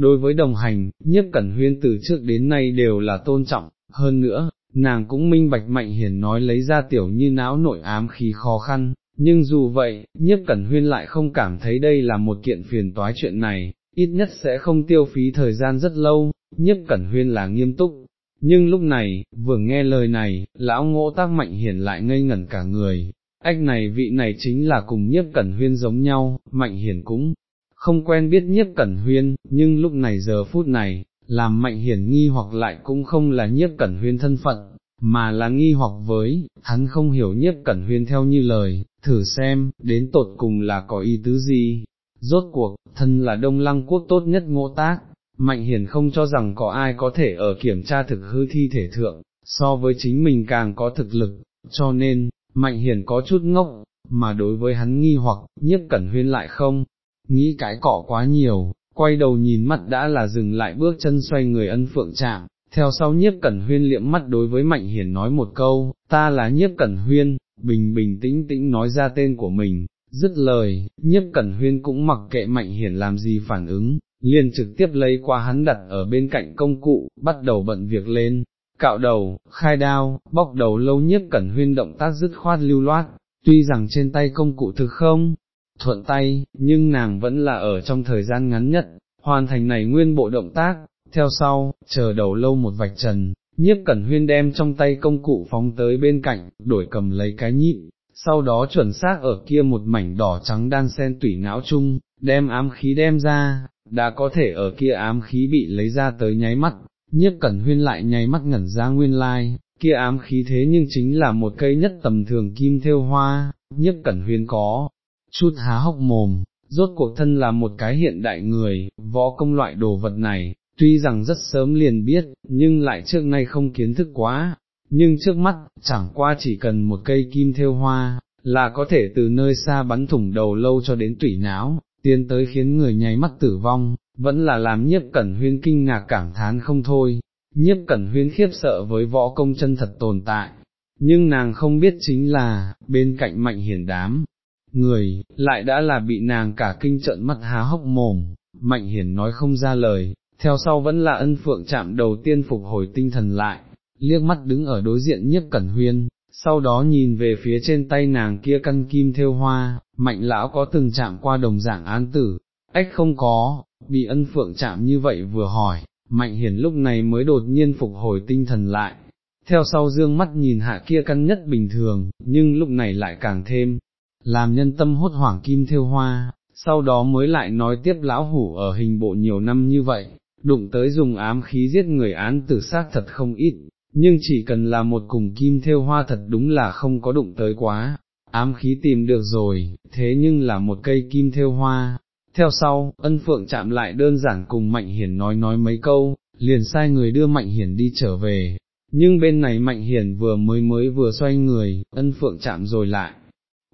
đối với đồng hành, nhất cẩn huyên từ trước đến nay đều là tôn trọng, hơn nữa, nàng cũng minh bạch mạnh hiền nói lấy ra tiểu như não nội ám khí khó khăn, nhưng dù vậy, nhất cẩn huyên lại không cảm thấy đây là một kiện phiền toái chuyện này, ít nhất sẽ không tiêu phí thời gian rất lâu, nhất cẩn huyên là nghiêm túc. Nhưng lúc này, vừa nghe lời này, lão ngỗ tác mạnh hiền lại ngây ngẩn cả người, ách này vị này chính là cùng nhiếp cẩn huyên giống nhau, mạnh hiển cũng không quen biết nhiếp cẩn huyên, nhưng lúc này giờ phút này, làm mạnh hiển nghi hoặc lại cũng không là nhiếp cẩn huyên thân phận, mà là nghi hoặc với, hắn không hiểu nhiếp cẩn huyên theo như lời, thử xem, đến tột cùng là có ý tứ gì. Rốt cuộc, thân là đông lăng quốc tốt nhất ngộ tác, mạnh hiển không cho rằng có ai có thể ở kiểm tra thực hư thi thể thượng, so với chính mình càng có thực lực, cho nên, mạnh hiển có chút ngốc, mà đối với hắn nghi hoặc, nhiếp cẩn huyên lại không, nghĩ cái cỏ quá nhiều, quay đầu nhìn mắt đã là dừng lại bước chân xoay người ân phượng chạm, theo sau nhiếp cẩn huyên liệm mắt đối với mạnh hiển nói một câu, ta là nhiếp cẩn huyên, bình bình tĩnh tĩnh nói ra tên của mình, dứt lời, nhiếp cẩn huyên cũng mặc kệ mạnh hiển làm gì phản ứng, liền trực tiếp lấy qua hắn đặt ở bên cạnh công cụ, bắt đầu bận việc lên, cạo đầu, khai đao, bóc đầu lâu nhiếp cẩn huyên động tác dứt khoát lưu loát, tuy rằng trên tay công cụ thực không, thuận tay, nhưng nàng vẫn là ở trong thời gian ngắn nhất, hoàn thành này nguyên bộ động tác, theo sau, chờ đầu lâu một vạch trần, nhiếp cẩn huyên đem trong tay công cụ phóng tới bên cạnh, đổi cầm lấy cái nhị, sau đó chuẩn xác ở kia một mảnh đỏ trắng đan sen tủy não chung, đem ám khí đem ra, đã có thể ở kia ám khí bị lấy ra tới nháy mắt, nhiếp cẩn huyên lại nháy mắt ngẩn ra nguyên lai, kia ám khí thế nhưng chính là một cây nhất tầm thường kim theo hoa, nhiếp cẩn huyên có, chút há hốc mồm, rốt cuộc thân là một cái hiện đại người, võ công loại đồ vật này, tuy rằng rất sớm liền biết, nhưng lại trước nay không kiến thức quá, nhưng trước mắt, chẳng qua chỉ cần một cây kim theo hoa, là có thể từ nơi xa bắn thủng đầu lâu cho đến tủy não, tiến tới khiến người nháy mắt tử vong, vẫn là làm nhiếp cẩn huyên kinh ngạc cảm thán không thôi, nhiếp cẩn huyên khiếp sợ với võ công chân thật tồn tại, nhưng nàng không biết chính là, bên cạnh mạnh hiển đám, người, lại đã là bị nàng cả kinh trận mắt há hốc mồm, mạnh hiển nói không ra lời, theo sau vẫn là ân phượng chạm đầu tiên phục hồi tinh thần lại, liếc mắt đứng ở đối diện nhất cẩn huyên, sau đó nhìn về phía trên tay nàng kia căn kim theo hoa, mạnh lão có từng chạm qua đồng dạng án tử, ách không có, bị ân phượng chạm như vậy vừa hỏi, mạnh hiển lúc này mới đột nhiên phục hồi tinh thần lại, theo sau dương mắt nhìn hạ kia căn nhất bình thường, nhưng lúc này lại càng thêm, làm nhân tâm hốt hoảng kim thiêu hoa, sau đó mới lại nói tiếp lão hủ ở hình bộ nhiều năm như vậy, đụng tới dùng ám khí giết người án tử xác thật không ít, nhưng chỉ cần là một cùng kim thiêu hoa thật đúng là không có đụng tới quá, ám khí tìm được rồi, thế nhưng là một cây kim thiêu hoa. Theo sau, ân phượng chạm lại đơn giản cùng Mạnh Hiển nói nói mấy câu, liền sai người đưa Mạnh Hiển đi trở về, nhưng bên này Mạnh Hiển vừa mới mới vừa xoay người, ân phượng chạm rồi lại,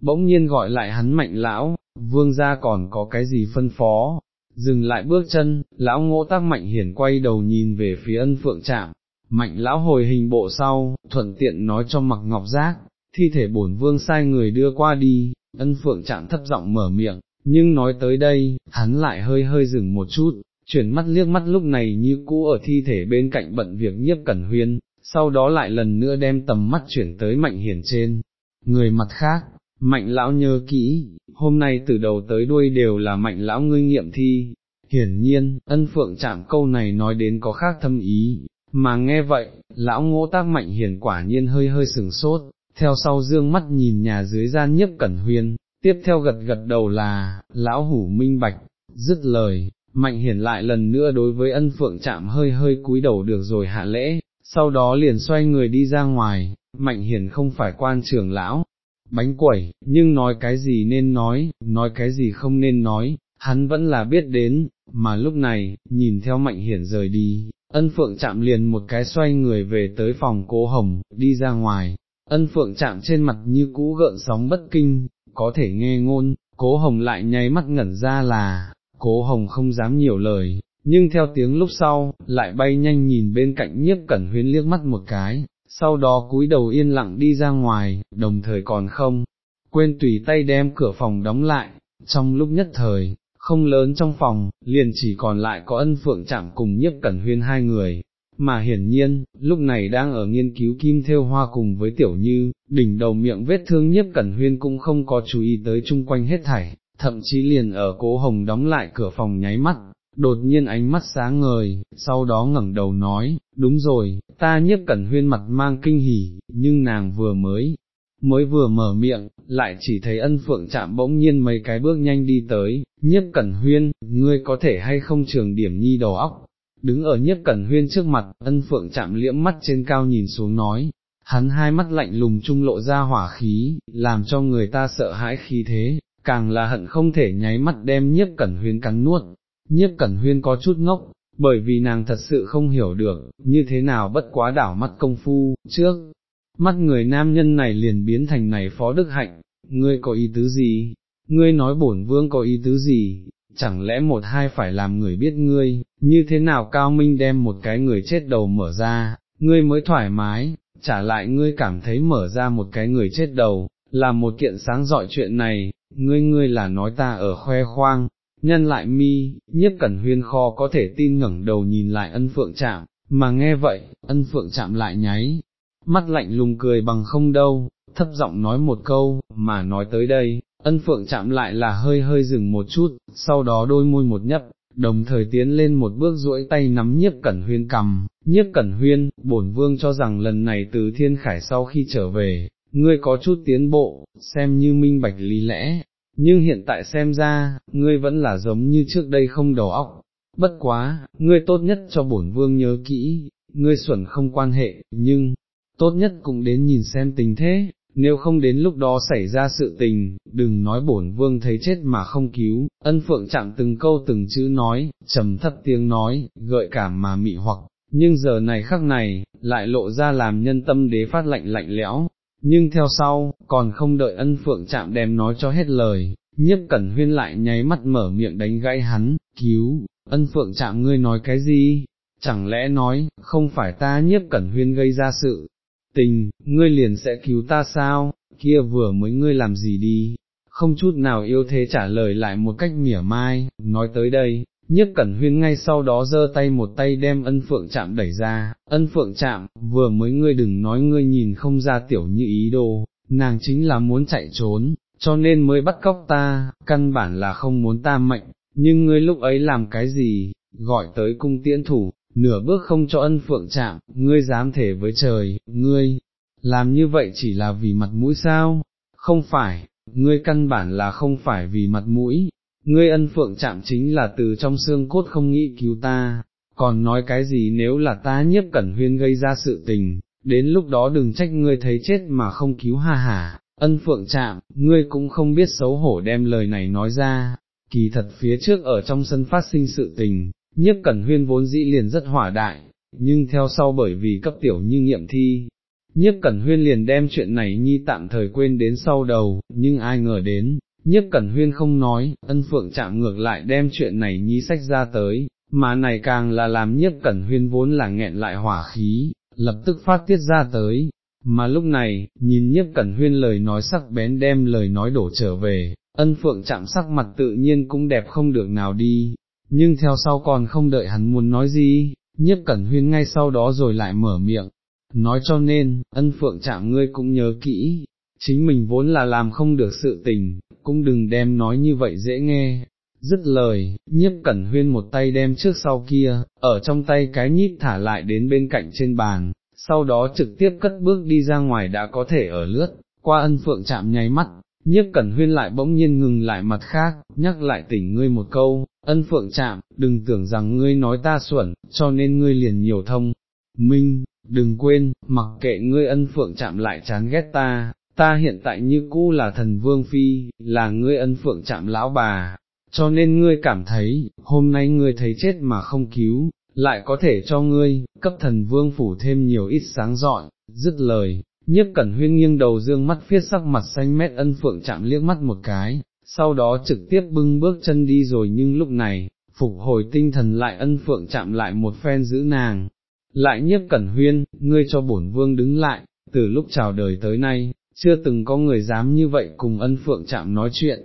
bỗng nhiên gọi lại hắn Mạnh Lão, vương gia còn có cái gì phân phó, dừng lại bước chân, lão ngỗ tác Mạnh Hiển quay đầu nhìn về phía ân phượng chạm, mạnh lão hồi hình bộ sau, thuận tiện nói cho mặc ngọc giác, thi thể bổn vương sai người đưa qua đi, ân phượng chạm thấp giọng mở miệng, nhưng nói tới đây, hắn lại hơi hơi dừng một chút, chuyển mắt liếc mắt lúc này như cũ ở thi thể bên cạnh bận việc nhiếp cẩn huyên, sau đó lại lần nữa đem tầm mắt chuyển tới mạnh hiển trên, người mặt khác. Mạnh lão nhớ kỹ, hôm nay từ đầu tới đuôi đều là mạnh lão ngươi nghiệm thi, hiển nhiên, ân phượng chạm câu này nói đến có khác thâm ý, mà nghe vậy, lão ngỗ tác mạnh hiền quả nhiên hơi hơi sừng sốt, theo sau dương mắt nhìn nhà dưới gian nhấp cẩn huyên, tiếp theo gật gật đầu là, lão hủ minh bạch, dứt lời, mạnh hiển lại lần nữa đối với ân phượng chạm hơi hơi cúi đầu được rồi hạ lễ, sau đó liền xoay người đi ra ngoài, mạnh hiển không phải quan trưởng lão, bánh quẩy, nhưng nói cái gì nên nói, nói cái gì không nên nói, hắn vẫn là biết đến, mà lúc này, nhìn theo mạnh hiển rời đi, ân phượng chạm liền một cái xoay người về tới phòng cố hồng, đi ra ngoài, ân phượng chạm trên mặt như cũ gợn sóng bất kinh, có thể nghe ngôn, cố hồng lại nháy mắt ngẩn ra là, cố hồng không dám nhiều lời, nhưng theo tiếng lúc sau, lại bay nhanh nhìn bên cạnh nhiếp cẩn huyến liếc mắt một cái, sau đó cúi đầu yên lặng đi ra ngoài, đồng thời còn không, quên tùy tay đem cửa phòng đóng lại, trong lúc nhất thời, không lớn trong phòng, liền chỉ còn lại có ân phượng chạm cùng nhiếp cẩn huyên hai người, mà hiển nhiên, lúc này đang ở nghiên cứu kim theo hoa cùng với tiểu như, đỉnh đầu miệng vết thương nhiếp cẩn huyên cũng không có chú ý tới chung quanh hết thảy, thậm chí liền ở cố hồng đóng lại cửa phòng nháy mắt, đột nhiên ánh mắt sáng ngời, sau đó ngẩng đầu nói, đúng rồi, ta nhiếp cẩn huyên mặt mang kinh hỉ, nhưng nàng vừa mới, mới vừa mở miệng, lại chỉ thấy ân phượng chạm bỗng nhiên mấy cái bước nhanh đi tới, nhiếp cẩn huyên, ngươi có thể hay không trường điểm nhi đầu óc. Đứng ở nhiếp cẩn huyên trước mặt, ân phượng chạm liễm mắt trên cao nhìn xuống nói, hắn hai mắt lạnh lùng trung lộ ra hỏa khí, làm cho người ta sợ hãi khi thế, càng là hận không thể nháy mắt đem nhiếp cẩn huyên cắn nuốt, nhiếp cẩn huyên có chút ngốc, bởi vì nàng thật sự không hiểu được, như thế nào bất quá đảo mắt công phu, trước, mắt người nam nhân này liền biến thành này phó đức hạnh, ngươi có ý tứ gì, ngươi nói bổn vương có ý tứ gì, chẳng lẽ một hai phải làm người biết ngươi, như thế nào cao minh đem một cái người chết đầu mở ra, ngươi mới thoải mái, trả lại ngươi cảm thấy mở ra một cái người chết đầu, là một kiện sáng dọi chuyện này, ngươi ngươi là nói ta ở khoe khoang, nhân lại mi, nhiếp cẩn huyên kho có thể tin ngẩng đầu nhìn lại ân phượng chạm, mà nghe vậy, ân phượng chạm lại nháy, mắt lạnh lùng cười bằng không đâu, thấp giọng nói một câu, mà nói tới đây, ân phượng chạm lại là hơi hơi dừng một chút, sau đó đôi môi một nhấp, đồng thời tiến lên một bước duỗi tay nắm nhiếp cẩn huyên cầm, nhiếp cẩn huyên, bổn vương cho rằng lần này từ thiên khải sau khi trở về, ngươi có chút tiến bộ, xem như minh bạch lý lẽ, nhưng hiện tại xem ra, ngươi vẫn là giống như trước đây không đầu óc, bất quá, ngươi tốt nhất cho bổn vương nhớ kỹ, ngươi xuẩn không quan hệ, nhưng, tốt nhất cũng đến nhìn xem tình thế, nếu không đến lúc đó xảy ra sự tình, đừng nói bổn vương thấy chết mà không cứu, ân phượng chạm từng câu từng chữ nói, trầm thấp tiếng nói, gợi cảm mà mị hoặc, nhưng giờ này khắc này, lại lộ ra làm nhân tâm đế phát lạnh lạnh lẽo, nhưng theo sau, còn không đợi ân phượng chạm đem nói cho hết lời, nhiếp cẩn huyên lại nháy mắt mở miệng đánh gãy hắn, cứu, ân phượng chạm ngươi nói cái gì, chẳng lẽ nói, không phải ta nhiếp cẩn huyên gây ra sự, tình, ngươi liền sẽ cứu ta sao, kia vừa mới ngươi làm gì đi, không chút nào yêu thế trả lời lại một cách mỉa mai, nói tới đây, Nhất cẩn huyên ngay sau đó giơ tay một tay đem ân phượng chạm đẩy ra, ân phượng chạm, vừa mới ngươi đừng nói ngươi nhìn không ra tiểu như ý đồ, nàng chính là muốn chạy trốn, cho nên mới bắt cóc ta, căn bản là không muốn ta mệnh, nhưng ngươi lúc ấy làm cái gì, gọi tới cung tiễn thủ, nửa bước không cho ân phượng chạm, ngươi dám thể với trời, ngươi, làm như vậy chỉ là vì mặt mũi sao, không phải, ngươi căn bản là không phải vì mặt mũi, ngươi ân phượng chạm chính là từ trong xương cốt không nghĩ cứu ta, còn nói cái gì nếu là ta nhiếp cẩn huyên gây ra sự tình, đến lúc đó đừng trách ngươi thấy chết mà không cứu ha hả, ân phượng chạm, ngươi cũng không biết xấu hổ đem lời này nói ra, kỳ thật phía trước ở trong sân phát sinh sự tình, nhiếp cẩn huyên vốn dĩ liền rất hỏa đại, nhưng theo sau bởi vì cấp tiểu như nghiệm thi, nhất cẩn huyên liền đem chuyện này nhi tạm thời quên đến sau đầu, nhưng ai ngờ đến, Nhất cẩn huyên không nói, ân phượng chạm ngược lại đem chuyện này nhí sách ra tới, mà này càng là làm Nhất cẩn huyên vốn là nghẹn lại hỏa khí, lập tức phát tiết ra tới. Mà lúc này, nhìn Nhất cẩn huyên lời nói sắc bén đem lời nói đổ trở về, ân phượng chạm sắc mặt tự nhiên cũng đẹp không được nào đi, nhưng theo sau còn không đợi hắn muốn nói gì, Nhất cẩn huyên ngay sau đó rồi lại mở miệng, nói cho nên, ân phượng chạm ngươi cũng nhớ kỹ, chính mình vốn là làm không được sự tình, cũng đừng đem nói như vậy dễ nghe. Dứt lời, nhiếp cẩn huyên một tay đem trước sau kia, ở trong tay cái nhíp thả lại đến bên cạnh trên bàn, sau đó trực tiếp cất bước đi ra ngoài đã có thể ở lướt, qua ân phượng chạm nháy mắt, nhiếp cẩn huyên lại bỗng nhiên ngừng lại mặt khác, nhắc lại tỉnh ngươi một câu, ân phượng chạm, đừng tưởng rằng ngươi nói ta xuẩn, cho nên ngươi liền nhiều thông, minh, đừng quên, mặc kệ ngươi ân phượng chạm lại chán ghét ta, ta hiện tại như cũ là thần vương phi, là ngươi ân phượng chạm lão bà, cho nên ngươi cảm thấy, hôm nay ngươi thấy chết mà không cứu, lại có thể cho ngươi, cấp thần vương phủ thêm nhiều ít sáng dọn, dứt lời, nhiếp cẩn huyên nghiêng đầu dương mắt phiết sắc mặt xanh mét ân phượng chạm liếc mắt một cái, sau đó trực tiếp bưng bước chân đi rồi nhưng lúc này, phục hồi tinh thần lại ân phượng chạm lại một phen giữ nàng, lại nhiếp cẩn huyên, ngươi cho bổn vương đứng lại, từ lúc chào đời tới nay, chưa từng có người dám như vậy cùng ân phượng chạm nói chuyện,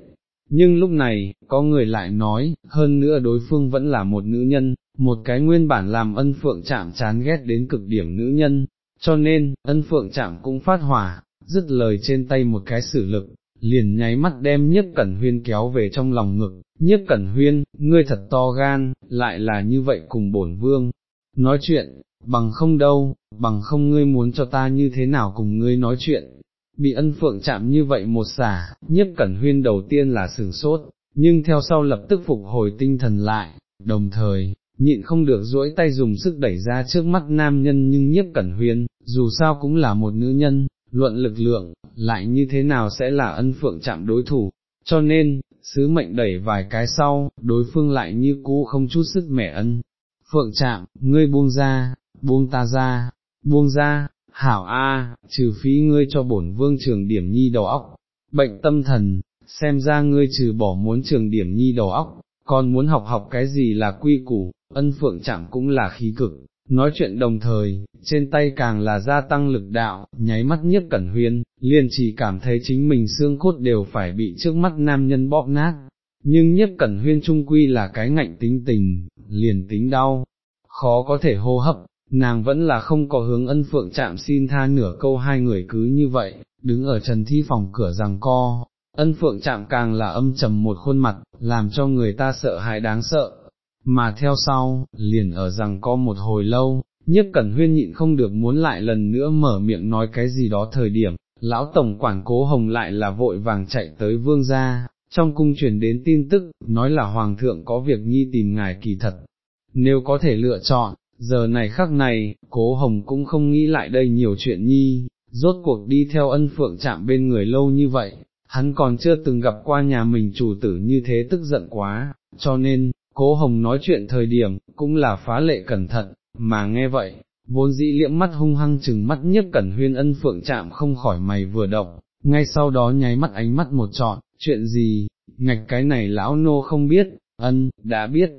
nhưng lúc này, có người lại nói, hơn nữa đối phương vẫn là một nữ nhân, một cái nguyên bản làm ân phượng chạm chán ghét đến cực điểm nữ nhân, cho nên, ân phượng chạm cũng phát hỏa, dứt lời trên tay một cái sử lực, liền nháy mắt đem nhiếp cẩn huyên kéo về trong lòng ngực, nhiếp cẩn huyên, ngươi thật to gan, lại là như vậy cùng bổn vương, nói chuyện, bằng không đâu, bằng không ngươi muốn cho ta như thế nào cùng ngươi nói chuyện, bị ân phượng chạm như vậy một xả, nhiếp cẩn huyên đầu tiên là sửng sốt, nhưng theo sau lập tức phục hồi tinh thần lại, đồng thời, nhịn không được duỗi tay dùng sức đẩy ra trước mắt nam nhân nhưng nhiếp cẩn huyên, dù sao cũng là một nữ nhân, luận lực lượng, lại như thế nào sẽ là ân phượng chạm đối thủ, cho nên, sứ mệnh đẩy vài cái sau, đối phương lại như cũ không chút sức mẻ ân. Phượng chạm, ngươi buông ra, buông ta ra, buông ra, hảo a, trừ phí ngươi cho bổn vương trường điểm nhi đầu óc, bệnh tâm thần, xem ra ngươi trừ bỏ muốn trường điểm nhi đầu óc, còn muốn học học cái gì là quy củ, ân phượng chạm cũng là khí cực, nói chuyện đồng thời, trên tay càng là gia tăng lực đạo, nháy mắt nhất cẩn huyên, liền chỉ cảm thấy chính mình xương cốt đều phải bị trước mắt nam nhân bóp nát, nhưng nhất cẩn huyên trung quy là cái ngạnh tính tình, liền tính đau, khó có thể hô hấp, nàng vẫn là không có hướng ân phượng chạm xin tha nửa câu hai người cứ như vậy, đứng ở trần thi phòng cửa rằng co, ân phượng chạm càng là âm trầm một khuôn mặt, làm cho người ta sợ hãi đáng sợ, mà theo sau, liền ở rằng co một hồi lâu, nhất cẩn huyên nhịn không được muốn lại lần nữa mở miệng nói cái gì đó thời điểm, lão tổng quản cố hồng lại là vội vàng chạy tới vương gia, trong cung truyền đến tin tức, nói là hoàng thượng có việc nhi tìm ngài kỳ thật, nếu có thể lựa chọn, giờ này khắc này, cố hồng cũng không nghĩ lại đây nhiều chuyện nhi, rốt cuộc đi theo ân phượng chạm bên người lâu như vậy, hắn còn chưa từng gặp qua nhà mình chủ tử như thế tức giận quá, cho nên, cố hồng nói chuyện thời điểm, cũng là phá lệ cẩn thận, mà nghe vậy, vốn dĩ liễm mắt hung hăng chừng mắt nhất cẩn huyên ân phượng chạm không khỏi mày vừa động, ngay sau đó nháy mắt ánh mắt một trọn, chuyện gì, ngạch cái này lão nô không biết, ân, đã biết,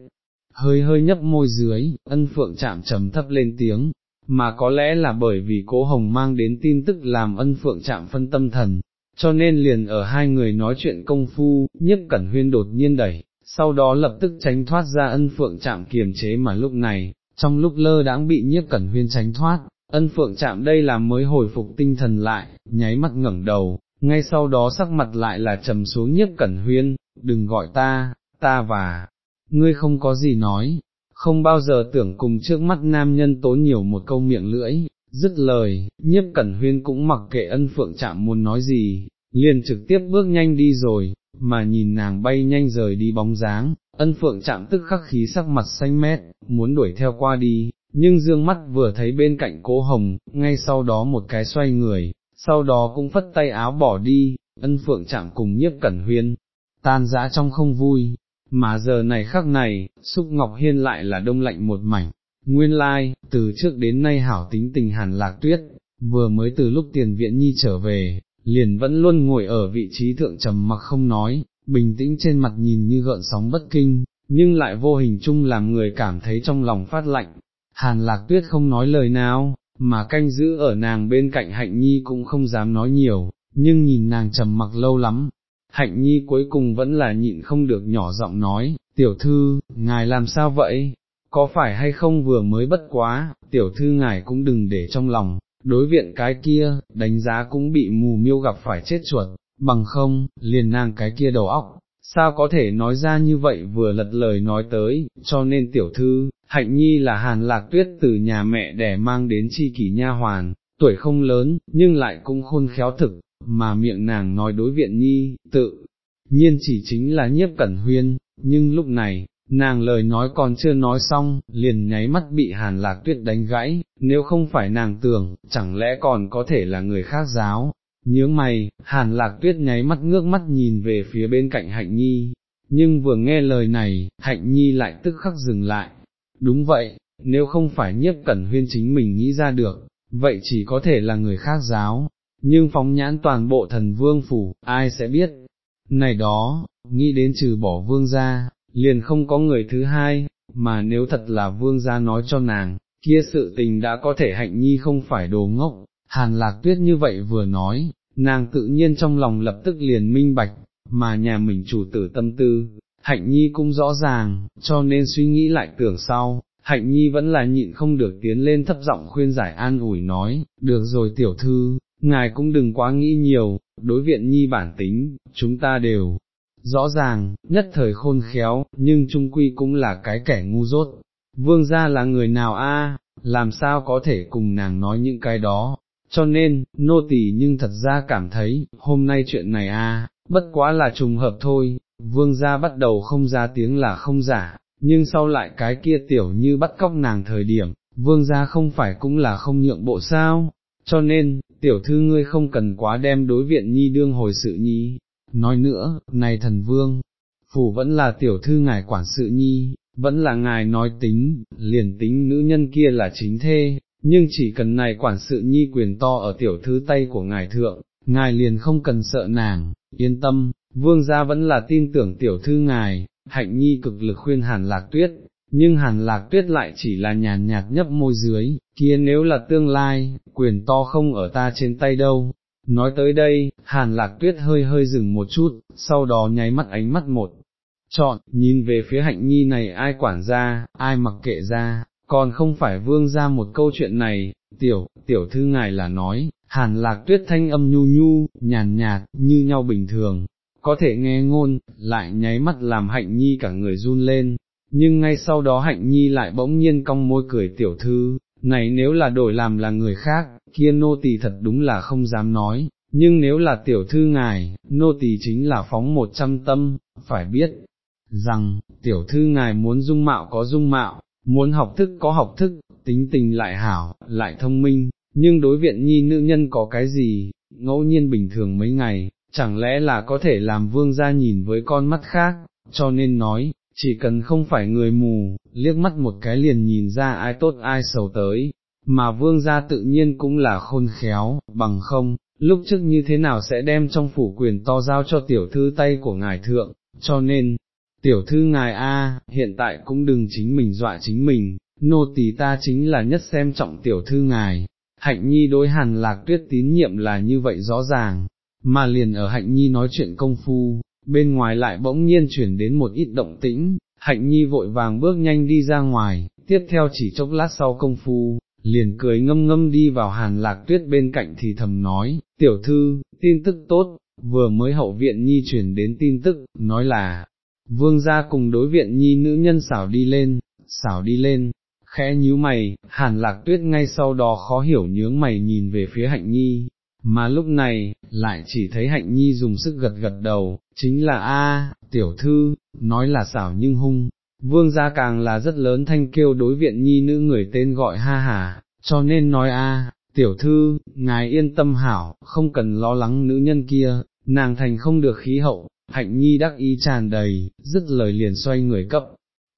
hơi hơi nhấp môi dưới, ân phượng chạm trầm thấp lên tiếng, mà có lẽ là bởi vì cố hồng mang đến tin tức làm ân phượng chạm phân tâm thần, cho nên liền ở hai người nói chuyện công phu, nhiếp cẩn huyên đột nhiên đẩy, sau đó lập tức tránh thoát ra ân phượng chạm kiềm chế mà lúc này, trong lúc lơ đãng bị nhiếp cẩn huyên tránh thoát, ân phượng chạm đây là mới hồi phục tinh thần lại, nháy mắt ngẩng đầu, ngay sau đó sắc mặt lại là trầm xuống nhiếp cẩn huyên, đừng gọi ta, ta và, ngươi không có gì nói, không bao giờ tưởng cùng trước mắt nam nhân tốn nhiều một câu miệng lưỡi, dứt lời, nhiếp cẩn huyên cũng mặc kệ ân phượng chạm muốn nói gì, liền trực tiếp bước nhanh đi rồi, mà nhìn nàng bay nhanh rời đi bóng dáng, ân phượng chạm tức khắc khí sắc mặt xanh mét, muốn đuổi theo qua đi, nhưng dương mắt vừa thấy bên cạnh cố hồng, ngay sau đó một cái xoay người, sau đó cũng phất tay áo bỏ đi, ân phượng chạm cùng nhiếp cẩn huyên, tan dã trong không vui, mà giờ này khắc này, Xúc Ngọc Hiên lại là đông lạnh một mảnh, nguyên lai, like, từ trước đến nay hảo tính tình hàn lạc tuyết, vừa mới từ lúc tiền viện nhi trở về, liền vẫn luôn ngồi ở vị trí thượng trầm mặc không nói, bình tĩnh trên mặt nhìn như gợn sóng bất kinh, nhưng lại vô hình chung làm người cảm thấy trong lòng phát lạnh. Hàn lạc tuyết không nói lời nào, mà canh giữ ở nàng bên cạnh hạnh nhi cũng không dám nói nhiều, nhưng nhìn nàng trầm mặc lâu lắm, hạnh nhi cuối cùng vẫn là nhịn không được nhỏ giọng nói, tiểu thư, ngài làm sao vậy, có phải hay không vừa mới bất quá, tiểu thư ngài cũng đừng để trong lòng, đối viện cái kia, đánh giá cũng bị mù miêu gặp phải chết chuột, bằng không, liền nàng cái kia đầu óc, sao có thể nói ra như vậy vừa lật lời nói tới, cho nên tiểu thư, hạnh nhi là hàn lạc tuyết từ nhà mẹ đẻ mang đến chi kỷ nha hoàn, tuổi không lớn, nhưng lại cũng khôn khéo thực, mà miệng nàng nói đối viện nhi, tự nhiên chỉ chính là nhiếp cẩn huyên, nhưng lúc này, nàng lời nói còn chưa nói xong, liền nháy mắt bị hàn lạc tuyết đánh gãy, nếu không phải nàng tưởng, chẳng lẽ còn có thể là người khác giáo. Nhướng mày, hàn lạc tuyết nháy mắt ngước mắt nhìn về phía bên cạnh hạnh nhi, nhưng vừa nghe lời này, hạnh nhi lại tức khắc dừng lại. Đúng vậy, nếu không phải nhiếp cẩn huyên chính mình nghĩ ra được, vậy chỉ có thể là người khác giáo, nhưng phóng nhãn toàn bộ thần vương phủ, ai sẽ biết, này đó, nghĩ đến trừ bỏ vương gia, liền không có người thứ hai, mà nếu thật là vương gia nói cho nàng, kia sự tình đã có thể hạnh nhi không phải đồ ngốc, hàn lạc tuyết như vậy vừa nói, nàng tự nhiên trong lòng lập tức liền minh bạch, mà nhà mình chủ tử tâm tư, hạnh nhi cũng rõ ràng, cho nên suy nghĩ lại tưởng sau, hạnh nhi vẫn là nhịn không được tiến lên thấp giọng khuyên giải an ủi nói, được rồi tiểu thư, ngài cũng đừng quá nghĩ nhiều, đối viện nhi bản tính, chúng ta đều, rõ ràng, nhất thời khôn khéo, nhưng trung quy cũng là cái kẻ ngu dốt. Vương gia là người nào a? làm sao có thể cùng nàng nói những cái đó, cho nên, nô tỳ nhưng thật ra cảm thấy, hôm nay chuyện này a, bất quá là trùng hợp thôi, vương gia bắt đầu không ra tiếng là không giả, nhưng sau lại cái kia tiểu như bắt cóc nàng thời điểm, vương gia không phải cũng là không nhượng bộ sao, cho nên, tiểu thư ngươi không cần quá đem đối viện nhi đương hồi sự nhi, nói nữa, này thần vương, phủ vẫn là tiểu thư ngài quản sự nhi, vẫn là ngài nói tính, liền tính nữ nhân kia là chính thê, nhưng chỉ cần này quản sự nhi quyền to ở tiểu thư tay của ngài thượng, ngài liền không cần sợ nàng, yên tâm, vương gia vẫn là tin tưởng tiểu thư ngài, hạnh nhi cực lực khuyên hàn lạc tuyết, nhưng hàn lạc tuyết lại chỉ là nhàn nhạt nhấp môi dưới, kia nếu là tương lai, quyền to không ở ta trên tay đâu. Nói tới đây, hàn lạc tuyết hơi hơi dừng một chút, sau đó nháy mắt ánh mắt một, chọn, nhìn về phía hạnh nhi này ai quản ra, ai mặc kệ ra, còn không phải vương ra một câu chuyện này, tiểu, tiểu thư ngài là nói, hàn lạc tuyết thanh âm nhu nhu, nhàn nhạt, như nhau bình thường, có thể nghe ngôn, lại nháy mắt làm hạnh nhi cả người run lên, nhưng ngay sau đó hạnh nhi lại bỗng nhiên cong môi cười tiểu thư, này nếu là đổi làm là người khác, kia nô tỳ thật đúng là không dám nói, nhưng nếu là tiểu thư ngài, nô tỳ chính là phóng một trăm tâm, phải biết, rằng, tiểu thư ngài muốn dung mạo có dung mạo, muốn học thức có học thức, tính tình lại hảo, lại thông minh, nhưng đối viện nhi nữ nhân có cái gì, ngẫu nhiên bình thường mấy ngày, chẳng lẽ là có thể làm vương gia nhìn với con mắt khác, cho nên nói, chỉ cần không phải người mù, liếc mắt một cái liền nhìn ra ai tốt ai xấu tới, mà vương gia tự nhiên cũng là khôn khéo, bằng không, lúc trước như thế nào sẽ đem trong phủ quyền to giao cho tiểu thư tay của ngài thượng, cho nên, tiểu thư ngài A, hiện tại cũng đừng chính mình dọa chính mình, nô tỳ ta chính là nhất xem trọng tiểu thư ngài, hạnh nhi đối hàn lạc tuyết tín nhiệm là như vậy rõ ràng, mà liền ở hạnh nhi nói chuyện công phu, bên ngoài lại bỗng nhiên chuyển đến một ít động tĩnh, hạnh nhi vội vàng bước nhanh đi ra ngoài, tiếp theo chỉ chốc lát sau công phu, liền cười ngâm ngâm đi vào hàn lạc tuyết bên cạnh thì thầm nói, tiểu thư, tin tức tốt, vừa mới hậu viện nhi chuyển đến tin tức, nói là, vương gia cùng đối viện nhi nữ nhân xảo đi lên, xảo đi lên, khẽ nhíu mày, hàn lạc tuyết ngay sau đó khó hiểu nhướng mày nhìn về phía hạnh nhi, mà lúc này, lại chỉ thấy hạnh nhi dùng sức gật gật đầu, chính là A, tiểu thư, nói là xảo nhưng hung, vương gia càng là rất lớn thanh kêu đối viện nhi nữ người tên gọi ha hà, cho nên nói A, tiểu thư, ngài yên tâm hảo, không cần lo lắng nữ nhân kia, nàng thành không được khí hậu, hạnh nhi đắc ý tràn đầy, dứt lời liền xoay người cấp.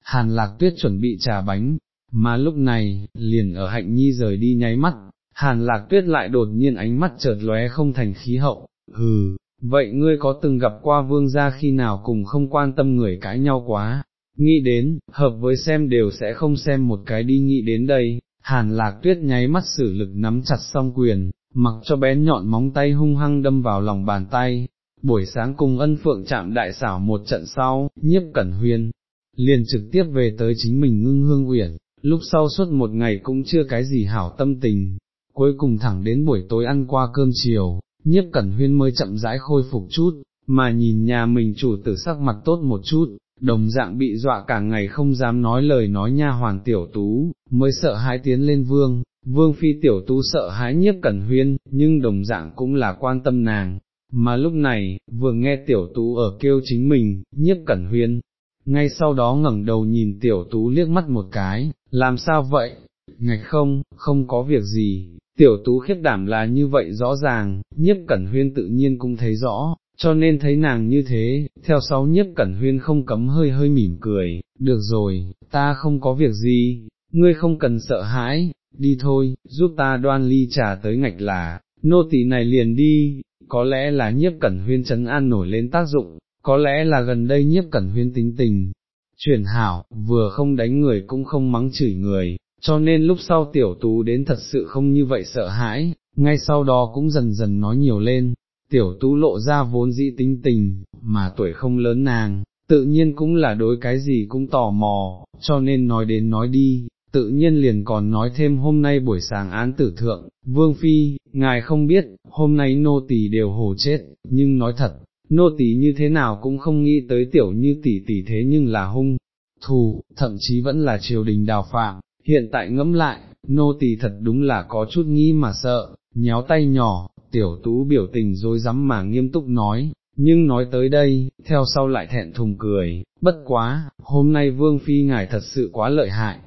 Hàn lạc tuyết chuẩn bị trà bánh, mà lúc này, liền ở hạnh nhi rời đi nháy mắt, hàn lạc tuyết lại đột nhiên ánh mắt chợt lóe không thành khí hậu, hừ, vậy ngươi có từng gặp qua vương gia khi nào cùng không quan tâm người cãi nhau quá, nghĩ đến, hợp với xem đều sẽ không xem một cái đi nghĩ đến đây, hàn lạc tuyết nháy mắt sử lực nắm chặt song quyền, mặc cho bén nhọn móng tay hung hăng đâm vào lòng bàn tay, buổi sáng cùng ân phượng chạm đại xảo một trận sau, nhiếp cẩn huyên, liền trực tiếp về tới chính mình ngưng hương uyển, lúc sau suốt một ngày cũng chưa cái gì hảo tâm tình, cuối cùng thẳng đến buổi tối ăn qua cơm chiều, nhiếp cẩn huyên mới chậm rãi khôi phục chút, mà nhìn nhà mình chủ tử sắc mặt tốt một chút, đồng dạng bị dọa cả ngày không dám nói lời nói nha hoàn tiểu tú, mới sợ hãi tiến lên vương, vương phi tiểu tú sợ hãi nhiếp cẩn huyên, nhưng đồng dạng cũng là quan tâm nàng, mà lúc này, vừa nghe tiểu tú ở kêu chính mình, nhiếp cẩn huyên, ngay sau đó ngẩng đầu nhìn tiểu tú liếc mắt một cái, làm sao vậy, ngạch không, không có việc gì, tiểu tú khiếp đảm là như vậy rõ ràng, nhiếp cẩn huyên tự nhiên cũng thấy rõ, cho nên thấy nàng như thế, theo sau nhiếp cẩn huyên không cấm hơi hơi mỉm cười, được rồi, ta không có việc gì, ngươi không cần sợ hãi, đi thôi, giúp ta đoan ly trà tới ngạch là, nô tỳ này liền đi, có lẽ là nhiếp cẩn huyên chấn an nổi lên tác dụng, có lẽ là gần đây nhiếp cẩn huyên tính tình, chuyển hảo, vừa không đánh người cũng không mắng chửi người, cho nên lúc sau tiểu tú đến thật sự không như vậy sợ hãi, ngay sau đó cũng dần dần nói nhiều lên, tiểu tú lộ ra vốn dĩ tính tình, mà tuổi không lớn nàng, tự nhiên cũng là đối cái gì cũng tò mò, cho nên nói đến nói đi, tự nhiên liền còn nói thêm hôm nay buổi sáng án tử thượng, Vương Phi, ngài không biết, hôm nay nô tỳ đều hồ chết, nhưng nói thật, nô tỳ như thế nào cũng không nghĩ tới tiểu như tỷ tỷ thế nhưng là hung, thù, thậm chí vẫn là triều đình đào phạm, hiện tại ngẫm lại, nô tỳ thật đúng là có chút nghĩ mà sợ, nhéo tay nhỏ, tiểu tú biểu tình dối rắm mà nghiêm túc nói, nhưng nói tới đây, theo sau lại thẹn thùng cười, bất quá, hôm nay vương phi ngài thật sự quá lợi hại,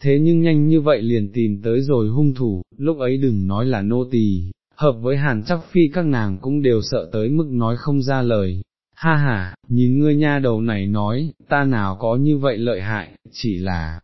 thế nhưng nhanh như vậy liền tìm tới rồi hung thủ, lúc ấy đừng nói là nô tỳ, hợp với hàn chắc phi các nàng cũng đều sợ tới mức nói không ra lời. Ha ha, nhìn ngươi nha đầu này nói, ta nào có như vậy lợi hại, chỉ là,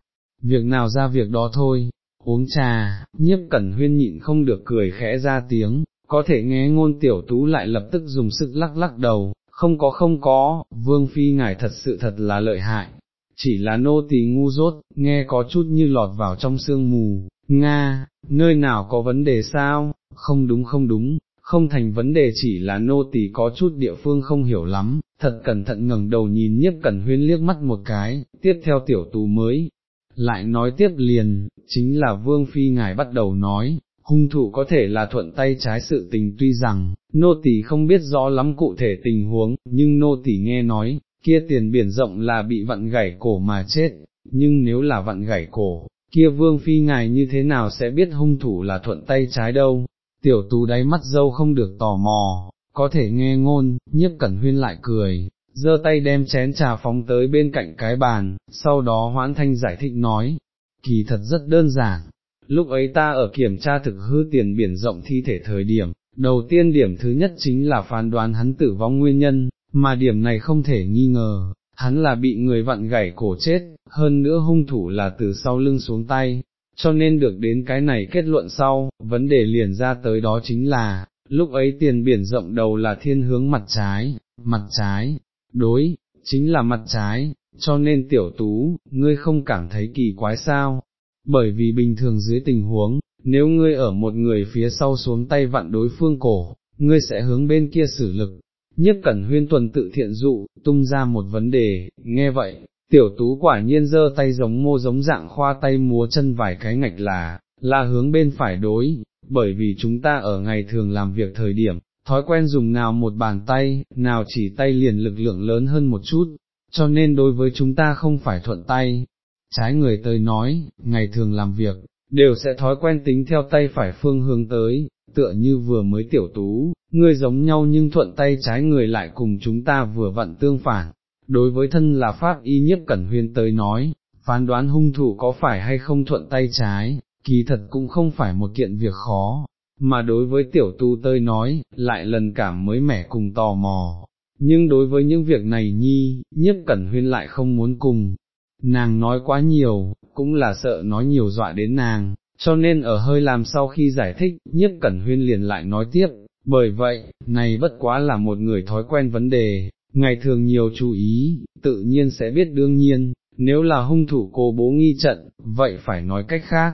việc nào ra việc đó thôi, uống trà, nhiếp cẩn huyên nhịn không được cười khẽ ra tiếng, có thể nghe ngôn tiểu tú lại lập tức dùng sức lắc lắc đầu, không có không có, vương phi ngài thật sự thật là lợi hại, chỉ là nô tỳ ngu dốt, nghe có chút như lọt vào trong sương mù, Nga, nơi nào có vấn đề sao, không đúng không đúng, không thành vấn đề chỉ là nô tỳ có chút địa phương không hiểu lắm, thật cẩn thận ngẩng đầu nhìn nhiếp cẩn huyên liếc mắt một cái, tiếp theo tiểu tú mới, lại nói tiếp liền, chính là vương phi ngài bắt đầu nói, hung thủ có thể là thuận tay trái sự tình tuy rằng, nô tỳ không biết rõ lắm cụ thể tình huống, nhưng nô tỳ nghe nói, kia tiền biển rộng là bị vặn gãy cổ mà chết, nhưng nếu là vặn gãy cổ, kia vương phi ngài như thế nào sẽ biết hung thủ là thuận tay trái đâu, tiểu tú đáy mắt dâu không được tò mò, có thể nghe ngôn, nhiếp cẩn huyên lại cười, giơ tay đem chén trà phóng tới bên cạnh cái bàn, sau đó hoãn thanh giải thích nói, kỳ thật rất đơn giản, lúc ấy ta ở kiểm tra thực hư tiền biển rộng thi thể thời điểm, đầu tiên điểm thứ nhất chính là phán đoán hắn tử vong nguyên nhân, mà điểm này không thể nghi ngờ, hắn là bị người vặn gãy cổ chết, hơn nữa hung thủ là từ sau lưng xuống tay, cho nên được đến cái này kết luận sau, vấn đề liền ra tới đó chính là, lúc ấy tiền biển rộng đầu là thiên hướng mặt trái, mặt trái, đối, chính là mặt trái, cho nên tiểu tú, ngươi không cảm thấy kỳ quái sao, bởi vì bình thường dưới tình huống, nếu ngươi ở một người phía sau xuống tay vặn đối phương cổ, ngươi sẽ hướng bên kia xử lực. Nhất cẩn huyên tuần tự thiện dụ, tung ra một vấn đề, nghe vậy, tiểu tú quả nhiên giơ tay giống mô giống dạng khoa tay múa chân vài cái ngạch là, là hướng bên phải đối, bởi vì chúng ta ở ngày thường làm việc thời điểm, thói quen dùng nào một bàn tay, nào chỉ tay liền lực lượng lớn hơn một chút, cho nên đối với chúng ta không phải thuận tay, trái người tới nói, ngày thường làm việc, đều sẽ thói quen tính theo tay phải phương hướng tới, tựa như vừa mới tiểu tú, người giống nhau nhưng thuận tay trái người lại cùng chúng ta vừa vặn tương phản. Đối với thân là pháp y nhiếp cẩn huyên tới nói, phán đoán hung thủ có phải hay không thuận tay trái, kỳ thật cũng không phải một kiện việc khó, mà đối với tiểu tu tơi nói, lại lần cảm mới mẻ cùng tò mò. Nhưng đối với những việc này nhi, nhiếp cẩn huyên lại không muốn cùng, nàng nói quá nhiều, cũng là sợ nói nhiều dọa đến nàng, cho nên ở hơi làm sau khi giải thích, nhiếp cẩn huyên liền lại nói tiếp, bởi vậy, này bất quá là một người thói quen vấn đề, ngày thường nhiều chú ý, tự nhiên sẽ biết đương nhiên, nếu là hung thủ cô bố nghi trận, vậy phải nói cách khác.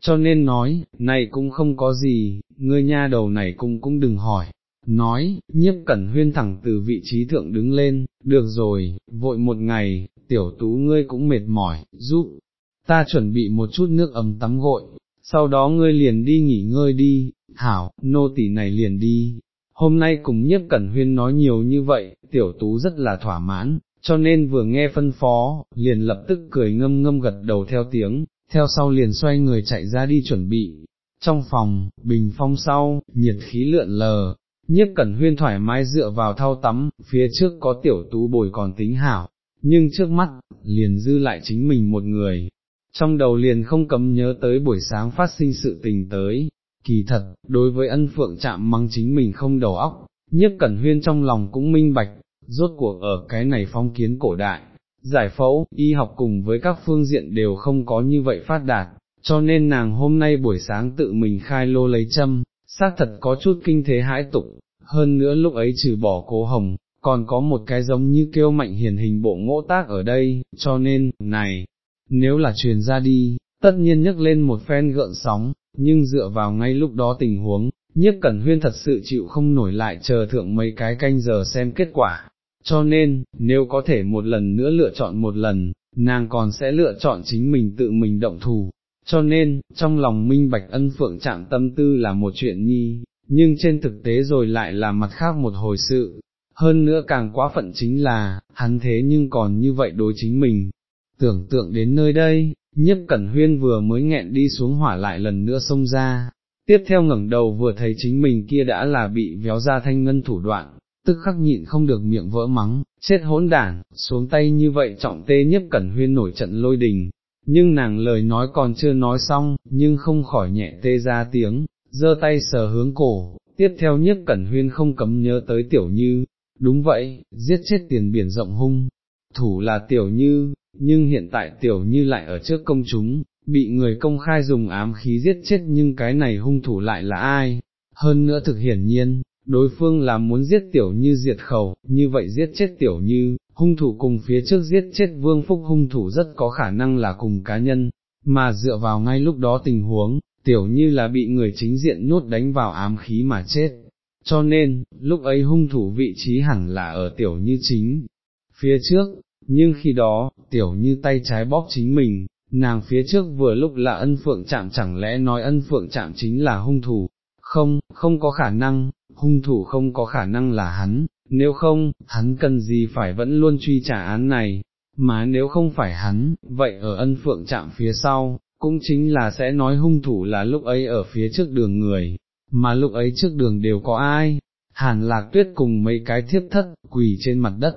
Cho nên nói, này cũng không có gì, ngươi nha đầu này cũng cũng đừng hỏi, nói, nhiếp cẩn huyên thẳng từ vị trí thượng đứng lên, được rồi, vội một ngày, tiểu tú ngươi cũng mệt mỏi, giúp, ta chuẩn bị một chút nước ấm tắm gội, sau đó ngươi liền đi nghỉ ngơi đi, hảo, nô tỳ này liền đi. Hôm nay cùng nhiếp cẩn huyên nói nhiều như vậy, tiểu tú rất là thỏa mãn, cho nên vừa nghe phân phó, liền lập tức cười ngâm ngâm gật đầu theo tiếng, theo sau liền xoay người chạy ra đi chuẩn bị. Trong phòng, bình phong sau, nhiệt khí lượn lờ, nhiếp cẩn huyên thoải mái dựa vào thao tắm, phía trước có tiểu tú bồi còn tính hảo, nhưng trước mắt, liền dư lại chính mình một người, trong đầu liền không cấm nhớ tới buổi sáng phát sinh sự tình tới, kỳ thật, đối với ân phượng chạm mắng chính mình không đầu óc, nhiếp cẩn huyên trong lòng cũng minh bạch, rốt cuộc ở cái này phong kiến cổ đại, giải phẫu, y học cùng với các phương diện đều không có như vậy phát đạt, cho nên nàng hôm nay buổi sáng tự mình khai lô lấy châm, xác thật có chút kinh thế hãi tục, hơn nữa lúc ấy trừ bỏ cố hồng, còn có một cái giống như kêu mạnh hiền hình bộ ngỗ tác ở đây, cho nên, này, nếu là truyền ra đi, tất nhiên nhấc lên một phen gợn sóng, nhưng dựa vào ngay lúc đó tình huống, nhất cẩn huyên thật sự chịu không nổi lại chờ thượng mấy cái canh giờ xem kết quả, cho nên, nếu có thể một lần nữa lựa chọn một lần, nàng còn sẽ lựa chọn chính mình tự mình động thủ, cho nên, trong lòng minh bạch ân phượng trạng tâm tư là một chuyện nhi, nhưng trên thực tế rồi lại là mặt khác một hồi sự, hơn nữa càng quá phận chính là, hắn thế nhưng còn như vậy đối chính mình. Tưởng tượng đến nơi đây, nhiếp cẩn huyên vừa mới nghẹn đi xuống hỏa lại lần nữa xông ra, tiếp theo ngẩng đầu vừa thấy chính mình kia đã là bị véo ra thanh ngân thủ đoạn, tức khắc nhịn không được miệng vỡ mắng, chết hỗn đản, xuống tay như vậy trọng tê nhiếp cẩn huyên nổi trận lôi đình, nhưng nàng lời nói còn chưa nói xong, nhưng không khỏi nhẹ tê ra tiếng, giơ tay sờ hướng cổ, tiếp theo nhiếp cẩn huyên không cấm nhớ tới tiểu như, đúng vậy, giết chết tiền biển rộng hung, thủ là tiểu như, nhưng hiện tại tiểu như lại ở trước công chúng, bị người công khai dùng ám khí giết chết nhưng cái này hung thủ lại là ai, hơn nữa thực hiển nhiên, đối phương là muốn giết tiểu như diệt khẩu, như vậy giết chết tiểu như, hung thủ cùng phía trước giết chết vương phúc hung thủ rất có khả năng là cùng cá nhân, mà dựa vào ngay lúc đó tình huống, tiểu như là bị người chính diện nhốt đánh vào ám khí mà chết. Cho nên, lúc ấy hung thủ vị trí hẳn là ở tiểu như chính, phía trước, nhưng khi đó, tiểu như tay trái bóp chính mình, nàng phía trước vừa lúc là ân phượng chạm chẳng lẽ nói ân phượng chạm chính là hung thủ, không, không có khả năng, hung thủ không có khả năng là hắn, nếu không, hắn cần gì phải vẫn luôn truy trả án này, mà nếu không phải hắn, vậy ở ân phượng chạm phía sau, cũng chính là sẽ nói hung thủ là lúc ấy ở phía trước đường người, mà lúc ấy trước đường đều có ai, hàn lạc tuyết cùng mấy cái thiếp thất, quỳ trên mặt đất.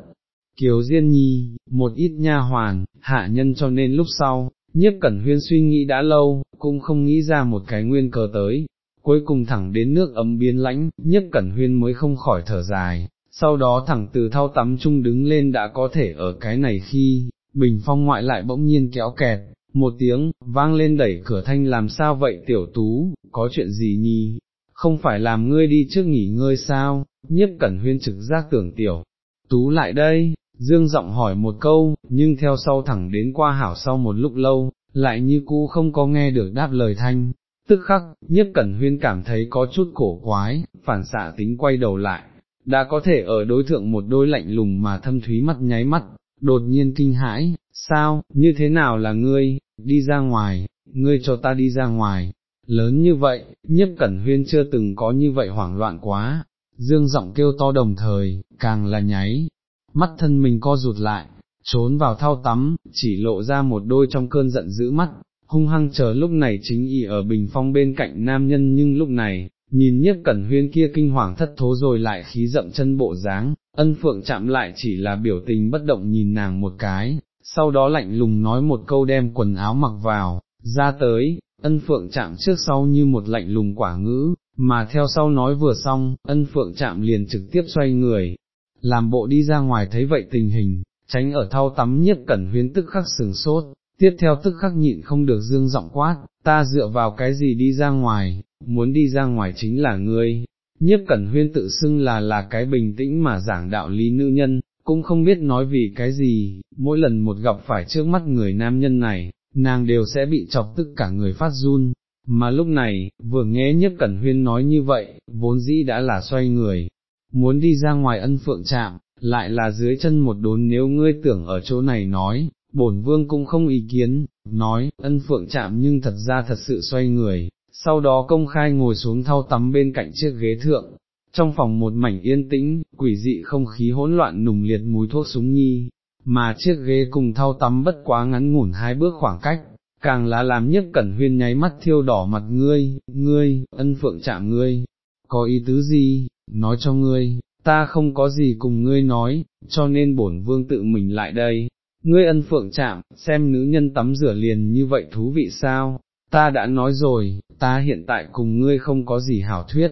Kiều Diên Nhi, một ít nha hoàn, hạ nhân cho nên lúc sau, nhiếp cẩn huyên suy nghĩ đã lâu, cũng không nghĩ ra một cái nguyên cờ tới, cuối cùng thẳng đến nước ấm biến lãnh, Nhất cẩn huyên mới không khỏi thở dài, sau đó thẳng từ thao tắm chung đứng lên đã có thể ở cái này khi, bình phong ngoại lại bỗng nhiên kéo kẹt, một tiếng, vang lên đẩy cửa thanh làm sao vậy tiểu tú, có chuyện gì nhi, không phải làm ngươi đi trước nghỉ ngơi sao, nhiếp cẩn huyên trực giác tưởng tiểu, tú lại đây, dương giọng hỏi một câu, nhưng theo sau thẳng đến qua hảo sau một lúc lâu, lại như cũ không có nghe được đáp lời thanh, tức khắc, nhất cẩn huyên cảm thấy có chút cổ quái, phản xạ tính quay đầu lại, đã có thể ở đối thượng một đôi lạnh lùng mà thâm thúy mắt nháy mắt, đột nhiên kinh hãi, sao, như thế nào là ngươi, đi ra ngoài, ngươi cho ta đi ra ngoài, lớn như vậy, nhiếp cẩn huyên chưa từng có như vậy hoảng loạn quá, dương giọng kêu to đồng thời, càng là nháy, mắt thân mình co rụt lại, trốn vào thao tắm, chỉ lộ ra một đôi trong cơn giận dữ mắt, hung hăng chờ lúc này chính y ở bình phong bên cạnh nam nhân nhưng lúc này, nhìn nhất cẩn huyên kia kinh hoàng thất thố rồi lại khí dậm chân bộ dáng, ân phượng chạm lại chỉ là biểu tình bất động nhìn nàng một cái, sau đó lạnh lùng nói một câu đem quần áo mặc vào, ra tới, ân phượng chạm trước sau như một lạnh lùng quả ngữ, mà theo sau nói vừa xong, ân phượng chạm liền trực tiếp xoay người, làm bộ đi ra ngoài thấy vậy tình hình, tránh ở thao tắm nhiếp cẩn huyên tức khắc sừng sốt, tiếp theo tức khắc nhịn không được dương giọng quát, ta dựa vào cái gì đi ra ngoài, muốn đi ra ngoài chính là ngươi. Nhiếp cẩn huyên tự xưng là là cái bình tĩnh mà giảng đạo lý nữ nhân, cũng không biết nói vì cái gì, mỗi lần một gặp phải trước mắt người nam nhân này, nàng đều sẽ bị chọc tức cả người phát run, mà lúc này, vừa nghe nhiếp cẩn huyên nói như vậy, vốn dĩ đã là xoay người, muốn đi ra ngoài ân phượng chạm, lại là dưới chân một đốn nếu ngươi tưởng ở chỗ này nói, bổn vương cũng không ý kiến, nói, ân phượng chạm nhưng thật ra thật sự xoay người, sau đó công khai ngồi xuống thau tắm bên cạnh chiếc ghế thượng, trong phòng một mảnh yên tĩnh, quỷ dị không khí hỗn loạn nùng liệt mùi thuốc súng nhi, mà chiếc ghế cùng thau tắm bất quá ngắn ngủn hai bước khoảng cách, càng là làm nhất cẩn huyên nháy mắt thiêu đỏ mặt ngươi, ngươi, ân phượng chạm ngươi, có ý tứ gì, nói cho ngươi, ta không có gì cùng ngươi nói, cho nên bổn vương tự mình lại đây, ngươi ân phượng chạm, xem nữ nhân tắm rửa liền như vậy thú vị sao, ta đã nói rồi, ta hiện tại cùng ngươi không có gì hảo thuyết,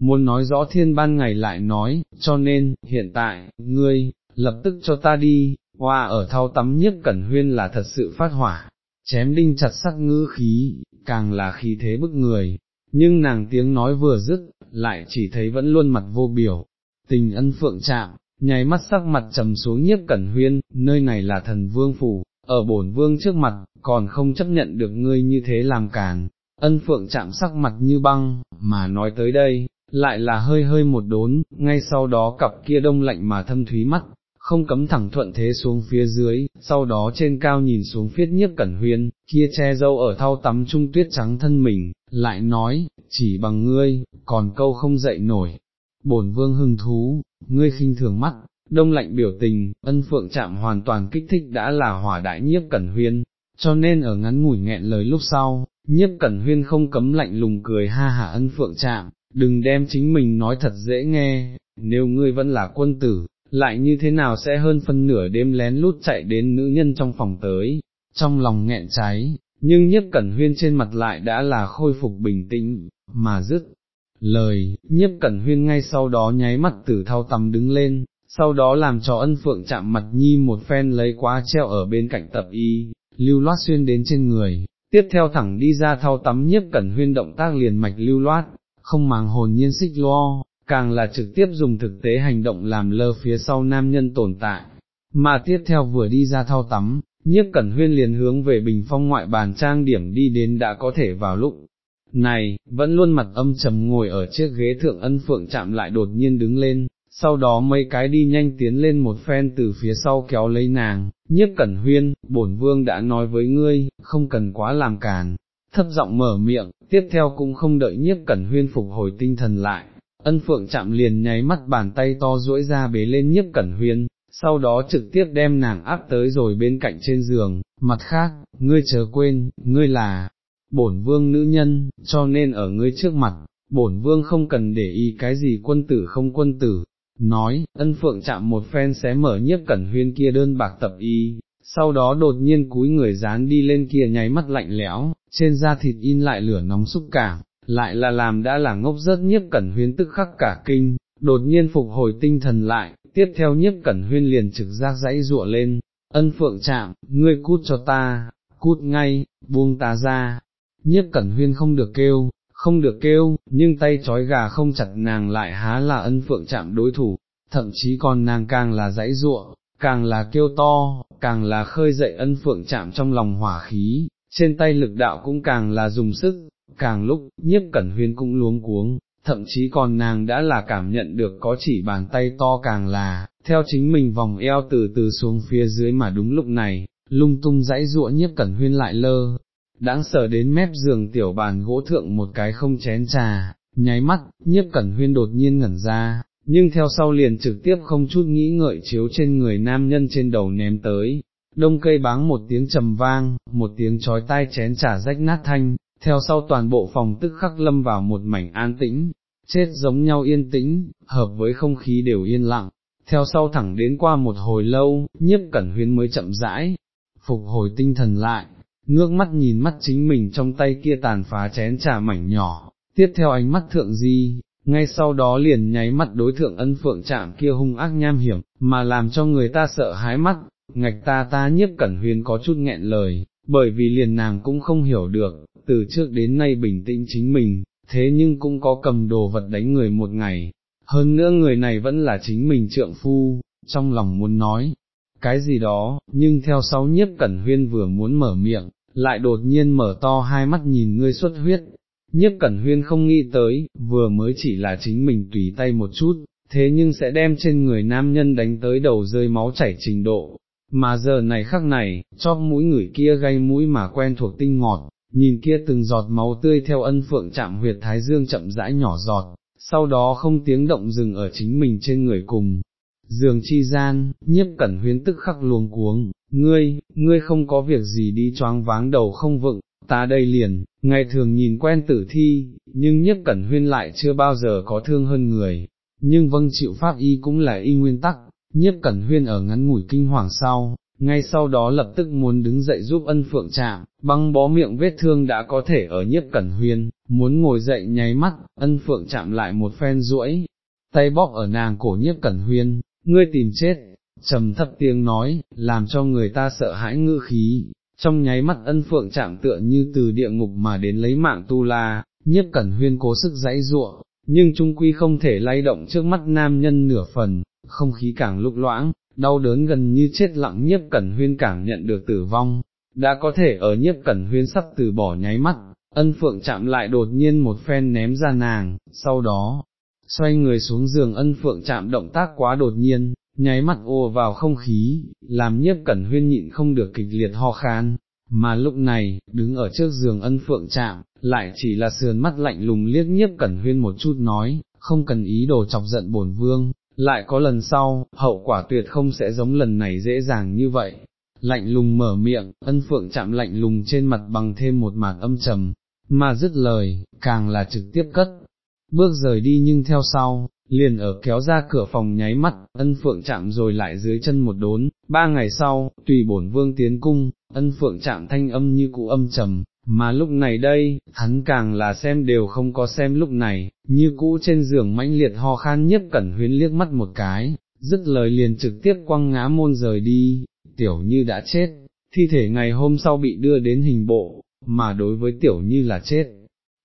muốn nói rõ thiên ban ngày lại nói, cho nên, hiện tại, ngươi, lập tức cho ta đi, hoa ở thao tắm nhất cẩn huyên là thật sự phát hỏa, chém đinh chặt sắc ngữ khí, càng là khí thế bức người, nhưng nàng tiếng nói vừa dứt, lại chỉ thấy vẫn luôn mặt vô biểu, tình ân phượng chạm, nháy mắt sắc mặt trầm xuống nhiếp cẩn huyên, nơi này là thần vương phủ, ở bổn vương trước mặt, còn không chấp nhận được ngươi như thế làm càn, ân phượng chạm sắc mặt như băng, mà nói tới đây, lại là hơi hơi một đốn, ngay sau đó cặp kia đông lạnh mà thâm thúy mắt, không cấm thẳng thuận thế xuống phía dưới, sau đó trên cao nhìn xuống phiết nhiếp cẩn huyên, kia che dâu ở thau tắm trung tuyết trắng thân mình, lại nói, chỉ bằng ngươi, còn câu không dậy nổi. Bổn vương hưng thú, ngươi khinh thường mắt, đông lạnh biểu tình, ân phượng chạm hoàn toàn kích thích đã là hỏa đại nhiếp cẩn huyên, cho nên ở ngắn ngủi nghẹn lời lúc sau, nhiếp cẩn huyên không cấm lạnh lùng cười ha hả ân phượng chạm, đừng đem chính mình nói thật dễ nghe, nếu ngươi vẫn là quân tử, lại như thế nào sẽ hơn phân nửa đêm lén lút chạy đến nữ nhân trong phòng tới, trong lòng nghẹn cháy, nhưng nhiếp cẩn huyên trên mặt lại đã là khôi phục bình tĩnh, mà dứt. Lời, nhiếp cẩn huyên ngay sau đó nháy mắt tử thao tầm đứng lên, sau đó làm cho ân phượng chạm mặt nhi một phen lấy quá treo ở bên cạnh tập y, lưu loát xuyên đến trên người, tiếp theo thẳng đi ra thao tắm nhiếp cẩn huyên động tác liền mạch lưu loát, không màng hồn nhiên xích lo, càng là trực tiếp dùng thực tế hành động làm lơ phía sau nam nhân tồn tại. Mà tiếp theo vừa đi ra thao tắm, nhiếp cẩn huyên liền hướng về bình phong ngoại bàn trang điểm đi đến đã có thể vào lúc. Này, vẫn luôn mặt âm trầm ngồi ở chiếc ghế thượng ân phượng chạm lại đột nhiên đứng lên, sau đó mấy cái đi nhanh tiến lên một phen từ phía sau kéo lấy nàng, nhiếp cẩn huyên, bổn vương đã nói với ngươi, không cần quá làm càn, thấp giọng mở miệng, tiếp theo cũng không đợi nhiếp cẩn huyên phục hồi tinh thần lại, ân phượng chạm liền nháy mắt bàn tay to duỗi ra bế lên nhiếp cẩn huyên, sau đó trực tiếp đem nàng áp tới rồi bên cạnh trên giường, mặt khác, ngươi chờ quên, ngươi là bổn vương nữ nhân, cho nên ở ngươi trước mặt, bổn vương không cần để ý cái gì quân tử không quân tử, nói, ân phượng chạm một phen xé mở nhiếp cẩn huyên kia đơn bạc tập y, sau đó đột nhiên cúi người dán đi lên kia nháy mắt lạnh lẽo, trên da thịt in lại lửa nóng xúc cảm, lại là làm đã là ngốc rớt nhiếp cẩn huyên tức khắc cả kinh, đột nhiên phục hồi tinh thần lại, tiếp theo nhiếp cẩn huyên liền trực giác dãy rụa lên, ân phượng chạm, ngươi cút cho ta, cút ngay, buông ta ra, nhiếp cẩn huyên không được kêu, không được kêu, nhưng tay trói gà không chặt nàng lại há là ân phượng chạm đối thủ, thậm chí còn nàng càng là dãy ruộng, càng là kêu to, càng là khơi dậy ân phượng chạm trong lòng hỏa khí, trên tay lực đạo cũng càng là dùng sức, càng lúc, nhiếp cẩn huyên cũng luống cuống, thậm chí còn nàng đã là cảm nhận được có chỉ bàn tay to càng là, theo chính mình vòng eo từ từ xuống phía dưới mà đúng lúc này, lung tung dãy ruộng nhiếp cẩn huyên lại lơ, đáng sợ đến mép giường tiểu bàn gỗ thượng một cái không chén trà, nháy mắt, nhiếp cẩn huyên đột nhiên ngẩn ra, nhưng theo sau liền trực tiếp không chút nghĩ ngợi chiếu trên người nam nhân trên đầu ném tới, đông cây báng một tiếng trầm vang, một tiếng chói tai chén trà rách nát thanh, theo sau toàn bộ phòng tức khắc lâm vào một mảnh an tĩnh, chết giống nhau yên tĩnh, hợp với không khí đều yên lặng, theo sau thẳng đến qua một hồi lâu, nhiếp cẩn huyên mới chậm rãi, phục hồi tinh thần lại, ngước mắt nhìn mắt chính mình trong tay kia tàn phá chén trà mảnh nhỏ, tiếp theo ánh mắt thượng di, ngay sau đó liền nháy mắt đối thượng ân phượng chạm kia hung ác nham hiểm, mà làm cho người ta sợ hái mắt, ngạch ta ta nhiếp cẩn huyền có chút nghẹn lời, bởi vì liền nàng cũng không hiểu được, từ trước đến nay bình tĩnh chính mình, thế nhưng cũng có cầm đồ vật đánh người một ngày, hơn nữa người này vẫn là chính mình trượng phu, trong lòng muốn nói, cái gì đó, nhưng theo sau nhiếp cẩn huyên vừa muốn mở miệng, lại đột nhiên mở to hai mắt nhìn ngươi xuất huyết, nhiếp cẩn huyên không nghĩ tới, vừa mới chỉ là chính mình tùy tay một chút, thế nhưng sẽ đem trên người nam nhân đánh tới đầu rơi máu chảy trình độ, mà giờ này khắc này, cho mũi người kia gây mũi mà quen thuộc tinh ngọt, nhìn kia từng giọt máu tươi theo ân phượng chạm huyệt thái dương chậm rãi nhỏ giọt, sau đó không tiếng động dừng ở chính mình trên người cùng. Dường chi gian, nhiếp cẩn huyến tức khắc luồng cuống, ngươi, ngươi không có việc gì đi choáng váng đầu không vựng, ta đây liền, ngày thường nhìn quen tử thi, nhưng nhiếp cẩn huyên lại chưa bao giờ có thương hơn người, nhưng vâng chịu pháp y cũng là y nguyên tắc, nhiếp cẩn huyên ở ngắn ngủi kinh hoàng sau, ngay sau đó lập tức muốn đứng dậy giúp ân phượng chạm, băng bó miệng vết thương đã có thể ở nhiếp cẩn huyên, muốn ngồi dậy nháy mắt, ân phượng chạm lại một phen duỗi tay bóp ở nàng cổ nhiếp cẩn huyên, ngươi tìm chết, trầm thấp tiếng nói, làm cho người ta sợ hãi ngư khí, trong nháy mắt ân phượng chạm tựa như từ địa ngục mà đến lấy mạng tu la, nhiếp cẩn huyên cố sức dãy ruộng, nhưng trung quy không thể lay động trước mắt nam nhân nửa phần, không khí càng lúc loãng, đau đớn gần như chết lặng nhiếp cẩn huyên càng nhận được tử vong, đã có thể ở nhiếp cẩn huyên sắp từ bỏ nháy mắt, ân phượng chạm lại đột nhiên một phen ném ra nàng, sau đó, xoay người xuống giường ân phượng chạm động tác quá đột nhiên, nháy mắt ô vào không khí, làm nhiếp cẩn huyên nhịn không được kịch liệt ho khan, mà lúc này, đứng ở trước giường ân phượng chạm, lại chỉ là sườn mắt lạnh lùng liếc nhiếp cẩn huyên một chút nói, không cần ý đồ chọc giận bổn vương, lại có lần sau, hậu quả tuyệt không sẽ giống lần này dễ dàng như vậy. Lạnh lùng mở miệng, ân phượng chạm lạnh lùng trên mặt bằng thêm một mạc âm trầm, mà dứt lời, càng là trực tiếp cất, bước rời đi nhưng theo sau, liền ở kéo ra cửa phòng nháy mắt, ân phượng chạm rồi lại dưới chân một đốn, ba ngày sau, tùy bổn vương tiến cung, ân phượng chạm thanh âm như cụ âm trầm, mà lúc này đây, hắn càng là xem đều không có xem lúc này, như cũ trên giường mãnh liệt ho khan nhất cẩn huyến liếc mắt một cái, dứt lời liền trực tiếp quăng ngã môn rời đi, tiểu như đã chết, thi thể ngày hôm sau bị đưa đến hình bộ, mà đối với tiểu như là chết.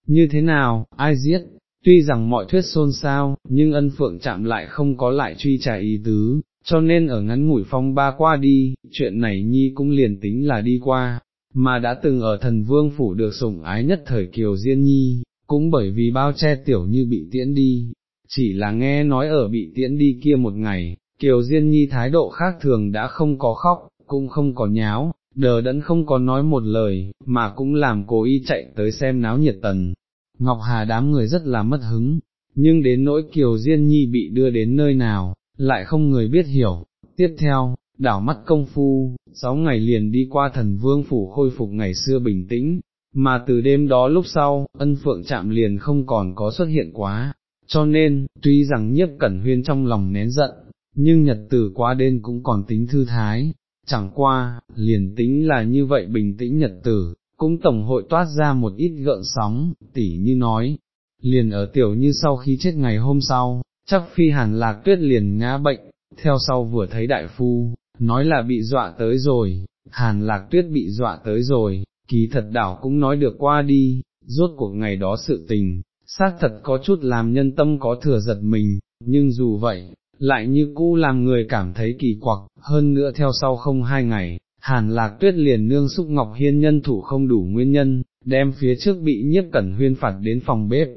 Như thế nào, ai giết, tuy rằng mọi thuyết xôn xao, nhưng ân phượng chạm lại không có lại truy trả ý tứ, cho nên ở ngắn ngủi phong ba qua đi, chuyện này nhi cũng liền tính là đi qua, mà đã từng ở thần vương phủ được sủng ái nhất thời kiều diên nhi, cũng bởi vì bao che tiểu như bị tiễn đi, chỉ là nghe nói ở bị tiễn đi kia một ngày, kiều diên nhi thái độ khác thường đã không có khóc, cũng không có nháo, đờ đẫn không có nói một lời, mà cũng làm cố ý chạy tới xem náo nhiệt tần. Ngọc Hà đám người rất là mất hứng, nhưng đến nỗi Kiều Diên Nhi bị đưa đến nơi nào, lại không người biết hiểu. Tiếp theo, đảo mắt công phu, sáu ngày liền đi qua thần vương phủ khôi phục ngày xưa bình tĩnh, mà từ đêm đó lúc sau, ân phượng chạm liền không còn có xuất hiện quá, cho nên, tuy rằng nhiếp cẩn huyên trong lòng nén giận, nhưng nhật tử quá đêm cũng còn tính thư thái, chẳng qua, liền tính là như vậy bình tĩnh nhật tử, cũng tổng hội toát ra một ít gợn sóng, tỉ như nói, liền ở tiểu như sau khi chết ngày hôm sau, chắc phi hàn lạc tuyết liền ngã bệnh, theo sau vừa thấy đại phu, nói là bị dọa tới rồi, hàn lạc tuyết bị dọa tới rồi, kỳ thật đảo cũng nói được qua đi, rốt cuộc ngày đó sự tình, xác thật có chút làm nhân tâm có thừa giật mình, nhưng dù vậy, lại như cũ làm người cảm thấy kỳ quặc, hơn nữa theo sau không hai ngày, hàn lạc tuyết liền nương xúc ngọc hiên nhân thủ không đủ nguyên nhân, đem phía trước bị nhiếp cẩn huyên phạt đến phòng bếp,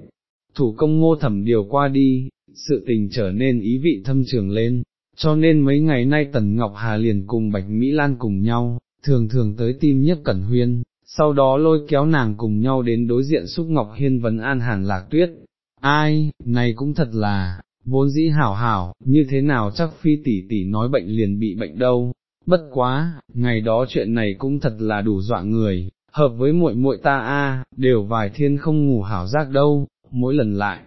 thủ công ngô thẩm điều qua đi, sự tình trở nên ý vị thâm trường lên, cho nên mấy ngày nay Tần Ngọc Hà liền cùng Bạch Mỹ Lan cùng nhau, thường thường tới tim nhiếp cẩn huyên, sau đó lôi kéo nàng cùng nhau đến đối diện xúc Ngọc Hiên vấn an hàn lạc tuyết, ai, này cũng thật là, vốn dĩ hảo hảo, như thế nào chắc phi tỷ tỷ nói bệnh liền bị bệnh đâu, bất quá, ngày đó chuyện này cũng thật là đủ dọa người, hợp với muội muội ta a, đều vài thiên không ngủ hảo giác đâu, mỗi lần lại.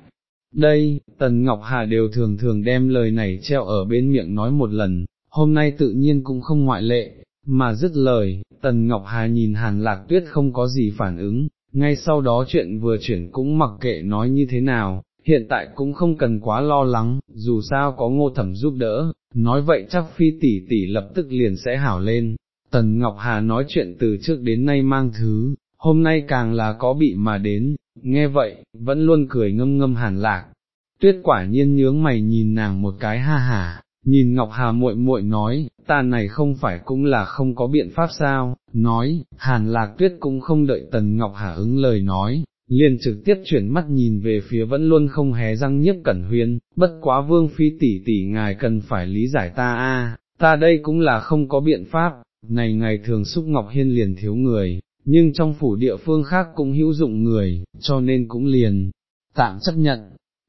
Đây, Tần Ngọc Hà đều thường thường đem lời này treo ở bên miệng nói một lần, hôm nay tự nhiên cũng không ngoại lệ, mà dứt lời, Tần Ngọc Hà nhìn Hàn Lạc Tuyết không có gì phản ứng, ngay sau đó chuyện vừa chuyển cũng mặc kệ nói như thế nào, hiện tại cũng không cần quá lo lắng, dù sao có ngô thẩm giúp đỡ, nói vậy chắc phi tỷ tỷ lập tức liền sẽ hảo lên. Tần Ngọc Hà nói chuyện từ trước đến nay mang thứ, hôm nay càng là có bị mà đến, nghe vậy, vẫn luôn cười ngâm ngâm hàn lạc. Tuyết quả nhiên nhướng mày nhìn nàng một cái ha hả, nhìn Ngọc Hà muội muội nói, ta này không phải cũng là không có biện pháp sao, nói, hàn lạc tuyết cũng không đợi Tần Ngọc Hà ứng lời nói, liền trực tiếp chuyển mắt nhìn về phía vẫn luôn không hé răng nhiếp cẩn huyên, bất quá vương phi tỷ tỷ ngài cần phải lý giải ta a, ta đây cũng là không có biện pháp, này ngày thường xúc ngọc hiên liền thiếu người, nhưng trong phủ địa phương khác cũng hữu dụng người, cho nên cũng liền, tạm chấp nhận,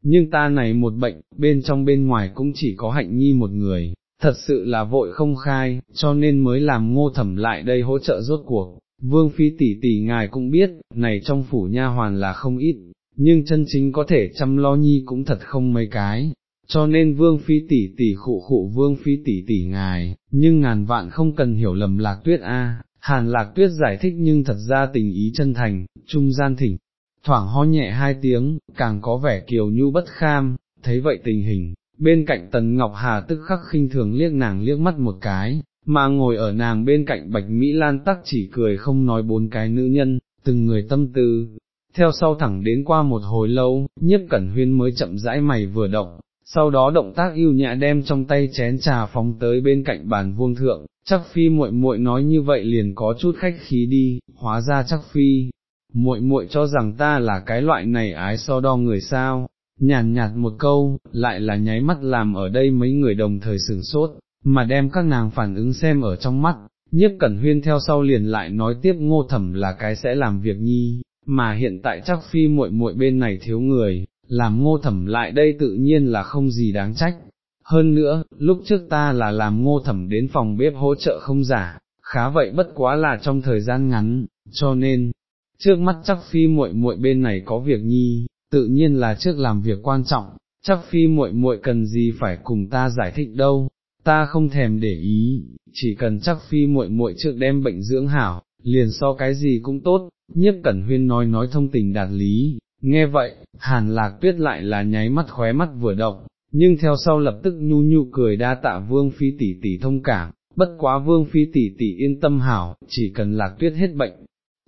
nhưng ta này một bệnh, bên trong bên ngoài cũng chỉ có hạnh nhi một người, thật sự là vội không khai, cho nên mới làm ngô thẩm lại đây hỗ trợ rốt cuộc, Vương phi tỷ tỷ ngài cũng biết, này trong phủ nha hoàn là không ít, nhưng chân chính có thể chăm lo nhi cũng thật không mấy cái, cho nên vương phi tỷ tỷ khụ khụ vương phi tỷ tỷ ngài, nhưng ngàn vạn không cần hiểu lầm lạc tuyết a. Hàn lạc tuyết giải thích nhưng thật ra tình ý chân thành, trung gian thỉnh, thoảng ho nhẹ hai tiếng, càng có vẻ kiều nhu bất kham, thấy vậy tình hình, bên cạnh tần Ngọc Hà tức khắc khinh thường liếc nàng liếc mắt một cái, mà ngồi ở nàng bên cạnh Bạch Mỹ Lan tắc chỉ cười không nói bốn cái nữ nhân, từng người tâm tư. Theo sau thẳng đến qua một hồi lâu, nhiếp cẩn huyên mới chậm rãi mày vừa động, sau đó động tác yêu nhã đem trong tay chén trà phóng tới bên cạnh bàn vuông thượng, chắc phi muội muội nói như vậy liền có chút khách khí đi, hóa ra chắc phi, muội muội cho rằng ta là cái loại này ái so đo người sao, nhàn nhạt một câu, lại là nháy mắt làm ở đây mấy người đồng thời sửng sốt, mà đem các nàng phản ứng xem ở trong mắt, nhiếp cẩn huyên theo sau liền lại nói tiếp ngô thẩm là cái sẽ làm việc nhi, mà hiện tại chắc phi muội muội bên này thiếu người, làm ngô thẩm lại đây tự nhiên là không gì đáng trách. Hơn nữa, lúc trước ta là làm ngô thẩm đến phòng bếp hỗ trợ không giả, khá vậy bất quá là trong thời gian ngắn, cho nên, trước mắt chắc phi muội muội bên này có việc nhi, tự nhiên là trước làm việc quan trọng, chắc phi muội muội cần gì phải cùng ta giải thích đâu, ta không thèm để ý, chỉ cần chắc phi muội muội trước đem bệnh dưỡng hảo, liền so cái gì cũng tốt, nhất cẩn huyên nói nói thông tình đạt lý, nghe vậy, hàn lạc tuyết lại là nháy mắt khóe mắt vừa động, nhưng theo sau lập tức nhu nhu cười đa tạ vương phi tỷ tỷ thông cảm, bất quá vương phi tỷ tỷ yên tâm hảo, chỉ cần lạc tuyết hết bệnh.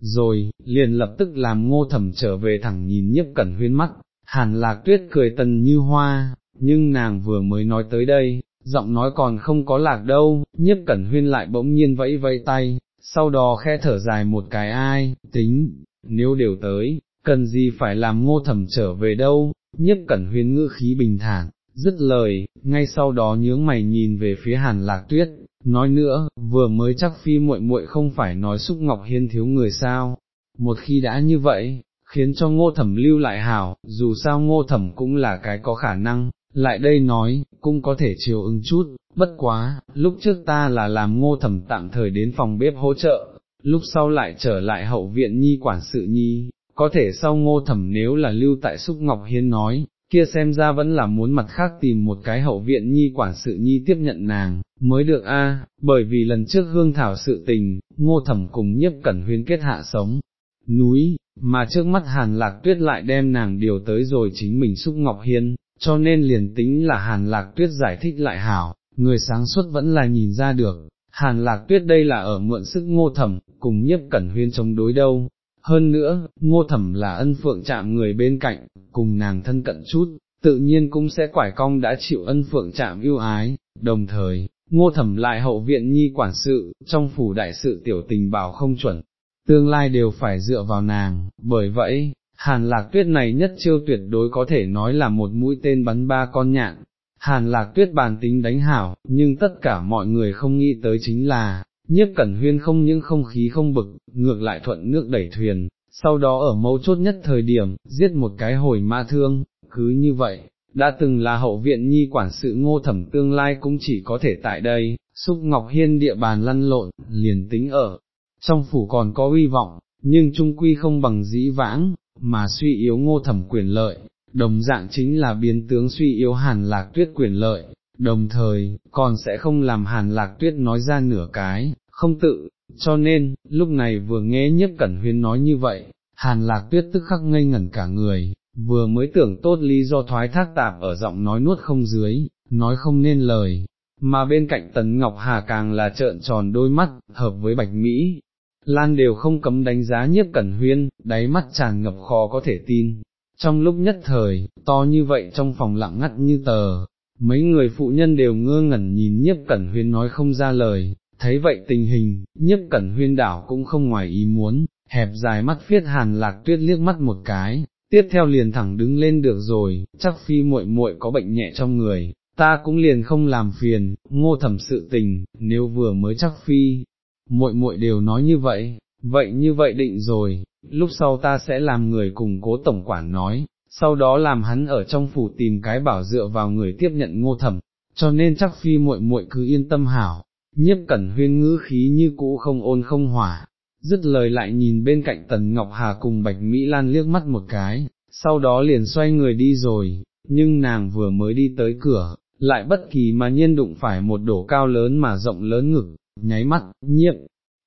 Rồi, liền lập tức làm ngô thẩm trở về thẳng nhìn nhiếp cẩn huyên mắt, hàn lạc tuyết cười tần như hoa, nhưng nàng vừa mới nói tới đây, giọng nói còn không có lạc đâu, nhất cẩn huyên lại bỗng nhiên vẫy vẫy tay, sau đó khe thở dài một cái ai, tính, nếu đều tới, cần gì phải làm ngô thẩm trở về đâu, nhất cẩn huyên ngữ khí bình thản, dứt lời, ngay sau đó nhướng mày nhìn về phía hàn lạc tuyết, nói nữa, vừa mới chắc phi muội muội không phải nói xúc ngọc hiên thiếu người sao, một khi đã như vậy, khiến cho ngô thẩm lưu lại hảo, dù sao ngô thẩm cũng là cái có khả năng, lại đây nói, cũng có thể chiều ứng chút, bất quá, lúc trước ta là làm ngô thẩm tạm thời đến phòng bếp hỗ trợ, lúc sau lại trở lại hậu viện nhi quản sự nhi, có thể sau ngô thẩm nếu là lưu tại Xúc Ngọc Hiên nói, kia xem ra vẫn là muốn mặt khác tìm một cái hậu viện nhi quản sự nhi tiếp nhận nàng, mới được a. bởi vì lần trước hương thảo sự tình, ngô thẩm cùng nhiếp cẩn huyên kết hạ sống, núi, mà trước mắt hàn lạc tuyết lại đem nàng điều tới rồi chính mình Xúc Ngọc Hiên, cho nên liền tính là hàn lạc tuyết giải thích lại hảo, người sáng suốt vẫn là nhìn ra được, hàn lạc tuyết đây là ở mượn sức ngô thẩm, cùng nhiếp cẩn huyên chống đối đâu. Hơn nữa, ngô thẩm là ân phượng chạm người bên cạnh, cùng nàng thân cận chút, tự nhiên cũng sẽ quải cong đã chịu ân phượng chạm yêu ái, đồng thời, ngô thẩm lại hậu viện nhi quản sự, trong phủ đại sự tiểu tình bảo không chuẩn, tương lai đều phải dựa vào nàng, bởi vậy, hàn lạc tuyết này nhất chiêu tuyệt đối có thể nói là một mũi tên bắn ba con nhạn. Hàn lạc tuyết bàn tính đánh hảo, nhưng tất cả mọi người không nghĩ tới chính là, nhiếp cẩn huyên không những không khí không bực, ngược lại thuận nước đẩy thuyền, sau đó ở mấu chốt nhất thời điểm, giết một cái hồi ma thương, cứ như vậy, đã từng là hậu viện nhi quản sự ngô thẩm tương lai cũng chỉ có thể tại đây, xúc ngọc hiên địa bàn lăn lộn, liền tính ở, trong phủ còn có uy vọng, nhưng trung quy không bằng dĩ vãng, mà suy yếu ngô thẩm quyền lợi, đồng dạng chính là biến tướng suy yếu hàn lạc tuyết quyền lợi, đồng thời, còn sẽ không làm hàn lạc tuyết nói ra nửa cái, không tự, cho nên, lúc này vừa nghe nhất cẩn huyên nói như vậy, hàn lạc tuyết tức khắc ngây ngẩn cả người, vừa mới tưởng tốt lý do thoái thác tạp ở giọng nói nuốt không dưới, nói không nên lời, mà bên cạnh tấn ngọc hà càng là trợn tròn đôi mắt, hợp với bạch Mỹ, Lan đều không cấm đánh giá nhiếp cẩn huyên, đáy mắt tràn ngập khó có thể tin. Trong lúc nhất thời, to như vậy trong phòng lặng ngắt như tờ, mấy người phụ nhân đều ngơ ngẩn nhìn nhiếp cẩn huyên nói không ra lời, thấy vậy tình hình, nhiếp cẩn huyên đảo cũng không ngoài ý muốn, hẹp dài mắt phiết hàn lạc tuyết liếc mắt một cái, tiếp theo liền thẳng đứng lên được rồi, chắc phi muội muội có bệnh nhẹ trong người, ta cũng liền không làm phiền, ngô thẩm sự tình, nếu vừa mới chắc phi, muội muội đều nói như vậy, vậy như vậy định rồi, lúc sau ta sẽ làm người cùng cố tổng quản nói, sau đó làm hắn ở trong phủ tìm cái bảo dựa vào người tiếp nhận ngô thẩm, cho nên chắc phi muội muội cứ yên tâm hảo, nhiếp cẩn huyên ngữ khí như cũ không ôn không hỏa, dứt lời lại nhìn bên cạnh Tần Ngọc Hà cùng Bạch Mỹ Lan liếc mắt một cái, sau đó liền xoay người đi rồi, nhưng nàng vừa mới đi tới cửa, lại bất kỳ mà nhiên đụng phải một đổ cao lớn mà rộng lớn ngực, nháy mắt, nhiệm,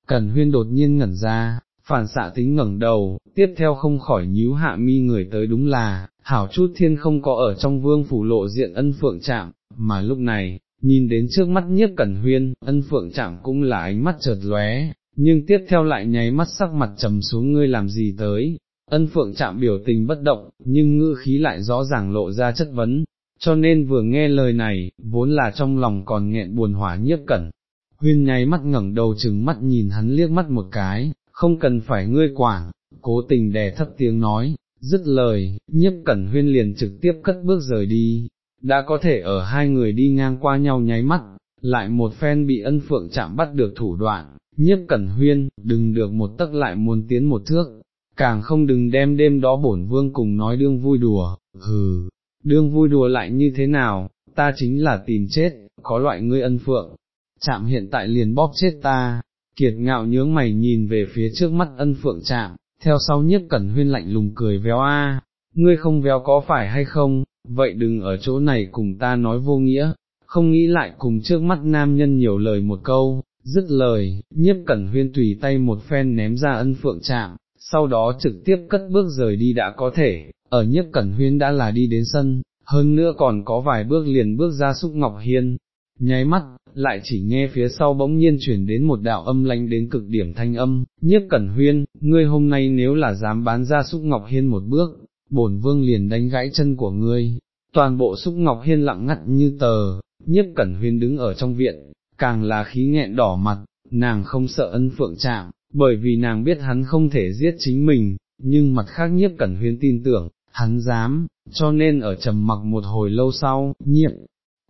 Cần huyên đột nhiên ngẩn ra, phản xạ tính ngẩng đầu, tiếp theo không khỏi nhíu hạ mi người tới đúng là, hảo chút thiên không có ở trong vương phủ lộ diện ân phượng chạm, mà lúc này, nhìn đến trước mắt nhiếp cẩn huyên, ân phượng chạm cũng là ánh mắt chợt lóe, nhưng tiếp theo lại nháy mắt sắc mặt trầm xuống ngươi làm gì tới, ân phượng chạm biểu tình bất động, nhưng ngữ khí lại rõ ràng lộ ra chất vấn, cho nên vừa nghe lời này, vốn là trong lòng còn nghẹn buồn hỏa nhiếp cẩn, huyên nháy mắt ngẩng đầu chừng mắt nhìn hắn liếc mắt một cái, không cần phải ngươi quản, cố tình đè thấp tiếng nói, dứt lời, nhiếp cẩn huyên liền trực tiếp cất bước rời đi, đã có thể ở hai người đi ngang qua nhau nháy mắt, lại một phen bị ân phượng chạm bắt được thủ đoạn, nhiếp cẩn huyên, đừng được một tấc lại muốn tiến một thước, càng không đừng đem đêm đó bổn vương cùng nói đương vui đùa, hừ, đương vui đùa lại như thế nào, ta chính là tìm chết, có loại ngươi ân phượng, chạm hiện tại liền bóp chết ta, kiệt ngạo nhướng mày nhìn về phía trước mắt ân phượng chạm, theo sau nhiếp cẩn huyên lạnh lùng cười véo a, ngươi không véo có phải hay không, vậy đừng ở chỗ này cùng ta nói vô nghĩa, không nghĩ lại cùng trước mắt nam nhân nhiều lời một câu, dứt lời, nhiếp cẩn huyên tùy tay một phen ném ra ân phượng chạm, sau đó trực tiếp cất bước rời đi đã có thể, ở nhiếp cẩn huyên đã là đi đến sân, hơn nữa còn có vài bước liền bước ra xúc ngọc hiên, nháy mắt, lại chỉ nghe phía sau bỗng nhiên chuyển đến một đạo âm lanh đến cực điểm thanh âm, nhiếp cẩn huyên, ngươi hôm nay nếu là dám bán ra xúc ngọc hiên một bước, bổn vương liền đánh gãy chân của ngươi, toàn bộ xúc ngọc hiên lặng ngắt như tờ, nhiếp cẩn huyên đứng ở trong viện, càng là khí nghẹn đỏ mặt, nàng không sợ ân phượng chạm, bởi vì nàng biết hắn không thể giết chính mình, nhưng mặt khác nhiếp cẩn huyên tin tưởng, hắn dám, cho nên ở trầm mặc một hồi lâu sau, nhiếp,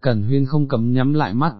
cẩn huyên không cấm nhắm lại mắt,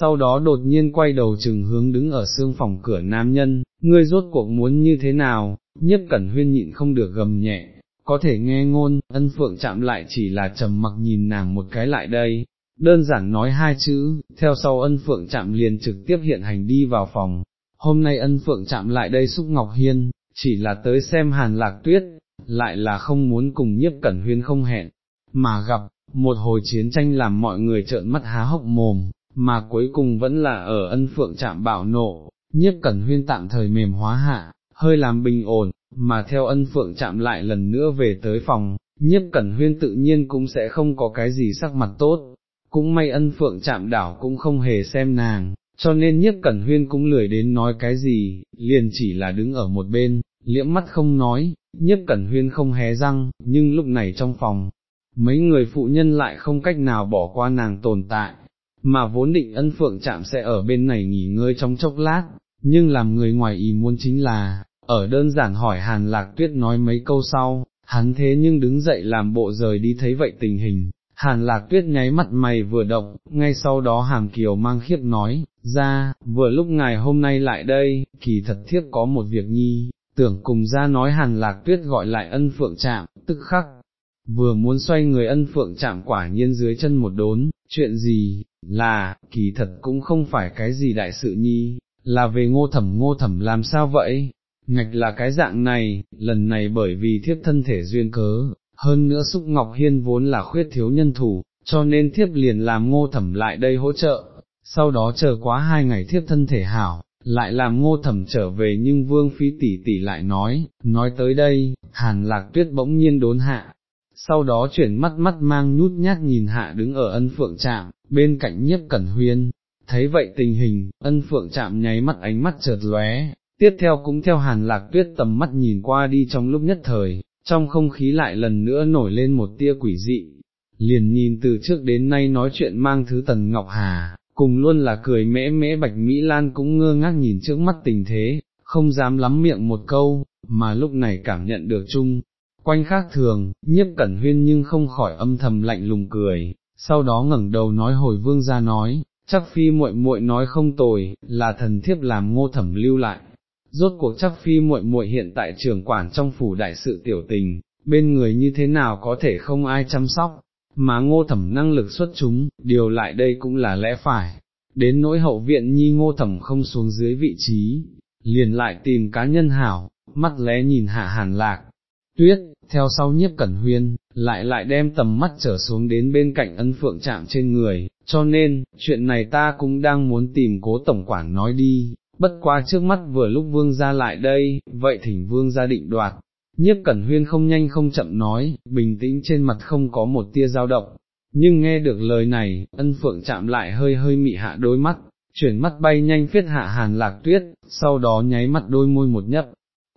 sau đó đột nhiên quay đầu chừng hướng đứng ở xương phòng cửa nam nhân, ngươi rốt cuộc muốn như thế nào, nhiếp cẩn huyên nhịn không được gầm nhẹ, có thể nghe ngôn, ân phượng chạm lại chỉ là trầm mặc nhìn nàng một cái lại đây, đơn giản nói hai chữ, theo sau ân phượng chạm liền trực tiếp hiện hành đi vào phòng, hôm nay ân phượng chạm lại đây xúc Ngọc Hiên, chỉ là tới xem hàn lạc tuyết, lại là không muốn cùng nhiếp cẩn huyên không hẹn, mà gặp, một hồi chiến tranh làm mọi người trợn mắt há hốc mồm, mà cuối cùng vẫn là ở ân phượng chạm bảo nộ, nhiếp cẩn huyên tạm thời mềm hóa hạ, hơi làm bình ổn, mà theo ân phượng chạm lại lần nữa về tới phòng, nhiếp cẩn huyên tự nhiên cũng sẽ không có cái gì sắc mặt tốt, cũng may ân phượng chạm đảo cũng không hề xem nàng, cho nên nhiếp cẩn huyên cũng lười đến nói cái gì, liền chỉ là đứng ở một bên, liễm mắt không nói, nhiếp cẩn huyên không hé răng, nhưng lúc này trong phòng, mấy người phụ nhân lại không cách nào bỏ qua nàng tồn tại, mà vốn định ân phượng chạm sẽ ở bên này nghỉ ngơi trong chốc lát, nhưng làm người ngoài ý muốn chính là, ở đơn giản hỏi hàn lạc tuyết nói mấy câu sau, hắn thế nhưng đứng dậy làm bộ rời đi thấy vậy tình hình, hàn lạc tuyết nháy mặt mày vừa động, ngay sau đó hàm kiều mang khiếp nói, ra, vừa lúc ngài hôm nay lại đây, kỳ thật thiết có một việc nhi, tưởng cùng ra nói hàn lạc tuyết gọi lại ân phượng chạm, tức khắc, vừa muốn xoay người ân phượng chạm quả nhiên dưới chân một đốn, chuyện gì, là, kỳ thật cũng không phải cái gì đại sự nhi, là về ngô thẩm ngô thẩm làm sao vậy, ngạch là cái dạng này, lần này bởi vì thiếp thân thể duyên cớ, hơn nữa Xúc Ngọc Hiên vốn là khuyết thiếu nhân thủ, cho nên thiếp liền làm ngô thẩm lại đây hỗ trợ, sau đó chờ quá hai ngày thiếp thân thể hảo, lại làm ngô thẩm trở về nhưng vương phi tỷ tỷ lại nói, nói tới đây, hàn lạc tuyết bỗng nhiên đốn hạ, sau đó chuyển mắt mắt mang nhút nhát nhìn hạ đứng ở ân phượng trạm, bên cạnh nhiếp cẩn huyên, thấy vậy tình hình, ân phượng chạm nháy mắt ánh mắt chợt lóe, tiếp theo cũng theo hàn lạc tuyết tầm mắt nhìn qua đi trong lúc nhất thời, trong không khí lại lần nữa nổi lên một tia quỷ dị, liền nhìn từ trước đến nay nói chuyện mang thứ tần Ngọc Hà, cùng luôn là cười mễ mễ bạch Mỹ Lan cũng ngơ ngác nhìn trước mắt tình thế, không dám lắm miệng một câu, mà lúc này cảm nhận được chung. Quanh khác thường, nhiếp cẩn huyên nhưng không khỏi âm thầm lạnh lùng cười, sau đó ngẩng đầu nói hồi vương ra nói, chắc phi muội muội nói không tồi, là thần thiếp làm ngô thẩm lưu lại. Rốt cuộc chắc phi muội muội hiện tại trưởng quản trong phủ đại sự tiểu tình, bên người như thế nào có thể không ai chăm sóc, mà ngô thẩm năng lực xuất chúng, điều lại đây cũng là lẽ phải. Đến nỗi hậu viện nhi ngô thẩm không xuống dưới vị trí, liền lại tìm cá nhân hảo, mắt lé nhìn hạ hàn lạc, tuyết, theo sau nhiếp cẩn huyên, lại lại đem tầm mắt trở xuống đến bên cạnh ân phượng chạm trên người, cho nên, chuyện này ta cũng đang muốn tìm cố tổng quản nói đi, bất qua trước mắt vừa lúc vương ra lại đây, vậy thỉnh vương ra định đoạt. Nhiếp cẩn huyên không nhanh không chậm nói, bình tĩnh trên mặt không có một tia dao động, nhưng nghe được lời này, ân phượng chạm lại hơi hơi mị hạ đôi mắt, chuyển mắt bay nhanh phiết hạ hàn lạc tuyết, sau đó nháy mắt đôi môi một nhấp,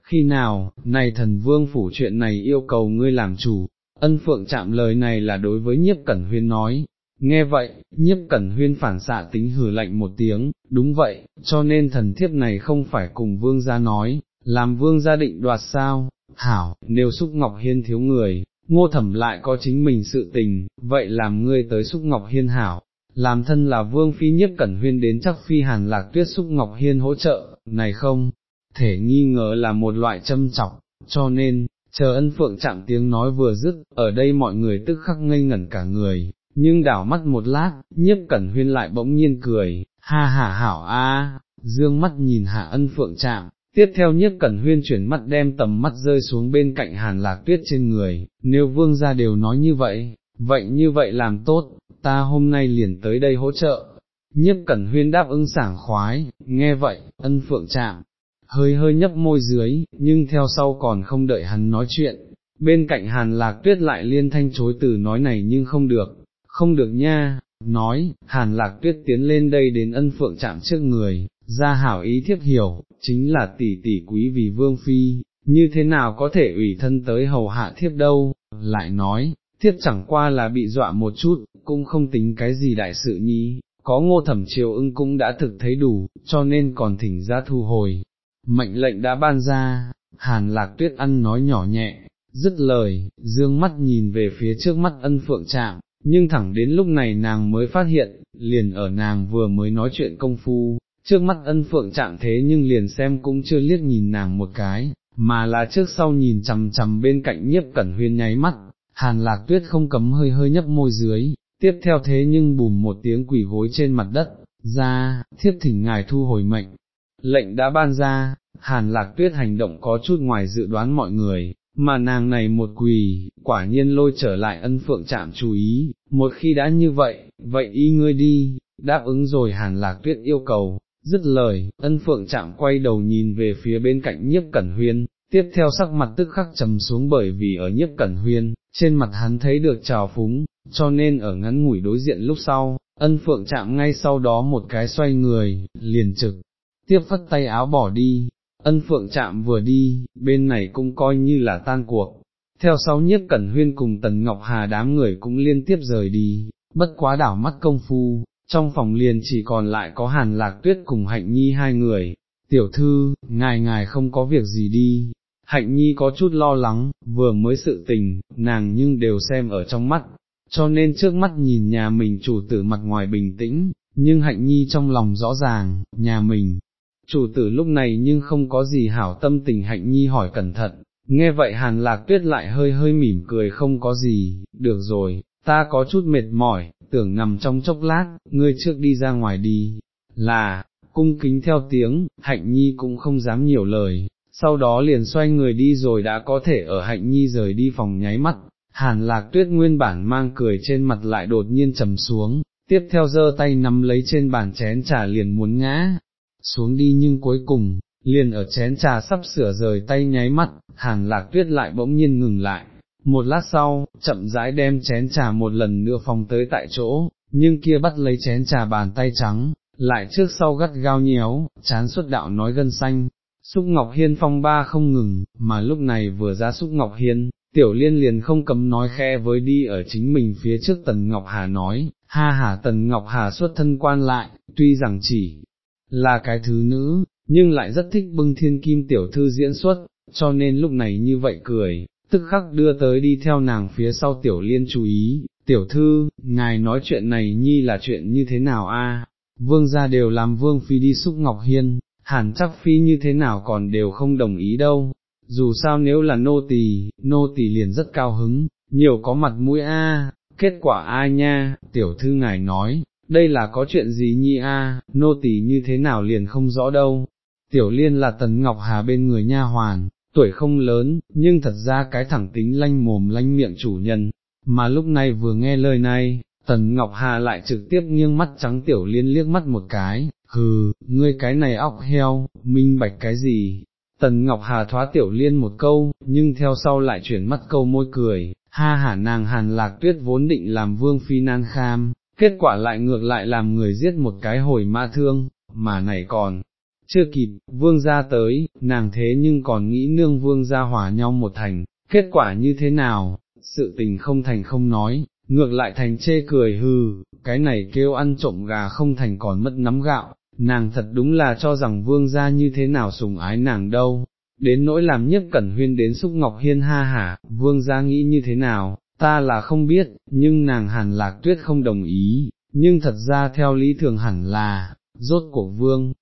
khi nào, này thần vương phủ chuyện này yêu cầu ngươi làm chủ, ân phượng chạm lời này là đối với nhiếp cẩn huyên nói, nghe vậy, nhiếp cẩn huyên phản xạ tính hử lạnh một tiếng, đúng vậy, cho nên thần thiếp này không phải cùng vương gia nói, làm vương gia định đoạt sao, hảo, nếu xúc Ngọc Hiên thiếu người, ngô thẩm lại có chính mình sự tình, vậy làm ngươi tới xúc Ngọc Hiên hảo, làm thân là vương phi nhất cẩn huyên đến chắc phi hàn lạc tuyết xúc Ngọc Hiên hỗ trợ, này không, thể nghi ngờ là một loại châm trọng, cho nên, chờ ân phượng chạm tiếng nói vừa dứt, ở đây mọi người tức khắc ngây ngẩn cả người, nhưng đảo mắt một lát, nhiếp cẩn huyên lại bỗng nhiên cười, ha ha hảo a, dương mắt nhìn hạ ân phượng chạm, tiếp theo nhiếp cẩn huyên chuyển mắt đem tầm mắt rơi xuống bên cạnh hàn lạc tuyết trên người, nếu vương gia đều nói như vậy, vậy như vậy làm tốt, ta hôm nay liền tới đây hỗ trợ. Nhiếp cẩn huyên đáp ứng sảng khoái, nghe vậy, ân phượng chạm, hơi hơi nhấp môi dưới, nhưng theo sau còn không đợi hắn nói chuyện, bên cạnh hàn lạc tuyết lại liên thanh chối từ nói này nhưng không được, không được nha, nói, hàn lạc tuyết tiến lên đây đến ân phượng chạm trước người, ra hảo ý thiếp hiểu, chính là tỷ tỷ quý vì vương phi, như thế nào có thể ủy thân tới hầu hạ thiếp đâu, lại nói, thiếp chẳng qua là bị dọa một chút, cũng không tính cái gì đại sự nhí, có ngô thẩm triều ưng cũng đã thực thấy đủ, cho nên còn thỉnh ra thu hồi. Mệnh lệnh đã ban ra, hàn lạc tuyết ăn nói nhỏ nhẹ, dứt lời, dương mắt nhìn về phía trước mắt ân phượng trạm, nhưng thẳng đến lúc này nàng mới phát hiện, liền ở nàng vừa mới nói chuyện công phu, trước mắt ân phượng chạm thế nhưng liền xem cũng chưa liếc nhìn nàng một cái, mà là trước sau nhìn chằm chằm bên cạnh nhiếp cẩn huyên nháy mắt, hàn lạc tuyết không cấm hơi hơi nhấp môi dưới, tiếp theo thế nhưng bùm một tiếng quỷ gối trên mặt đất, ra, thiếp thỉnh ngài thu hồi mệnh. Lệnh đã ban ra, hàn lạc tuyết hành động có chút ngoài dự đoán mọi người, mà nàng này một quỳ, quả nhiên lôi trở lại ân phượng chạm chú ý, một khi đã như vậy, vậy y ngươi đi, đáp ứng rồi hàn lạc tuyết yêu cầu, dứt lời, ân phượng chạm quay đầu nhìn về phía bên cạnh nhiếp cẩn huyên, tiếp theo sắc mặt tức khắc trầm xuống bởi vì ở nhiếp cẩn huyên, trên mặt hắn thấy được trào phúng, cho nên ở ngắn ngủi đối diện lúc sau, ân phượng chạm ngay sau đó một cái xoay người, liền trực, tiếp phất tay áo bỏ đi, ân phượng chạm vừa đi, bên này cũng coi như là tan cuộc. Theo sau nhiếp cẩn huyên cùng tần ngọc hà đám người cũng liên tiếp rời đi, bất quá đảo mắt công phu, trong phòng liền chỉ còn lại có hàn lạc tuyết cùng hạnh nhi hai người, tiểu thư, ngài ngài không có việc gì đi, hạnh nhi có chút lo lắng, vừa mới sự tình, nàng nhưng đều xem ở trong mắt, cho nên trước mắt nhìn nhà mình chủ tử mặt ngoài bình tĩnh, nhưng hạnh nhi trong lòng rõ ràng, nhà mình, chủ tử lúc này nhưng không có gì hảo tâm tình hạnh nhi hỏi cẩn thận, nghe vậy hàn lạc tuyết lại hơi hơi mỉm cười không có gì, được rồi, ta có chút mệt mỏi, tưởng nằm trong chốc lát, ngươi trước đi ra ngoài đi, là, cung kính theo tiếng, hạnh nhi cũng không dám nhiều lời, sau đó liền xoay người đi rồi đã có thể ở hạnh nhi rời đi phòng nháy mắt, hàn lạc tuyết nguyên bản mang cười trên mặt lại đột nhiên trầm xuống, tiếp theo giơ tay nắm lấy trên bàn chén trà liền muốn ngã, xuống đi nhưng cuối cùng, liền ở chén trà sắp sửa rời tay nháy mắt, hàn lạc tuyết lại bỗng nhiên ngừng lại, một lát sau, chậm rãi đem chén trà một lần nữa phòng tới tại chỗ, nhưng kia bắt lấy chén trà bàn tay trắng, lại trước sau gắt gao nhéo, chán xuất đạo nói gân xanh. Xúc Ngọc Hiên phong ba không ngừng, mà lúc này vừa ra Xúc Ngọc Hiên, Tiểu Liên liền không cấm nói khe với đi ở chính mình phía trước Tần Ngọc Hà nói, ha hà Tần Ngọc Hà xuất thân quan lại, tuy rằng chỉ là cái thứ nữ, nhưng lại rất thích bưng thiên kim tiểu thư diễn xuất, cho nên lúc này như vậy cười, tức khắc đưa tới đi theo nàng phía sau tiểu liên chú ý, tiểu thư, ngài nói chuyện này nhi là chuyện như thế nào a? vương gia đều làm vương phi đi xúc ngọc hiên, hẳn chắc phi như thế nào còn đều không đồng ý đâu, dù sao nếu là nô tỳ, nô tỳ liền rất cao hứng, nhiều có mặt mũi a. kết quả ai nha, tiểu thư ngài nói, đây là có chuyện gì nhi a, nô tỳ như thế nào liền không rõ đâu. Tiểu liên là tần ngọc hà bên người nha hoàn, tuổi không lớn, nhưng thật ra cái thẳng tính lanh mồm lanh miệng chủ nhân, mà lúc này vừa nghe lời này, Tần Ngọc Hà lại trực tiếp nghiêng mắt trắng tiểu liên liếc mắt một cái, hừ, ngươi cái này óc heo, minh bạch cái gì? Tần Ngọc Hà thoá tiểu liên một câu, nhưng theo sau lại chuyển mắt câu môi cười, ha hả nàng hàn lạc tuyết vốn định làm vương phi nan kham, kết quả lại ngược lại làm người giết một cái hồi ma thương, mà này còn, chưa kịp, vương gia tới, nàng thế nhưng còn nghĩ nương vương gia hòa nhau một thành, kết quả như thế nào, sự tình không thành không nói, ngược lại thành chê cười hừ, cái này kêu ăn trộm gà không thành còn mất nắm gạo, nàng thật đúng là cho rằng vương gia như thế nào sùng ái nàng đâu, đến nỗi làm nhất cẩn huyên đến xúc ngọc hiên ha hả, vương gia nghĩ như thế nào, ta là không biết, nhưng nàng hàn lạc tuyết không đồng ý, nhưng thật ra theo lý thường hẳn là, rốt cuộc vương.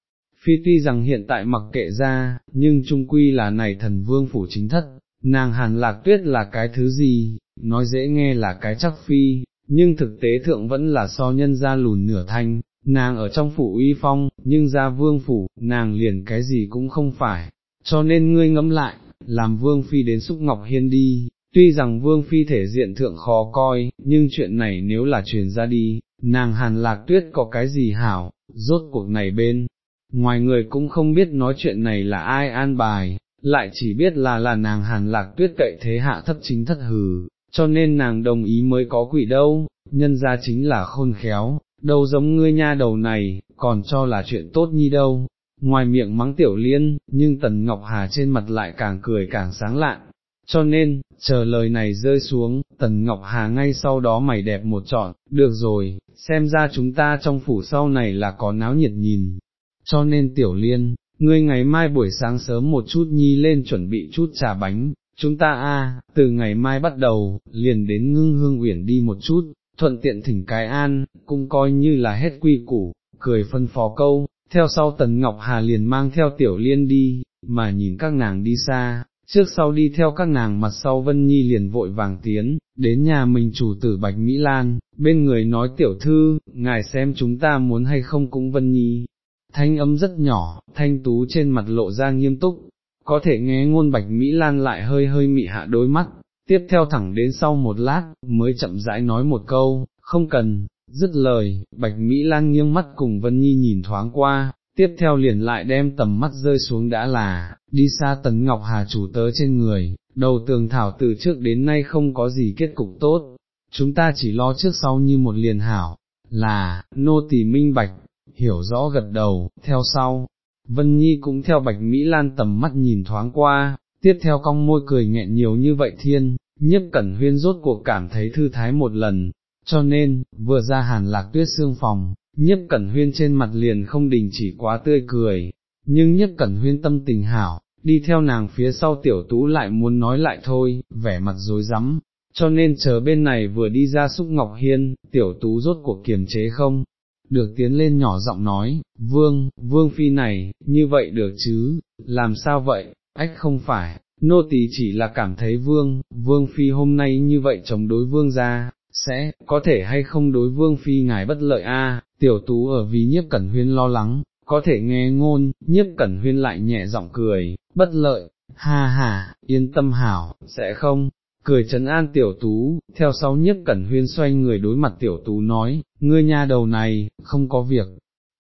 Phi tuy rằng hiện tại mặc kệ ra, nhưng trung quy là này thần vương phủ chính thất, nàng hàn lạc tuyết là cái thứ gì, nói dễ nghe là cái chắc phi, nhưng thực tế thượng vẫn là so nhân ra lùn nửa thanh, nàng ở trong phủ uy phong, nhưng ra vương phủ, nàng liền cái gì cũng không phải, cho nên ngươi ngẫm lại, làm vương phi đến xúc ngọc hiên đi, tuy rằng vương phi thể diện thượng khó coi, nhưng chuyện này nếu là truyền ra đi, nàng hàn lạc tuyết có cái gì hảo, rốt cuộc này bên, ngoài người cũng không biết nói chuyện này là ai an bài, lại chỉ biết là là nàng hàn lạc tuyết cậy thế hạ thấp chính thất hừ, cho nên nàng đồng ý mới có quỷ đâu, nhân ra chính là khôn khéo, đâu giống ngươi nha đầu này, còn cho là chuyện tốt nhi đâu. Ngoài miệng mắng tiểu liên, nhưng Tần Ngọc Hà trên mặt lại càng cười càng sáng lạn, cho nên, chờ lời này rơi xuống, Tần Ngọc Hà ngay sau đó mày đẹp một trọn, được rồi, xem ra chúng ta trong phủ sau này là có náo nhiệt nhìn. Cho nên tiểu liên, ngươi ngày mai buổi sáng sớm một chút nhi lên chuẩn bị chút trà bánh, chúng ta a từ ngày mai bắt đầu, liền đến ngưng hương uyển đi một chút, thuận tiện thỉnh cái an, cũng coi như là hết quy củ, cười phân phó câu, theo sau Tần Ngọc Hà liền mang theo tiểu liên đi, mà nhìn các nàng đi xa, trước sau đi theo các nàng mặt sau Vân Nhi liền vội vàng tiến, đến nhà mình chủ tử Bạch Mỹ Lan, bên người nói tiểu thư, ngài xem chúng ta muốn hay không cũng Vân Nhi. Thanh âm rất nhỏ, thanh tú trên mặt lộ ra nghiêm túc, có thể nghe ngôn Bạch Mỹ Lan lại hơi hơi mị hạ đôi mắt, tiếp theo thẳng đến sau một lát, mới chậm rãi nói một câu, không cần, dứt lời, Bạch Mỹ Lan nghiêng mắt cùng Vân Nhi nhìn thoáng qua, tiếp theo liền lại đem tầm mắt rơi xuống đã là, đi xa Tấn Ngọc Hà chủ tớ trên người, đầu tường thảo từ trước đến nay không có gì kết cục tốt, chúng ta chỉ lo trước sau như một liền hảo, là, nô tỳ minh bạch, hiểu rõ gật đầu, theo sau. Vân Nhi cũng theo Bạch Mỹ Lan tầm mắt nhìn thoáng qua, tiếp theo cong môi cười nghẹn nhiều như vậy thiên, nhiếp cẩn huyên rốt cuộc cảm thấy thư thái một lần, cho nên, vừa ra hàn lạc tuyết xương phòng, Nhất cẩn huyên trên mặt liền không đình chỉ quá tươi cười, nhưng Nhất cẩn huyên tâm tình hảo, đi theo nàng phía sau tiểu tú lại muốn nói lại thôi, vẻ mặt dối rắm. Cho nên chờ bên này vừa đi ra xúc ngọc hiên, tiểu tú rốt cuộc kiềm chế không, được tiến lên nhỏ giọng nói, vương, vương phi này, như vậy được chứ, làm sao vậy, ách không phải, nô tỳ chỉ là cảm thấy vương, vương phi hôm nay như vậy chống đối vương ra, sẽ, có thể hay không đối vương phi ngài bất lợi a? Tiểu tú ở vì nhiếp cẩn huyên lo lắng, có thể nghe ngôn, nhiếp cẩn huyên lại nhẹ giọng cười, bất lợi, ha ha, yên tâm hảo, sẽ không, cười trấn an tiểu tú, theo sau nhiếp cẩn huyên xoay người đối mặt tiểu tú nói, ngươi nha đầu này, không có việc,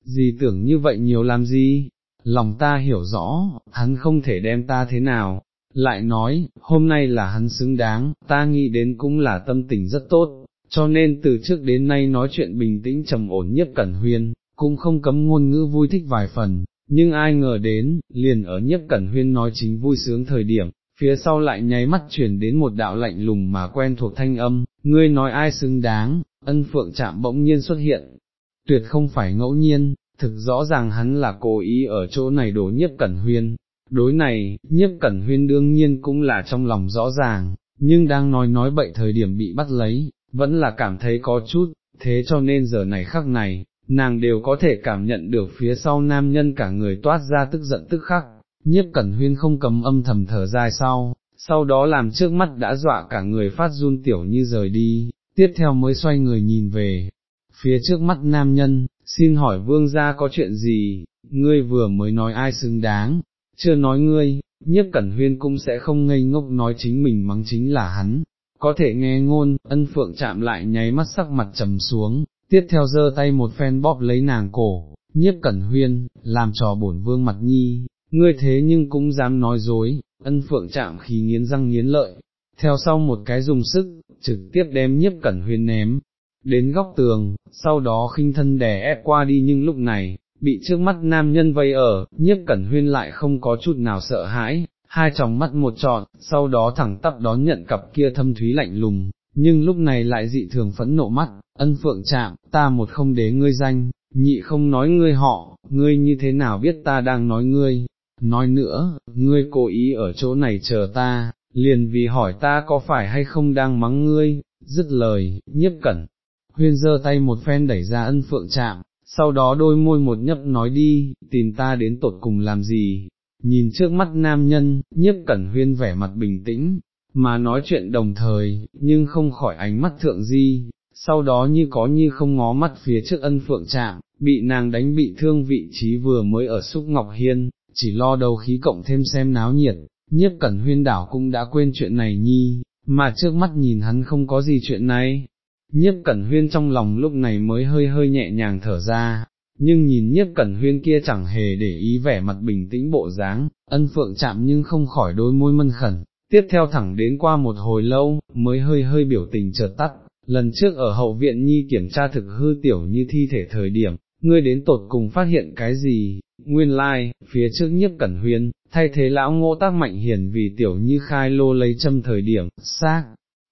gì tưởng như vậy nhiều làm gì, lòng ta hiểu rõ, hắn không thể đem ta thế nào, lại nói, hôm nay là hắn xứng đáng, ta nghĩ đến cũng là tâm tình rất tốt, cho nên từ trước đến nay nói chuyện bình tĩnh trầm ổn nhất cẩn huyên, cũng không cấm ngôn ngữ vui thích vài phần, nhưng ai ngờ đến, liền ở nhất cẩn huyên nói chính vui sướng thời điểm, phía sau lại nháy mắt chuyển đến một đạo lạnh lùng mà quen thuộc thanh âm, ngươi nói ai xứng đáng, ân phượng chạm bỗng nhiên xuất hiện, tuyệt không phải ngẫu nhiên, thực rõ ràng hắn là cố ý ở chỗ này đổ nhiếp cẩn huyên, đối này, nhiếp cẩn huyên đương nhiên cũng là trong lòng rõ ràng, nhưng đang nói nói bậy thời điểm bị bắt lấy, vẫn là cảm thấy có chút, thế cho nên giờ này khắc này, nàng đều có thể cảm nhận được phía sau nam nhân cả người toát ra tức giận tức khắc, nhiếp cẩn huyên không cầm âm thầm thở dài sau, sau đó làm trước mắt đã dọa cả người phát run tiểu như rời đi, tiếp theo mới xoay người nhìn về, phía trước mắt nam nhân, xin hỏi vương gia có chuyện gì, ngươi vừa mới nói ai xứng đáng, chưa nói ngươi, nhiếp cẩn huyên cũng sẽ không ngây ngốc nói chính mình mắng chính là hắn, có thể nghe ngôn, ân phượng chạm lại nháy mắt sắc mặt trầm xuống, tiếp theo giơ tay một phen bóp lấy nàng cổ, nhiếp cẩn huyên, làm trò bổn vương mặt nhi, ngươi thế nhưng cũng dám nói dối, ân phượng chạm khí nghiến răng nghiến lợi, theo sau một cái dùng sức, trực tiếp đem nhiếp cẩn huyên ném, đến góc tường, sau đó khinh thân đè ép qua đi nhưng lúc này, bị trước mắt nam nhân vây ở, nhiếp cẩn huyên lại không có chút nào sợ hãi, hai tròng mắt một trọn, sau đó thẳng tắp đón nhận cặp kia thâm thúy lạnh lùng, nhưng lúc này lại dị thường phẫn nộ mắt, ân phượng chạm, ta một không đế ngươi danh, nhị không nói ngươi họ, ngươi như thế nào biết ta đang nói ngươi, nói nữa, ngươi cố ý ở chỗ này chờ ta, liền vì hỏi ta có phải hay không đang mắng ngươi, dứt lời, nhiếp cẩn, huyên giơ tay một phen đẩy ra ân phượng chạm, sau đó đôi môi một nhấp nói đi, tìm ta đến tột cùng làm gì, nhìn trước mắt nam nhân, nhiếp cẩn huyên vẻ mặt bình tĩnh, mà nói chuyện đồng thời, nhưng không khỏi ánh mắt thượng di, sau đó như có như không ngó mắt phía trước ân phượng chạm, bị nàng đánh bị thương vị trí vừa mới ở xúc ngọc hiên, chỉ lo đầu khí cộng thêm xem náo nhiệt, nhiếp cẩn huyên đảo cũng đã quên chuyện này nhi, mà trước mắt nhìn hắn không có gì chuyện này. Nhiếp cẩn huyên trong lòng lúc này mới hơi hơi nhẹ nhàng thở ra, nhưng nhìn nhiếp cẩn huyên kia chẳng hề để ý vẻ mặt bình tĩnh bộ dáng, ân phượng chạm nhưng không khỏi đôi môi mân khẩn, tiếp theo thẳng đến qua một hồi lâu, mới hơi hơi biểu tình chợt tắt, lần trước ở hậu viện nhi kiểm tra thực hư tiểu như thi thể thời điểm, ngươi đến tột cùng phát hiện cái gì, nguyên lai, like, phía trước nhiếp cẩn huyên, thay thế lão ngô tác mạnh hiển vì tiểu như khai lô lấy châm thời điểm, xác,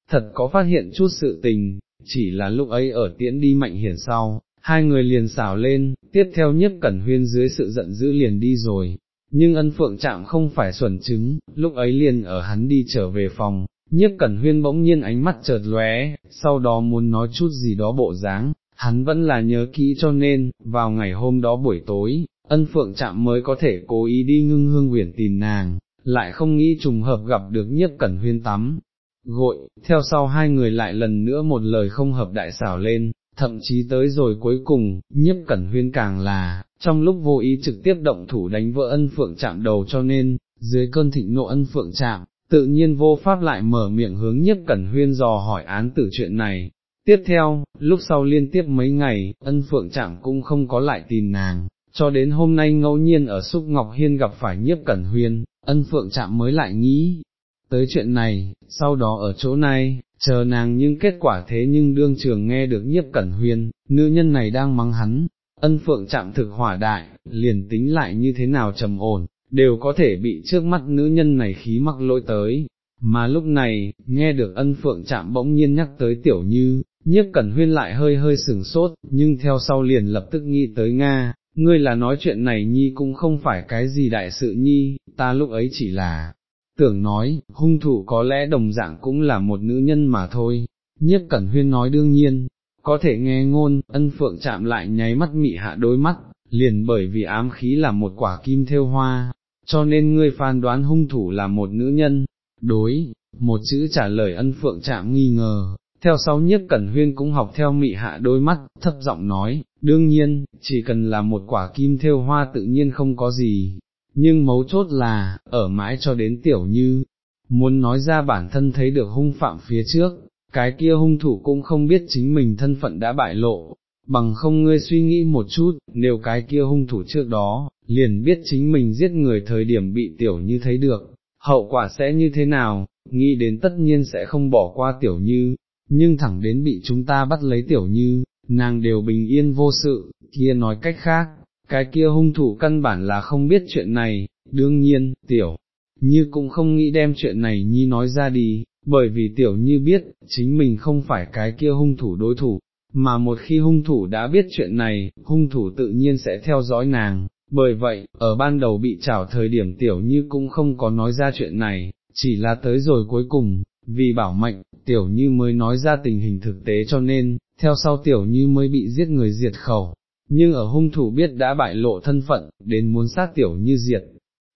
thật có phát hiện chút sự tình, chỉ là lúc ấy ở tiễn đi mạnh hiển sau, hai người liền xảo lên, tiếp theo nhiếp cẩn huyên dưới sự giận dữ liền đi rồi, nhưng ân phượng chạm không phải xuẩn chứng, lúc ấy liền ở hắn đi trở về phòng, nhiếp cẩn huyên bỗng nhiên ánh mắt chợt lóe, sau đó muốn nói chút gì đó bộ dáng, hắn vẫn là nhớ kỹ cho nên, vào ngày hôm đó buổi tối, ân phượng chạm mới có thể cố ý đi ngưng hương huyền tìm nàng, lại không nghĩ trùng hợp gặp được nhiếp cẩn huyên tắm. Gội, theo sau hai người lại lần nữa một lời không hợp đại xảo lên, thậm chí tới rồi cuối cùng, nhiếp cẩn huyên càng là, trong lúc vô ý trực tiếp động thủ đánh vỡ ân phượng chạm đầu cho nên, dưới cơn thịnh nộ ân phượng chạm, tự nhiên vô pháp lại mở miệng hướng nhiếp cẩn huyên dò hỏi án tử chuyện này. Tiếp theo, lúc sau liên tiếp mấy ngày, ân phượng chạm cũng không có lại tìm nàng, cho đến hôm nay ngẫu nhiên ở Xúc Ngọc Hiên gặp phải nhiếp cẩn huyên, ân phượng chạm mới lại nghĩ, tới chuyện này, sau đó ở chỗ này, chờ nàng nhưng kết quả thế nhưng đương trường nghe được nhiếp cẩn huyên, nữ nhân này đang mắng hắn, ân phượng chạm thực hỏa đại, liền tính lại như thế nào trầm ổn, đều có thể bị trước mắt nữ nhân này khí mắc lỗi tới. Mà lúc này, nghe được ân phượng chạm bỗng nhiên nhắc tới tiểu như, nhiếp cẩn huyên lại hơi hơi sừng sốt, nhưng theo sau liền lập tức nghĩ tới Nga, ngươi là nói chuyện này nhi cũng không phải cái gì đại sự nhi, ta lúc ấy chỉ là, tưởng nói, hung thủ có lẽ đồng dạng cũng là một nữ nhân mà thôi, nhiếp cẩn huyên nói đương nhiên, có thể nghe ngôn, ân phượng chạm lại nháy mắt mị hạ đôi mắt, liền bởi vì ám khí là một quả kim theo hoa, cho nên ngươi phán đoán hung thủ là một nữ nhân, đối, một chữ trả lời ân phượng chạm nghi ngờ, theo sau nhiếp cẩn huyên cũng học theo mị hạ đôi mắt, thấp giọng nói, đương nhiên, chỉ cần là một quả kim theo hoa tự nhiên không có gì, nhưng mấu chốt là, ở mãi cho đến tiểu như, muốn nói ra bản thân thấy được hung phạm phía trước, cái kia hung thủ cũng không biết chính mình thân phận đã bại lộ, bằng không ngươi suy nghĩ một chút, nếu cái kia hung thủ trước đó, liền biết chính mình giết người thời điểm bị tiểu như thấy được, hậu quả sẽ như thế nào, nghĩ đến tất nhiên sẽ không bỏ qua tiểu như, nhưng thẳng đến bị chúng ta bắt lấy tiểu như, nàng đều bình yên vô sự, kia nói cách khác, cái kia hung thủ căn bản là không biết chuyện này, đương nhiên, tiểu, như cũng không nghĩ đem chuyện này nhi nói ra đi, bởi vì tiểu như biết, chính mình không phải cái kia hung thủ đối thủ, mà một khi hung thủ đã biết chuyện này, hung thủ tự nhiên sẽ theo dõi nàng, bởi vậy, ở ban đầu bị trảo thời điểm tiểu như cũng không có nói ra chuyện này, chỉ là tới rồi cuối cùng, vì bảo mệnh, tiểu như mới nói ra tình hình thực tế cho nên, theo sau tiểu như mới bị giết người diệt khẩu, nhưng ở hung thủ biết đã bại lộ thân phận, đến muốn sát tiểu như diệt.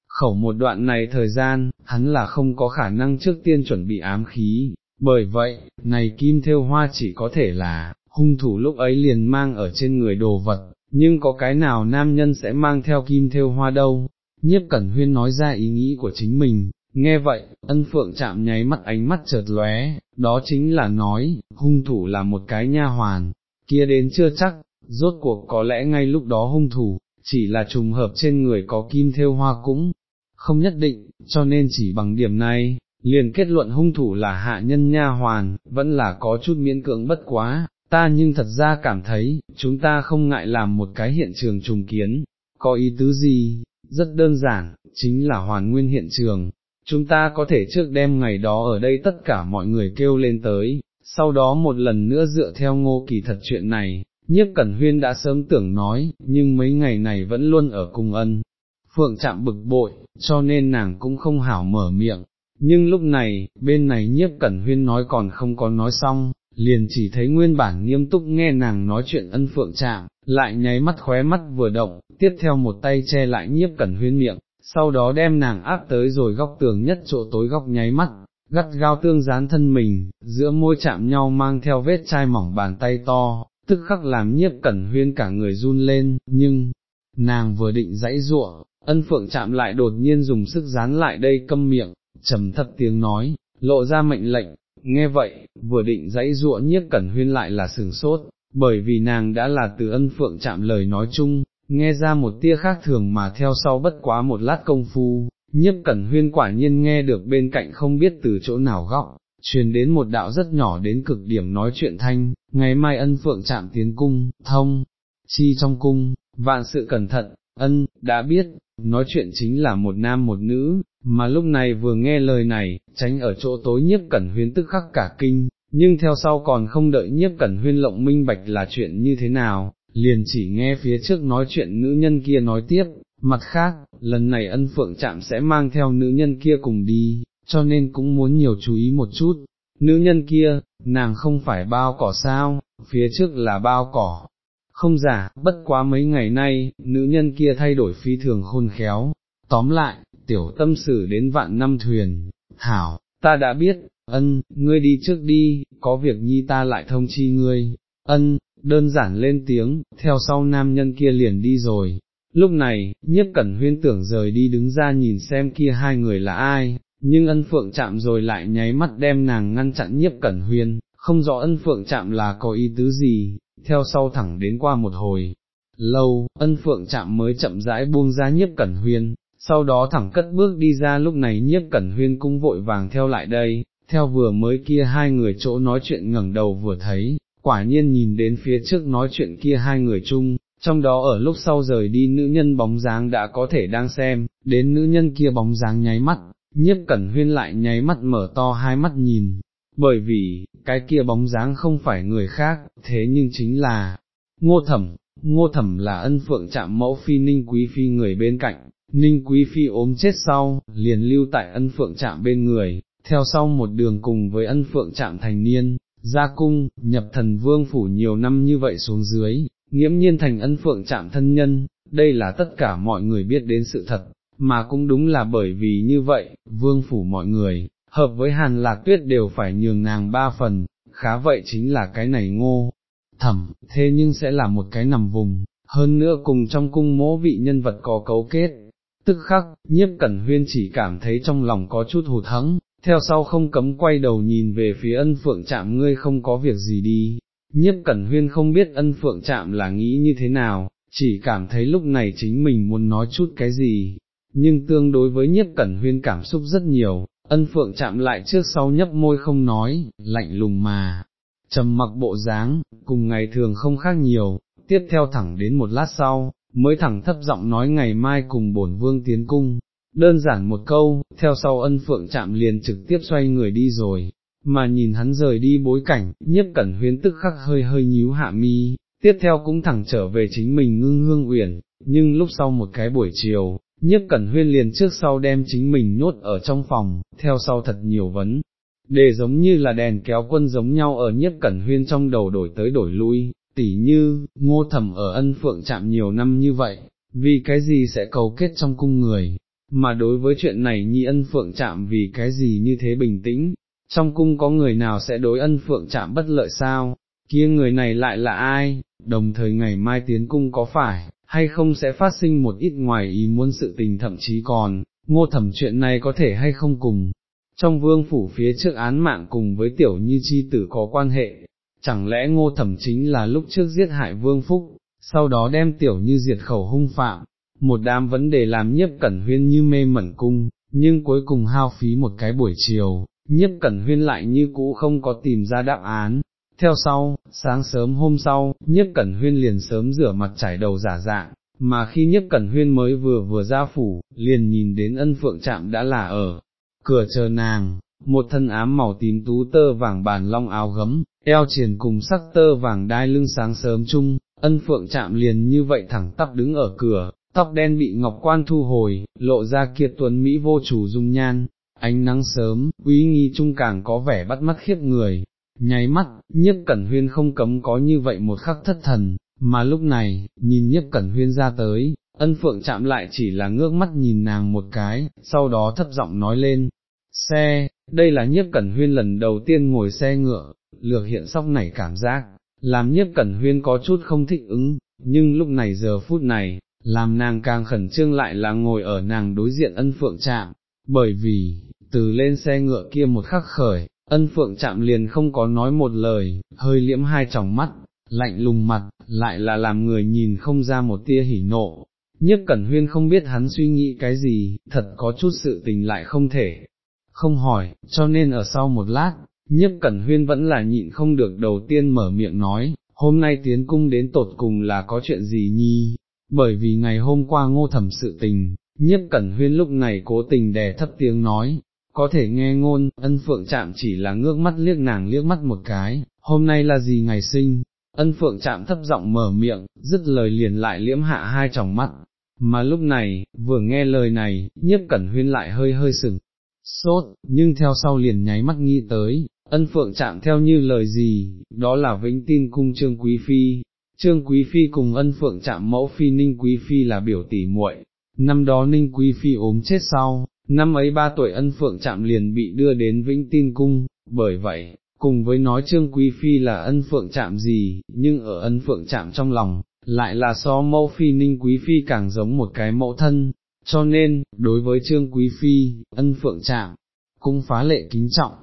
Khẩu một đoạn này thời gian, hắn là không có khả năng trước tiên chuẩn bị ám khí, bởi vậy, này kim theo hoa chỉ có thể là, hung thủ lúc ấy liền mang ở trên người đồ vật, nhưng có cái nào nam nhân sẽ mang theo kim theo hoa đâu, nhiếp cẩn huyên nói ra ý nghĩ của chính mình, nghe vậy, ân phượng chạm nháy mắt ánh mắt chợt lóe, đó chính là nói, hung thủ là một cái nha hoàn, kia đến chưa chắc, rốt cuộc có lẽ ngay lúc đó hung thủ, chỉ là trùng hợp trên người có kim theo hoa cũng, không nhất định, cho nên chỉ bằng điểm này, liền kết luận hung thủ là hạ nhân nha hoàn, vẫn là có chút miễn cưỡng bất quá, ta nhưng thật ra cảm thấy, chúng ta không ngại làm một cái hiện trường trùng kiến, có ý tứ gì, rất đơn giản, chính là hoàn nguyên hiện trường, chúng ta có thể trước đêm ngày đó ở đây tất cả mọi người kêu lên tới, sau đó một lần nữa dựa theo ngô kỳ thật chuyện này, nhiếp cẩn huyên đã sớm tưởng nói, nhưng mấy ngày này vẫn luôn ở cùng ân. phượng chạm bực bội, cho nên nàng cũng không hảo mở miệng. Nhưng lúc này, bên này nhiếp cẩn huyên nói còn không có nói xong, liền chỉ thấy nguyên bản nghiêm túc nghe nàng nói chuyện ân phượng chạm, lại nháy mắt khóe mắt vừa động, tiếp theo một tay che lại nhiếp cẩn huyên miệng, sau đó đem nàng áp tới rồi góc tường nhất chỗ tối góc nháy mắt, gắt gao tương dán thân mình, giữa môi chạm nhau mang theo vết chai mỏng bàn tay to, tức khắc làm nhiếp cẩn huyên cả người run lên, nhưng, nàng vừa định dãy ruộng, ân phượng chạm lại đột nhiên dùng sức dán lại đây câm miệng, trầm thấp tiếng nói, lộ ra mệnh lệnh, nghe vậy, vừa định dãy ruộng nhiếp cẩn huyên lại là sừng sốt, bởi vì nàng đã là từ ân phượng chạm lời nói chung, nghe ra một tia khác thường mà theo sau bất quá một lát công phu, nhiếp cẩn huyên quả nhiên nghe được bên cạnh không biết từ chỗ nào góc, truyền đến một đạo rất nhỏ đến cực điểm nói chuyện thanh, ngày mai ân phượng chạm tiến cung, thông, chi trong cung, vạn sự cẩn thận, ân, đã biết, nói chuyện chính là một nam một nữ, mà lúc này vừa nghe lời này, tránh ở chỗ tối nhiếp cẩn huyên tức khắc cả kinh, nhưng theo sau còn không đợi nhiếp cẩn huyên lộng minh bạch là chuyện như thế nào, liền chỉ nghe phía trước nói chuyện nữ nhân kia nói tiếp, mặt khác, lần này ân phượng chạm sẽ mang theo nữ nhân kia cùng đi, cho nên cũng muốn nhiều chú ý một chút, nữ nhân kia, nàng không phải bao cỏ sao, phía trước là bao cỏ. Không giả, bất quá mấy ngày nay, nữ nhân kia thay đổi phi thường khôn khéo, tóm lại, tiểu tâm sử đến vạn năm thuyền, hảo, ta đã biết, ân, ngươi đi trước đi, có việc nhi ta lại thông chi ngươi, ân, đơn giản lên tiếng, theo sau nam nhân kia liền đi rồi. Lúc này, nhiếp cẩn huyên tưởng rời đi đứng ra nhìn xem kia hai người là ai, nhưng ân phượng chạm rồi lại nháy mắt đem nàng ngăn chặn nhiếp cẩn huyên, không rõ ân phượng chạm là có ý tứ gì, theo sau thẳng đến qua một hồi. Lâu, ân phượng chạm mới chậm rãi buông ra nhiếp cẩn huyên, sau đó thẳng cất bước đi ra lúc này nhiếp cẩn huyên cũng vội vàng theo lại đây, theo vừa mới kia hai người chỗ nói chuyện ngẩng đầu vừa thấy, quả nhiên nhìn đến phía trước nói chuyện kia hai người chung, trong đó ở lúc sau rời đi nữ nhân bóng dáng đã có thể đang xem, đến nữ nhân kia bóng dáng nháy mắt, nhiếp cẩn huyên lại nháy mắt mở to hai mắt nhìn, bởi vì, cái kia bóng dáng không phải người khác, thế nhưng chính là, ngô thẩm, ngô thẩm là ân phượng chạm mẫu phi ninh quý phi người bên cạnh, ninh quý phi ốm chết sau, liền lưu tại ân phượng chạm bên người, theo sau một đường cùng với ân phượng chạm thành niên, ra cung, nhập thần vương phủ nhiều năm như vậy xuống dưới, nghiễm nhiên thành ân phượng chạm thân nhân, đây là tất cả mọi người biết đến sự thật, mà cũng đúng là bởi vì như vậy, vương phủ mọi người, hợp với hàn lạc tuyết đều phải nhường nàng ba phần, khá vậy chính là cái này ngô, thẩm, thế nhưng sẽ là một cái nằm vùng, hơn nữa cùng trong cung mỗ vị nhân vật có cấu kết. Tức khắc, nhiếp cẩn huyên chỉ cảm thấy trong lòng có chút hụt hẫng, theo sau không cấm quay đầu nhìn về phía ân phượng chạm ngươi không có việc gì đi, nhiếp cẩn huyên không biết ân phượng chạm là nghĩ như thế nào, chỉ cảm thấy lúc này chính mình muốn nói chút cái gì, nhưng tương đối với nhiếp cẩn huyên cảm xúc rất nhiều, ân phượng chạm lại trước sau nhấp môi không nói, lạnh lùng mà, trầm mặc bộ dáng, cùng ngày thường không khác nhiều, tiếp theo thẳng đến một lát sau, mới thẳng thấp giọng nói ngày mai cùng bổn vương tiến cung, đơn giản một câu, theo sau ân phượng chạm liền trực tiếp xoay người đi rồi, mà nhìn hắn rời đi bối cảnh, nhiếp cẩn huyến tức khắc hơi hơi nhíu hạ mi, tiếp theo cũng thẳng trở về chính mình ngưng hương uyển, nhưng lúc sau một cái buổi chiều, Nhất cẩn huyên liền trước sau đem chính mình nhốt ở trong phòng, theo sau thật nhiều vấn. Để giống như là đèn kéo quân giống nhau ở Nhất cẩn huyên trong đầu đổi tới đổi lui, tỉ như, ngô thẩm ở ân phượng chạm nhiều năm như vậy, vì cái gì sẽ cầu kết trong cung người, mà đối với chuyện này nhi ân phượng chạm vì cái gì như thế bình tĩnh, trong cung có người nào sẽ đối ân phượng chạm bất lợi sao, kia người này lại là ai, đồng thời ngày mai tiến cung có phải, hay không sẽ phát sinh một ít ngoài ý muốn sự tình thậm chí còn, ngô thẩm chuyện này có thể hay không cùng. Trong vương phủ phía trước án mạng cùng với tiểu như chi tử có quan hệ, chẳng lẽ ngô thẩm chính là lúc trước giết hại vương phúc, sau đó đem tiểu như diệt khẩu hung phạm, một đám vấn đề làm nhiếp cẩn huyên như mê mẩn cung, nhưng cuối cùng hao phí một cái buổi chiều, nhiếp cẩn huyên lại như cũ không có tìm ra đáp án. Theo sau, sáng sớm hôm sau, nhất cẩn huyên liền sớm rửa mặt trải đầu giả dạng, mà khi nhất cẩn huyên mới vừa vừa ra phủ, liền nhìn đến ân phượng trạm đã là ở, cửa chờ nàng, một thân ám màu tím tú tơ vàng bàn long áo gấm, eo triển cùng sắc tơ vàng đai lưng sáng sớm chung, ân phượng chạm liền như vậy thẳng tắp đứng ở cửa, tóc đen bị ngọc quan thu hồi, lộ ra kia tuấn Mỹ vô chủ dung nhan, ánh nắng sớm, quý nghi trung càng có vẻ bắt mắt khiếp người, nháy mắt, nhiếp cẩn huyên không cấm có như vậy một khắc thất thần, mà lúc này, nhìn nhiếp cẩn huyên ra tới, ân phượng chạm lại chỉ là ngước mắt nhìn nàng một cái, sau đó thấp giọng nói lên, xe, đây là nhiếp cẩn huyên lần đầu tiên ngồi xe ngựa, lược hiện sóc nảy cảm giác, làm nhiếp cẩn huyên có chút không thích ứng, nhưng lúc này giờ phút này, làm nàng càng khẩn trương lại là ngồi ở nàng đối diện ân phượng chạm, bởi vì, từ lên xe ngựa kia một khắc khởi, ân phượng chạm liền không có nói một lời, hơi liễm hai tròng mắt, lạnh lùng mặt, lại là làm người nhìn không ra một tia hỉ nộ. Nhất Cẩn Huyên không biết hắn suy nghĩ cái gì, thật có chút sự tình lại không thể, không hỏi, cho nên ở sau một lát, Nhất Cẩn Huyên vẫn là nhịn không được đầu tiên mở miệng nói, hôm nay tiến cung đến tột cùng là có chuyện gì nhi, bởi vì ngày hôm qua ngô thẩm sự tình, Nhất Cẩn Huyên lúc này cố tình đè thấp tiếng nói, có thể nghe ngôn, ân phượng chạm chỉ là ngước mắt liếc nàng liếc mắt một cái, hôm nay là gì ngày sinh, ân phượng chạm thấp giọng mở miệng, dứt lời liền lại liễm hạ hai tròng mắt, mà lúc này, vừa nghe lời này, nhiếp cẩn huyên lại hơi hơi sừng, sốt, nhưng theo sau liền nháy mắt nghĩ tới, ân phượng chạm theo như lời gì, đó là vĩnh tin cung trương quý phi, trương quý phi cùng ân phượng chạm mẫu phi ninh quý phi là biểu tỷ muội. năm đó ninh quý phi ốm chết sau, năm ấy ba tuổi ân phượng chạm liền bị đưa đến vĩnh tin cung, bởi vậy, cùng với nói trương quý phi là ân phượng chạm gì, nhưng ở ân phượng chạm trong lòng, lại là so mẫu phi ninh quý phi càng giống một cái mẫu thân, cho nên, đối với trương quý phi, ân phượng chạm, cũng phá lệ kính trọng,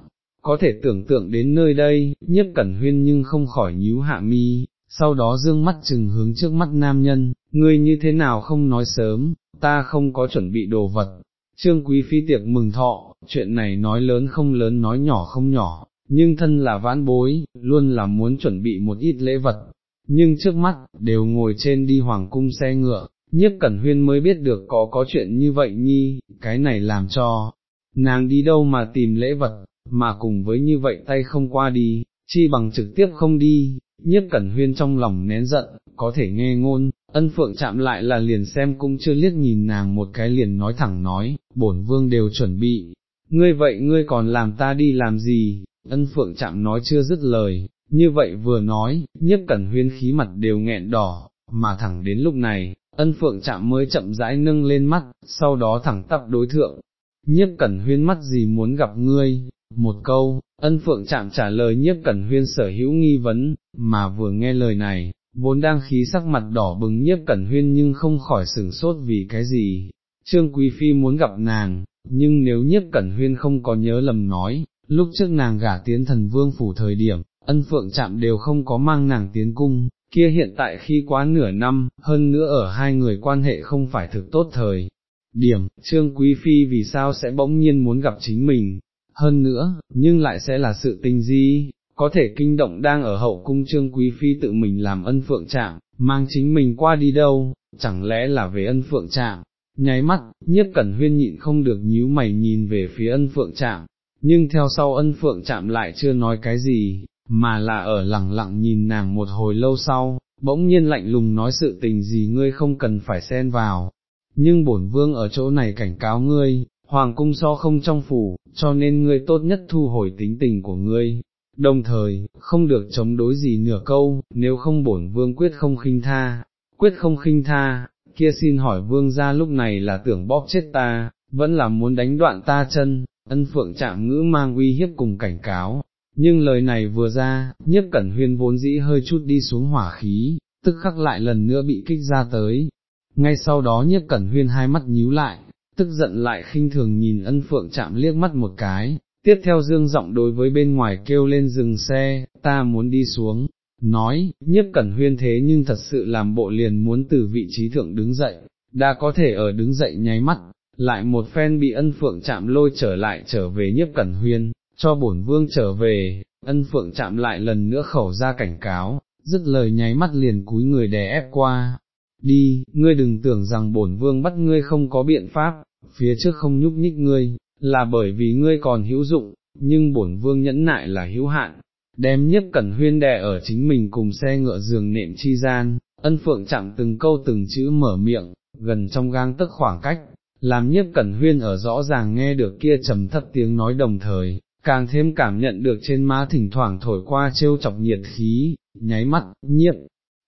có thể tưởng tượng đến nơi đây, nhất cẩn huyên nhưng không khỏi nhíu hạ mi, sau đó dương mắt chừng hướng trước mắt nam nhân, ngươi như thế nào không nói sớm, ta không có chuẩn bị đồ vật. Trương Quý Phi tiệc mừng thọ, chuyện này nói lớn không lớn nói nhỏ không nhỏ, nhưng thân là vãn bối, luôn là muốn chuẩn bị một ít lễ vật, nhưng trước mắt, đều ngồi trên đi hoàng cung xe ngựa, nhiếp cẩn huyên mới biết được có có chuyện như vậy nhi, cái này làm cho, nàng đi đâu mà tìm lễ vật, mà cùng với như vậy tay không qua đi, chi bằng trực tiếp không đi, nhiếp cẩn huyên trong lòng nén giận, có thể nghe ngôn, ân phượng chạm lại là liền xem cũng chưa liếc nhìn nàng một cái liền nói thẳng nói, bổn vương đều chuẩn bị, ngươi vậy ngươi còn làm ta đi làm gì, ân phượng chạm nói chưa dứt lời, như vậy vừa nói, Nhất cẩn huyên khí mặt đều nghẹn đỏ, mà thẳng đến lúc này, ân phượng chạm mới chậm rãi nâng lên mắt, sau đó thẳng tắp đối thượng, nhiếp cẩn huyên mắt gì muốn gặp ngươi, một câu, ân phượng chạm trả lời nhiếp cẩn huyên sở hữu nghi vấn, mà vừa nghe lời này, vốn đang khí sắc mặt đỏ bừng nhiếp cẩn huyên nhưng không khỏi sửng sốt vì cái gì, trương quý phi muốn gặp nàng, nhưng nếu nhiếp cẩn huyên không có nhớ lầm nói, lúc trước nàng gả tiến thần vương phủ thời điểm, ân phượng chạm đều không có mang nàng tiến cung, kia hiện tại khi quá nửa năm, hơn nữa ở hai người quan hệ không phải thực tốt thời. Điểm, Trương Quý Phi vì sao sẽ bỗng nhiên muốn gặp chính mình, hơn nữa, nhưng lại sẽ là sự tình gì, có thể kinh động đang ở hậu cung Trương Quý Phi tự mình làm ân phượng trạng, mang chính mình qua đi đâu, chẳng lẽ là về ân phượng trạng. Nháy mắt, nhiếp cẩn huyên nhịn không được nhíu mày nhìn về phía ân phượng trạng nhưng theo sau ân phượng chạm lại chưa nói cái gì, mà là ở lặng lặng nhìn nàng một hồi lâu sau, bỗng nhiên lạnh lùng nói sự tình gì ngươi không cần phải xen vào, nhưng bổn vương ở chỗ này cảnh cáo ngươi, hoàng cung so không trong phủ, cho nên ngươi tốt nhất thu hồi tính tình của ngươi, đồng thời, không được chống đối gì nửa câu, nếu không bổn vương quyết không khinh tha, quyết không khinh tha, kia xin hỏi vương ra lúc này là tưởng bóp chết ta, vẫn là muốn đánh đoạn ta chân, ân phượng chạm ngữ mang uy hiếp cùng cảnh cáo, nhưng lời này vừa ra, nhiếp cẩn huyên vốn dĩ hơi chút đi xuống hỏa khí, tức khắc lại lần nữa bị kích ra tới. Ngay sau đó nhiếp cẩn huyên hai mắt nhíu lại, tức giận lại khinh thường nhìn ân phượng chạm liếc mắt một cái, tiếp theo dương giọng đối với bên ngoài kêu lên dừng xe, ta muốn đi xuống, nói, nhiếp cẩn huyên thế nhưng thật sự làm bộ liền muốn từ vị trí thượng đứng dậy, đã có thể ở đứng dậy nháy mắt, lại một phen bị ân phượng chạm lôi trở lại trở về nhiếp cẩn huyên, cho bổn vương trở về, ân phượng chạm lại lần nữa khẩu ra cảnh cáo, dứt lời nháy mắt liền cúi người đè ép qua. Đi, ngươi đừng tưởng rằng bổn vương bắt ngươi không có biện pháp, phía trước không nhúc nhích ngươi, là bởi vì ngươi còn hữu dụng, nhưng bổn vương nhẫn nại là hữu hạn, đem nhất cẩn huyên đè ở chính mình cùng xe ngựa giường nệm chi gian, ân phượng chạm từng câu từng chữ mở miệng, gần trong gang tức khoảng cách, làm nhiếp cẩn huyên ở rõ ràng nghe được kia trầm thấp tiếng nói đồng thời, càng thêm cảm nhận được trên má thỉnh thoảng thổi qua trêu chọc nhiệt khí, nháy mắt, nhiếp,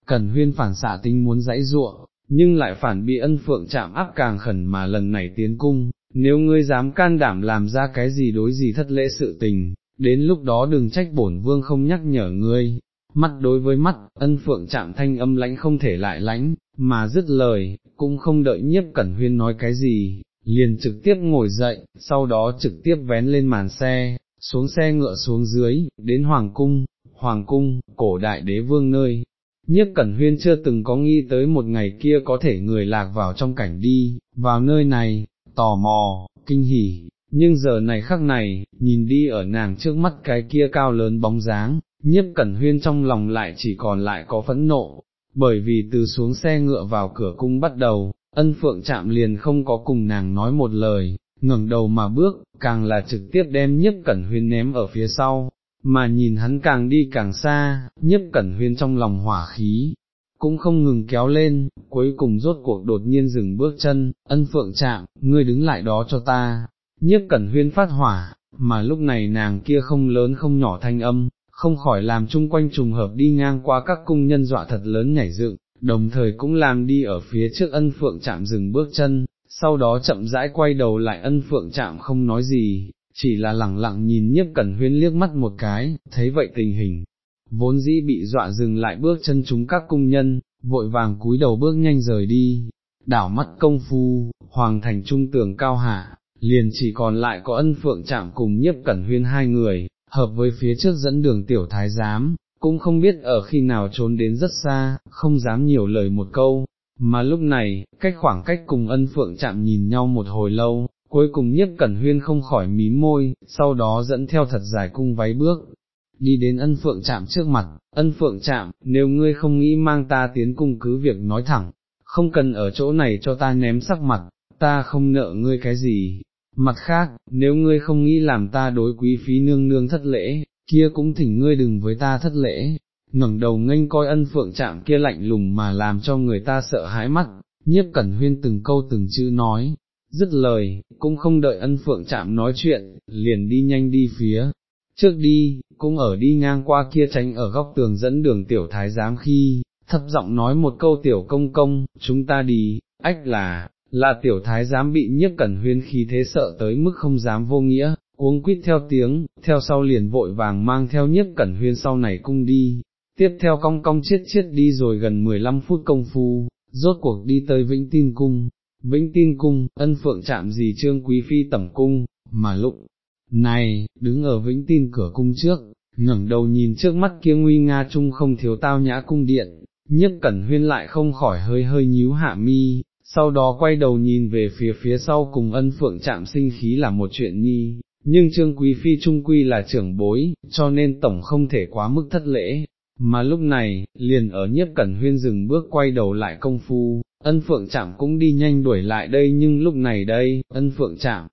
cẩn huyên phản xạ tinh muốn dãy ruộng, nhưng lại phản bị ân phượng chạm áp càng khẩn mà lần này tiến cung, nếu ngươi dám can đảm làm ra cái gì đối gì thất lễ sự tình, đến lúc đó đừng trách bổn vương không nhắc nhở ngươi. Mắt đối với mắt, ân phượng chạm thanh âm lãnh không thể lại lãnh, mà dứt lời, cũng không đợi nhiếp cẩn huyên nói cái gì, liền trực tiếp ngồi dậy, sau đó trực tiếp vén lên màn xe, xuống xe ngựa xuống dưới, đến Hoàng Cung, Hoàng Cung, cổ đại đế vương nơi. Nhiếp Cẩn Huyên chưa từng có nghĩ tới một ngày kia có thể người lạc vào trong cảnh đi, vào nơi này, tò mò, kinh hỉ, nhưng giờ này khắc này, nhìn đi ở nàng trước mắt cái kia cao lớn bóng dáng, nhiếp cẩn huyên trong lòng lại chỉ còn lại có phẫn nộ, bởi vì từ xuống xe ngựa vào cửa cung bắt đầu, ân phượng chạm liền không có cùng nàng nói một lời, ngẩng đầu mà bước, càng là trực tiếp đem nhiếp cẩn huyên ném ở phía sau, mà nhìn hắn càng đi càng xa, nhiếp cẩn huyên trong lòng hỏa khí, cũng không ngừng kéo lên, cuối cùng rốt cuộc đột nhiên dừng bước chân, ân phượng chạm, ngươi đứng lại đó cho ta, nhiếp cẩn huyên phát hỏa, mà lúc này nàng kia không lớn không nhỏ thanh âm, không khỏi làm chung quanh trùng hợp đi ngang qua các cung nhân dọa thật lớn nhảy dựng, đồng thời cũng làm đi ở phía trước ân phượng chạm dừng bước chân, sau đó chậm rãi quay đầu lại ân phượng chạm không nói gì, chỉ là lẳng lặng nhìn nhiếp cẩn huyên liếc mắt một cái, thấy vậy tình hình, vốn dĩ bị dọa dừng lại bước chân chúng các cung nhân, vội vàng cúi đầu bước nhanh rời đi, đảo mắt công phu, hoàng thành trung tường cao hạ, liền chỉ còn lại có ân phượng chạm cùng nhiếp cẩn huyên hai người, hợp với phía trước dẫn đường tiểu thái giám, cũng không biết ở khi nào trốn đến rất xa, không dám nhiều lời một câu, mà lúc này, cách khoảng cách cùng ân phượng chạm nhìn nhau một hồi lâu, cuối cùng nhiếp cẩn huyên không khỏi mí môi, sau đó dẫn theo thật dài cung váy bước, đi đến ân phượng chạm trước mặt, ân phượng chạm, nếu ngươi không nghĩ mang ta tiến cung cứ việc nói thẳng, không cần ở chỗ này cho ta ném sắc mặt, ta không nợ ngươi cái gì. Mặt khác, nếu ngươi không nghĩ làm ta đối quý phí nương nương thất lễ, kia cũng thỉnh ngươi đừng với ta thất lễ, ngẩng đầu nghênh coi ân phượng chạm kia lạnh lùng mà làm cho người ta sợ hãi mắt, nhiếp cẩn huyên từng câu từng chữ nói, dứt lời, cũng không đợi ân phượng chạm nói chuyện, liền đi nhanh đi phía, trước đi, cũng ở đi ngang qua kia tránh ở góc tường dẫn đường tiểu thái giám khi, thấp giọng nói một câu tiểu công công, chúng ta đi, ách là, là tiểu thái giám bị nhiếp cẩn huyên khi thế sợ tới mức không dám vô nghĩa, uống quýt theo tiếng, theo sau liền vội vàng mang theo nhiếp cẩn huyên sau này cung đi, tiếp theo cong cong chết chết đi rồi gần 15 phút công phu, rốt cuộc đi tới Vĩnh Tin Cung, Vĩnh Tin Cung, ân phượng chạm gì trương quý phi tẩm cung, mà lụng này, đứng ở Vĩnh Tin cửa cung trước, ngẩng đầu nhìn trước mắt kia nguy nga chung không thiếu tao nhã cung điện, nhất cẩn huyên lại không khỏi hơi hơi nhíu hạ mi, sau đó quay đầu nhìn về phía phía sau cùng ân phượng chạm sinh khí là một chuyện nhi, nhưng trương quý phi trung quy là trưởng bối, cho nên tổng không thể quá mức thất lễ, mà lúc này, liền ở nhiếp cẩn huyên dừng bước quay đầu lại công phu, ân phượng chạm cũng đi nhanh đuổi lại đây nhưng lúc này đây, ân phượng chạm,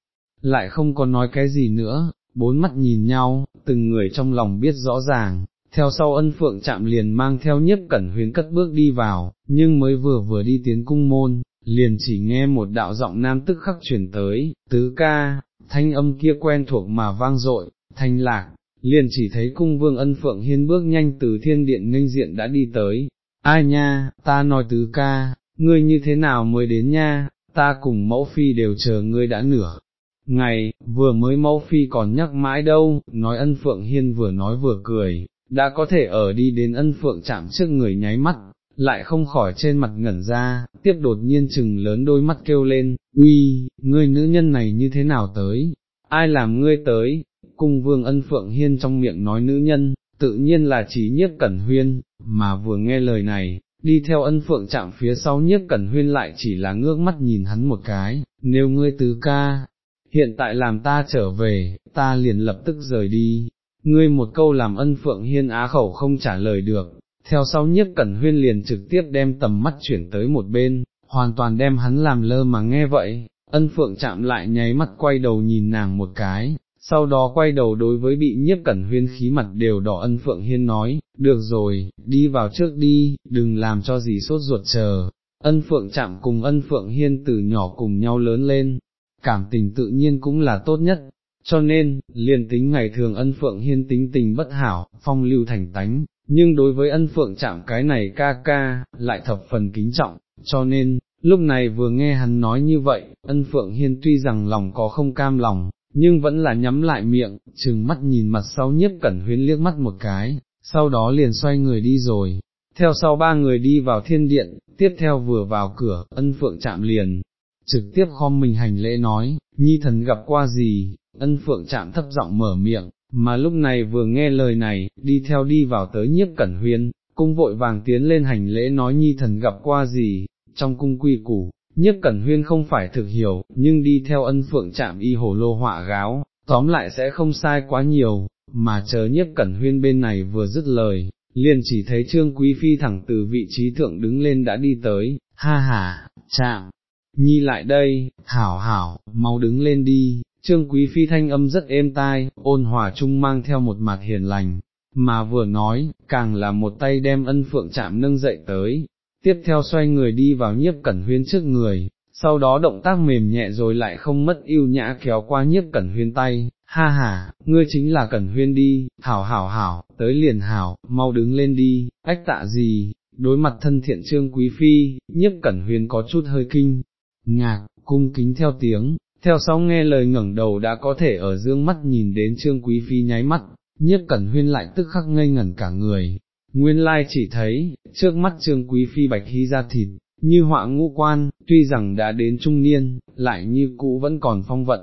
lại không có nói cái gì nữa, bốn mắt nhìn nhau, từng người trong lòng biết rõ ràng, theo sau ân phượng chạm liền mang theo nhiếp cẩn huyến cất bước đi vào, nhưng mới vừa vừa đi tiến cung môn, liền chỉ nghe một đạo giọng nam tức khắc chuyển tới, tứ ca, thanh âm kia quen thuộc mà vang dội, thanh lạc, liền chỉ thấy cung vương ân phượng hiên bước nhanh từ thiên điện nghênh diện đã đi tới, ai nha, ta nói tứ ca, ngươi như thế nào mới đến nha, ta cùng mẫu phi đều chờ ngươi đã nửa. Ngày, vừa mới mẫu phi còn nhắc mãi đâu, nói ân phượng hiên vừa nói vừa cười, đã có thể ở đi đến ân phượng chạm trước người nháy mắt, lại không khỏi trên mặt ngẩn ra, tiếp đột nhiên chừng lớn đôi mắt kêu lên, uy, ngươi nữ nhân này như thế nào tới, ai làm ngươi tới, cung vương ân phượng hiên trong miệng nói nữ nhân, tự nhiên là chỉ nhiếp cẩn huyên, mà vừa nghe lời này, đi theo ân phượng chạm phía sau nhiếp cẩn huyên lại chỉ là ngước mắt nhìn hắn một cái, nếu ngươi tứ ca, hiện tại làm ta trở về, ta liền lập tức rời đi, ngươi một câu làm ân phượng hiên á khẩu không trả lời được, theo sau nhất cẩn huyên liền trực tiếp đem tầm mắt chuyển tới một bên, hoàn toàn đem hắn làm lơ mà nghe vậy, ân phượng chạm lại nháy mắt quay đầu nhìn nàng một cái, sau đó quay đầu đối với bị nhiếp cẩn huyên khí mặt đều đỏ ân phượng hiên nói, được rồi, đi vào trước đi, đừng làm cho gì sốt ruột chờ, ân phượng chạm cùng ân phượng hiên từ nhỏ cùng nhau lớn lên, cảm tình tự nhiên cũng là tốt nhất, cho nên, liền tính ngày thường ân phượng hiên tính tình bất hảo, phong lưu thành tánh, nhưng đối với ân phượng chạm cái này ca ca, lại thập phần kính trọng, cho nên, lúc này vừa nghe hắn nói như vậy, ân phượng hiên tuy rằng lòng có không cam lòng, nhưng vẫn là nhắm lại miệng, chừng mắt nhìn mặt sau nhiếp cẩn huyến liếc mắt một cái, sau đó liền xoay người đi rồi. Theo sau ba người đi vào thiên điện, tiếp theo vừa vào cửa, ân phượng chạm liền, trực tiếp khom mình hành lễ nói, nhi thần gặp qua gì, ân phượng chạm thấp giọng mở miệng, mà lúc này vừa nghe lời này, đi theo đi vào tới nhiếp cẩn huyên, cung vội vàng tiến lên hành lễ nói nhi thần gặp qua gì, trong cung quy củ, nhiếp cẩn huyên không phải thực hiểu, nhưng đi theo ân phượng chạm y hồ lô họa gáo, tóm lại sẽ không sai quá nhiều, mà chờ nhiếp cẩn huyên bên này vừa dứt lời, liền chỉ thấy trương quý phi thẳng từ vị trí thượng đứng lên đã đi tới, ha ha, chạm, nhi lại đây, hảo hảo, mau đứng lên đi, trương quý phi thanh âm rất êm tai, ôn hòa chung mang theo một mặt hiền lành, mà vừa nói, càng là một tay đem ân phượng chạm nâng dậy tới, tiếp theo xoay người đi vào nhiếp cẩn huyên trước người, sau đó động tác mềm nhẹ rồi lại không mất yêu nhã kéo qua nhiếp cẩn huyên tay, ha ha, ngươi chính là cẩn huyên đi, hảo hảo hảo, tới liền hảo, mau đứng lên đi, ách tạ gì, đối mặt thân thiện trương quý phi, nhiếp cẩn huyên có chút hơi kinh, ngạc, cung kính theo tiếng, theo sau nghe lời ngẩng đầu đã có thể ở dương mắt nhìn đến trương quý phi nháy mắt, nhiếp cẩn huyên lại tức khắc ngây ngẩn cả người, nguyên lai chỉ thấy, trước mắt trương quý phi bạch hy ra thịt, như họa ngũ quan, tuy rằng đã đến trung niên, lại như cũ vẫn còn phong vận,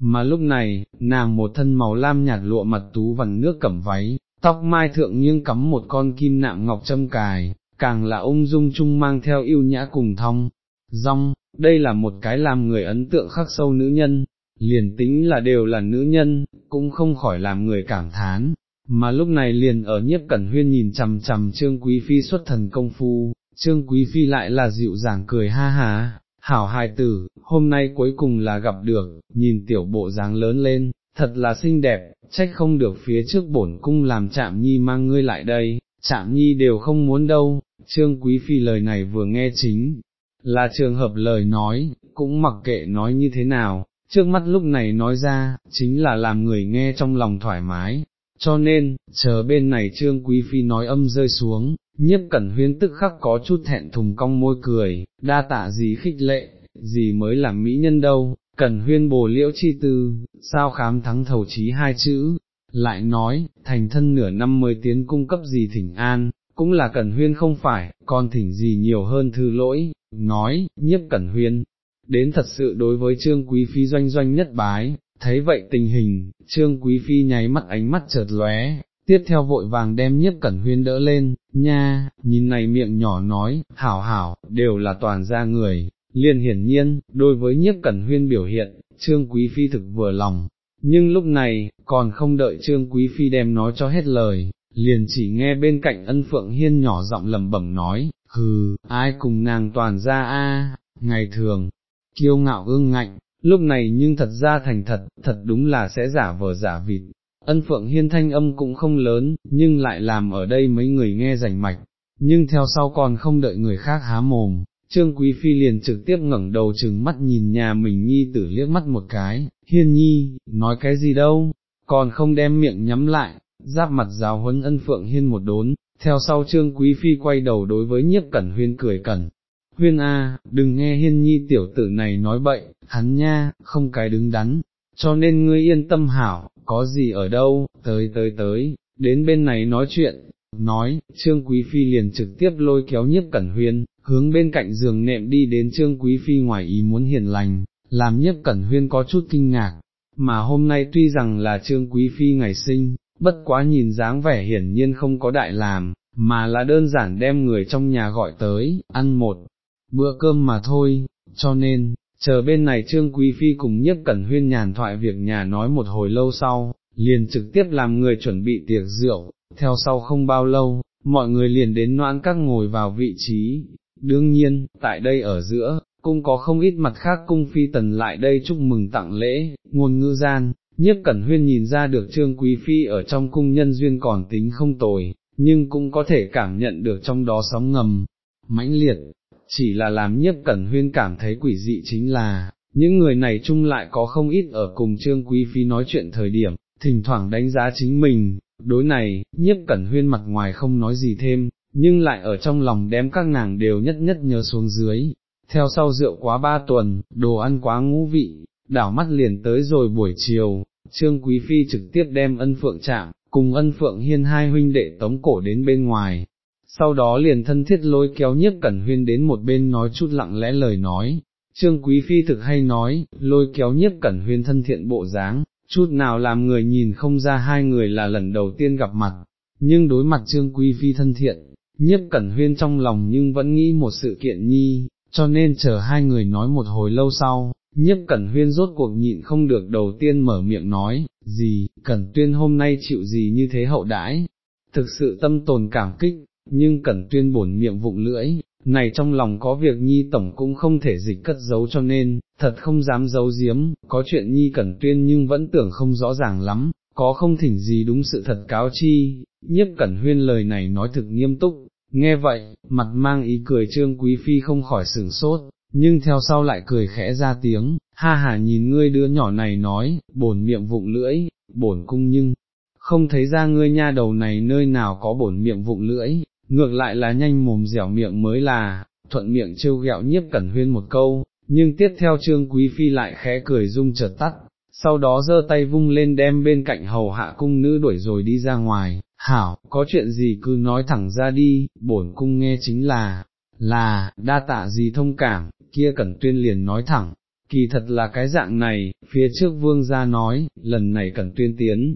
mà lúc này, nàng một thân màu lam nhạt lụa mặt tú vằn nước cẩm váy, tóc mai thượng nghiêng cắm một con kim nạm ngọc châm cài, càng là ung dung chung mang theo yêu nhã cùng thong, rong, đây là một cái làm người ấn tượng khắc sâu nữ nhân, liền tính là đều là nữ nhân, cũng không khỏi làm người cảm thán, mà lúc này liền ở nhiếp cẩn huyên nhìn chằm chằm trương quý phi xuất thần công phu, trương quý phi lại là dịu dàng cười ha ha, hảo hài tử, hôm nay cuối cùng là gặp được, nhìn tiểu bộ dáng lớn lên, thật là xinh đẹp, trách không được phía trước bổn cung làm chạm nhi mang ngươi lại đây, chạm nhi đều không muốn đâu, trương quý phi lời này vừa nghe chính, là trường hợp lời nói, cũng mặc kệ nói như thế nào, trước mắt lúc này nói ra, chính là làm người nghe trong lòng thoải mái, cho nên, chờ bên này trương quý phi nói âm rơi xuống, nhiếp cẩn huyên tức khắc có chút thẹn thùng cong môi cười, đa tạ gì khích lệ, gì mới là mỹ nhân đâu, cẩn huyên bồ liễu chi tư, sao khám thắng thầu trí hai chữ, lại nói, thành thân nửa năm mới tiến cung cấp gì thỉnh an, cũng là cẩn huyên không phải, còn thỉnh gì nhiều hơn thư lỗi, nói, nhiếp cẩn huyên, đến thật sự đối với trương quý phi doanh doanh nhất bái, thấy vậy tình hình, trương quý phi nháy mắt ánh mắt chợt lóe, tiếp theo vội vàng đem nhiếp cẩn huyên đỡ lên, nha, nhìn này miệng nhỏ nói, hảo hảo, đều là toàn gia người, liền hiển nhiên, đối với nhiếp cẩn huyên biểu hiện, trương quý phi thực vừa lòng, nhưng lúc này, còn không đợi trương quý phi đem nói cho hết lời, liền chỉ nghe bên cạnh ân phượng hiên nhỏ giọng lẩm bẩm nói, hừ, ai cùng nàng toàn ra a, ngày thường, kiêu ngạo ương ngạnh, lúc này nhưng thật ra thành thật, thật đúng là sẽ giả vờ giả vịt. Ân phượng hiên thanh âm cũng không lớn, nhưng lại làm ở đây mấy người nghe rành mạch, nhưng theo sau còn không đợi người khác há mồm, Trương Quý Phi liền trực tiếp ngẩng đầu chừng mắt nhìn nhà mình nhi tử liếc mắt một cái, hiên nhi, nói cái gì đâu, còn không đem miệng nhắm lại, giáp mặt giáo huấn ân phượng hiên một đốn, theo sau Trương Quý Phi quay đầu đối với nhiếp cẩn huyên cười cẩn, huyên a, đừng nghe hiên nhi tiểu tử này nói bậy, hắn nha, không cái đứng đắn, cho nên ngươi yên tâm hảo, có gì ở đâu, tới tới tới, đến bên này nói chuyện, nói, Trương Quý Phi liền trực tiếp lôi kéo nhiếp cẩn huyên, hướng bên cạnh giường nệm đi đến Trương Quý Phi ngoài ý muốn hiền lành, làm nhiếp cẩn huyên có chút kinh ngạc, mà hôm nay tuy rằng là Trương Quý Phi ngày sinh, bất quá nhìn dáng vẻ hiển nhiên không có đại làm, mà là đơn giản đem người trong nhà gọi tới, ăn một bữa cơm mà thôi, cho nên, chờ bên này Trương Quý Phi cùng nhất cẩn huyên nhàn thoại việc nhà nói một hồi lâu sau, liền trực tiếp làm người chuẩn bị tiệc rượu, theo sau không bao lâu, mọi người liền đến noãn các ngồi vào vị trí, đương nhiên, tại đây ở giữa, cũng có không ít mặt khác cung phi tần lại đây chúc mừng tặng lễ, ngôn ngữ gian, nhiếp cẩn huyên nhìn ra được trương quý phi ở trong cung nhân duyên còn tính không tồi, nhưng cũng có thể cảm nhận được trong đó sóng ngầm, mãnh liệt, chỉ là làm nhiếp cẩn huyên cảm thấy quỷ dị chính là, những người này chung lại có không ít ở cùng Trương Quý Phi nói chuyện thời điểm, thỉnh thoảng đánh giá chính mình, đối này, nhiếp cẩn huyên mặt ngoài không nói gì thêm, nhưng lại ở trong lòng đem các nàng đều nhất nhất nhớ xuống dưới. Theo sau rượu quá ba tuần, đồ ăn quá ngũ vị, đảo mắt liền tới rồi buổi chiều, Trương Quý Phi trực tiếp đem ân phượng chạm, cùng ân phượng hiên hai huynh đệ tống cổ đến bên ngoài. Sau đó liền thân thiết lôi kéo nhiếp cẩn huyên đến một bên nói chút lặng lẽ lời nói, Trương Quý Phi thực hay nói, lôi kéo nhiếp cẩn huyên thân thiện bộ dáng, chút nào làm người nhìn không ra hai người là lần đầu tiên gặp mặt, nhưng đối mặt Trương Quý Phi thân thiện, nhiếp cẩn huyên trong lòng nhưng vẫn nghĩ một sự kiện nhi, cho nên chờ hai người nói một hồi lâu sau, Nhất cẩn huyên rốt cuộc nhịn không được đầu tiên mở miệng nói, gì, cẩn tuyên hôm nay chịu gì như thế hậu đãi, thực sự tâm tồn cảm kích, nhưng cẩn tuyên bổn miệng vụng lưỡi, này trong lòng có việc nhi tổng cũng không thể dịch cất giấu cho nên, thật không dám giấu giếm, có chuyện nhi cẩn tuyên nhưng vẫn tưởng không rõ ràng lắm, có không thỉnh gì đúng sự thật cáo chi, Nhất cẩn huyên lời này nói thực nghiêm túc, nghe vậy, mặt mang ý cười trương quý phi không khỏi sửng sốt, nhưng theo sau lại cười khẽ ra tiếng, ha hà nhìn ngươi đứa nhỏ này nói, bổn miệng vụng lưỡi, bổn cung nhưng, không thấy ra ngươi nha đầu này nơi nào có bổn miệng vụng lưỡi, ngược lại là nhanh mồm dẻo miệng mới là, thuận miệng trêu ghẹo nhiếp cẩn huyên một câu, nhưng tiếp theo trương quý phi lại khẽ cười rung chợt tắt, sau đó giơ tay vung lên đem bên cạnh hầu hạ cung nữ đuổi rồi đi ra ngoài, hảo, có chuyện gì cứ nói thẳng ra đi, bổn cung nghe chính là, là, đa tạ gì thông cảm, kia cẩn tuyên liền nói thẳng, kỳ thật là cái dạng này, phía trước vương gia nói, lần này cẩn tuyên tiến,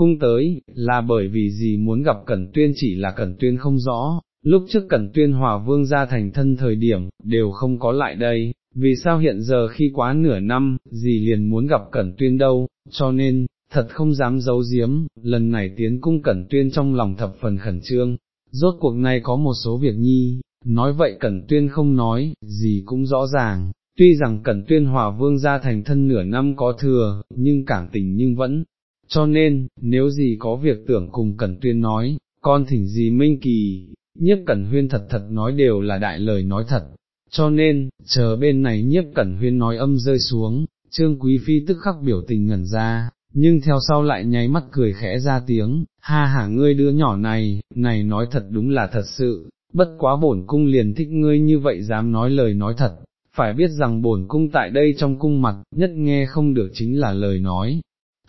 cung tới, là bởi vì gì muốn gặp Cẩn Tuyên chỉ là Cẩn Tuyên không rõ, lúc trước Cẩn Tuyên hòa vương gia thành thân thời điểm, đều không có lại đây, vì sao hiện giờ khi quá nửa năm, gì liền muốn gặp Cẩn Tuyên đâu, cho nên, thật không dám giấu giếm, lần này tiến cung Cẩn Tuyên trong lòng thập phần khẩn trương, rốt cuộc này có một số việc nhi, nói vậy Cẩn Tuyên không nói, gì cũng rõ ràng. Tuy rằng Cẩn Tuyên hòa vương ra thành thân nửa năm có thừa, nhưng cảm tình nhưng vẫn. Cho nên, nếu gì có việc tưởng cùng Cẩn Tuyên nói, con thỉnh gì minh kỳ, nhiếp Cẩn Huyên thật thật nói đều là đại lời nói thật, cho nên, chờ bên này nhiếp Cẩn Huyên nói âm rơi xuống, Trương Quý Phi tức khắc biểu tình ngẩn ra, nhưng theo sau lại nháy mắt cười khẽ ra tiếng, ha hả ngươi đứa nhỏ này, này nói thật đúng là thật sự, bất quá bổn cung liền thích ngươi như vậy dám nói lời nói thật, phải biết rằng bổn cung tại đây trong cung mặt, nhất nghe không được chính là lời nói,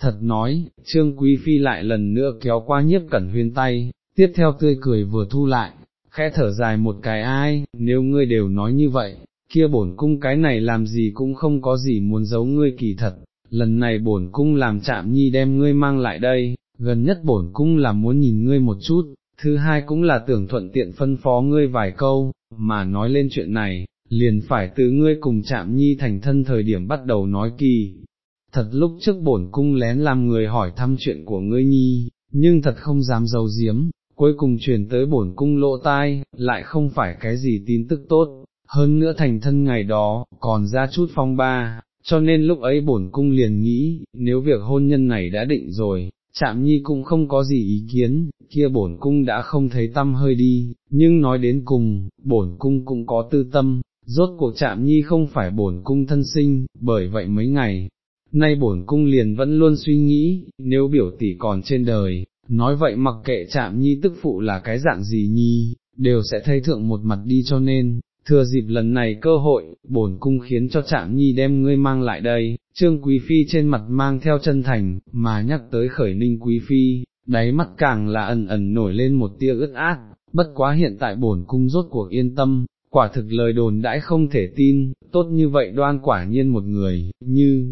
Thật nói, Trương Quý Phi lại lần nữa kéo qua nhiếp cẩn huyên tay, tiếp theo tươi cười vừa thu lại, khẽ thở dài một cái ai, nếu ngươi đều nói như vậy, kia bổn cung cái này làm gì cũng không có gì muốn giấu ngươi kỳ thật, lần này bổn cung làm chạm nhi đem ngươi mang lại đây, gần nhất bổn cung là muốn nhìn ngươi một chút, thứ hai cũng là tưởng thuận tiện phân phó ngươi vài câu, mà nói lên chuyện này, liền phải từ ngươi cùng chạm nhi thành thân thời điểm bắt đầu nói kỳ, thật lúc trước bổn cung lén làm người hỏi thăm chuyện của ngươi nhi, nhưng thật không dám giấu giếm, cuối cùng truyền tới bổn cung lộ tai, lại không phải cái gì tin tức tốt, hơn nữa thành thân ngày đó, còn ra chút phong ba, cho nên lúc ấy bổn cung liền nghĩ, nếu việc hôn nhân này đã định rồi, chạm nhi cũng không có gì ý kiến, kia bổn cung đã không thấy tâm hơi đi, nhưng nói đến cùng, bổn cung cũng có tư tâm, rốt cuộc chạm nhi không phải bổn cung thân sinh, bởi vậy mấy ngày, nay bổn cung liền vẫn luôn suy nghĩ, nếu biểu tỷ còn trên đời, nói vậy mặc kệ chạm nhi tức phụ là cái dạng gì nhi, đều sẽ thay thượng một mặt đi cho nên, thừa dịp lần này cơ hội, bổn cung khiến cho chạm nhi đem ngươi mang lại đây, trương quý phi trên mặt mang theo chân thành, mà nhắc tới khởi ninh quý phi, đáy mắt càng là ẩn ẩn nổi lên một tia ướt át, bất quá hiện tại bổn cung rốt cuộc yên tâm, quả thực lời đồn đãi không thể tin, tốt như vậy đoan quả nhiên một người, như,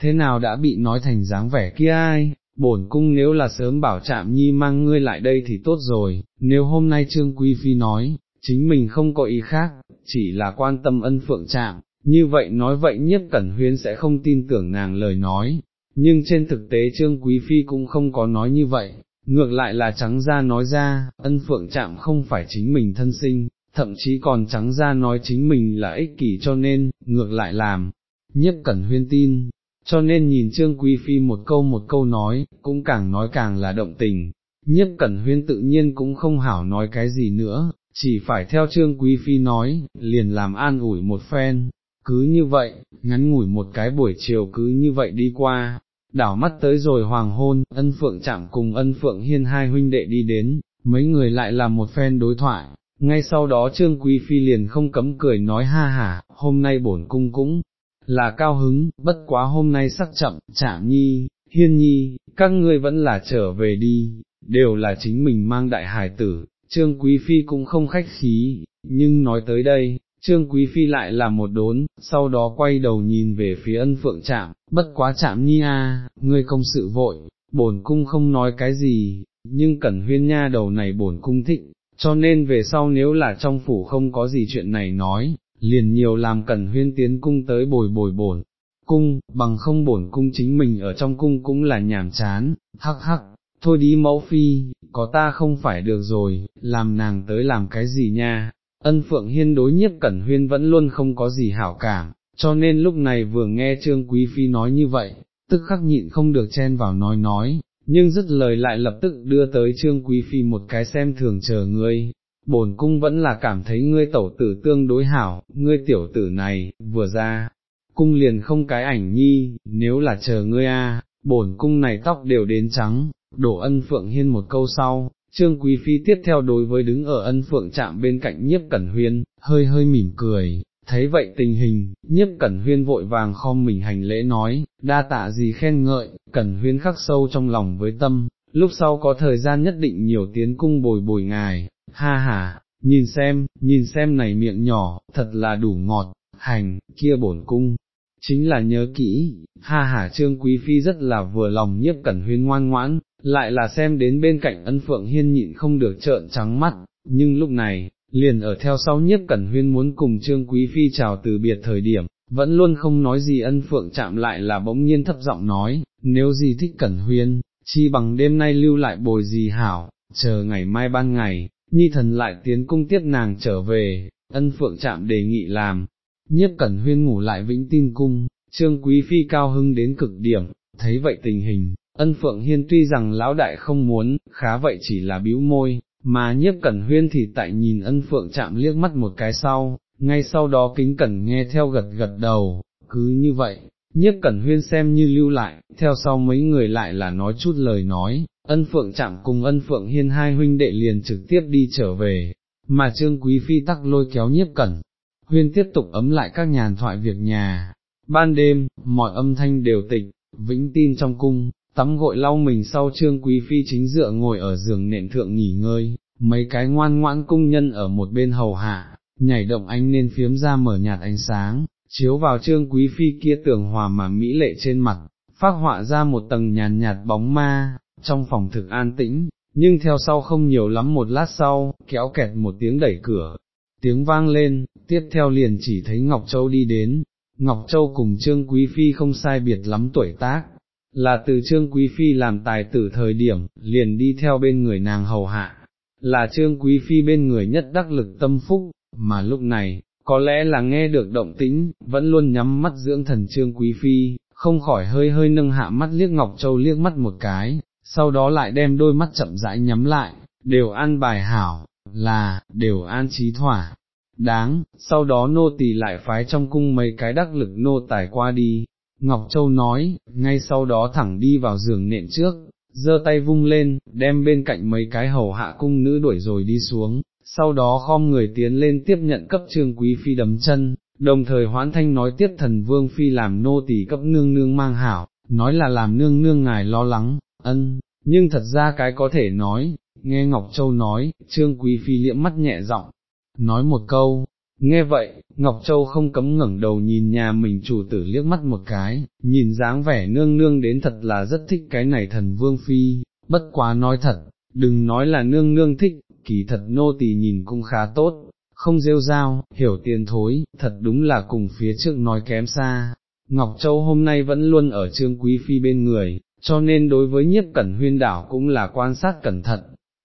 thế nào đã bị nói thành dáng vẻ kia ai, bổn cung nếu là sớm bảo chạm nhi mang ngươi lại đây thì tốt rồi, nếu hôm nay Trương Quý Phi nói, chính mình không có ý khác, chỉ là quan tâm ân phượng chạm, như vậy nói vậy nhất cẩn huyên sẽ không tin tưởng nàng lời nói, nhưng trên thực tế Trương Quý Phi cũng không có nói như vậy, ngược lại là trắng ra nói ra, ân phượng chạm không phải chính mình thân sinh, thậm chí còn trắng ra nói chính mình là ích kỷ cho nên, ngược lại làm, nhất cẩn huyên tin, cho nên nhìn Trương Quý Phi một câu một câu nói, cũng càng nói càng là động tình, nhất cẩn huyên tự nhiên cũng không hảo nói cái gì nữa, chỉ phải theo trương quý phi nói, liền làm an ủi một phen, cứ như vậy, ngắn ngủi một cái buổi chiều cứ như vậy đi qua, đảo mắt tới rồi hoàng hôn, ân phượng chạm cùng ân phượng hiên hai huynh đệ đi đến, mấy người lại làm một phen đối thoại, ngay sau đó trương quý phi liền không cấm cười nói ha hả, hôm nay bổn cung cũng là cao hứng, bất quá hôm nay sắc chậm, chạm nhi, hiên nhi, các ngươi vẫn là trở về đi, đều là chính mình mang đại hài tử, trương quý phi cũng không khách khí, nhưng nói tới đây, Trương Quý Phi lại là một đốn, sau đó quay đầu nhìn về phía ân phượng chạm, bất quá chạm nhi a, ngươi công sự vội, bổn cung không nói cái gì, nhưng cẩn huyên nha đầu này bổn cung thịnh, cho nên về sau nếu là trong phủ không có gì chuyện này nói, liền nhiều làm cẩn huyên tiến cung tới bồi bồi bổn cung, bằng không bổn cung chính mình ở trong cung cũng là nhảm chán, hắc hắc, thôi đi mẫu phi, có ta không phải được rồi, làm nàng tới làm cái gì nha, ân phượng hiên đối nhiếp cẩn huyên vẫn luôn không có gì hảo cảm, cho nên lúc này vừa nghe trương quý phi nói như vậy, tức khắc nhịn không được chen vào nói nói, nhưng dứt lời lại lập tức đưa tới trương quý phi một cái xem thường chờ ngươi. Bổn cung vẫn là cảm thấy ngươi tẩu tử tương đối hảo, ngươi tiểu tử này, vừa ra, cung liền không cái ảnh nhi, nếu là chờ ngươi a, bổn cung này tóc đều đến trắng, đổ ân phượng hiên một câu sau, Trương Quý Phi tiếp theo đối với đứng ở ân phượng chạm bên cạnh nhiếp cẩn huyên, hơi hơi mỉm cười, thấy vậy tình hình, nhiếp cẩn huyên vội vàng khom mình hành lễ nói, đa tạ gì khen ngợi, cẩn huyên khắc sâu trong lòng với tâm, lúc sau có thời gian nhất định nhiều tiến cung bồi bồi ngài, ha ha, nhìn xem, nhìn xem này miệng nhỏ, thật là đủ ngọt, hành, kia bổn cung. Chính là nhớ kỹ, ha hà trương quý phi rất là vừa lòng nhiếp cẩn huyên ngoan ngoãn, lại là xem đến bên cạnh ân phượng hiên nhịn không được trợn trắng mắt, nhưng lúc này, liền ở theo sau nhiếp cẩn huyên muốn cùng trương quý phi chào từ biệt thời điểm, vẫn luôn không nói gì ân phượng chạm lại là bỗng nhiên thấp giọng nói, nếu gì thích cẩn huyên, chi bằng đêm nay lưu lại bồi gì hảo, chờ ngày mai ban ngày, nhi thần lại tiến cung tiếp nàng trở về, ân phượng chạm đề nghị làm, nhiếp cẩn huyên ngủ lại vĩnh tin cung, trương quý phi cao hưng đến cực điểm, thấy vậy tình hình, Ân Phượng Hiên tuy rằng lão đại không muốn, khá vậy chỉ là bĩu môi, mà nhiếp cẩn huyên thì tại nhìn ân Phượng chạm liếc mắt một cái sau, ngay sau đó kính cẩn nghe theo gật gật đầu, cứ như vậy, nhiếp cẩn huyên xem như lưu lại, theo sau mấy người lại là nói chút lời nói, ân Phượng chạm cùng ân Phượng Hiên hai huynh đệ liền trực tiếp đi trở về, mà Trương Quý Phi tắc lôi kéo nhiếp cẩn. Huyên tiếp tục ấm lại các nhàn thoại việc nhà, ban đêm, mọi âm thanh đều tịch, vĩnh tin trong cung, tắm gội lau mình sau trương quý phi chính dựa ngồi ở giường nệm thượng nghỉ ngơi, mấy cái ngoan ngoãn cung nhân ở một bên hầu hạ, nhảy động anh nên phiếm ra mở nhạt ánh sáng, chiếu vào trương quý phi kia tưởng hòa mà mỹ lệ trên mặt, phát họa ra một tầng nhàn nhạt bóng ma, trong phòng thực an tĩnh, nhưng theo sau không nhiều lắm một lát sau, kéo kẹt một tiếng đẩy cửa, tiếng vang lên, tiếp theo liền chỉ thấy Ngọc Châu đi đến, Ngọc Châu cùng Trương Quý Phi không sai biệt lắm tuổi tác, là từ Trương Quý Phi làm tài tử thời điểm, liền đi theo bên người nàng hầu hạ, là Trương Quý Phi bên người nhất đắc lực tâm phúc, mà lúc này, có lẽ là nghe được động tĩnh, vẫn luôn nhắm mắt dưỡng thần Trương Quý Phi, không khỏi hơi hơi nâng hạ mắt liếc Ngọc Châu liếc mắt một cái, sau đó lại đem đôi mắt chậm rãi nhắm lại, đều an bài hảo, là, đều an trí thỏa. Đáng, sau đó nô tỳ lại phái trong cung mấy cái đắc lực nô tài qua đi, Ngọc Châu nói, ngay sau đó thẳng đi vào giường nệm trước, giơ tay vung lên, đem bên cạnh mấy cái hầu hạ cung nữ đuổi rồi đi xuống, sau đó khom người tiến lên tiếp nhận cấp trương quý phi đấm chân, đồng thời hoãn thanh nói tiếp thần vương phi làm nô tỳ cấp nương nương mang hảo, nói là làm nương nương ngài lo lắng, ân, nhưng thật ra cái có thể nói, nghe Ngọc Châu nói, trương quý phi liễm mắt nhẹ giọng, nói một câu, Nghe vậy, Ngọc Châu không cấm ngẩng đầu nhìn nhà mình chủ tử liếc mắt một cái, nhìn dáng vẻ nương nương đến thật là rất thích cái này thần vương phi, bất quá nói thật, đừng nói là nương nương thích, kỳ thật nô tỳ nhìn cũng khá tốt, không rêu rao, hiểu tiền thối, thật đúng là cùng phía trước nói kém xa. Ngọc Châu hôm nay vẫn luôn ở trương quý phi bên người, cho nên đối với nhiếp cẩn huyên đảo cũng là quan sát cẩn thận,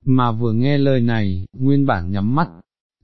mà vừa nghe lời này, nguyên bản nhắm mắt,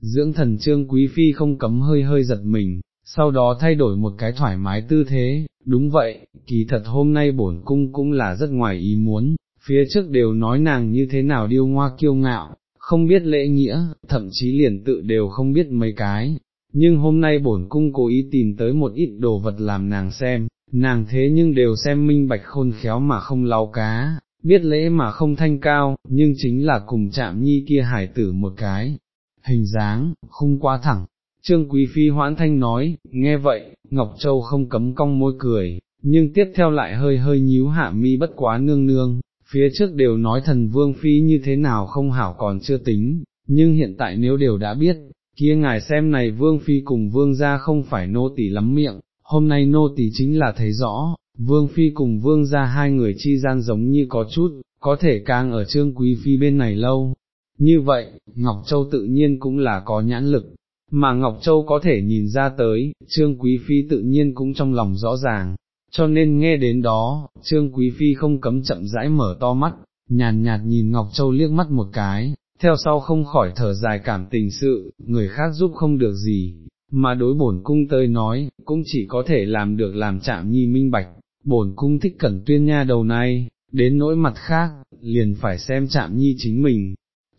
dưỡng thần trương quý phi không cấm hơi hơi giật mình, sau đó thay đổi một cái thoải mái tư thế, đúng vậy, kỳ thật hôm nay bổn cung cũng là rất ngoài ý muốn, phía trước đều nói nàng như thế nào điêu ngoa kiêu ngạo, không biết lễ nghĩa, thậm chí liền tự đều không biết mấy cái, nhưng hôm nay bổn cung cố ý tìm tới một ít đồ vật làm nàng xem, nàng thế nhưng đều xem minh bạch khôn khéo mà không lau cá, biết lễ mà không thanh cao, nhưng chính là cùng chạm nhi kia hải tử một cái, hình dáng, không quá thẳng. Trương Quý Phi hoãn thanh nói, nghe vậy, Ngọc Châu không cấm cong môi cười, nhưng tiếp theo lại hơi hơi nhíu hạ mi bất quá nương nương, phía trước đều nói thần Vương Phi như thế nào không hảo còn chưa tính, nhưng hiện tại nếu đều đã biết, kia ngài xem này Vương Phi cùng Vương gia không phải nô tỳ lắm miệng, hôm nay nô tỳ chính là thấy rõ, Vương Phi cùng Vương gia hai người chi gian giống như có chút, có thể càng ở Trương Quý Phi bên này lâu. Như vậy, Ngọc Châu tự nhiên cũng là có nhãn lực, mà Ngọc Châu có thể nhìn ra tới, Trương Quý Phi tự nhiên cũng trong lòng rõ ràng, cho nên nghe đến đó, Trương Quý Phi không cấm chậm rãi mở to mắt, nhàn nhạt nhìn Ngọc Châu liếc mắt một cái, theo sau không khỏi thở dài cảm tình sự, người khác giúp không được gì, mà đối bổn cung tơi nói, cũng chỉ có thể làm được làm chạm nhi minh bạch, bổn cung thích cẩn tuyên nha đầu này, đến nỗi mặt khác, liền phải xem chạm nhi chính mình.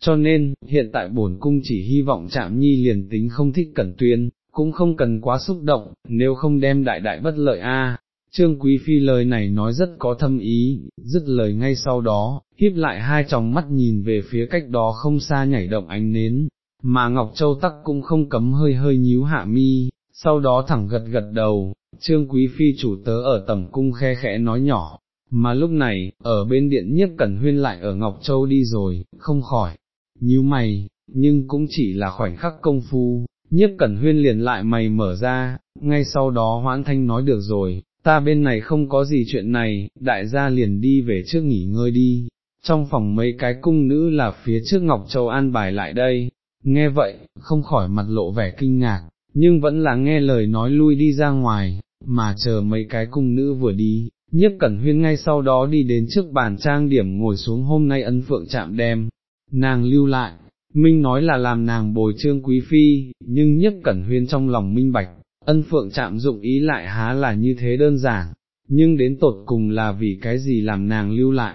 Cho nên, hiện tại bổn cung chỉ hy vọng chạm nhi liền tính không thích cẩn tuyên, cũng không cần quá xúc động, nếu không đem đại đại bất lợi a. Trương Quý Phi lời này nói rất có thâm ý, dứt lời ngay sau đó, híp lại hai tròng mắt nhìn về phía cách đó không xa nhảy động ánh nến, mà Ngọc Châu tắc cũng không cấm hơi hơi nhíu hạ mi, sau đó thẳng gật gật đầu, Trương Quý Phi chủ tớ ở tầm cung khe khẽ nói nhỏ, mà lúc này, ở bên điện nhiếp cẩn huyên lại ở Ngọc Châu đi rồi, không khỏi, nhíu mày, nhưng cũng chỉ là khoảnh khắc công phu, nhiếp cẩn huyên liền lại mày mở ra, ngay sau đó hoãn thanh nói được rồi, ta bên này không có gì chuyện này, đại gia liền đi về trước nghỉ ngơi đi, trong phòng mấy cái cung nữ là phía trước Ngọc Châu an bài lại đây, nghe vậy, không khỏi mặt lộ vẻ kinh ngạc, nhưng vẫn là nghe lời nói lui đi ra ngoài, mà chờ mấy cái cung nữ vừa đi, Nhếp cẩn huyên ngay sau đó đi đến trước bàn trang điểm ngồi xuống hôm nay ân phượng chạm đem, nàng lưu lại, Minh nói là làm nàng bồi trương quý phi, nhưng nhất cẩn huyên trong lòng minh bạch, ân phượng chạm dụng ý lại há là như thế đơn giản, nhưng đến tột cùng là vì cái gì làm nàng lưu lại,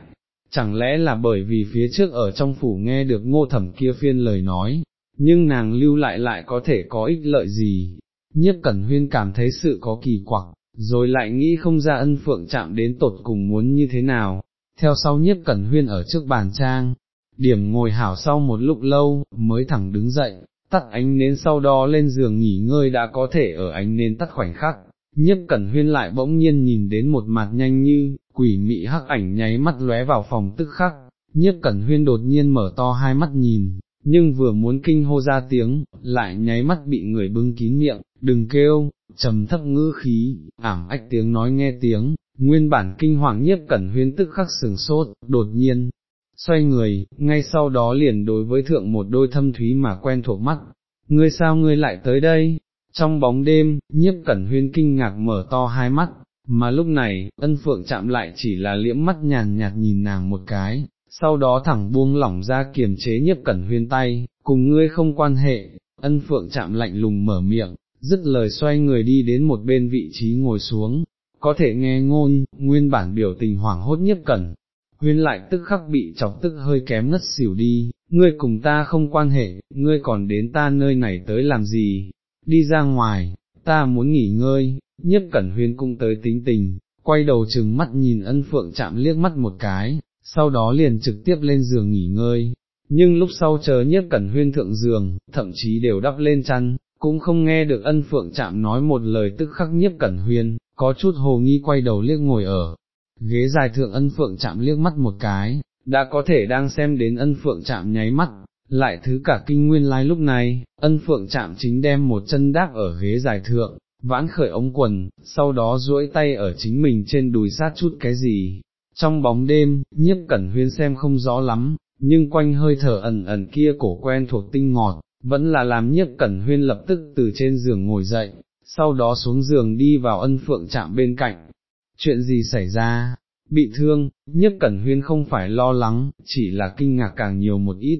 chẳng lẽ là bởi vì phía trước ở trong phủ nghe được ngô thẩm kia phiên lời nói, nhưng nàng lưu lại lại có thể có ích lợi gì, nhất cẩn huyên cảm thấy sự có kỳ quặc, rồi lại nghĩ không ra ân phượng chạm đến tột cùng muốn như thế nào, theo sau nhất cẩn huyên ở trước bàn trang, điểm ngồi hảo sau một lúc lâu, mới thẳng đứng dậy, tắt ánh nến sau đó lên giường nghỉ ngơi đã có thể ở ánh nến tắt khoảnh khắc, nhiếp cẩn huyên lại bỗng nhiên nhìn đến một mặt nhanh như, quỷ mị hắc ảnh nháy mắt lóe vào phòng tức khắc, nhiếp cẩn huyên đột nhiên mở to hai mắt nhìn, nhưng vừa muốn kinh hô ra tiếng, lại nháy mắt bị người bưng kín miệng, đừng kêu, trầm thấp ngữ khí, ảm ách tiếng nói nghe tiếng, nguyên bản kinh hoàng nhiếp cẩn huyên tức khắc sừng sốt, đột nhiên, xoay người, ngay sau đó liền đối với thượng một đôi thâm thúy mà quen thuộc mắt, ngươi sao ngươi lại tới đây, trong bóng đêm, nhiếp cẩn huyên kinh ngạc mở to hai mắt, mà lúc này, ân phượng chạm lại chỉ là liễm mắt nhàn nhạt nhìn nàng một cái, sau đó thẳng buông lỏng ra kiềm chế nhiếp cẩn huyên tay, cùng ngươi không quan hệ, ân phượng chạm lạnh lùng mở miệng, dứt lời xoay người đi đến một bên vị trí ngồi xuống, có thể nghe ngôn, nguyên bản biểu tình hoảng hốt nhiếp cẩn. Huyên lại tức khắc bị chọc tức hơi kém ngất xỉu đi, ngươi cùng ta không quan hệ, ngươi còn đến ta nơi này tới làm gì, đi ra ngoài, ta muốn nghỉ ngơi, Nhất cẩn huyên cung tới tính tình, quay đầu chừng mắt nhìn ân phượng chạm liếc mắt một cái, sau đó liền trực tiếp lên giường nghỉ ngơi, nhưng lúc sau chờ Nhất cẩn huyên thượng giường, thậm chí đều đắp lên chăn, cũng không nghe được ân phượng chạm nói một lời tức khắc nhiếp cẩn huyên, có chút hồ nghi quay đầu liếc ngồi ở, ghế dài thượng ân phượng chạm liếc mắt một cái, đã có thể đang xem đến ân phượng chạm nháy mắt, lại thứ cả kinh nguyên lai lúc này, ân phượng chạm chính đem một chân đác ở ghế dài thượng, vãn khởi ống quần, sau đó duỗi tay ở chính mình trên đùi sát chút cái gì, trong bóng đêm, nhiếp cẩn huyên xem không rõ lắm, nhưng quanh hơi thở ẩn ẩn kia cổ quen thuộc tinh ngọt, vẫn là làm nhiếp cẩn huyên lập tức từ trên giường ngồi dậy, sau đó xuống giường đi vào ân phượng chạm bên cạnh. Chuyện gì xảy ra? Bị thương, nhất cẩn huyên không phải lo lắng, chỉ là kinh ngạc càng nhiều một ít,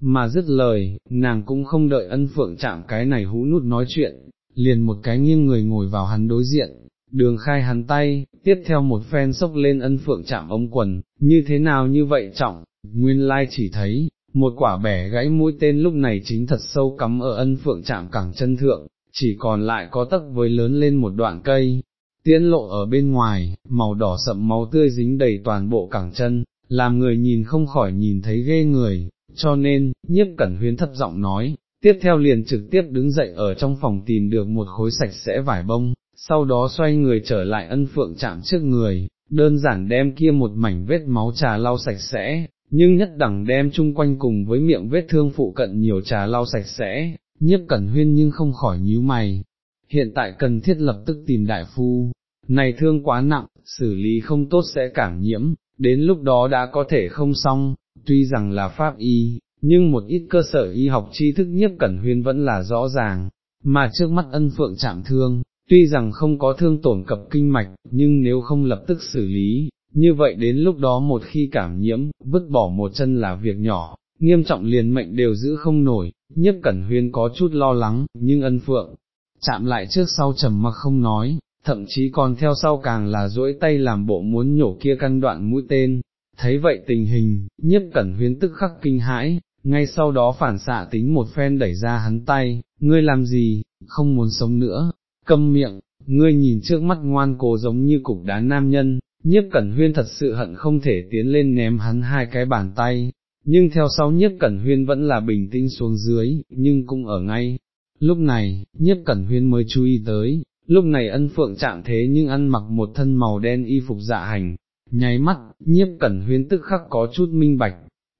mà dứt lời, nàng cũng không đợi ân phượng chạm cái này hũ nút nói chuyện, liền một cái nghiêng người ngồi vào hắn đối diện, đường khai hắn tay, tiếp theo một phen sốc lên ân phượng chạm ống quần, như thế nào như vậy trọng, nguyên lai chỉ thấy, một quả bẻ gãy mũi tên lúc này chính thật sâu cắm ở ân phượng chạm cẳng chân thượng, chỉ còn lại có tấc với lớn lên một đoạn cây, tiễn lộ ở bên ngoài, màu đỏ sậm máu tươi dính đầy toàn bộ cẳng chân, làm người nhìn không khỏi nhìn thấy ghê người, cho nên, nhiếp cẩn huyến thấp giọng nói, tiếp theo liền trực tiếp đứng dậy ở trong phòng tìm được một khối sạch sẽ vải bông, sau đó xoay người trở lại ân phượng chạm trước người, đơn giản đem kia một mảnh vết máu trà lau sạch sẽ, nhưng nhất đẳng đem chung quanh cùng với miệng vết thương phụ cận nhiều trà lau sạch sẽ, nhiếp cẩn huyên nhưng không khỏi nhíu mày. Hiện tại cần thiết lập tức tìm đại phu, này thương quá nặng, xử lý không tốt sẽ cảm nhiễm, đến lúc đó đã có thể không xong, tuy rằng là pháp y, nhưng một ít cơ sở y học tri thức nhiếp cẩn huyên vẫn là rõ ràng, mà trước mắt ân phượng chạm thương, tuy rằng không có thương tổn cập kinh mạch, nhưng nếu không lập tức xử lý, như vậy đến lúc đó một khi cảm nhiễm, vứt bỏ một chân là việc nhỏ, nghiêm trọng liền mệnh đều giữ không nổi, nhất cẩn huyên có chút lo lắng, nhưng ân phượng, chạm lại trước sau trầm mặc không nói, thậm chí còn theo sau càng là duỗi tay làm bộ muốn nhổ kia căn đoạn mũi tên, thấy vậy tình hình, nhất cẩn huyên tức khắc kinh hãi, ngay sau đó phản xạ tính một phen đẩy ra hắn tay, ngươi làm gì, không muốn sống nữa, câm miệng, ngươi nhìn trước mắt ngoan cố giống như cục đá nam nhân, nhiếp cẩn huyên thật sự hận không thể tiến lên ném hắn hai cái bàn tay, nhưng theo sau nhiếp cẩn huyên vẫn là bình tĩnh xuống dưới, nhưng cũng ở ngay. Lúc này, nhiếp cẩn huyên mới chú ý tới, lúc này ân phượng trạng thế nhưng ăn mặc một thân màu đen y phục dạ hành, nháy mắt, nhiếp cẩn huyên tức khắc có chút minh bạch,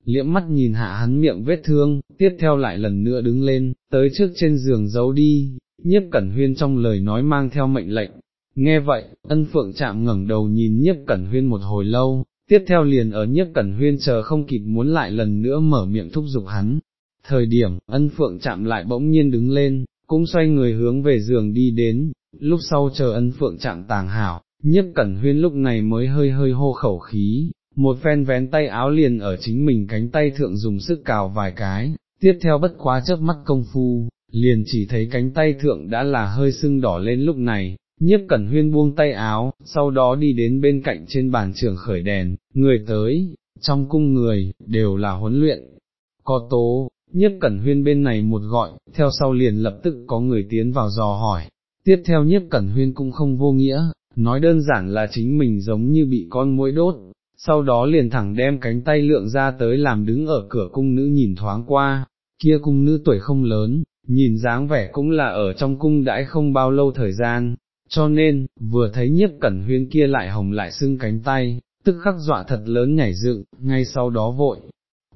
liễm mắt nhìn hạ hắn miệng vết thương, tiếp theo lại lần nữa đứng lên, tới trước trên giường giấu đi, nhiếp cẩn huyên trong lời nói mang theo mệnh lệnh. Nghe vậy, ân phượng chạm ngẩng đầu nhìn nhiếp cẩn huyên một hồi lâu, tiếp theo liền ở nhiếp cẩn huyên chờ không kịp muốn lại lần nữa mở miệng thúc giục hắn. Thời điểm, ân phượng chạm lại bỗng nhiên đứng lên, cũng xoay người hướng về giường đi đến, lúc sau chờ ân phượng chạm tàng hảo, Nhất cẩn huyên lúc này mới hơi hơi hô khẩu khí, một phen vén tay áo liền ở chính mình cánh tay thượng dùng sức cào vài cái, tiếp theo bất quá chớp mắt công phu, liền chỉ thấy cánh tay thượng đã là hơi sưng đỏ lên lúc này, nhiếp cẩn huyên buông tay áo, sau đó đi đến bên cạnh trên bàn trường khởi đèn, người tới, trong cung người, đều là huấn luyện, có tố, nhiếp cẩn huyên bên này một gọi, theo sau liền lập tức có người tiến vào dò hỏi, tiếp theo nhiếp cẩn huyên cũng không vô nghĩa, nói đơn giản là chính mình giống như bị con muỗi đốt, sau đó liền thẳng đem cánh tay lượng ra tới làm đứng ở cửa cung nữ nhìn thoáng qua, kia cung nữ tuổi không lớn, nhìn dáng vẻ cũng là ở trong cung đãi không bao lâu thời gian, cho nên, vừa thấy nhiếp cẩn huyên kia lại hồng lại sưng cánh tay, tức khắc dọa thật lớn nhảy dựng, ngay sau đó vội,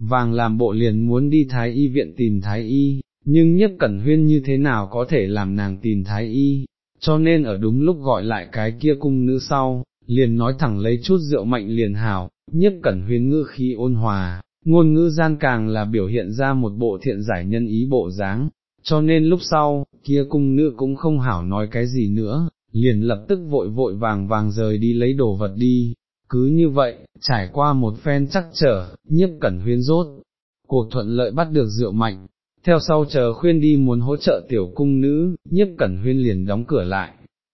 vàng làm bộ liền muốn đi thái y viện tìm thái y, nhưng nhất cẩn huyên như thế nào có thể làm nàng tìm thái y, cho nên ở đúng lúc gọi lại cái kia cung nữ sau, liền nói thẳng lấy chút rượu mạnh liền hảo, Nhất cẩn huyên ngữ khí ôn hòa, ngôn ngữ gian càng là biểu hiện ra một bộ thiện giải nhân ý bộ dáng, cho nên lúc sau, kia cung nữ cũng không hảo nói cái gì nữa, liền lập tức vội vội vàng vàng rời đi lấy đồ vật đi, cứ như vậy, trải qua một phen chắc trở, nhiếp cẩn huyên rốt, cuộc thuận lợi bắt được rượu mạnh, theo sau chờ khuyên đi muốn hỗ trợ tiểu cung nữ, nhiếp cẩn huyên liền đóng cửa lại,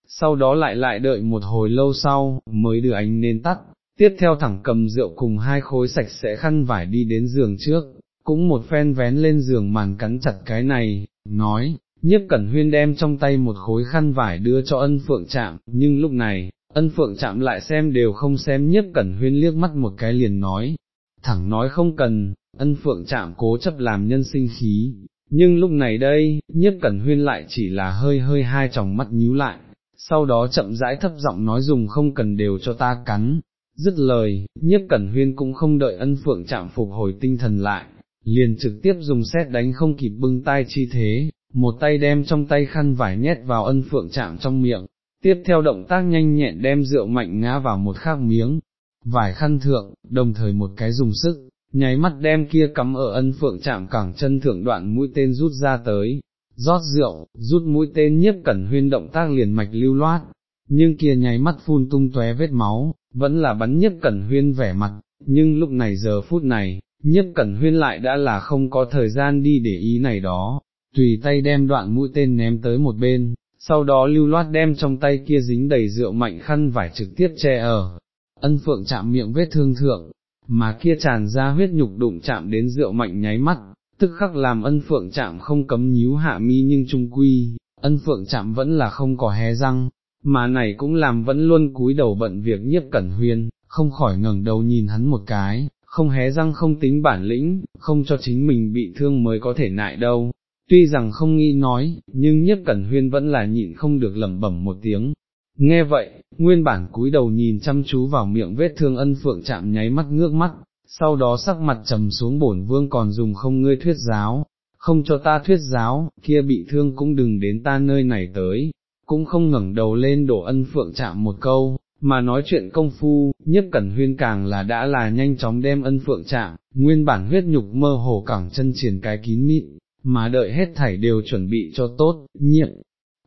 sau đó lại lại đợi một hồi lâu sau, mới đưa ánh nên tắt, tiếp theo thẳng cầm rượu cùng hai khối sạch sẽ khăn vải đi đến giường trước, cũng một phen vén lên giường màn cắn chặt cái này, nói, nhiếp cẩn huyên đem trong tay một khối khăn vải đưa cho ân phượng chạm, nhưng lúc này, ân phượng chạm lại xem đều không xem nhiếp cẩn huyên liếc mắt một cái liền nói, thẳng nói không cần, ân phượng chạm cố chấp làm nhân sinh khí, nhưng lúc này đây, nhiếp cẩn huyên lại chỉ là hơi hơi hai tròng mắt nhíu lại, sau đó chậm rãi thấp giọng nói dùng không cần đều cho ta cắn, dứt lời, nhiếp cẩn huyên cũng không đợi ân phượng chạm phục hồi tinh thần lại, liền trực tiếp dùng xét đánh không kịp bưng tay chi thế, một tay đem trong tay khăn vải nhét vào ân phượng chạm trong miệng, tiếp theo động tác nhanh nhẹn đem rượu mạnh ngã vào một khác miếng, vải khăn thượng, đồng thời một cái dùng sức, nháy mắt đem kia cắm ở ân phượng chạm cẳng chân thượng đoạn mũi tên rút ra tới, rót rượu, rút mũi tên nhiếp cẩn huyên động tác liền mạch lưu loát, nhưng kia nháy mắt phun tung tóe vết máu, vẫn là bắn nhiếp cẩn huyên vẻ mặt, nhưng lúc này giờ phút này, nhiếp cẩn huyên lại đã là không có thời gian đi để ý này đó, tùy tay đem đoạn mũi tên ném tới một bên, sau đó lưu loát đem trong tay kia dính đầy rượu mạnh khăn vải trực tiếp che ở, ân phượng chạm miệng vết thương thượng, mà kia tràn ra huyết nhục đụng chạm đến rượu mạnh nháy mắt, tức khắc làm ân phượng chạm không cấm nhíu hạ mi nhưng trung quy, ân phượng chạm vẫn là không có hé răng, mà này cũng làm vẫn luôn cúi đầu bận việc nhiếp cẩn huyên, không khỏi ngẩng đầu nhìn hắn một cái, không hé răng không tính bản lĩnh, không cho chính mình bị thương mới có thể nại đâu. Tuy rằng không nghĩ nói, nhưng nhất cẩn huyên vẫn là nhịn không được lẩm bẩm một tiếng. Nghe vậy, nguyên bản cúi đầu nhìn chăm chú vào miệng vết thương ân phượng chạm nháy mắt ngước mắt, sau đó sắc mặt trầm xuống bổn vương còn dùng không ngươi thuyết giáo, không cho ta thuyết giáo, kia bị thương cũng đừng đến ta nơi này tới, cũng không ngẩng đầu lên đổ ân phượng chạm một câu, mà nói chuyện công phu, nhất cẩn huyên càng là đã là nhanh chóng đem ân phượng chạm, nguyên bản huyết nhục mơ hồ cẳng chân triển cái kín mịn, mà đợi hết thảy đều chuẩn bị cho tốt, nhiệm.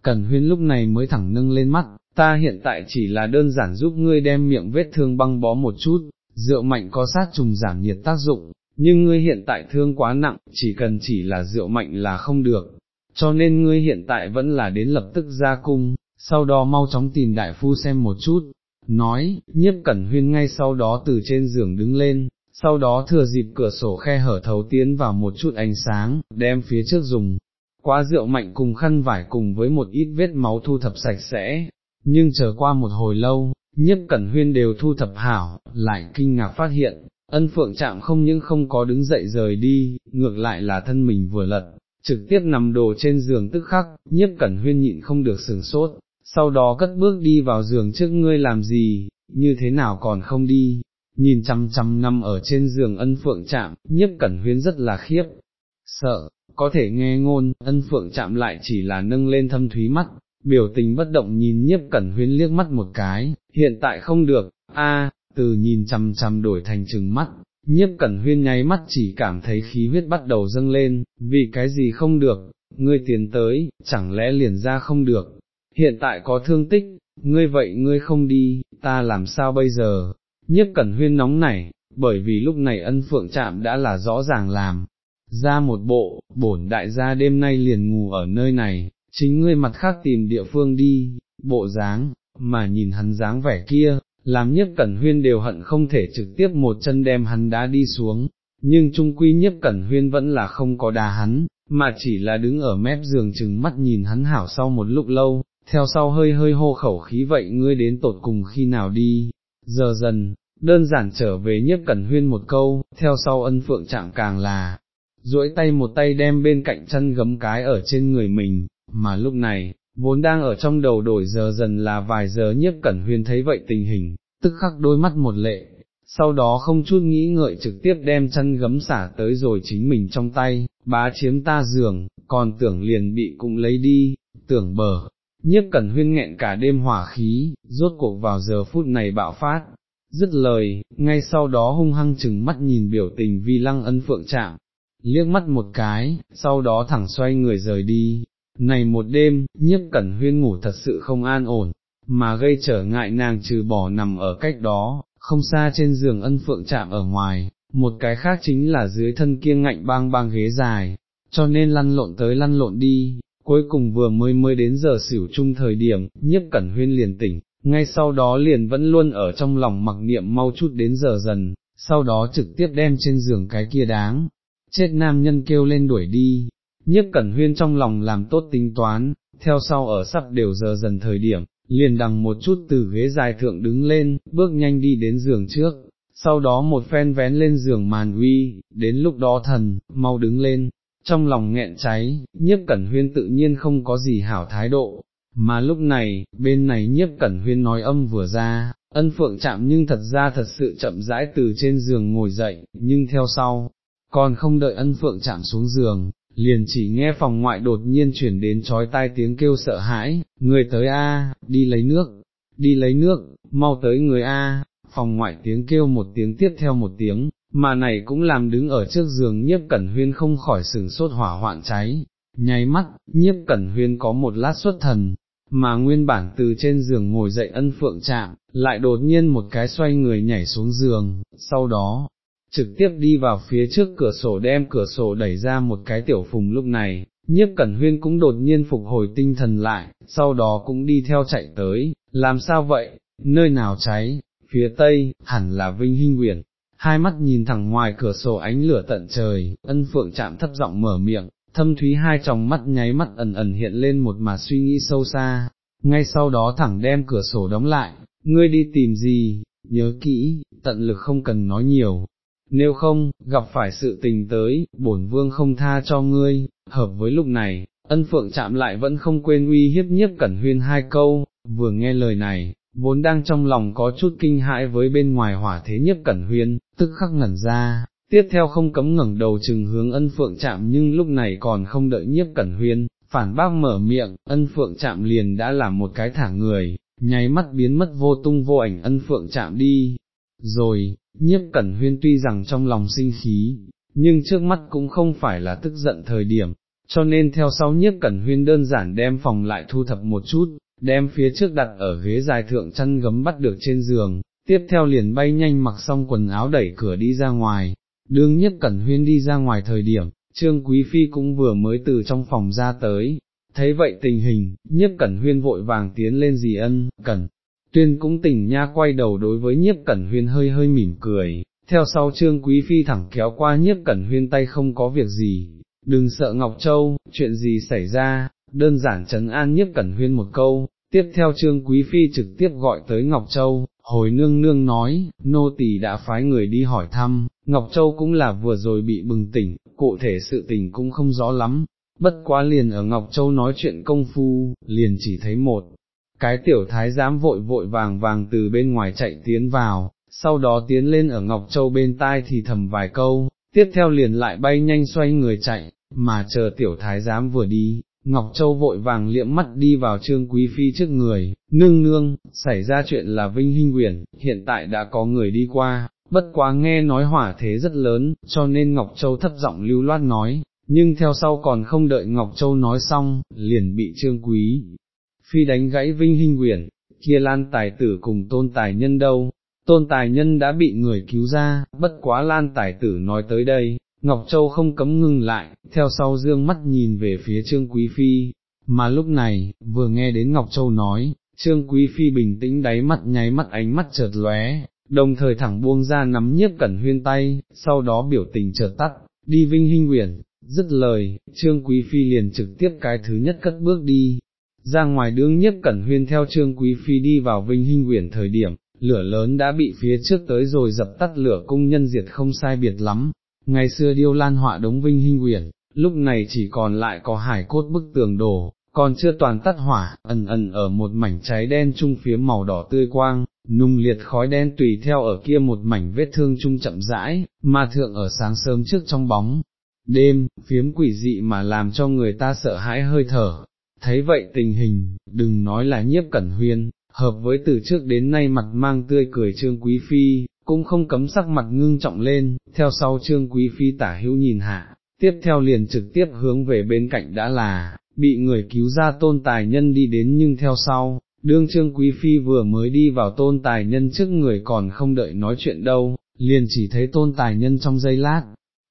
Cần huyên lúc này mới thẳng nâng lên mắt, ta hiện tại chỉ là đơn giản giúp ngươi đem miệng vết thương băng bó một chút, rượu mạnh có sát trùng giảm nhiệt tác dụng, nhưng ngươi hiện tại thương quá nặng, chỉ cần chỉ là rượu mạnh là không được, cho nên ngươi hiện tại vẫn là đến lập tức ra cung, sau đó mau chóng tìm đại phu xem một chút, nói, nhiếp cẩn huyên ngay sau đó từ trên giường đứng lên, sau đó thừa dịp cửa sổ khe hở thấu tiến vào một chút ánh sáng, đem phía trước dùng, qua rượu mạnh cùng khăn vải cùng với một ít vết máu thu thập sạch sẽ, nhưng chờ qua một hồi lâu, nhất cẩn huyên đều thu thập hảo, lại kinh ngạc phát hiện, ân phượng chạm không những không có đứng dậy rời đi, ngược lại là thân mình vừa lật, trực tiếp nằm đồ trên giường tức khắc, nhiếp cẩn huyên nhịn không được sừng sốt, sau đó cất bước đi vào giường trước ngươi làm gì, như thế nào còn không đi, nhìn chăm chăm năm ở trên giường ân phượng chạm, nhiếp cẩn huyên rất là khiếp, sợ, có thể nghe ngôn, ân phượng chạm lại chỉ là nâng lên thâm thúy mắt, biểu tình bất động nhìn nhiếp cẩn huyên liếc mắt một cái, hiện tại không được, a từ nhìn chăm chăm đổi thành trừng mắt, nhiếp cẩn huyên nháy mắt chỉ cảm thấy khí huyết bắt đầu dâng lên, vì cái gì không được, ngươi tiến tới, chẳng lẽ liền ra không được, hiện tại có thương tích, ngươi vậy ngươi không đi, ta làm sao bây giờ, Nhất cẩn huyên nóng nảy, bởi vì lúc này ân phượng chạm đã là rõ ràng làm, ra một bộ, bổn đại gia đêm nay liền ngủ ở nơi này, chính ngươi mặt khác tìm địa phương đi, bộ dáng, mà nhìn hắn dáng vẻ kia, làm Nhất cẩn huyên đều hận không thể trực tiếp một chân đem hắn đá đi xuống, nhưng trung quy Nhất cẩn huyên vẫn là không có đá hắn, mà chỉ là đứng ở mép giường chừng mắt nhìn hắn hảo sau một lúc lâu, theo sau hơi hơi hô khẩu khí vậy ngươi đến tột cùng khi nào đi, giờ dần, đơn giản trở về nhiếp cẩn huyên một câu, theo sau ân phượng chạm càng là, duỗi tay một tay đem bên cạnh chân gấm cái ở trên người mình, mà lúc này, vốn đang ở trong đầu đổi giờ dần là vài giờ nhiếp cẩn huyên thấy vậy tình hình, tức khắc đôi mắt một lệ, sau đó không chút nghĩ ngợi trực tiếp đem chân gấm xả tới rồi chính mình trong tay, bá chiếm ta giường, còn tưởng liền bị cũng lấy đi, tưởng bờ, nhiếp cẩn huyên nghẹn cả đêm hỏa khí, rốt cuộc vào giờ phút này bạo phát, dứt lời, ngay sau đó hung hăng chừng mắt nhìn biểu tình vi lăng ân phượng chạm, liếc mắt một cái, sau đó thẳng xoay người rời đi. Này một đêm, nhiếp cẩn huyên ngủ thật sự không an ổn, mà gây trở ngại nàng trừ bỏ nằm ở cách đó, không xa trên giường ân phượng chạm ở ngoài, một cái khác chính là dưới thân kia ngạnh bang bang ghế dài, cho nên lăn lộn tới lăn lộn đi, cuối cùng vừa mới mới đến giờ xỉu chung thời điểm, nhiếp cẩn huyên liền tỉnh, ngay sau đó liền vẫn luôn ở trong lòng mặc niệm mau chút đến giờ dần, sau đó trực tiếp đem trên giường cái kia đáng, chết nam nhân kêu lên đuổi đi, nhiếp cẩn huyên trong lòng làm tốt tính toán, theo sau ở sắp đều giờ dần thời điểm, liền đằng một chút từ ghế dài thượng đứng lên, bước nhanh đi đến giường trước, sau đó một phen vén lên giường màn uy, đến lúc đó thần, mau đứng lên, trong lòng nghẹn cháy, nhiếp cẩn huyên tự nhiên không có gì hảo thái độ, mà lúc này, bên này nhiếp cẩn huyên nói âm vừa ra, ân phượng chạm nhưng thật ra thật sự chậm rãi từ trên giường ngồi dậy, nhưng theo sau, còn không đợi ân phượng chạm xuống giường, liền chỉ nghe phòng ngoại đột nhiên chuyển đến trói tai tiếng kêu sợ hãi, người tới A, đi lấy nước, đi lấy nước, mau tới người A, phòng ngoại tiếng kêu một tiếng tiếp theo một tiếng, mà này cũng làm đứng ở trước giường nhiếp cẩn huyên không khỏi sừng sốt hỏa hoạn cháy, nháy mắt, nhiếp cẩn huyên có một lát xuất thần, mà nguyên bản từ trên giường ngồi dậy ân phượng chạm, lại đột nhiên một cái xoay người nhảy xuống giường, sau đó, trực tiếp đi vào phía trước cửa sổ đem cửa sổ đẩy ra một cái tiểu phùng lúc này, nhiếp cẩn huyên cũng đột nhiên phục hồi tinh thần lại, sau đó cũng đi theo chạy tới, làm sao vậy, nơi nào cháy, phía tây, hẳn là Vinh Hinh Uyển, hai mắt nhìn thẳng ngoài cửa sổ ánh lửa tận trời, ân phượng chạm thấp giọng mở miệng, thâm thúy hai tròng mắt nháy mắt ẩn ẩn hiện lên một mà suy nghĩ sâu xa, ngay sau đó thẳng đem cửa sổ đóng lại, ngươi đi tìm gì, nhớ kỹ, tận lực không cần nói nhiều, nếu không, gặp phải sự tình tới, bổn vương không tha cho ngươi, hợp với lúc này, ân phượng chạm lại vẫn không quên uy hiếp nhiếp cẩn huyên hai câu, vừa nghe lời này, vốn đang trong lòng có chút kinh hãi với bên ngoài hỏa thế nhiếp cẩn huyên, tức khắc ngẩn ra, tiếp theo không cấm ngẩng đầu chừng hướng ân phượng chạm nhưng lúc này còn không đợi nhiếp cẩn huyên, phản bác mở miệng, ân phượng chạm liền đã làm một cái thả người, nháy mắt biến mất vô tung vô ảnh ân phượng chạm đi. Rồi, nhiếp cẩn huyên tuy rằng trong lòng sinh khí, nhưng trước mắt cũng không phải là tức giận thời điểm, cho nên theo sau nhiếp cẩn huyên đơn giản đem phòng lại thu thập một chút, đem phía trước đặt ở ghế dài thượng chăn gấm bắt được trên giường, tiếp theo liền bay nhanh mặc xong quần áo đẩy cửa đi ra ngoài, đương nhất cẩn huyên đi ra ngoài thời điểm, trương quý phi cũng vừa mới từ trong phòng ra tới, thấy vậy tình hình, nhiếp cẩn huyên vội vàng tiến lên dì ân, cẩn. Tuyên cũng tỉnh nha. Quay đầu đối với nhiếp cẩn huyên hơi hơi mỉm cười, theo sau trương quý phi thẳng kéo qua nhiếp cẩn huyên tay không có việc gì, đừng sợ Ngọc Châu, chuyện gì xảy ra, đơn giản trấn an nhiếp cẩn huyên một câu, tiếp theo trương quý phi trực tiếp gọi tới Ngọc Châu, hồi nương nương nói, nô tỳ đã phái người đi hỏi thăm, Ngọc Châu cũng là vừa rồi bị bừng tỉnh, cụ thể sự tình cũng không rõ lắm, bất quá liền ở Ngọc Châu nói chuyện công phu, liền chỉ thấy một, cái tiểu thái giám vội vội vàng vàng từ bên ngoài chạy tiến vào, sau đó tiến lên ở Ngọc Châu bên tai thì thầm vài câu, tiếp theo liền lại bay nhanh xoay người chạy, mà chờ tiểu thái giám vừa đi, Ngọc Châu vội vàng liệm mắt đi vào trương quý phi trước người, nương nương, xảy ra chuyện là Vinh Hinh Quyển, hiện tại đã có người đi qua, bất quá nghe nói hỏa thế rất lớn, cho nên Ngọc Châu thấp giọng lưu loát nói, nhưng theo sau còn không đợi Ngọc Châu nói xong, liền bị trương quý. Phi đánh gãy Vinh Hinh Quyển, kia lan tài tử cùng tôn tài nhân đâu, tôn tài nhân đã bị người cứu ra, bất quá lan tài tử nói tới đây, Ngọc Châu không cấm ngưng lại, theo sau dương mắt nhìn về phía Trương Quý Phi, mà lúc này, vừa nghe đến Ngọc Châu nói, Trương Quý Phi bình tĩnh đáy mắt nháy mắt ánh mắt chợt lóe, đồng thời thẳng buông ra nắm nhiếp cẩn huyên tay, sau đó biểu tình chợt tắt, đi vinh hinh quyển, dứt lời, Trương Quý Phi liền trực tiếp cái thứ nhất cất bước đi, ra ngoài đương nhiếp cẩn huyên theo Trương Quý Phi đi vào vinh hinh quyển thời điểm, lửa lớn đã bị phía trước tới rồi dập tắt lửa cung nhân diệt không sai biệt lắm, ngày xưa điêu lan họa đống vinh hinh uyển, lúc này chỉ còn lại có hải cốt bức tường đổ, còn chưa toàn tắt hỏa, ẩn ẩn ở một mảnh cháy đen trung phía màu đỏ tươi quang, nung liệt khói đen tùy theo ở kia một mảnh vết thương trung chậm rãi, mà thượng ở sáng sớm trước trong bóng. Đêm, phiếm quỷ dị mà làm cho người ta sợ hãi hơi thở, thấy vậy tình hình, đừng nói là nhiếp cẩn huyên, hợp với từ trước đến nay mặt mang tươi cười trương quý phi, cũng không cấm sắc mặt ngưng trọng lên, theo sau trương quý phi tả hữu nhìn hạ, tiếp theo liền trực tiếp hướng về bên cạnh đã là, bị người cứu ra tôn tài nhân đi đến nhưng theo sau, đương trương quý phi vừa mới đi vào tôn tài nhân trước người còn không đợi nói chuyện đâu, liền chỉ thấy tôn tài nhân trong giây lát.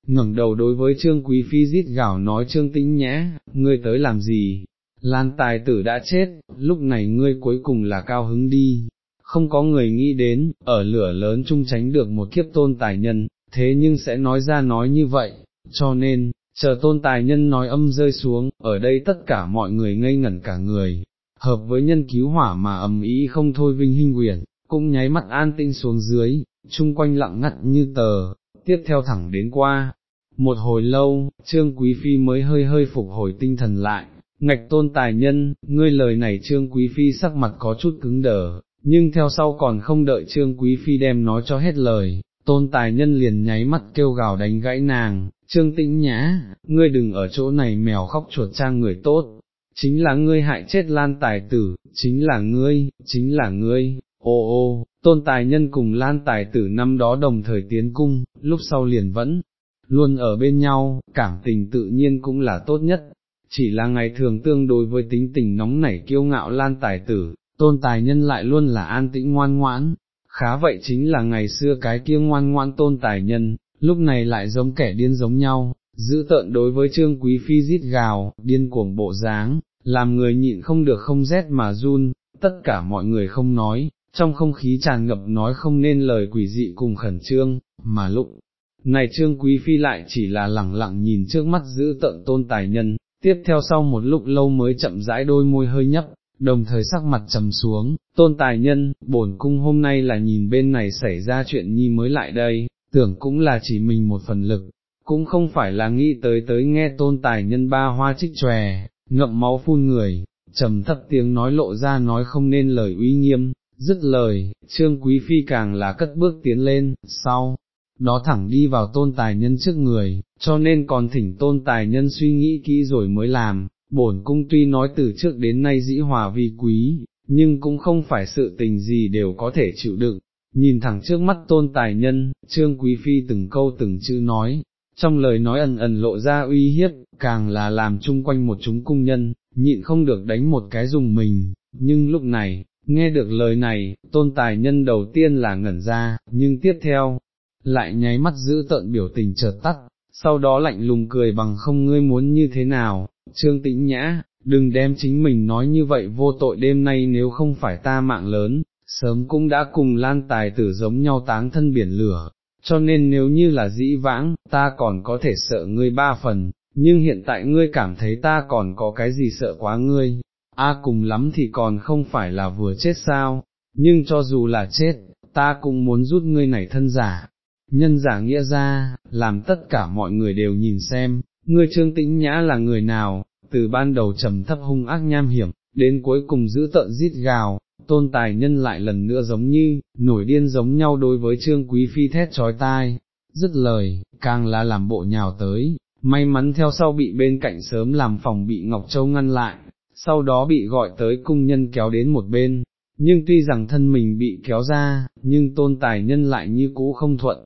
ngẩng đầu đối với trương quý phi rít gào nói trương tĩnh nhẽ, ngươi tới làm gì, lan tài tử đã chết, lúc này ngươi cuối cùng là cao hứng đi, không có người nghĩ đến, ở lửa lớn chung tránh được một kiếp tôn tài nhân, thế nhưng sẽ nói ra nói như vậy, cho nên, chờ tôn tài nhân nói âm rơi xuống, ở đây tất cả mọi người ngây ngẩn cả người, hợp với nhân cứu hỏa mà ầm ý không thôi vinh hinh quyền, cũng nháy mắt an tinh xuống dưới, chung quanh lặng ngắt như tờ, tiếp theo thẳng đến qua. Một hồi lâu, Trương Quý Phi mới hơi hơi phục hồi tinh thần lại, ngạch tôn tài nhân, ngươi lời này Trương Quý Phi sắc mặt có chút cứng đờ, nhưng theo sau còn không đợi Trương Quý Phi đem nói cho hết lời, tôn tài nhân liền nháy mắt kêu gào đánh gãy nàng, Trương Tĩnh Nhã, ngươi đừng ở chỗ này mèo khóc chuột trang người tốt, chính là ngươi hại chết lan tài tử, chính là ngươi, chính là ngươi, ô ô, tôn tài nhân cùng lan tài tử năm đó đồng thời tiến cung, lúc sau liền vẫn luôn ở bên nhau, cảm tình tự nhiên cũng là tốt nhất, chỉ là ngày thường tương đối với tính tình nóng nảy kiêu ngạo lan tài tử, tôn tài nhân lại luôn là an tĩnh ngoan ngoãn, khá vậy chính là ngày xưa cái kia ngoan ngoãn tôn tài nhân, lúc này lại giống kẻ điên giống nhau, giữ tợn đối với trương quý phi rít gào, điên cuồng bộ dáng, làm người nhịn không được không rét mà run, tất cả mọi người không nói, trong không khí tràn ngập nói không nên lời quỷ dị cùng khẩn trương, mà lúc này trương quý phi lại chỉ là lẳng lặng nhìn trước mắt giữ tợn tôn tài nhân, tiếp theo sau một lúc lâu mới chậm rãi đôi môi hơi nhấp, đồng thời sắc mặt trầm xuống, tôn tài nhân, bổn cung hôm nay là nhìn bên này xảy ra chuyện nhi mới lại đây, tưởng cũng là chỉ mình một phần lực, cũng không phải là nghĩ tới tới nghe tôn tài nhân ba hoa trích tròe, ngậm máu phun người, trầm thấp tiếng nói lộ ra nói không nên lời uy nghiêm, dứt lời, trương quý phi càng là cất bước tiến lên, sau, đó thẳng đi vào tôn tài nhân trước người, cho nên còn thỉnh tôn tài nhân suy nghĩ kỹ rồi mới làm, bổn cung tuy nói từ trước đến nay dĩ hòa vi quý, nhưng cũng không phải sự tình gì đều có thể chịu đựng. Nhìn thẳng trước mắt tôn tài nhân, trương quý phi từng câu từng chữ nói, trong lời nói ẩn ẩn lộ ra uy hiếp, càng là làm chung quanh một chúng cung nhân, nhịn không được đánh một cái dùng mình, nhưng lúc này, nghe được lời này, tôn tài nhân đầu tiên là ngẩn ra, nhưng tiếp theo, lại nháy mắt giữ tợn biểu tình chợt tắt, sau đó lạnh lùng cười bằng không ngươi muốn như thế nào, trương tĩnh nhã, đừng đem chính mình nói như vậy vô tội đêm nay nếu không phải ta mạng lớn, sớm cũng đã cùng lan tài tử giống nhau táng thân biển lửa, cho nên nếu như là dĩ vãng, ta còn có thể sợ ngươi ba phần, nhưng hiện tại ngươi cảm thấy ta còn có cái gì sợ quá ngươi, a cùng lắm thì còn không phải là vừa chết sao, nhưng cho dù là chết, ta cũng muốn rút ngươi này thân giả, nhân giả nghĩa ra, làm tất cả mọi người đều nhìn xem, ngươi trương tĩnh nhã là người nào, từ ban đầu trầm thấp hung ác nham hiểm, đến cuối cùng giữ tợn giết gào, tôn tài nhân lại lần nữa giống như, nổi điên giống nhau đối với trương quý phi thét trói tai, dứt lời, càng là làm bộ nhào tới, may mắn theo sau bị bên cạnh sớm làm phòng bị Ngọc Châu ngăn lại, sau đó bị gọi tới cung nhân kéo đến một bên, nhưng tuy rằng thân mình bị kéo ra, nhưng tôn tài nhân lại như cũ không thuận,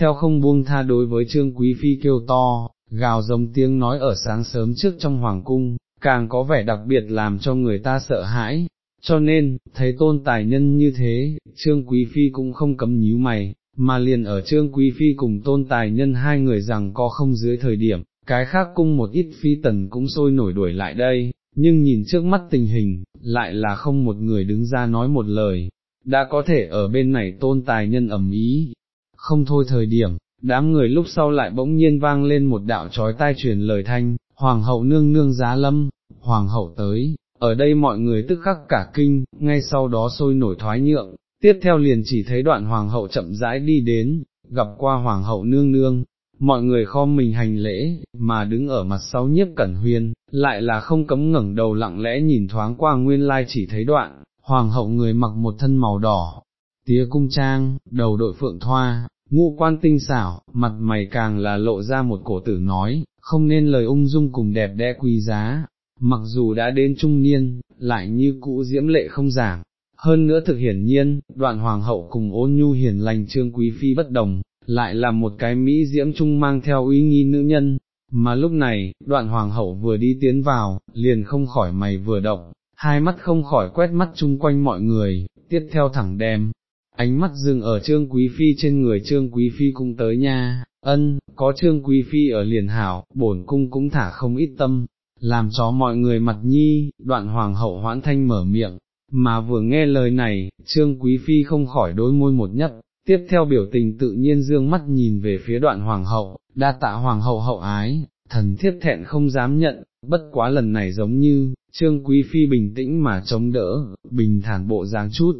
theo không buông tha đối với trương quý phi kêu to, gào giống tiếng nói ở sáng sớm trước trong hoàng cung, càng có vẻ đặc biệt làm cho người ta sợ hãi, cho nên, thấy tôn tài nhân như thế, trương quý phi cũng không cấm nhíu mày, mà liền ở trương quý phi cùng tôn tài nhân hai người rằng có không dưới thời điểm, cái khác cung một ít phi tần cũng sôi nổi đuổi lại đây, nhưng nhìn trước mắt tình hình, lại là không một người đứng ra nói một lời, đã có thể ở bên này tôn tài nhân ẩm ý, không thôi thời điểm, đám người lúc sau lại bỗng nhiên vang lên một đạo trói tai truyền lời thanh, hoàng hậu nương nương giá lâm, hoàng hậu tới, ở đây mọi người tức khắc cả kinh, ngay sau đó sôi nổi thoái nhượng, tiếp theo liền chỉ thấy đoạn hoàng hậu chậm rãi đi đến, gặp qua hoàng hậu nương nương, mọi người khom mình hành lễ, mà đứng ở mặt sau nhiếp cẩn huyên, lại là không cấm ngẩng đầu lặng lẽ nhìn thoáng qua nguyên lai chỉ thấy đoạn, hoàng hậu người mặc một thân màu đỏ, tía cung trang, đầu đội phượng thoa, ngũ quan tinh xảo, mặt mày càng là lộ ra một cổ tử nói, không nên lời ung dung cùng đẹp đẽ quý giá, mặc dù đã đến trung niên, lại như cũ diễm lệ không giảm. Hơn nữa thực hiển nhiên, đoạn hoàng hậu cùng ôn nhu hiền lành trương quý phi bất đồng, lại là một cái Mỹ diễm trung mang theo uy nghi nữ nhân, mà lúc này, đoạn hoàng hậu vừa đi tiến vào, liền không khỏi mày vừa động, hai mắt không khỏi quét mắt chung quanh mọi người, tiếp theo thẳng đem, ánh mắt dừng ở trương quý phi trên người trương quý phi cũng tới nha, ân, có trương quý phi ở liền hảo, bổn cung cũng thả không ít tâm, làm cho mọi người mặt nhi, đoạn hoàng hậu hoãn thanh mở miệng, mà vừa nghe lời này, trương quý phi không khỏi đôi môi một nhất, tiếp theo biểu tình tự nhiên dương mắt nhìn về phía đoạn hoàng hậu, đa tạ hoàng hậu hậu ái, thần thiết thẹn không dám nhận, bất quá lần này giống như, trương quý phi bình tĩnh mà chống đỡ, bình thản bộ dáng chút,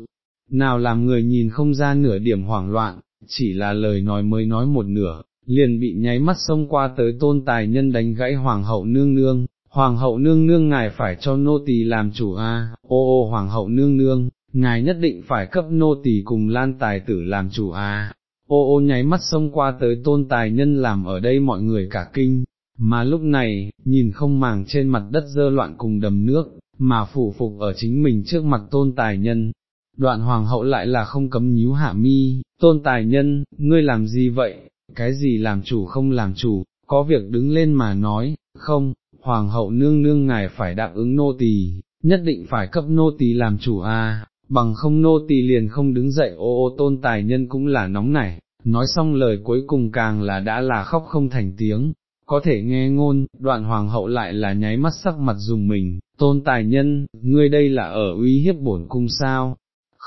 nào làm người nhìn không ra nửa điểm hoảng loạn, chỉ là lời nói mới nói một nửa, liền bị nháy mắt xông qua tới tôn tài nhân đánh gãy hoàng hậu nương nương, hoàng hậu nương nương ngài phải cho nô tỳ làm chủ a, ô ô hoàng hậu nương nương, ngài nhất định phải cấp nô tỳ cùng lan tài tử làm chủ a. Ô ô nháy mắt xông qua tới tôn tài nhân làm ở đây mọi người cả kinh, mà lúc này, nhìn không màng trên mặt đất dơ loạn cùng đầm nước, mà phủ phục ở chính mình trước mặt tôn tài nhân. Đoạn hoàng hậu lại là không cấm nhíu hạ mi, tôn tài nhân, ngươi làm gì vậy, cái gì làm chủ không làm chủ, có việc đứng lên mà nói, không, hoàng hậu nương nương ngài phải đáp ứng nô tỳ, nhất định phải cấp nô tỳ làm chủ a, bằng không nô tỳ liền không đứng dậy. Ô ô tôn tài nhân cũng là nóng nảy, nói xong lời cuối cùng càng là đã là khóc không thành tiếng, có thể nghe ngôn, đoạn hoàng hậu lại là nháy mắt sắc mặt dùng mình, tôn tài nhân, ngươi đây là ở uy hiếp bổn cung sao,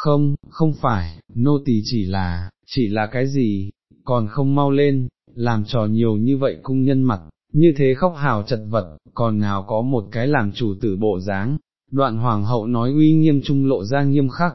không, không phải, nô tỳ chỉ là, chỉ là cái gì, còn không mau lên, làm trò nhiều như vậy cung nhân mặt, như thế khóc hào chật vật, còn nào có một cái làm chủ tử bộ dáng. Đoạn hoàng hậu nói uy nghiêm trung lộ ra nghiêm khắc,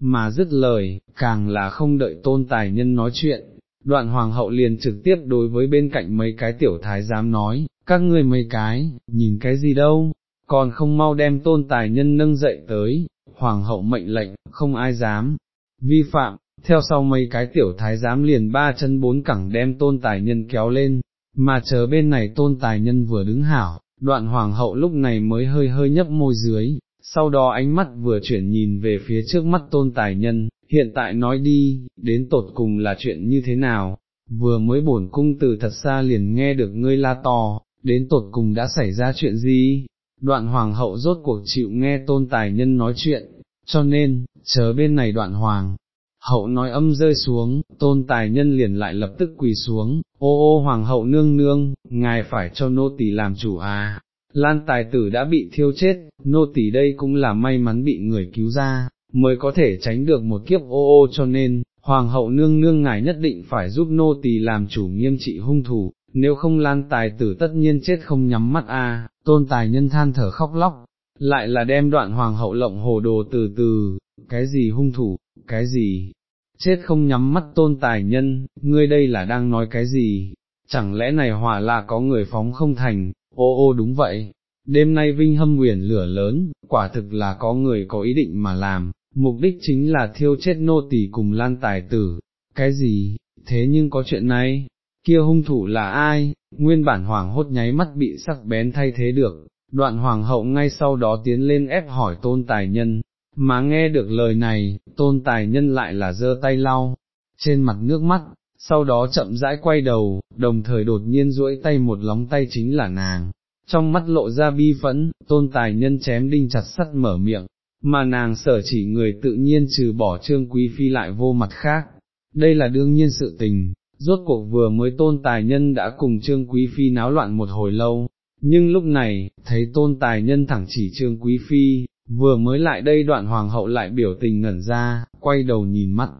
mà dứt lời, càng là không đợi tôn tài nhân nói chuyện, đoạn hoàng hậu liền trực tiếp đối với bên cạnh mấy cái tiểu thái giám nói, các ngươi mấy cái, nhìn cái gì đâu, còn không mau đem tôn tài nhân nâng dậy tới, hoàng hậu mệnh lệnh, không ai dám, vi phạm, theo sau mấy cái tiểu thái giám liền ba chân bốn cẳng đem tôn tài nhân kéo lên, mà chờ bên này tôn tài nhân vừa đứng hảo, đoạn hoàng hậu lúc này mới hơi hơi nhấp môi dưới, sau đó ánh mắt vừa chuyển nhìn về phía trước mắt tôn tài nhân, hiện tại nói đi, đến tột cùng là chuyện như thế nào, vừa mới bổn cung từ thật xa liền nghe được ngươi la to, đến tột cùng đã xảy ra chuyện gì, đoạn hoàng hậu rốt cuộc chịu nghe tôn tài nhân nói chuyện, cho nên, chờ bên này đoạn hoàng. Hậu nói âm rơi xuống, tôn tài nhân liền lại lập tức quỳ xuống, ô ô hoàng hậu nương nương, ngài phải cho nô tỳ làm chủ à, Lan tài tử đã bị thiêu chết, nô tỳ đây cũng là may mắn bị người cứu ra, mới có thể tránh được một kiếp ô ô cho nên, hoàng hậu nương nương ngài nhất định phải giúp nô tỳ làm chủ nghiêm trị hung thủ, nếu không lan tài tử tất nhiên chết không nhắm mắt a tôn tài nhân than thở khóc lóc, lại là đem đoạn hoàng hậu lộng hồ đồ từ từ, cái gì hung thủ, cái gì, chết không nhắm mắt tôn tài nhân, ngươi đây là đang nói cái gì, chẳng lẽ này hỏa là có người phóng không thành, ô ô đúng vậy, đêm nay vinh hâm uyển lửa lớn, quả thực là có người có ý định mà làm, mục đích chính là thiêu chết nô tỳ cùng lan tài tử, cái gì, thế nhưng có chuyện này, kia hung thủ là ai, nguyên bản hoàng hốt nháy mắt bị sắc bén thay thế được, đoạn hoàng hậu ngay sau đó tiến lên ép hỏi tôn tài nhân, mà nghe được lời này, tôn tài nhân lại là giơ tay lau, trên mặt nước mắt, sau đó chậm rãi quay đầu, đồng thời đột nhiên duỗi tay một lóng tay chính là nàng, trong mắt lộ ra bi phẫn, tôn tài nhân chém đinh chặt sắt mở miệng, mà nàng sở chỉ người tự nhiên trừ bỏ trương quý phi lại vô mặt khác, đây là đương nhiên sự tình, rốt cuộc vừa mới tôn tài nhân đã cùng trương quý phi náo loạn một hồi lâu, nhưng lúc này, thấy tôn tài nhân thẳng chỉ trương quý phi, vừa mới lại đây đoạn hoàng hậu lại biểu tình ngẩn ra, quay đầu nhìn mắt,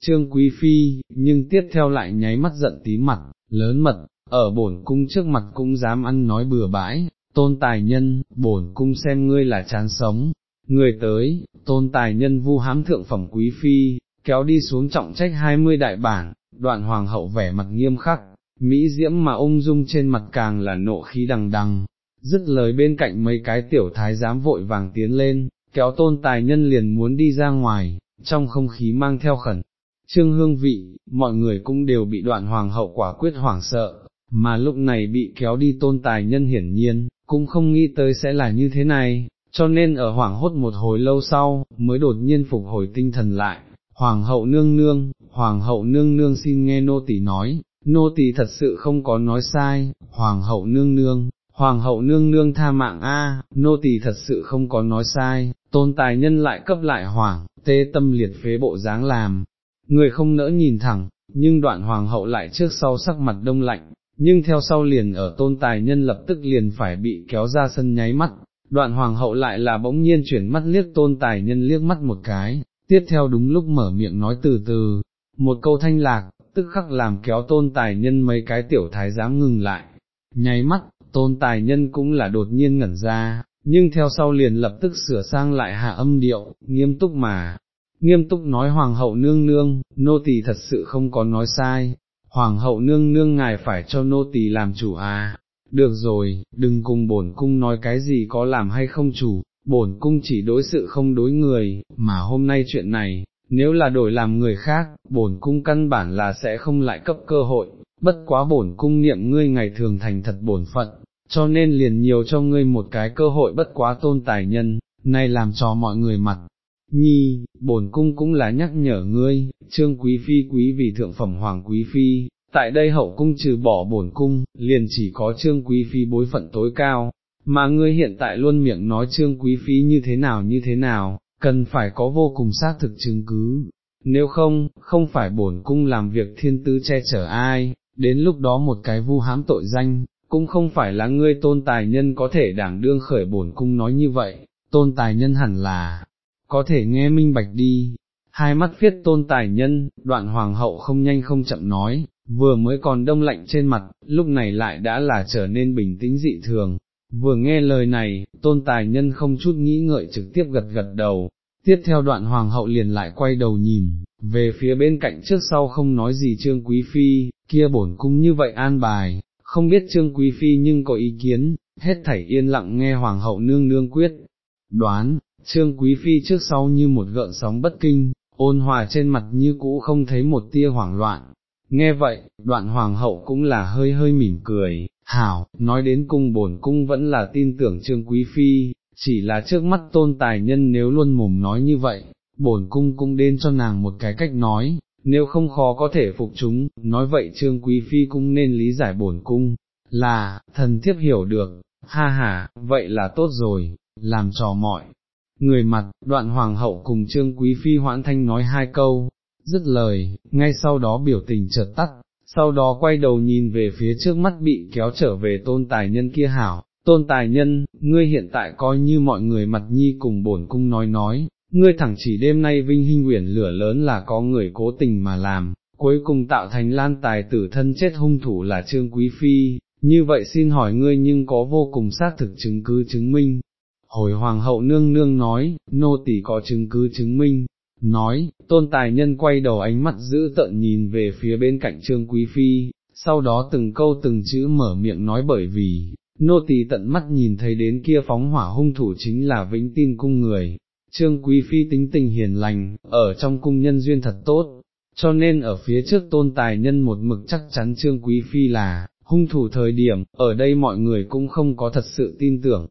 trương quý phi, nhưng tiếp theo lại nháy mắt giận tí mặt, lớn mật, ở bổn cung trước mặt cũng dám ăn nói bừa bãi, tôn tài nhân, bổn cung xem ngươi là chán sống, người tới, tôn tài nhân vu hám thượng phẩm quý phi, kéo đi xuống trọng trách hai mươi đại bảng đoạn hoàng hậu vẻ mặt nghiêm khắc, Mỹ diễm mà ung dung trên mặt càng là nộ khí đằng đằng, dứt lời bên cạnh mấy cái tiểu thái giám vội vàng tiến lên, kéo tôn tài nhân liền muốn đi ra ngoài, trong không khí mang theo khẩn. Trương hương vị, mọi người cũng đều bị đoạn hoàng hậu quả quyết hoảng sợ, mà lúc này bị kéo đi tôn tài nhân hiển nhiên, cũng không nghĩ tới sẽ là như thế này, cho nên ở hoảng hốt một hồi lâu sau, mới đột nhiên phục hồi tinh thần lại, hoàng hậu nương nương, hoàng hậu nương nương xin nghe nô tỳ nói, nô tỳ thật sự không có nói sai, hoàng hậu nương nương, hoàng hậu nương nương tha mạng a, nô tỳ thật sự không có nói sai, tôn tài nhân lại cấp lại hoàng, tê tâm liệt phế bộ dáng làm, người không nỡ nhìn thẳng, nhưng đoạn hoàng hậu lại trước sau sắc mặt đông lạnh, nhưng theo sau liền ở tôn tài nhân lập tức liền phải bị kéo ra sân nháy mắt, đoạn hoàng hậu lại là bỗng nhiên chuyển mắt liếc tôn tài nhân liếc mắt một cái, tiếp theo đúng lúc mở miệng nói từ từ, một câu thanh lạc, tức khắc làm kéo tôn tài nhân mấy cái tiểu thái dám ngừng lại, nháy mắt, tôn tài nhân cũng là đột nhiên ngẩn ra, nhưng theo sau liền lập tức sửa sang lại hạ âm điệu, nghiêm túc mà, nghiêm túc nói hoàng hậu nương nương, nô tỳ thật sự không có nói sai, hoàng hậu nương nương ngài phải cho nô tỳ làm chủ à, được rồi, đừng cùng bổn cung nói cái gì có làm hay không chủ, bổn cung chỉ đối sự không đối người, mà hôm nay chuyện này, nếu là đổi làm người khác, bổn cung căn bản là sẽ không lại cấp cơ hội, bất quá bổn cung niệm ngươi ngày thường thành thật bổn phận, cho nên liền nhiều cho ngươi một cái cơ hội bất quá tôn tài nhân, nay làm cho mọi người mặt. Nhi, bổn cung cũng là nhắc nhở ngươi, trương quý phi quý vì thượng phẩm hoàng quý phi, tại đây hậu cung trừ bỏ bổn cung, liền chỉ có trương quý phi bối phận tối cao, mà ngươi hiện tại luôn miệng nói trương quý phi như thế nào như thế nào, cần phải có vô cùng xác thực chứng cứ, nếu không, không phải bổn cung làm việc thiên tư che chở ai, đến lúc đó một cái vu hãm tội danh, cũng không phải là ngươi tôn tài nhân có thể đảng đương khởi bổn cung nói như vậy, tôn tài nhân hẳn là, có thể nghe minh bạch đi, hai mắt viết tôn tài nhân, đoạn hoàng hậu không nhanh không chậm nói, vừa mới còn đông lạnh trên mặt, lúc này lại đã là trở nên bình tĩnh dị thường. Vừa nghe lời này, tôn tài nhân không chút nghĩ ngợi trực tiếp gật gật đầu, tiếp theo đoạn hoàng hậu liền lại quay đầu nhìn, về phía bên cạnh trước sau không nói gì trương quý phi, kia bổn cung như vậy an bài, không biết trương quý phi nhưng có ý kiến, hết thảy yên lặng nghe hoàng hậu nương nương quyết, đoán, trương quý phi trước sau như một gợn sóng bất kinh, ôn hòa trên mặt như cũ không thấy một tia hoảng loạn. Nghe vậy, đoạn hoàng hậu cũng là hơi hơi mỉm cười, hảo, nói đến cung bổn cung vẫn là tin tưởng trương quý phi, chỉ là trước mắt tôn tài nhân nếu luôn mồm nói như vậy, bổn cung cũng đến cho nàng một cái cách nói, nếu không khó có thể phục chúng, nói vậy trương quý phi cũng nên lý giải bổn cung, là, thần thiếp hiểu được, ha ha, vậy là tốt rồi, làm trò mọi. Người mặt, đoạn hoàng hậu cùng trương quý phi hoãn thanh nói hai câu, dứt lời, ngay sau đó biểu tình chợt tắt, sau đó quay đầu nhìn về phía trước mắt bị kéo trở về tôn tài nhân kia hảo, tôn tài nhân, ngươi hiện tại coi như mọi người mặt nhi cùng bổn cung nói nói, ngươi thẳng chỉ đêm nay vinh hinh quyển lửa lớn là có người cố tình mà làm, cuối cùng tạo thành lan tài tử thân chết hung thủ là Trương Quý Phi, như vậy xin hỏi ngươi nhưng có vô cùng xác thực chứng cứ chứng minh. Hồi hoàng hậu nương nương nói, nô tỳ có chứng cứ chứng minh, nói, tôn tài nhân quay đầu ánh mắt giữ tợn nhìn về phía bên cạnh trương quý phi, sau đó từng câu từng chữ mở miệng nói bởi vì, nô tỳ tận mắt nhìn thấy đến kia phóng hỏa hung thủ chính là vĩnh tin cung người, trương quý phi tính tình hiền lành, ở trong cung nhân duyên thật tốt, cho nên ở phía trước tôn tài nhân một mực chắc chắn trương quý phi là, hung thủ thời điểm, ở đây mọi người cũng không có thật sự tin tưởng,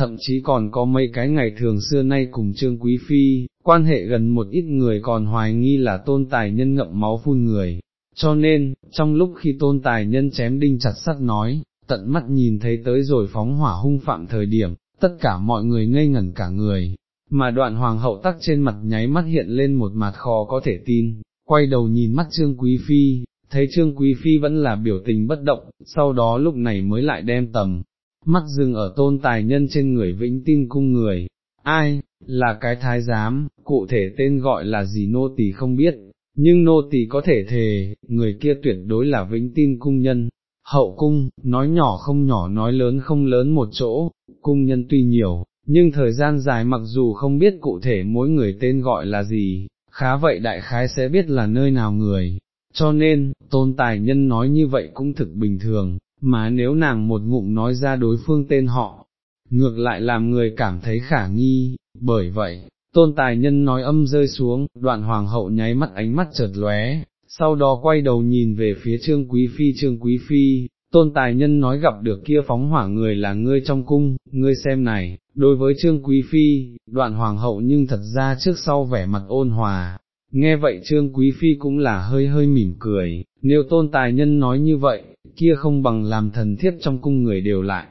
thậm chí còn có mấy cái ngày thường xưa nay cùng trương quý phi, quan hệ gần một ít người còn hoài nghi là tôn tài nhân ngậm máu phun người. Cho nên, trong lúc khi tôn tài nhân chém đinh chặt sắt nói, tận mắt nhìn thấy tới rồi phóng hỏa hung phạm thời điểm, tất cả mọi người ngây ngẩn cả người, mà đoạn hoàng hậu tắc trên mặt nháy mắt hiện lên một mặt khó có thể tin, quay đầu nhìn mắt trương quý phi, thấy trương quý phi vẫn là biểu tình bất động, sau đó lúc này mới lại đem tầm, mắt dừng ở tôn tài nhân trên người vĩnh tin cung người, ai, là cái thái giám, cụ thể tên gọi là gì nô tỳ không biết, nhưng nô tỳ có thể thề, người kia tuyệt đối là vĩnh tin cung nhân, hậu cung, nói nhỏ không nhỏ nói lớn không lớn một chỗ, cung nhân tuy nhiều, nhưng thời gian dài mặc dù không biết cụ thể mỗi người tên gọi là gì, khá vậy đại khái sẽ biết là nơi nào người, cho nên, tôn tài nhân nói như vậy cũng thực bình thường, mà nếu nàng một ngụm nói ra đối phương tên họ, ngược lại làm người cảm thấy khả nghi, bởi vậy, tôn tài nhân nói âm rơi xuống, đoạn hoàng hậu nháy mắt ánh mắt chợt lóe, sau đó quay đầu nhìn về phía trương quý phi. Trương quý phi, tôn tài nhân nói gặp được kia phóng hỏa người là ngươi trong cung, ngươi xem này, đối với trương quý phi, đoạn hoàng hậu nhưng thật ra trước sau vẻ mặt ôn hòa, nghe vậy trương quý phi cũng là hơi hơi mỉm cười, nếu tôn tài nhân nói như vậy, kia không bằng làm thần thiếp trong cung người đều lại.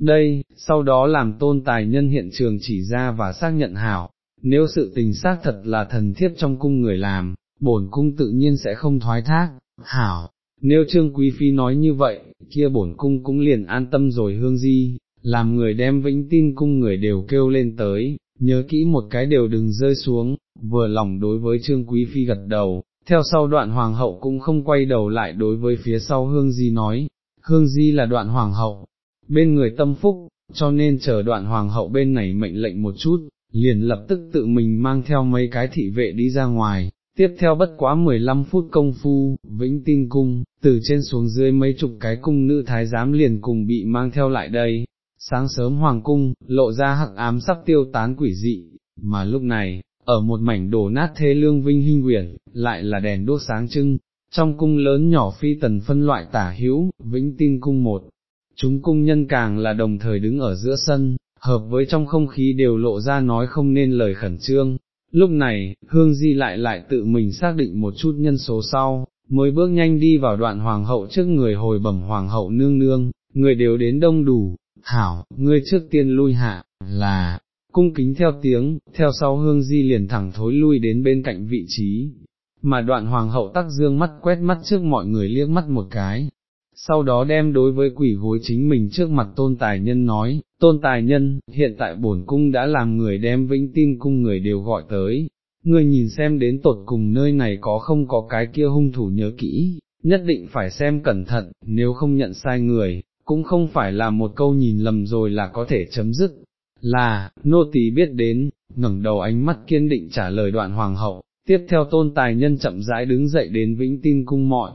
Đây, sau đó làm tôn tài nhân hiện trường chỉ ra và xác nhận hảo, nếu sự tình xác thật là thần thiếp trong cung người làm, bổn cung tự nhiên sẽ không thoái thác, hảo, nếu trương quý phi nói như vậy, kia bổn cung cũng liền an tâm rồi hương di, làm người đem vĩnh tin cung người đều kêu lên tới, nhớ kỹ một cái đều đừng rơi xuống, vừa lòng đối với trương quý phi gật đầu, theo sau đoạn hoàng hậu cũng không quay đầu lại đối với phía sau hương di nói, hương di là đoạn hoàng hậu, bên người tâm phúc, cho nên chờ đoạn hoàng hậu bên này mệnh lệnh một chút, liền lập tức tự mình mang theo mấy cái thị vệ đi ra ngoài, tiếp theo bất quá 15 phút công phu, vĩnh tin cung, từ trên xuống dưới mấy chục cái cung nữ thái giám liền cùng bị mang theo lại đây, sáng sớm hoàng cung, lộ ra hắc ám sắp tiêu tán quỷ dị, mà lúc này, ở một mảnh đổ nát thế lương vinh hinh quyển, lại là đèn đốt sáng trưng, trong cung lớn nhỏ phi tần phân loại tả hữu, vĩnh tin cung một, chúng cung nhân càng là đồng thời đứng ở giữa sân, hợp với trong không khí đều lộ ra nói không nên lời khẩn trương. Lúc này, Hương Di lại lại tự mình xác định một chút nhân số sau, mới bước nhanh đi vào đoạn hoàng hậu trước người hồi bẩm hoàng hậu nương nương, người đều đến đông đủ, thảo ngươi trước tiên lui hạ, là, cung kính theo tiếng, theo sau hương di liền thẳng thối lui đến bên cạnh vị trí, mà đoạn hoàng hậu tắc dương mắt quét mắt trước mọi người liếc mắt một cái, sau đó đem đối với quỷ gối chính mình trước mặt tôn tài nhân nói, tôn tài nhân, hiện tại bổn cung đã làm người đem vĩnh tin cung người đều gọi tới, ngươi nhìn xem đến tột cùng nơi này có không có cái kia hung thủ nhớ kỹ, nhất định phải xem cẩn thận, nếu không nhận sai người, cũng không phải là một câu nhìn lầm rồi là có thể chấm dứt, là, nô tỳ biết đến, ngẩng đầu ánh mắt kiên định trả lời đoạn hoàng hậu, tiếp theo tôn tài nhân chậm rãi đứng dậy đến vĩnh tin cung mọi,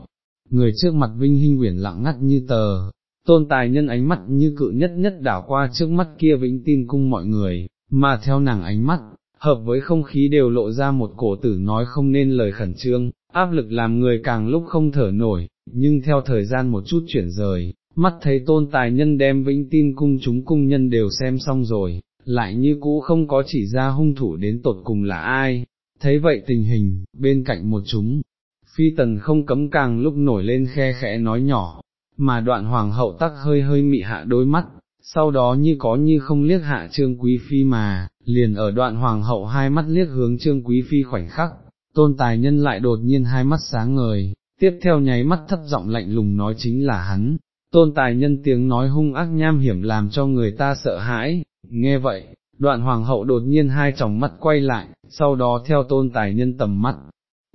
người trước mặt vinh hinh uyển lặng ngắt như tờ, tôn tài nhân ánh mắt như cự nhất nhất đảo qua trước mắt kia vĩnh tin cung mọi người, mà theo nàng ánh mắt, hợp với không khí đều lộ ra một cổ tử nói không nên lời khẩn trương, áp lực làm người càng lúc không thở nổi, nhưng theo thời gian một chút chuyển rời, mắt thấy tôn tài nhân đem vĩnh tin cung chúng cung nhân đều xem xong rồi, lại như cũ không có chỉ ra hung thủ đến tột cùng là ai, thấy vậy tình hình, bên cạnh một chúng, phi tần không cấm càng lúc nổi lên khe khẽ nói nhỏ, mà đoạn hoàng hậu tắc hơi hơi mị hạ đôi mắt, sau đó như có như không liếc hạ trương quý phi mà, liền ở đoạn hoàng hậu hai mắt liếc hướng trương quý phi khoảnh khắc, tôn tài nhân lại đột nhiên hai mắt sáng ngời, tiếp theo nháy mắt thấp giọng lạnh lùng nói chính là hắn, tôn tài nhân tiếng nói hung ác nham hiểm làm cho người ta sợ hãi, nghe vậy, đoạn hoàng hậu đột nhiên hai tròng mắt quay lại, sau đó theo tôn tài nhân tầm mắt,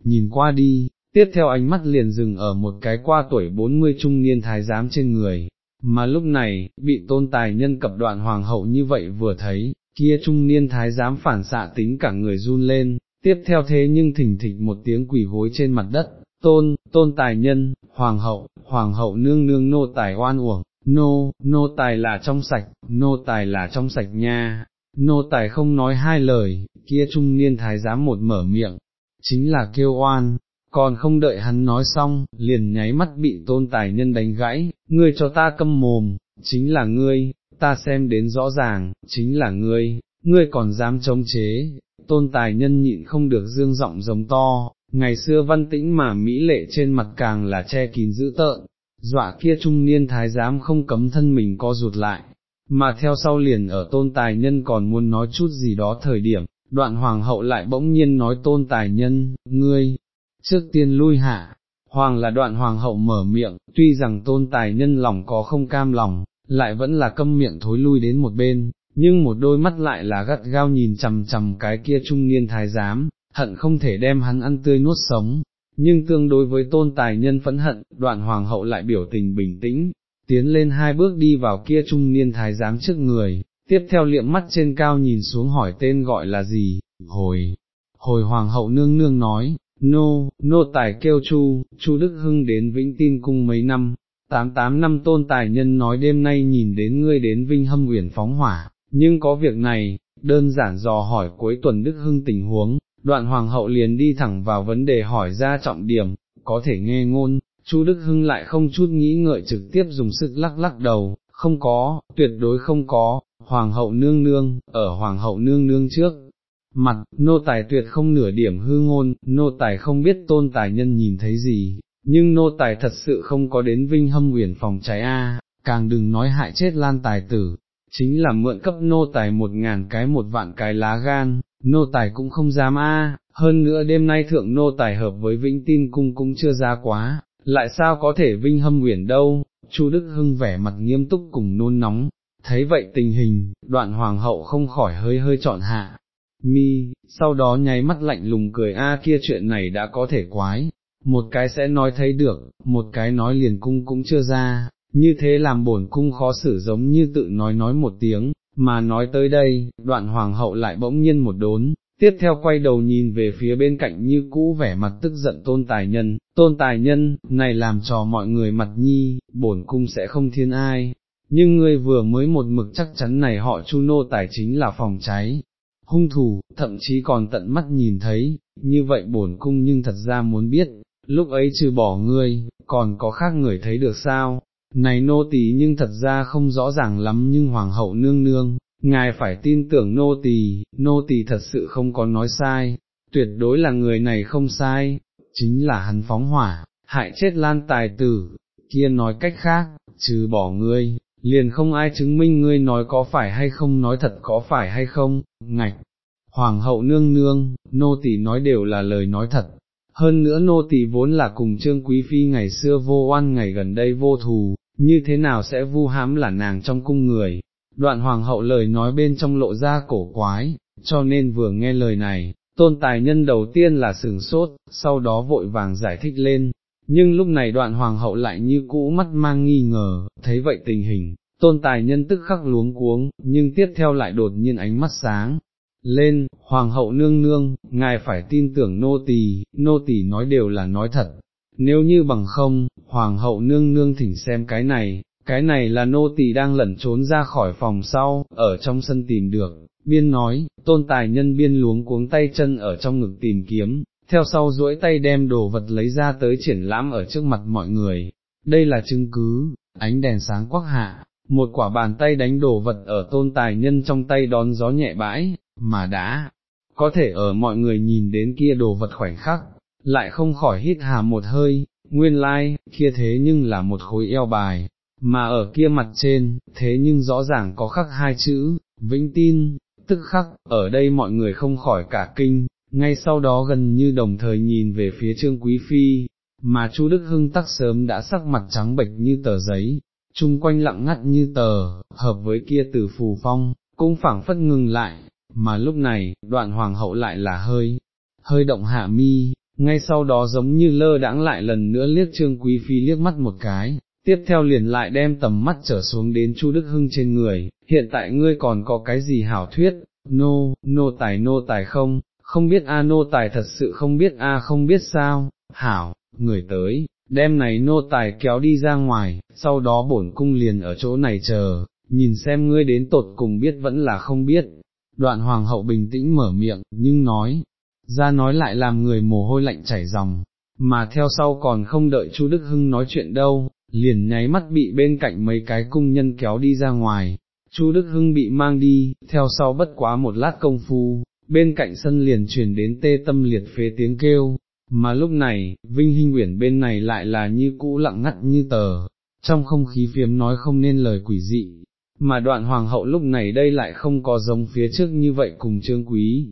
nhìn qua đi, tiếp theo ánh mắt liền dừng ở một cái qua tuổi 40 trung niên thái giám trên người, mà lúc này, bị tôn tài nhân cập đoạn hoàng hậu như vậy vừa thấy, kia trung niên thái giám phản xạ tính cả người run lên, tiếp theo thế nhưng thỉnh thịch một tiếng quỷ gối trên mặt đất, tôn, tôn tài nhân, hoàng hậu, hoàng hậu nương nương nô tài oan uổng, nô, nô tài là trong sạch, nô tài là trong sạch nha, nô tài không nói hai lời, kia trung niên thái giám một mở miệng, chính là kêu oan, còn không đợi hắn nói xong, liền nháy mắt bị tôn tài nhân đánh gãy, ngươi cho ta câm mồm, chính là ngươi, ta xem đến rõ ràng, chính là ngươi, ngươi còn dám chống chế, tôn tài nhân nhịn không được dương giọng giống to, ngày xưa văn tĩnh mà mỹ lệ trên mặt càng là che kín dữ tợn, dọa kia trung niên thái giám không cấm thân mình co rụt lại, mà theo sau liền ở tôn tài nhân còn muốn nói chút gì đó thời điểm, đoạn hoàng hậu lại bỗng nhiên nói tôn tài nhân, ngươi, trước tiên lui hạ, hoàng là đoạn hoàng hậu mở miệng, tuy rằng tôn tài nhân lòng có không cam lòng, lại vẫn là câm miệng thối lui đến một bên, nhưng một đôi mắt lại là gắt gao nhìn chằm chằm cái kia trung niên thái giám, hận không thể đem hắn ăn tươi nuốt sống, nhưng tương đối với tôn tài nhân phẫn hận, đoạn hoàng hậu lại biểu tình bình tĩnh, tiến lên hai bước đi vào kia trung niên thái giám trước người, tiếp theo liệm mắt trên cao nhìn xuống hỏi tên gọi là gì, hồi, hồi hoàng hậu nương nương nói, nô, nô tài kêu chu, chu Đức Hưng đến Vĩnh Tin Cung mấy năm, tám tám năm tôn tài nhân nói đêm nay nhìn đến ngươi đến Vinh Hâm Uyển phóng hỏa, nhưng có việc này, đơn giản dò hỏi cuối tuần Đức Hưng tình huống, đoạn hoàng hậu liền đi thẳng vào vấn đề hỏi ra trọng điểm, có thể nghe ngôn, Chu Đức Hưng lại không chút nghĩ ngợi trực tiếp dùng sức lắc lắc đầu, không có, tuyệt đối không có, hoàng hậu nương nương, ở hoàng hậu nương nương trước. Mặt, nô tài tuyệt không nửa điểm hư ngôn, nô tài không biết tôn tài nhân nhìn thấy gì, nhưng nô tài thật sự không có đến vinh hâm uyển phòng cháy a, càng đừng nói hại chết lan tài tử, chính là mượn cấp nô tài một ngàn cái một vạn cái lá gan, nô tài cũng không dám a. hơn nữa đêm nay thượng nô tài hợp với vĩnh tin cung cũng chưa ra quá, lại sao có thể vinh hâm uyển đâu, Chu Đức Hưng vẻ mặt nghiêm túc cùng nôn nóng, thấy vậy tình hình, đoạn hoàng hậu không khỏi hơi hơi chọn hạ, mi, sau đó nháy mắt lạnh lùng cười a kia chuyện này đã có thể quái, một cái sẽ nói thấy được, một cái nói liền cung cũng chưa ra, như thế làm bổn cung khó xử giống như tự nói nói một tiếng, mà nói tới đây, đoạn hoàng hậu lại bỗng nhiên một đốn, tiếp theo quay đầu nhìn về phía bên cạnh như cũ vẻ mặt tức giận tôn tài nhân, tôn tài nhân, này làm cho mọi người mặt nhi, bổn cung sẽ không thiên ai, nhưng ngươi vừa mới một mực chắc chắn này họ chu nô tài chính là phòng cháy, hung thủ, thậm chí còn tận mắt nhìn thấy, như vậy bổn cung nhưng thật ra muốn biết, lúc ấy trừ bỏ ngươi, còn có khác người thấy được sao, này nô tỳ nhưng thật ra không rõ ràng lắm nhưng hoàng hậu nương nương, ngài phải tin tưởng nô tỳ, nô tỳ thật sự không có nói sai, tuyệt đối là người này không sai, chính là hắn phóng hỏa, hại chết lan tài tử, kia nói cách khác, trừ bỏ ngươi, liền không ai chứng minh ngươi nói có phải hay không nói thật có phải hay không, ngạch. Hoàng hậu nương nương, nô tỳ nói đều là lời nói thật, hơn nữa nô tỳ vốn là cùng trương quý phi ngày xưa vô oan ngày gần đây vô thù, như thế nào sẽ vu hãm là nàng trong cung người, đoạn hoàng hậu lời nói bên trong lộ ra cổ quái, cho nên vừa nghe lời này, tôn tài nhân đầu tiên là sừng sốt, sau đó vội vàng giải thích lên, nhưng lúc này đoạn hoàng hậu lại như cũ mắt mang nghi ngờ, thấy vậy tình hình, tôn tài nhân tức khắc luống cuống, nhưng tiếp theo lại đột nhiên ánh mắt sáng. Lên, hoàng hậu nương nương, ngài phải tin tưởng nô tỳ, nô tỳ nói đều là nói thật, nếu như bằng không, hoàng hậu nương nương thỉnh xem cái này, cái này là nô tỳ đang lẩn trốn ra khỏi phòng sau, ở trong sân tìm được, biên nói, tôn tài nhân biên luống cuống tay chân ở trong ngực tìm kiếm, theo sau duỗi tay đem đồ vật lấy ra tới triển lãm ở trước mặt mọi người, đây là chứng cứ, ánh đèn sáng quắc hạ, một quả bàn tay đánh đồ vật ở tôn tài nhân trong tay đón gió nhẹ bãi, mà đã, có thể ở mọi người nhìn đến kia đồ vật khoảnh khắc, lại không khỏi hít hà một hơi, nguyên lai, like, kia thế nhưng là một khối eo bài, mà ở kia mặt trên, thế nhưng rõ ràng có khắc hai chữ, vĩnh tin, tức khắc, ở đây mọi người không khỏi cả kinh, ngay sau đó gần như đồng thời nhìn về phía trương quý phi, mà chu Đức Hưng tắc sớm đã sắc mặt trắng bệch như tờ giấy, chung quanh lặng ngắt như tờ, hợp với kia từ phù phong, cũng phảng phất ngừng lại, mà lúc này, đoạn hoàng hậu lại là hơi, hơi động hạ mi, ngay sau đó giống như lơ đãng lại lần nữa liếc trương quý phi liếc mắt một cái, tiếp theo liền lại đem tầm mắt trở xuống đến Chu Đức Hưng trên người, hiện tại ngươi còn có cái gì hảo thuyết, nô, nô tài nô tài không, không biết a nô tài thật sự không biết a không biết sao, hảo, người tới, đem này nô tài kéo đi ra ngoài, sau đó bổn cung liền ở chỗ này chờ, nhìn xem ngươi đến tột cùng biết vẫn là không biết. Đoạn hoàng hậu bình tĩnh mở miệng, nhưng nói, ra nói lại làm người mồ hôi lạnh chảy ròng, mà theo sau còn không đợi Chu Đức Hưng nói chuyện đâu, liền nháy mắt bị bên cạnh mấy cái cung nhân kéo đi ra ngoài, Chu Đức Hưng bị mang đi, theo sau bất quá một lát công phu, bên cạnh sân liền truyền đến tê tâm liệt phế tiếng kêu, mà lúc này, Vinh Hinh Uyển bên này lại là như cũ lặng ngắt như tờ, trong không khí phiếm nói không nên lời quỷ dị, mà đoạn hoàng hậu lúc này đây lại không có giống phía trước như vậy cùng trương quý,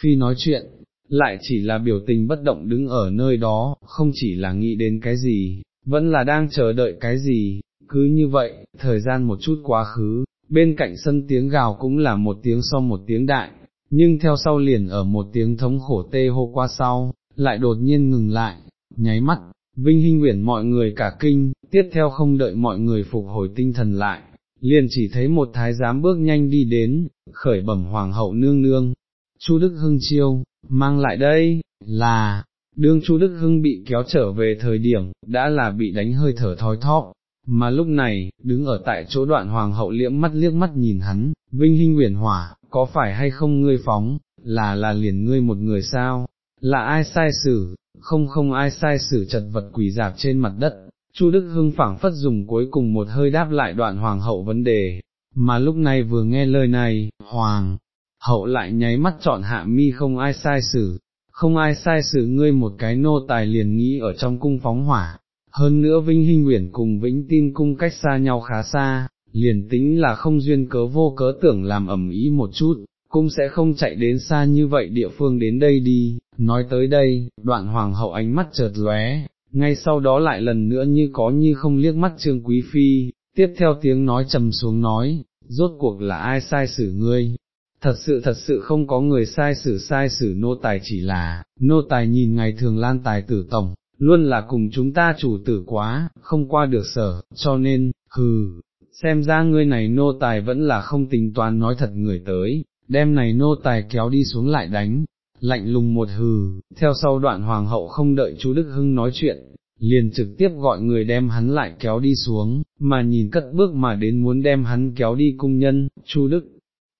phi nói chuyện, lại chỉ là biểu tình bất động đứng ở nơi đó, không chỉ là nghĩ đến cái gì, vẫn là đang chờ đợi cái gì, cứ như vậy, thời gian một chút quá khứ, bên cạnh sân tiếng gào cũng là một tiếng so một tiếng đại, nhưng theo sau liền ở một tiếng thống khổ tê hô qua sau, lại đột nhiên ngừng lại, nháy mắt, Vinh Hinh Uyển mọi người cả kinh, tiếp theo không đợi mọi người phục hồi tinh thần lại, liền chỉ thấy một thái giám bước nhanh đi đến, khởi bẩm hoàng hậu nương nương, Chu Đức Hưng chiêu, mang lại đây, là, đương Chu Đức Hưng bị kéo trở về thời điểm, đã là bị đánh hơi thở thói thóp, mà lúc này, đứng ở tại chỗ đoạn hoàng hậu liễm mắt liếc mắt nhìn hắn, Vinh Hinh huyền Hỏa, có phải hay không ngươi phóng, là là liền ngươi một người sao, là ai sai xử, không không ai sai xử chật vật quỷ dạp trên mặt đất, Chu Đức Hưng phảng phất dùng cuối cùng một hơi đáp lại đoạn hoàng hậu vấn đề, mà lúc này vừa nghe lời này, hoàng, hậu lại nháy mắt chọn hạ mi không ai sai xử, không ai sai xử ngươi một cái nô tài liền nghĩ ở trong cung phóng hỏa, hơn nữa Vinh Hinh Nguyễn cùng Vĩnh Tin cung cách xa nhau khá xa, liền tính là không duyên cớ vô cớ tưởng làm ẩm ý một chút, cũng sẽ không chạy đến xa như vậy địa phương đến đây đi, nói tới đây, đoạn hoàng hậu ánh mắt chợt lóe, ngay sau đó lại lần nữa như có như không liếc mắt trương quý phi, tiếp theo tiếng nói trầm xuống nói, rốt cuộc là ai sai xử ngươi, thật sự thật sự không có người sai xử sai xử nô tài chỉ là, nô tài nhìn ngày thường lan tài tử tổng, luôn là cùng chúng ta chủ tử quá, không qua được sở, cho nên, hừ, xem ra ngươi này nô tài vẫn là không tính toán nói thật người tới, đem này nô tài kéo đi xuống lại đánh, lạnh lùng một hừ, theo sau đoạn hoàng hậu không đợi chú Đức Hưng nói chuyện, liền trực tiếp gọi người đem hắn lại kéo đi xuống, mà nhìn cất bước mà đến muốn đem hắn kéo đi cung nhân, chú Đức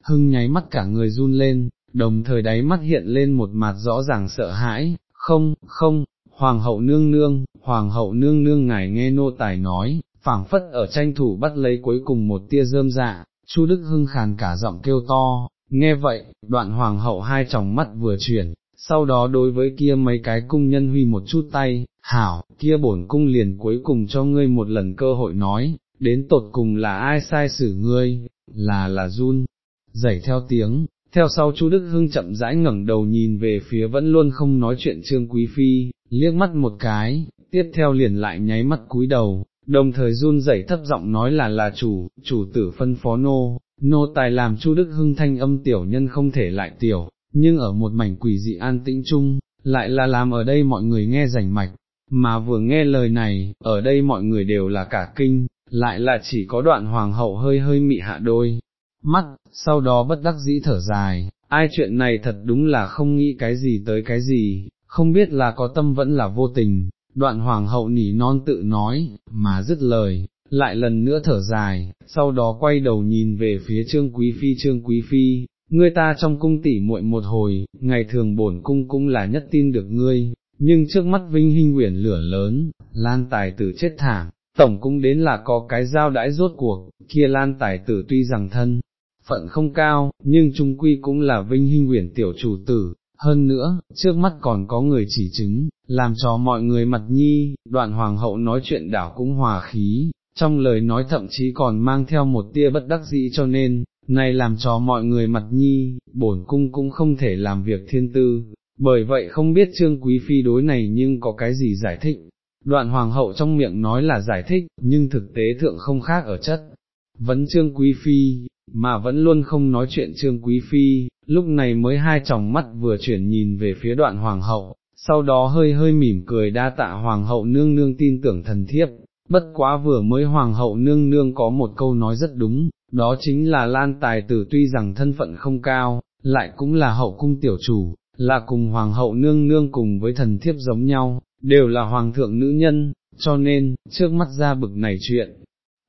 Hưng nháy mắt cả người run lên, đồng thời đáy mắt hiện lên một mặt rõ ràng sợ hãi, không, không, hoàng hậu nương nương, hoàng hậu nương nương ngài nghe nô tài nói, phảng phất ở tranh thủ bắt lấy cuối cùng một tia rơm dạ, Chu Đức Hưng khàn cả giọng kêu to, nghe vậy, đoạn hoàng hậu hai tròng mắt vừa chuyển, sau đó đối với kia mấy cái cung nhân huy một chút tay, hảo, kia bổn cung liền cuối cùng cho ngươi một lần cơ hội nói, đến tột cùng là ai sai xử ngươi, là là run, dẩy theo tiếng, theo sau Chu Đức Hưng chậm rãi ngẩng đầu nhìn về phía vẫn luôn không nói chuyện Trương Quý Phi, liếc mắt một cái, tiếp theo liền lại nháy mắt cúi đầu, đồng thời run rẩy thấp giọng nói là là chủ, chủ tử phân phó nô, nô tài làm Chu Đức Hưng thanh âm tiểu nhân không thể lại tiểu, nhưng ở một mảnh quỷ dị an tĩnh chung, lại là làm ở đây mọi người nghe rành mạch, mà vừa nghe lời này, ở đây mọi người đều là cả kinh, lại là chỉ có đoạn hoàng hậu hơi hơi mị hạ đôi, mắt, sau đó bất đắc dĩ thở dài, ai chuyện này thật đúng là không nghĩ cái gì tới cái gì, không biết là có tâm vẫn là vô tình, đoạn hoàng hậu nỉ non tự nói, mà dứt lời, lại lần nữa thở dài, sau đó quay đầu nhìn về phía trương quý phi. Trương quý phi, ngươi ta trong cung tỉ muội một hồi, ngày thường bổn cung cũng là nhất tin được ngươi, nhưng trước mắt vinh hinh quyển lửa lớn, lan tài tử chết thảm, tổng cung đến là có cái giao đãi rốt cuộc, kia lan tài tử tuy rằng thân, phận không cao, nhưng trung quy cũng là vinh hinh quyển tiểu chủ tử, hơn nữa, trước mắt còn có người chỉ chứng, làm cho mọi người mặt nhi, đoạn hoàng hậu nói chuyện đảo cũng hòa khí, trong lời nói thậm chí còn mang theo một tia bất đắc dĩ cho nên, này làm cho mọi người mặt nhi, bổn cung cũng không thể làm việc thiên tư, bởi vậy không biết trương quý phi đối này nhưng có cái gì giải thích. Đoạn hoàng hậu trong miệng nói là giải thích, nhưng thực tế thượng không khác ở chất. Vấn trương quý phi, mà vẫn luôn không nói chuyện trương quý phi, lúc này mới hai tròng mắt vừa chuyển nhìn về phía đoạn hoàng hậu, sau đó hơi hơi mỉm cười đa tạ hoàng hậu nương nương tin tưởng thần thiếp, bất quá vừa mới hoàng hậu nương nương có một câu nói rất đúng, đó chính là lan tài tử tuy rằng thân phận không cao, lại cũng là hậu cung tiểu chủ, là cùng hoàng hậu nương nương cùng với thần thiếp giống nhau, đều là hoàng thượng nữ nhân, cho nên, trước mắt ra bực này chuyện.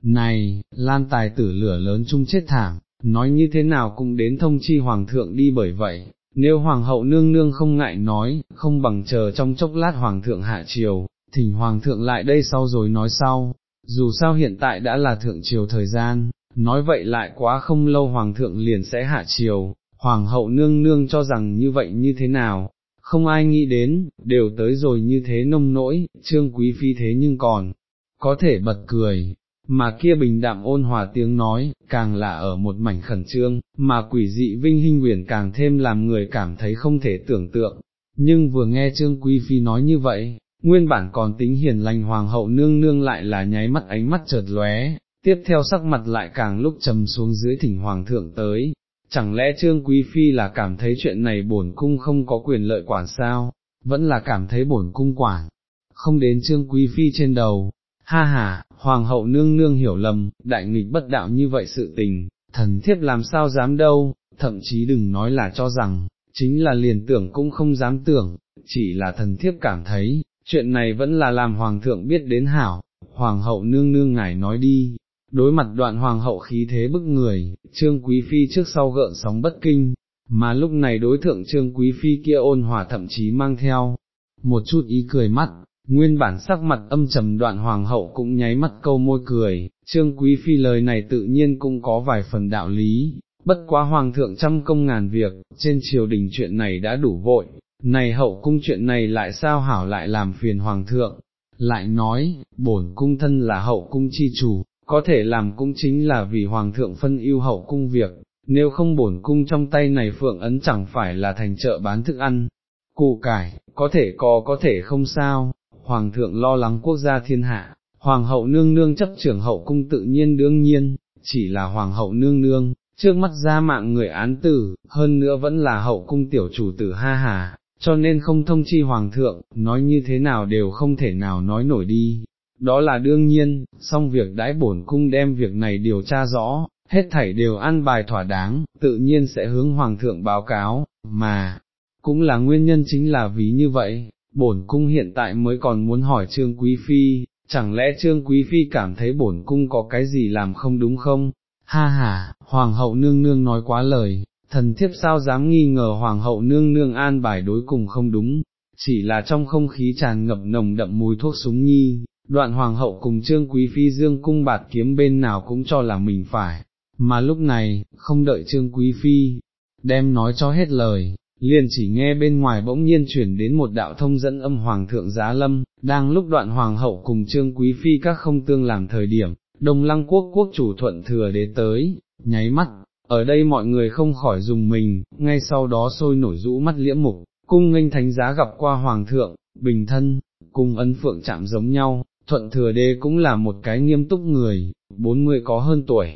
Này, lan tài tử lửa lớn chung chết thảm, nói như thế nào cũng đến thông chi hoàng thượng đi bởi vậy, nếu hoàng hậu nương nương không ngại nói, không bằng chờ trong chốc lát hoàng thượng hạ triều, thỉnh hoàng thượng lại đây sau rồi nói sau, dù sao hiện tại đã là thượng triều thời gian, nói vậy lại quá không lâu hoàng thượng liền sẽ hạ triều, hoàng hậu nương nương cho rằng như vậy như thế nào, không ai nghĩ đến, đều tới rồi như thế nông nỗi, trương quý phi thế nhưng còn, có thể bật cười, mà kia bình đạm ôn hòa tiếng nói, càng là ở một mảnh khẩn trương, mà quỷ dị vinh hinh huyền càng thêm làm người cảm thấy không thể tưởng tượng, nhưng vừa nghe trương quý phi nói như vậy, nguyên bản còn tính hiền lành hoàng hậu nương nương lại là nháy mắt ánh mắt chợt lóe, tiếp theo sắc mặt lại càng lúc trầm xuống dưới thỉnh hoàng thượng tới, chẳng lẽ trương quý phi là cảm thấy chuyện này bổn cung không có quyền lợi quản sao, vẫn là cảm thấy bổn cung quản, không đến trương quý phi trên đầu, ha ha, hoàng hậu nương nương hiểu lầm, đại nghịch bất đạo như vậy sự tình, thần thiếp làm sao dám đâu, thậm chí đừng nói là cho rằng, chính là liền tưởng cũng không dám tưởng, chỉ là thần thiếp cảm thấy, chuyện này vẫn là làm hoàng thượng biết đến hảo, hoàng hậu nương nương ngài nói đi, đối mặt đoạn hoàng hậu khí thế bức người, trương quý phi trước sau gợn sóng bất kinh, mà lúc này đối thượng trương quý phi kia ôn hòa thậm chí mang theo, một chút ý cười mắt, nguyên bản sắc mặt âm trầm đoạn hoàng hậu cũng nháy mắt câu môi cười, trương quý phi lời này tự nhiên cũng có vài phần đạo lý, bất quá hoàng thượng trăm công ngàn việc, trên triều đình chuyện này đã đủ vội, này hậu cung chuyện này lại sao hảo lại làm phiền hoàng thượng, lại nói, bổn cung thân là hậu cung chi chủ, có thể làm cung chính là vì hoàng thượng phân ưu hậu cung việc, nếu không bổn cung trong tay này phượng ấn chẳng phải là thành chợ bán thức ăn, củ cải, có thể có có thể không sao, hoàng thượng lo lắng quốc gia thiên hạ, hoàng hậu nương nương chấp trưởng hậu cung tự nhiên đương nhiên, chỉ là hoàng hậu nương nương, trước mắt ra mạng người án tử, hơn nữa vẫn là hậu cung tiểu chủ tử ha hà, cho nên không thông chi hoàng thượng, nói như thế nào đều không thể nào nói nổi đi. Đó là đương nhiên, xong việc đãi bổn cung đem việc này điều tra rõ, hết thảy đều ăn bài thỏa đáng, tự nhiên sẽ hướng hoàng thượng báo cáo, mà, cũng là nguyên nhân chính là vì như vậy, bổn cung hiện tại mới còn muốn hỏi Trương Quý Phi, chẳng lẽ Trương Quý Phi cảm thấy bổn cung có cái gì làm không đúng không? Ha ha, Hoàng hậu nương nương nói quá lời, thần thiếp sao dám nghi ngờ Hoàng hậu nương nương an bài đối cùng không đúng, chỉ là trong không khí tràn ngập nồng đậm mùi thuốc súng nhi, đoạn Hoàng hậu cùng Trương Quý Phi dương cung bạt kiếm bên nào cũng cho là mình phải, mà lúc này, không đợi Trương Quý Phi, đem nói cho hết lời, liền chỉ nghe bên ngoài bỗng nhiên chuyển đến một đạo thông dẫn âm hoàng thượng giá lâm, đang lúc đoạn hoàng hậu cùng trương quý phi các không tương làm thời điểm, đông lăng quốc quốc chủ thuận thừa đế tới, nháy mắt, ở đây mọi người không khỏi dùng mình, ngay sau đó sôi nổi rũ mắt liễm mục, cung nghênh thánh giá gặp qua hoàng thượng, bình thân, cung ân phượng chạm giống nhau, thuận thừa đế cũng là một cái nghiêm túc người, bốn mươi có hơn tuổi,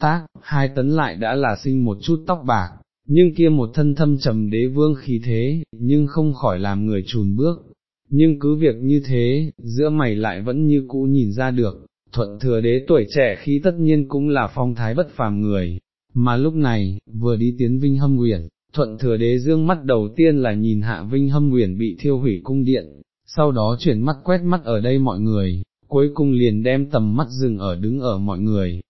tác, hai tấn lại đã là sinh một chút tóc bạc, nhưng kia một thân thâm trầm đế vương khí thế, nhưng không khỏi làm người trùn bước. Nhưng cứ việc như thế, giữa mày lại vẫn như cũ nhìn ra được, thuận thừa đế tuổi trẻ khi tất nhiên cũng là phong thái bất phàm người, mà lúc này, vừa đi tiến Vinh Hâm Uyển, thuận thừa đế dương mắt đầu tiên là nhìn hạ Vinh Hâm Uyển bị thiêu hủy cung điện, sau đó chuyển mắt quét mắt ở đây mọi người, cuối cùng liền đem tầm mắt dừng ở đứng ở mọi người.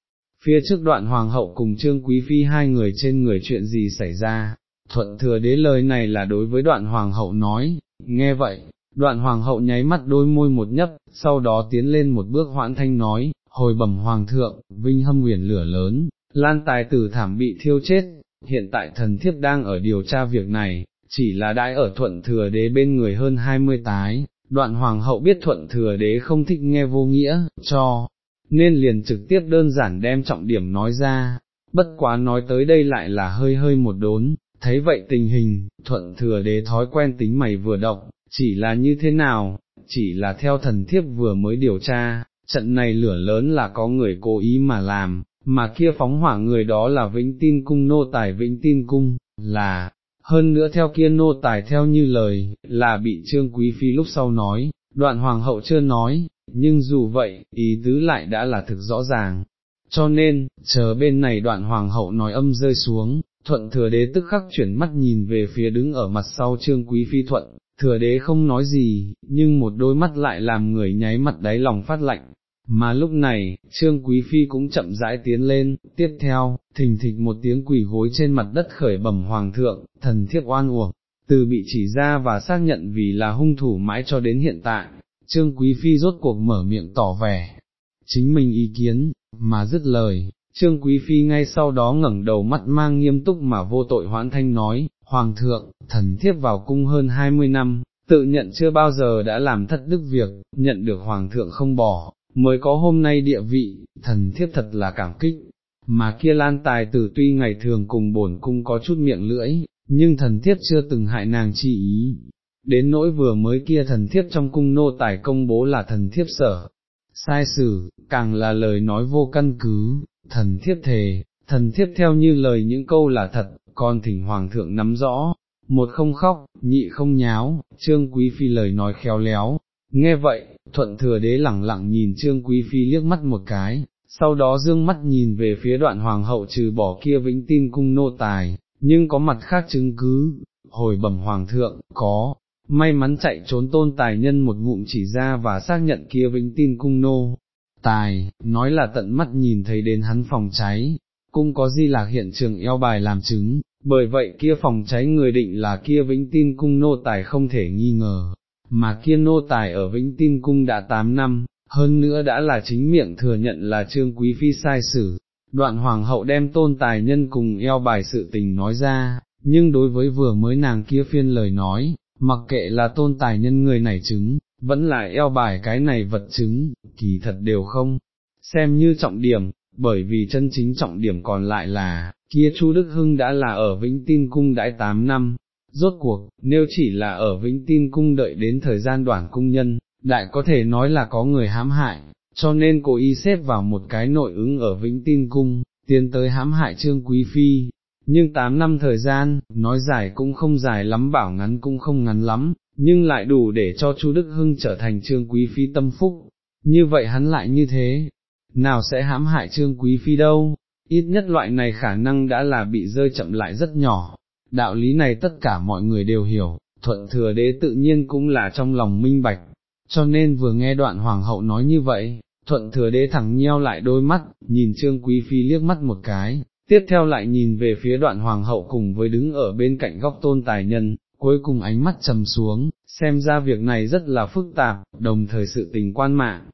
Phía trước đoạn hoàng hậu cùng trương quý phi hai người trên người chuyện gì xảy ra, thuận thừa đế lời này là đối với đoạn hoàng hậu nói, nghe vậy, đoạn hoàng hậu nháy mắt đôi môi một nhấp, sau đó tiến lên một bước hoãn thanh nói, hồi bẩm hoàng thượng, vinh hâm huyền lửa lớn, lan tài tử thảm bị thiêu chết, hiện tại thần thiếp đang ở điều tra việc này, chỉ là đãi ở thuận thừa đế bên người hơn hai mươi tái, đoạn hoàng hậu biết thuận thừa đế không thích nghe vô nghĩa, cho, nên liền trực tiếp đơn giản đem trọng điểm nói ra, bất quá nói tới đây lại là hơi hơi một đốn, thấy vậy tình hình, thuận thừa đế thói quen tính mày vừa động, chỉ là như thế nào, chỉ là theo thần thiếp vừa mới điều tra, trận này lửa lớn là có người cố ý mà làm, mà kia phóng hỏa người đó là vĩnh tin cung nô tài vĩnh tin cung, là, hơn nữa theo kia nô tài theo như lời, là bị trương quý phi lúc sau nói, đoạn hoàng hậu chưa nói, nhưng dù vậy, ý tứ lại đã là thực rõ ràng. Cho nên, chờ bên này đoạn hoàng hậu nói âm rơi xuống, thuận thừa đế tức khắc chuyển mắt nhìn về phía đứng ở mặt sau trương quý phi thuận, thừa đế không nói gì, nhưng một đôi mắt lại làm người nháy mặt đáy lòng phát lạnh. Mà lúc này, Trương Quý Phi cũng chậm rãi tiến lên, tiếp theo, thình thịch một tiếng quỷ gối trên mặt đất khởi bẩm Hoàng thượng, thần thiếp oan uổng, từ bị chỉ ra và xác nhận vì là hung thủ mãi cho đến hiện tại, Trương Quý Phi rốt cuộc mở miệng tỏ vẻ, chính mình ý kiến, mà dứt lời, Trương Quý Phi ngay sau đó ngẩng đầu mắt mang nghiêm túc mà vô tội hoãn thanh nói, Hoàng thượng, thần thiếp vào cung hơn hai mươi năm, tự nhận chưa bao giờ đã làm thất đức việc, nhận được Hoàng thượng không bỏ, mới có hôm nay địa vị, thần thiếp thật là cảm kích. Mà kia lan tài tử tuy ngày thường cùng bổn cung có chút miệng lưỡi, nhưng thần thiếp chưa từng hại nàng chi ý, đến nỗi vừa mới kia thần thiếp trong cung nô tài công bố là thần thiếp sở, sai sử, càng là lời nói vô căn cứ, thần thiếp thề, thần thiếp theo như lời những câu là thật, con thỉnh hoàng thượng nắm rõ, một không khóc, nhị không nháo, trương quý phi lời nói khéo léo, nghe vậy, thuận thừa đế lẳng lặng nhìn trương quý phi liếc mắt một cái, sau đó dương mắt nhìn về phía đoạn hoàng hậu trừ bỏ kia vĩnh tin cung nô tài, nhưng có mặt khác chứng cứ, hồi bẩm hoàng thượng, có, may mắn chạy trốn tôn tài nhân một ngụm chỉ ra và xác nhận kia vĩnh tin cung nô. Tài, nói là tận mắt nhìn thấy đến hắn phòng cháy, cung có di lạc hiện trường eo bài làm chứng, bởi vậy kia phòng cháy người định là kia vĩnh tin cung nô tài không thể nghi ngờ, mà kia nô tài ở vĩnh tin cung đã 8 năm, hơn nữa đã là chính miệng thừa nhận là trương quý phi sai sử, đoạn hoàng hậu đem tôn tài nhân cùng eo bài sự tình nói ra, nhưng đối với vừa mới nàng kia phiên lời nói, mặc kệ là tôn tài nhân người này chứng, vẫn là eo bài cái này vật chứng, kỳ thật đều không, xem như trọng điểm, bởi vì chân chính trọng điểm còn lại là, kia Chu Đức Hưng đã là ở Vĩnh Tin Cung đãi 8 năm, rốt cuộc, nếu chỉ là ở Vĩnh Tin Cung đợi đến thời gian đoạn cung nhân, đại có thể nói là có người hãm hại, cho nên cố ý xếp vào một cái nội ứng ở Vĩnh Tin Cung, tiến tới hãm hại Trương Quý Phi, nhưng 8 năm thời gian, nói dài cũng không dài lắm bảo ngắn cũng không ngắn lắm, nhưng lại đủ để cho Chu Đức Hưng trở thành Trương Quý Phi tâm phúc, như vậy hắn lại như thế, nào sẽ hãm hại Trương Quý Phi đâu, ít nhất loại này khả năng đã là bị rơi chậm lại rất nhỏ, đạo lý này tất cả mọi người đều hiểu, thuận thừa đế tự nhiên cũng là trong lòng minh bạch, cho nên vừa nghe đoạn hoàng hậu nói như vậy, thuận thừa đế thẳng nheo lại đôi mắt, nhìn trương quý phi liếc mắt một cái, tiếp theo lại nhìn về phía đoạn hoàng hậu cùng với đứng ở bên cạnh góc tôn tài nhân, cuối cùng ánh mắt trầm xuống, xem ra việc này rất là phức tạp, đồng thời sự tình quan mạng,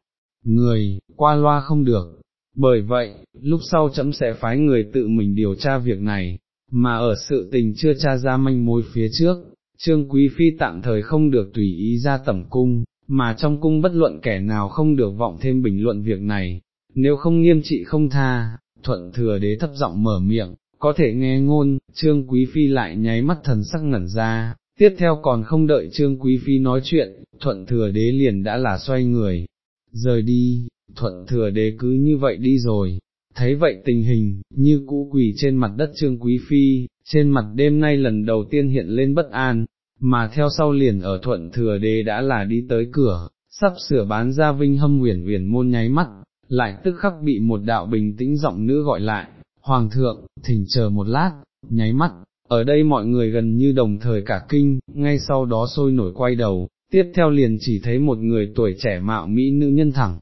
người, qua loa không được. Bởi vậy, lúc sau chấm sẽ phái người tự mình điều tra việc này, mà ở sự tình chưa tra ra manh mối phía trước, Trương Quý Phi tạm thời không được tùy ý ra tẩm cung, mà trong cung bất luận kẻ nào không được vọng thêm bình luận việc này, nếu không nghiêm trị không tha, thuận thừa đế thấp giọng mở miệng, có thể nghe ngôn, Trương Quý Phi lại nháy mắt thần sắc ngẩn ra, tiếp theo còn không đợi Trương Quý Phi nói chuyện, thuận thừa đế liền đã là xoay người, rời đi, thuận thừa đế cứ như vậy đi rồi, thấy vậy tình hình, như cũ quỳ trên mặt đất Trương Quý Phi, trên mặt đêm nay lần đầu tiên hiện lên bất an, mà theo sau liền ở thuận thừa đế đã là đi tới cửa, sắp sửa bán ra vinh hâm huyền huyền môn nháy mắt, lại tức khắc bị một đạo bình tĩnh giọng nữ gọi lại, Hoàng thượng, thỉnh chờ một lát, nháy mắt, ở đây mọi người gần như đồng thời cả kinh, ngay sau đó sôi nổi quay đầu, tiếp theo liền chỉ thấy một người tuổi trẻ mạo mỹ nữ nhân thẳng,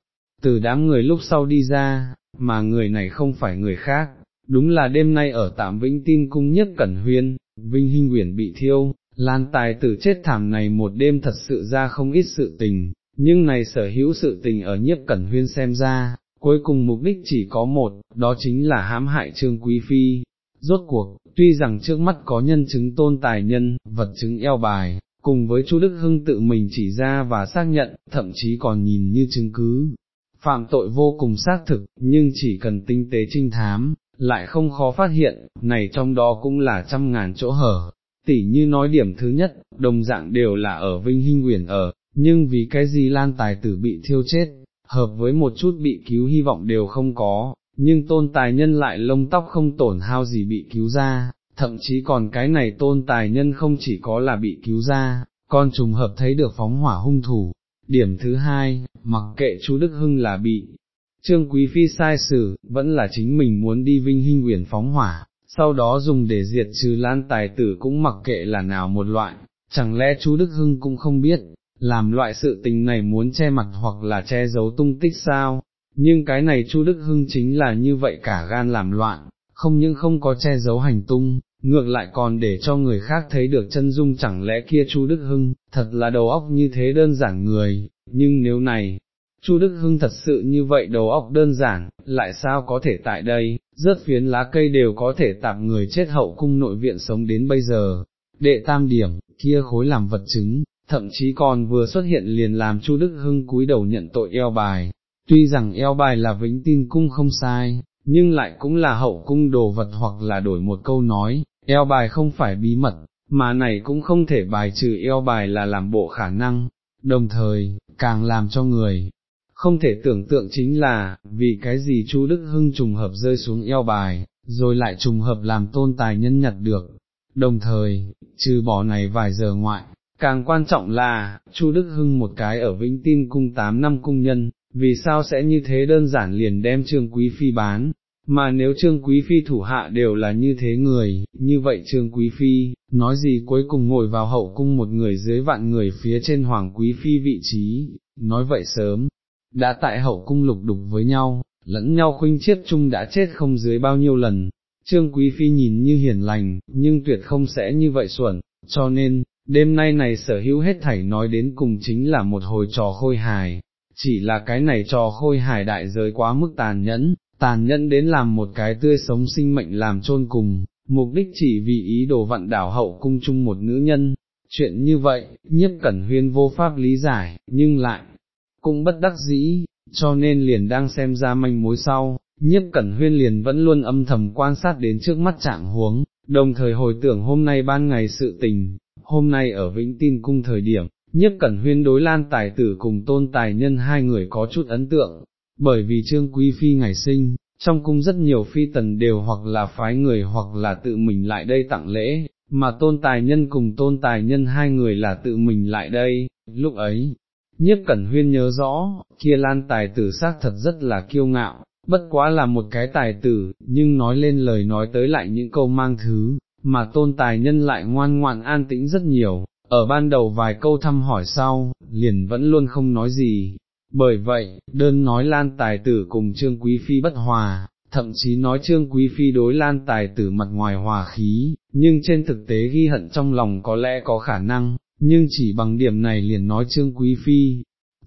từ đám người lúc sau đi ra, mà người này không phải người khác, đúng là đêm nay ở tạm vĩnh tin cung nhất cẩn huyên, vinh hinh uyển bị thiêu, lan tài tử chết thảm này một đêm thật sự ra không ít sự tình, nhưng này sở hữu sự tình ở nhiếp cẩn huyên xem ra, cuối cùng mục đích chỉ có một, đó chính là hãm hại trương quý phi. Rốt cuộc, tuy rằng trước mắt có nhân chứng tôn tài nhân, vật chứng eo bài, cùng với Chu Đức Hưng tự mình chỉ ra và xác nhận, thậm chí còn nhìn như chứng cứ. Phạm tội vô cùng xác thực, nhưng chỉ cần tinh tế trinh thám, lại không khó phát hiện, này trong đó cũng là trăm ngàn chỗ hở. Tỷ như nói điểm thứ nhất, đồng dạng đều là ở Vinh Hinh Nguyễn ở, nhưng vì cái gì Lan Tài Tử bị thiêu chết, hợp với một chút bị cứu hy vọng đều không có, nhưng tôn tài nhân lại lông tóc không tổn hao gì bị cứu ra, thậm chí còn cái này tôn tài nhân không chỉ có là bị cứu ra, còn trùng hợp thấy được phóng hỏa hung thủ. Điểm thứ hai, mặc kệ chú Đức Hưng là bị, Trương Quý Phi sai xử, vẫn là chính mình muốn đi vinh hinh uyển phóng hỏa, sau đó dùng để diệt trừ lan tài tử cũng mặc kệ là nào một loại, chẳng lẽ chú Đức Hưng cũng không biết, làm loại sự tình này muốn che mặt hoặc là che giấu tung tích sao, nhưng cái này chú Đức Hưng chính là như vậy cả gan làm loạn, không những không có che giấu hành tung, ngược lại còn để cho người khác thấy được chân dung chẳng lẽ kia Chu Đức Hưng, thật là đầu óc như thế đơn giản người, nhưng nếu này, Chu Đức Hưng thật sự như vậy đầu óc đơn giản, lại sao có thể tại đây, rớt phiến lá cây đều có thể tạp người chết hậu cung nội viện sống đến bây giờ. Đệ tam điểm, kia khối làm vật chứng, thậm chí còn vừa xuất hiện liền làm Chu Đức Hưng cúi đầu nhận tội eo bài, tuy rằng eo bài là vĩnh tin cung không sai, nhưng lại cũng là hậu cung đồ vật hoặc là đổi một câu nói, eo bài không phải bí mật, mà này cũng không thể bài trừ eo bài là làm bộ khả năng, đồng thời, càng làm cho người. Không thể tưởng tượng chính là, vì cái gì Chu Đức Hưng trùng hợp rơi xuống eo bài, rồi lại trùng hợp làm tôn tài nhân nhặt được. Đồng thời, trừ bỏ này vài giờ ngoại, Càng quan trọng là, Chu Đức Hưng một cái ở Vĩnh Tin cung 8 năm cung nhân, vì sao sẽ như thế đơn giản liền đem Trương Quý Phi bán, mà nếu Trương Quý Phi thủ hạ đều là như thế người, như vậy Trương Quý Phi, nói gì cuối cùng ngồi vào hậu cung một người dưới vạn người phía trên Hoàng Quý Phi vị trí, nói vậy sớm, đã tại hậu cung lục đục với nhau, lẫn nhau khuynh chiết chung đã chết không dưới bao nhiêu lần. Trương Quý Phi nhìn như hiền lành, nhưng tuyệt không sẽ như vậy xuẩn, cho nên, đêm nay này sở hữu hết thảy nói đến cùng chính là một hồi trò khôi hài, chỉ là cái này trò khôi hài đại giới quá mức tàn nhẫn, tàn nhẫn đến làm một cái tươi sống sinh mệnh làm chôn cùng, mục đích chỉ vì ý đồ vặn đảo hậu cung chung một nữ nhân. Chuyện như vậy, nhiếp cẩn huyên vô pháp lý giải, nhưng lại, cũng bất đắc dĩ, cho nên liền đang xem ra manh mối sau, nhiếp cẩn huyên liền vẫn luôn âm thầm quan sát đến trước mắt trạng huống, đồng thời hồi tưởng hôm nay ban ngày sự tình, hôm nay ở Vĩnh Tin Cung thời điểm, nhất cẩn huyên đối lan tài tử cùng tôn tài nhân hai người có chút ấn tượng, bởi vì trương quý phi ngày sinh, trong cung rất nhiều phi tần đều hoặc là phái người hoặc là tự mình lại đây tặng lễ, mà tôn tài nhân cùng tôn tài nhân hai người là tự mình lại đây, lúc ấy. Nhiếp Cẩn Huyên nhớ rõ, kia lan tài tử xác thật rất là kiêu ngạo, bất quá là một cái tài tử, nhưng nói lên lời nói tới lại những câu mang thứ, mà tôn tài nhân lại ngoan ngoan an tĩnh rất nhiều, ở ban đầu vài câu thăm hỏi sau, liền vẫn luôn không nói gì. Bởi vậy, đơn nói Lan Tài Tử cùng Trương Quý Phi bất hòa, thậm chí nói Trương Quý Phi đối Lan Tài Tử mặt ngoài hòa khí, nhưng trên thực tế ghi hận trong lòng có lẽ có khả năng, nhưng chỉ bằng điểm này liền nói Trương Quý Phi,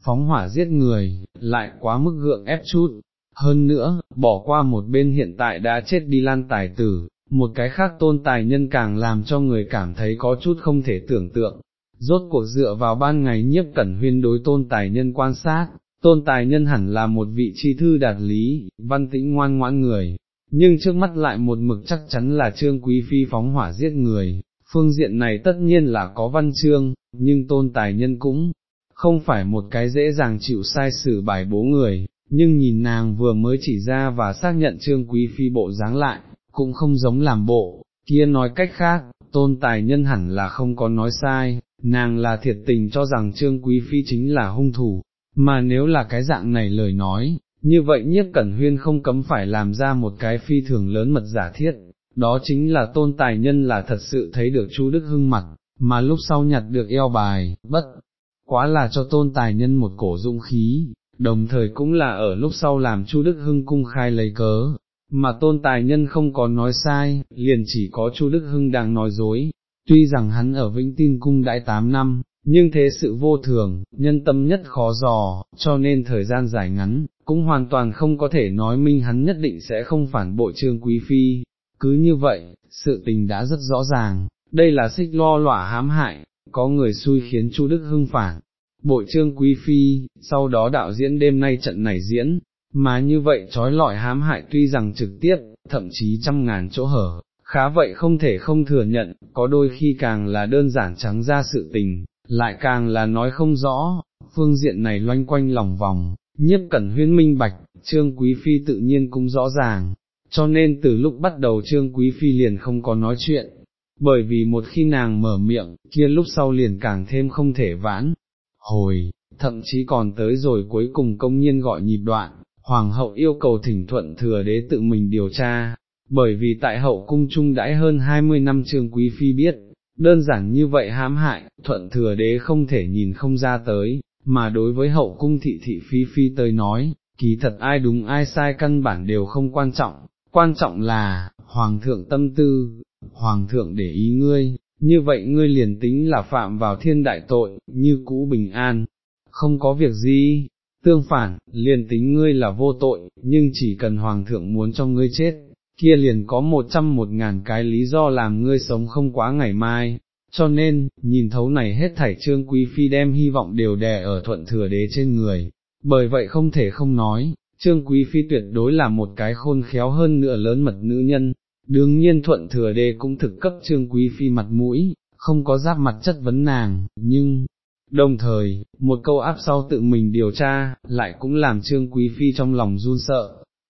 phóng hỏa giết người, lại quá mức gượng ép chút. Hơn nữa, bỏ qua một bên hiện tại đã chết đi Lan Tài Tử, một cái khác tôn tài nhân càng làm cho người cảm thấy có chút không thể tưởng tượng. Rốt cuộc dựa vào ban ngày nhiếp cẩn huyên đối tôn tài nhân quan sát, tôn tài nhân hẳn là một vị tri thư đạt lý, văn tĩnh ngoan ngoãn người, nhưng trước mắt lại một mực chắc chắn là trương quý phi phóng hỏa giết người, phương diện này tất nhiên là có văn chương, nhưng tôn tài nhân cũng không phải một cái dễ dàng chịu sai xử bài bố người, nhưng nhìn nàng vừa mới chỉ ra và xác nhận trương quý phi bộ dáng lại, cũng không giống làm bộ, kia nói cách khác, tôn tài nhân hẳn là không có nói sai, nàng là thiệt tình cho rằng trương quý phi chính là hung thủ, mà nếu là cái dạng này lời nói, như vậy nhiếp cẩn huyên không cấm phải làm ra một cái phi thường lớn mật giả thiết, đó chính là tôn tài nhân là thật sự thấy được Chu Đức Hưng mặt, mà lúc sau nhặt được eo bài, bất, quá là cho tôn tài nhân một cổ dũng khí, đồng thời cũng là ở lúc sau làm Chu Đức Hưng cung khai lấy cớ, mà tôn tài nhân không có nói sai, liền chỉ có Chu Đức Hưng đang nói dối, tuy rằng hắn ở Vĩnh Tin Cung đãi 8 năm, nhưng thế sự vô thường, nhân tâm nhất khó dò, cho nên thời gian dài ngắn, cũng hoàn toàn không có thể nói minh hắn nhất định sẽ không phản bội trương quý phi. Cứ như vậy, sự tình đã rất rõ ràng, đây là xích lo lỏa hãm hại, có người xui khiến Chu Đức Hưng phản. Bội trương quý phi, sau đó đạo diễn đêm nay trận này diễn, mà như vậy trói lọi hãm hại tuy rằng trực tiếp, thậm chí trăm ngàn chỗ hở, khá vậy không thể không thừa nhận, có đôi khi càng là đơn giản trắng ra sự tình, lại càng là nói không rõ, phương diện này loanh quanh lòng vòng, nhiếp cẩn huyên minh bạch, trương quý phi tự nhiên cũng rõ ràng, cho nên từ lúc bắt đầu trương quý phi liền không có nói chuyện, bởi vì một khi nàng mở miệng, kia lúc sau liền càng thêm không thể vãn, hồi, thậm chí còn tới rồi cuối cùng công nhiên gọi nhịp đoạn, hoàng hậu yêu cầu thỉnh thuận thừa đế tự mình điều tra, bởi vì tại hậu cung trung đãi hơn 20 năm trương quý phi biết, đơn giản như vậy hãm hại, thuận thừa đế không thể nhìn không ra tới, mà đối với hậu cung thị thị phi phi tới nói, kỳ thật ai đúng ai sai căn bản đều không quan trọng, quan trọng là, hoàng thượng tâm tư, hoàng thượng để ý ngươi, như vậy ngươi liền tính là phạm vào thiên đại tội, như cũ bình an, không có việc gì, tương phản, liền tính ngươi là vô tội, nhưng chỉ cần hoàng thượng muốn cho ngươi chết, kia liền có một trăm một ngàn cái lý do làm ngươi sống không quá ngày mai, cho nên, nhìn thấu này hết thảy trương quý phi đem hy vọng đều đè ở thuận thừa đế trên người, bởi vậy không thể không nói, trương quý phi tuyệt đối là một cái khôn khéo hơn nữa lớn mật nữ nhân, đương nhiên thuận thừa đế cũng thực cấp trương quý phi mặt mũi, không có giáp mặt chất vấn nàng, nhưng, đồng thời, một câu áp sau tự mình điều tra, lại cũng làm trương quý phi trong lòng run sợ,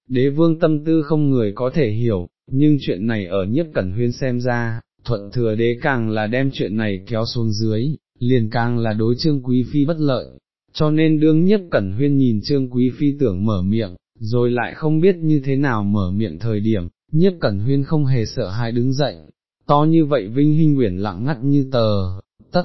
đế vương tâm tư không người có thể hiểu, nhưng chuyện này ở nhiếp cẩn huyên xem ra, thuận thừa đế càng là đem chuyện này kéo xuống dưới, liền càng là đối trương quý phi bất lợi, cho nên đương nhiếp cẩn huyên nhìn trương quý phi tưởng mở miệng, rồi lại không biết như thế nào mở miệng thời điểm, nhiếp cẩn huyên không hề sợ hãi đứng dậy, to như vậy vinh hinh quyển lặng ngắt như tờ, tất,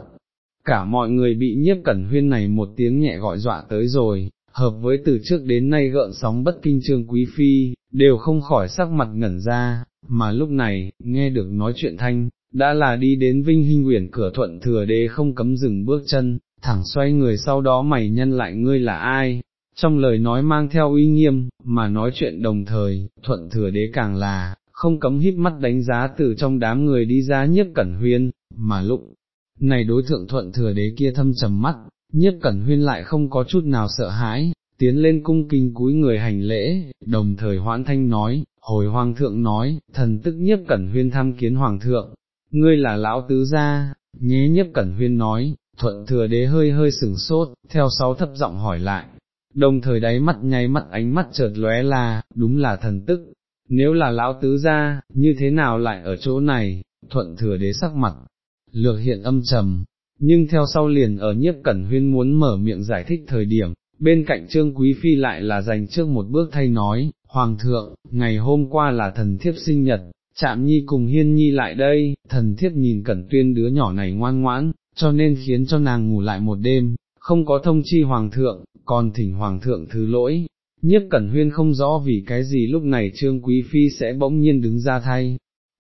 cả mọi người bị nhiếp cẩn huyên này một tiếng nhẹ gọi dọa tới rồi, hợp với từ trước đến nay gợn sóng bất kinh trương quý phi, đều không khỏi sắc mặt ngẩn ra, mà lúc này, nghe được nói chuyện thanh, đã là đi đến vinh hinh uyển cửa thuận thừa đế không cấm dừng bước chân, thẳng xoay người sau đó mày nhân lại ngươi là ai, trong lời nói mang theo uy nghiêm, mà nói chuyện đồng thời, thuận thừa đế càng là, không cấm híp mắt đánh giá từ trong đám người đi ra nhiếp cẩn huyên, mà lúc này đối thượng thuận thừa đế kia thâm trầm mắt, nhiếp cẩn huyên lại không có chút nào sợ hãi, tiến lên cung kinh cúi người hành lễ, đồng thời hoãn thanh nói, hồi hoàng thượng nói, thần tức nhiếp cẩn huyên tham kiến hoàng thượng, ngươi là lão tứ gia, nhế nhiếp cẩn huyên nói, thuận thừa đế hơi hơi sừng sốt, theo sau thấp giọng hỏi lại, đồng thời đáy mắt nháy mắt ánh mắt chợt lóe là, đúng là thần tức, nếu là lão tứ gia, như thế nào lại ở chỗ này, thuận thừa đế sắc mặt, lược hiện âm trầm, nhưng theo sau liền ở nhiếp cẩn huyên muốn mở miệng giải thích thời điểm, bên cạnh trương quý phi lại là dành trước một bước thay nói, Hoàng thượng, ngày hôm qua là thần thiếp sinh nhật, chạm nhi cùng hiên nhi lại đây, thần thiếp nhìn cẩn tuyên đứa nhỏ này ngoan ngoãn, cho nên khiến cho nàng ngủ lại một đêm, không có thông chi hoàng thượng, còn thỉnh hoàng thượng thứ lỗi. nhất Cẩn Huyên không rõ vì cái gì lúc này Trương Quý Phi sẽ bỗng nhiên đứng ra thay,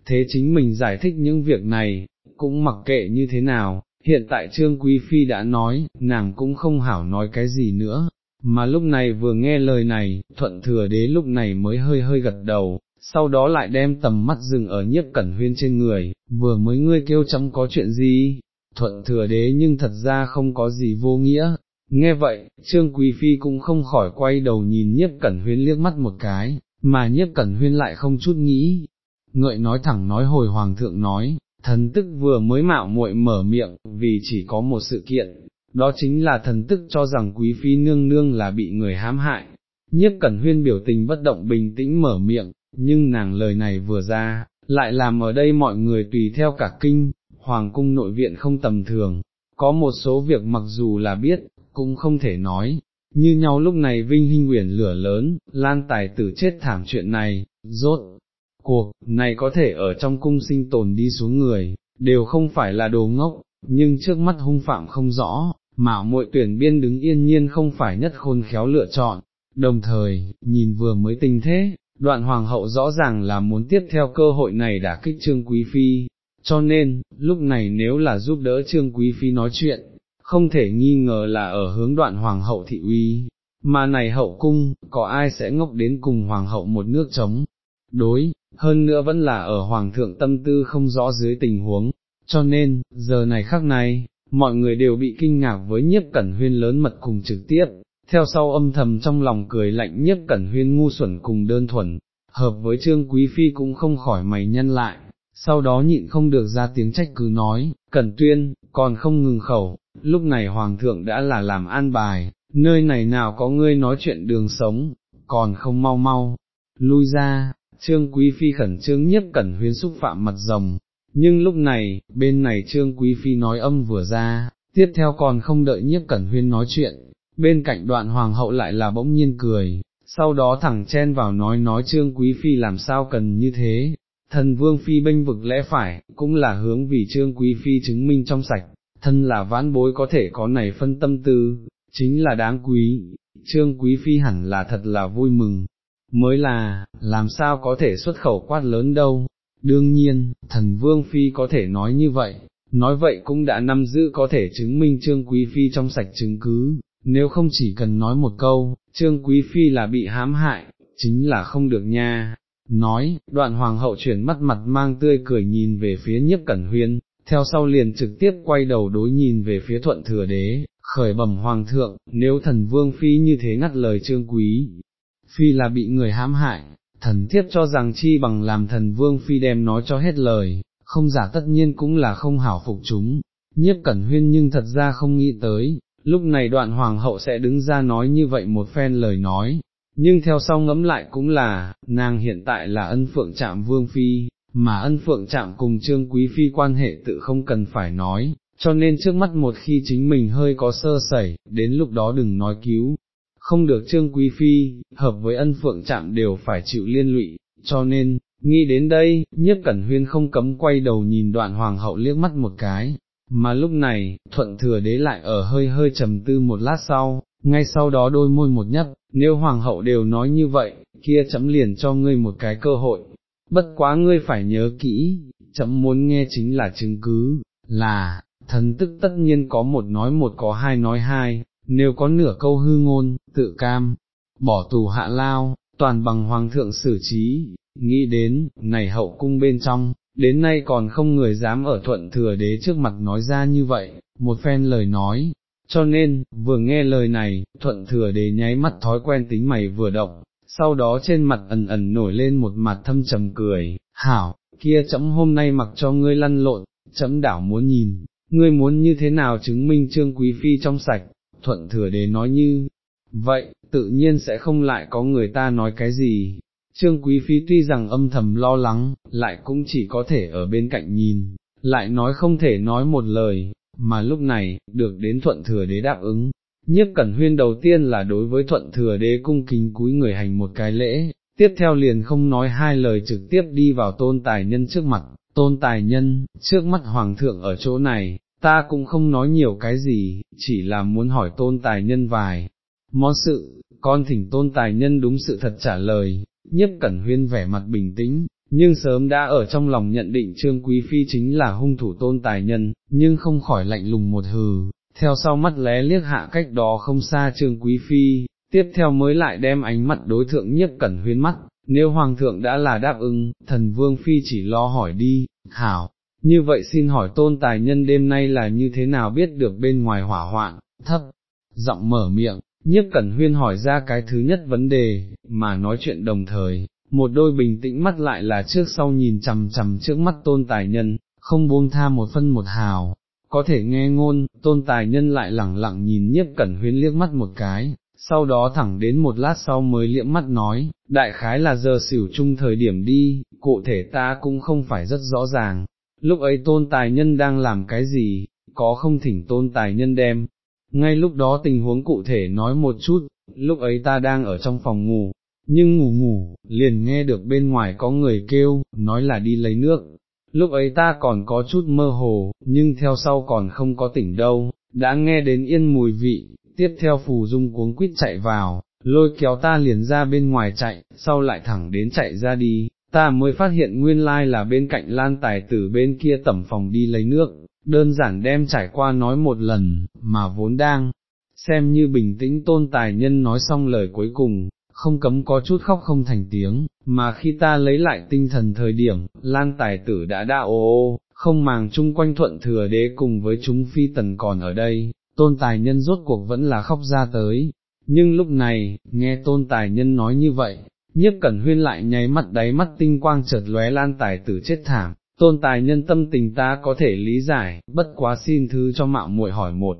thế chính mình giải thích những việc này, cũng mặc kệ như thế nào, hiện tại Trương Quý Phi đã nói, nàng cũng không hảo nói cái gì nữa, mà lúc này vừa nghe lời này, thuận thừa đế lúc này mới hơi hơi gật đầu, sau đó lại đem tầm mắt dừng ở nhiếp cẩn huyên trên người, vừa mới ngươi kêu chấm có chuyện gì, thuận thừa đế nhưng thật ra không có gì vô nghĩa. Nghe vậy, Trương Quý Phi cũng không khỏi quay đầu nhìn nhiếp cẩn huyên liếc mắt một cái, mà nhiếp cẩn huyên lại không chút nghĩ, ngợi nói thẳng nói hồi hoàng thượng nói, thần tức vừa mới mạo muội mở miệng, vì chỉ có một sự kiện, đó chính là thần tức cho rằng quý phi nương nương là bị người hãm hại. Nhiếp Cẩn Huyên biểu tình bất động bình tĩnh mở miệng, nhưng nàng lời này vừa ra, lại làm ở đây mọi người tùy theo cả kinh, hoàng cung nội viện không tầm thường, có một số việc mặc dù là biết, cũng không thể nói, như nhau lúc này vinh hinh uyển lửa lớn, lan tài tử chết thảm chuyện này, rốt, cuộc, này có thể ở trong cung sinh tồn đi xuống người, đều không phải là đồ ngốc, nhưng trước mắt hung phạm không rõ, mạo muội tuyển biên đứng yên nhiên không phải nhất khôn khéo lựa chọn, đồng thời, nhìn vừa mới tình thế, đoạn hoàng hậu rõ ràng là muốn tiếp theo cơ hội này đã kích trương quý phi, cho nên, lúc này nếu là giúp đỡ trương quý phi nói chuyện, không thể nghi ngờ là ở hướng đoạn hoàng hậu thị uy, mà này hậu cung, có ai sẽ ngốc đến cùng hoàng hậu một nước trống, đối, hơn nữa vẫn là ở hoàng thượng tâm tư không rõ dưới tình huống, cho nên, giờ này khắc này, mọi người đều bị kinh ngạc với nhiếp cẩn huyên lớn mật cùng trực tiếp, theo sau âm thầm trong lòng cười lạnh nhiếp cẩn huyên ngu xuẩn cùng đơn thuần, hợp với trương quý phi cũng không khỏi mày nhân lại, sau đó nhịn không được ra tiếng trách cứ nói, cẩn tuyên, còn không ngừng khẩu, lúc này hoàng thượng đã là làm an bài, nơi này nào có ngươi nói chuyện đường sống, còn không mau mau, lui ra, trương quý phi khẩn trương nhất cẩn huyên xúc phạm mặt rồng, nhưng lúc này, bên này trương quý phi nói âm vừa ra, tiếp theo còn không đợi nhiếp cẩn huyên nói chuyện, bên cạnh đoạn hoàng hậu lại là bỗng nhiên cười, sau đó thẳng chen vào nói nói trương quý phi làm sao cần như thế, thần vương phi bênh vực lẽ phải, cũng là hướng vì trương quý phi chứng minh trong sạch, thân là vãn bối có thể có này phân tâm tư, chính là đáng quý, trương quý phi hẳn là thật là vui mừng, mới là, làm sao có thể xuất khẩu quát lớn đâu, đương nhiên, thần vương phi có thể nói như vậy, nói vậy cũng đã nắm giữ có thể chứng minh trương quý phi trong sạch chứng cứ, nếu không chỉ cần nói một câu, trương quý phi là bị hãm hại, chính là không được nha. Nói, đoạn hoàng hậu chuyển mắt mặt mang tươi cười nhìn về phía nhiếp cẩn huyên, theo sau liền trực tiếp quay đầu đối nhìn về phía thuận thừa đế, khởi bẩm hoàng thượng, nếu thần vương phi như thế ngắt lời trương quý, phi là bị người hãm hại, thần thiếp cho rằng chi bằng làm thần vương phi đem nói cho hết lời, không giả tất nhiên cũng là không hảo phục chúng, nhiếp cẩn huyên nhưng thật ra không nghĩ tới, lúc này đoạn hoàng hậu sẽ đứng ra nói như vậy một phen lời nói, nhưng theo sau ngẫm lại cũng là, nàng hiện tại là ân phượng trạm vương phi, mà ân phượng trạm cùng trương quý phi quan hệ tự không cần phải nói, cho nên trước mắt một khi chính mình hơi có sơ sẩy, đến lúc đó đừng nói cứu, không được trương quý phi, hợp với ân phượng chạm đều phải chịu liên lụy, cho nên, nghĩ đến đây, nhiếp cẩn huyên không cấm quay đầu nhìn đoạn hoàng hậu liếc mắt một cái, mà lúc này, thuận thừa đế lại ở hơi hơi trầm tư một lát sau, ngay sau đó đôi môi một nhấp, nếu hoàng hậu đều nói như vậy, kia chấm liền cho ngươi một cái cơ hội, bất quá ngươi phải nhớ kỹ, chấm muốn nghe chính là chứng cứ, là, thần tức tất nhiên có một nói một có hai nói hai, nếu có nửa câu hư ngôn, tự cam, bỏ tù hạ lao, toàn bằng hoàng thượng xử trí, nghĩ đến, này hậu cung bên trong, đến nay còn không người dám ở thuận thừa đế trước mặt nói ra như vậy, một phen lời nói, cho nên, vừa nghe lời này, thuận thừa đế nháy mắt thói quen tính mày vừa động, sau đó trên mặt ẩn ẩn nổi lên một mặt thâm trầm cười, hảo, kia chấm hôm nay mặc cho ngươi lăn lộn, chấm đảo muốn nhìn, ngươi muốn như thế nào chứng minh trương quý phi trong sạch, thuận thừa đế nói như, vậy, tự nhiên sẽ không lại có người ta nói cái gì. Trương Quý Phi tuy rằng âm thầm lo lắng, lại cũng chỉ có thể ở bên cạnh nhìn, lại nói không thể nói một lời, mà lúc này, được đến thuận thừa đế đáp ứng. nhất cẩn huyên đầu tiên là đối với thuận thừa đế cung kính cúi người hành một cái lễ, tiếp theo liền không nói hai lời trực tiếp đi vào tôn tài nhân trước mặt, tôn tài nhân, trước mắt hoàng thượng ở chỗ này, ta cũng không nói nhiều cái gì, chỉ là muốn hỏi tôn tài nhân vài. Món sự, con thỉnh tôn tài nhân đúng sự thật trả lời, Nhất cẩn huyên vẻ mặt bình tĩnh, nhưng sớm đã ở trong lòng nhận định trương quý phi chính là hung thủ tôn tài nhân, nhưng không khỏi lạnh lùng một hừ, theo sau mắt lé liếc hạ cách đó không xa trương quý phi, tiếp theo mới lại đem ánh mặt đối thượng nhiếp cẩn huyên mắt, nếu hoàng thượng đã là đáp ứng, thần vương phi chỉ lo hỏi đi, hảo, như vậy xin hỏi tôn tài nhân đêm nay là như thế nào biết được bên ngoài hỏa hoạn, thấp, giọng mở miệng, nhiếp cẩn huyên hỏi ra cái thứ nhất vấn đề, mà nói chuyện đồng thời, một đôi bình tĩnh mắt lại là trước sau nhìn chằm chằm trước mắt tôn tài nhân, không buông tha một phân một hào, có thể nghe ngôn, tôn tài nhân lại lẳng lặng nhìn nhiếp cẩn huyên liếc mắt một cái, sau đó thẳng đến một lát sau mới liễm mắt nói, đại khái là giờ xỉu chung thời điểm đi, cụ thể ta cũng không phải rất rõ ràng, lúc ấy tôn tài nhân đang làm cái gì, có không thỉnh tôn tài nhân đem, ngay lúc đó tình huống cụ thể nói một chút, lúc ấy ta đang ở trong phòng ngủ, nhưng ngủ ngủ, liền nghe được bên ngoài có người kêu, nói là đi lấy nước, lúc ấy ta còn có chút mơ hồ, nhưng theo sau còn không có tỉnh đâu, đã nghe đến yên mùi vị, tiếp theo phù dung cuống quýt chạy vào, lôi kéo ta liền ra bên ngoài chạy, sau lại thẳng đến chạy ra đi, ta mới phát hiện nguyên lai là bên cạnh lan tài tử bên kia tẩm phòng đi lấy nước, đơn giản đem trải qua nói một lần, mà vốn đang, xem như bình tĩnh tôn tài nhân nói xong lời cuối cùng, không cấm có chút khóc không thành tiếng, mà khi ta lấy lại tinh thần thời điểm, lan tài tử đã đa ô ô, không màng chung quanh thuận thừa đế cùng với chúng phi tần còn ở đây, tôn tài nhân rốt cuộc vẫn là khóc ra tới, nhưng lúc này, nghe tôn tài nhân nói như vậy, nhiếp cẩn huyên lại nháy mắt đáy mắt tinh quang chợt lóe lan tài tử chết thảm, tôn tài nhân tâm tình ta có thể lý giải, bất quá xin thứ cho mạo muội hỏi một.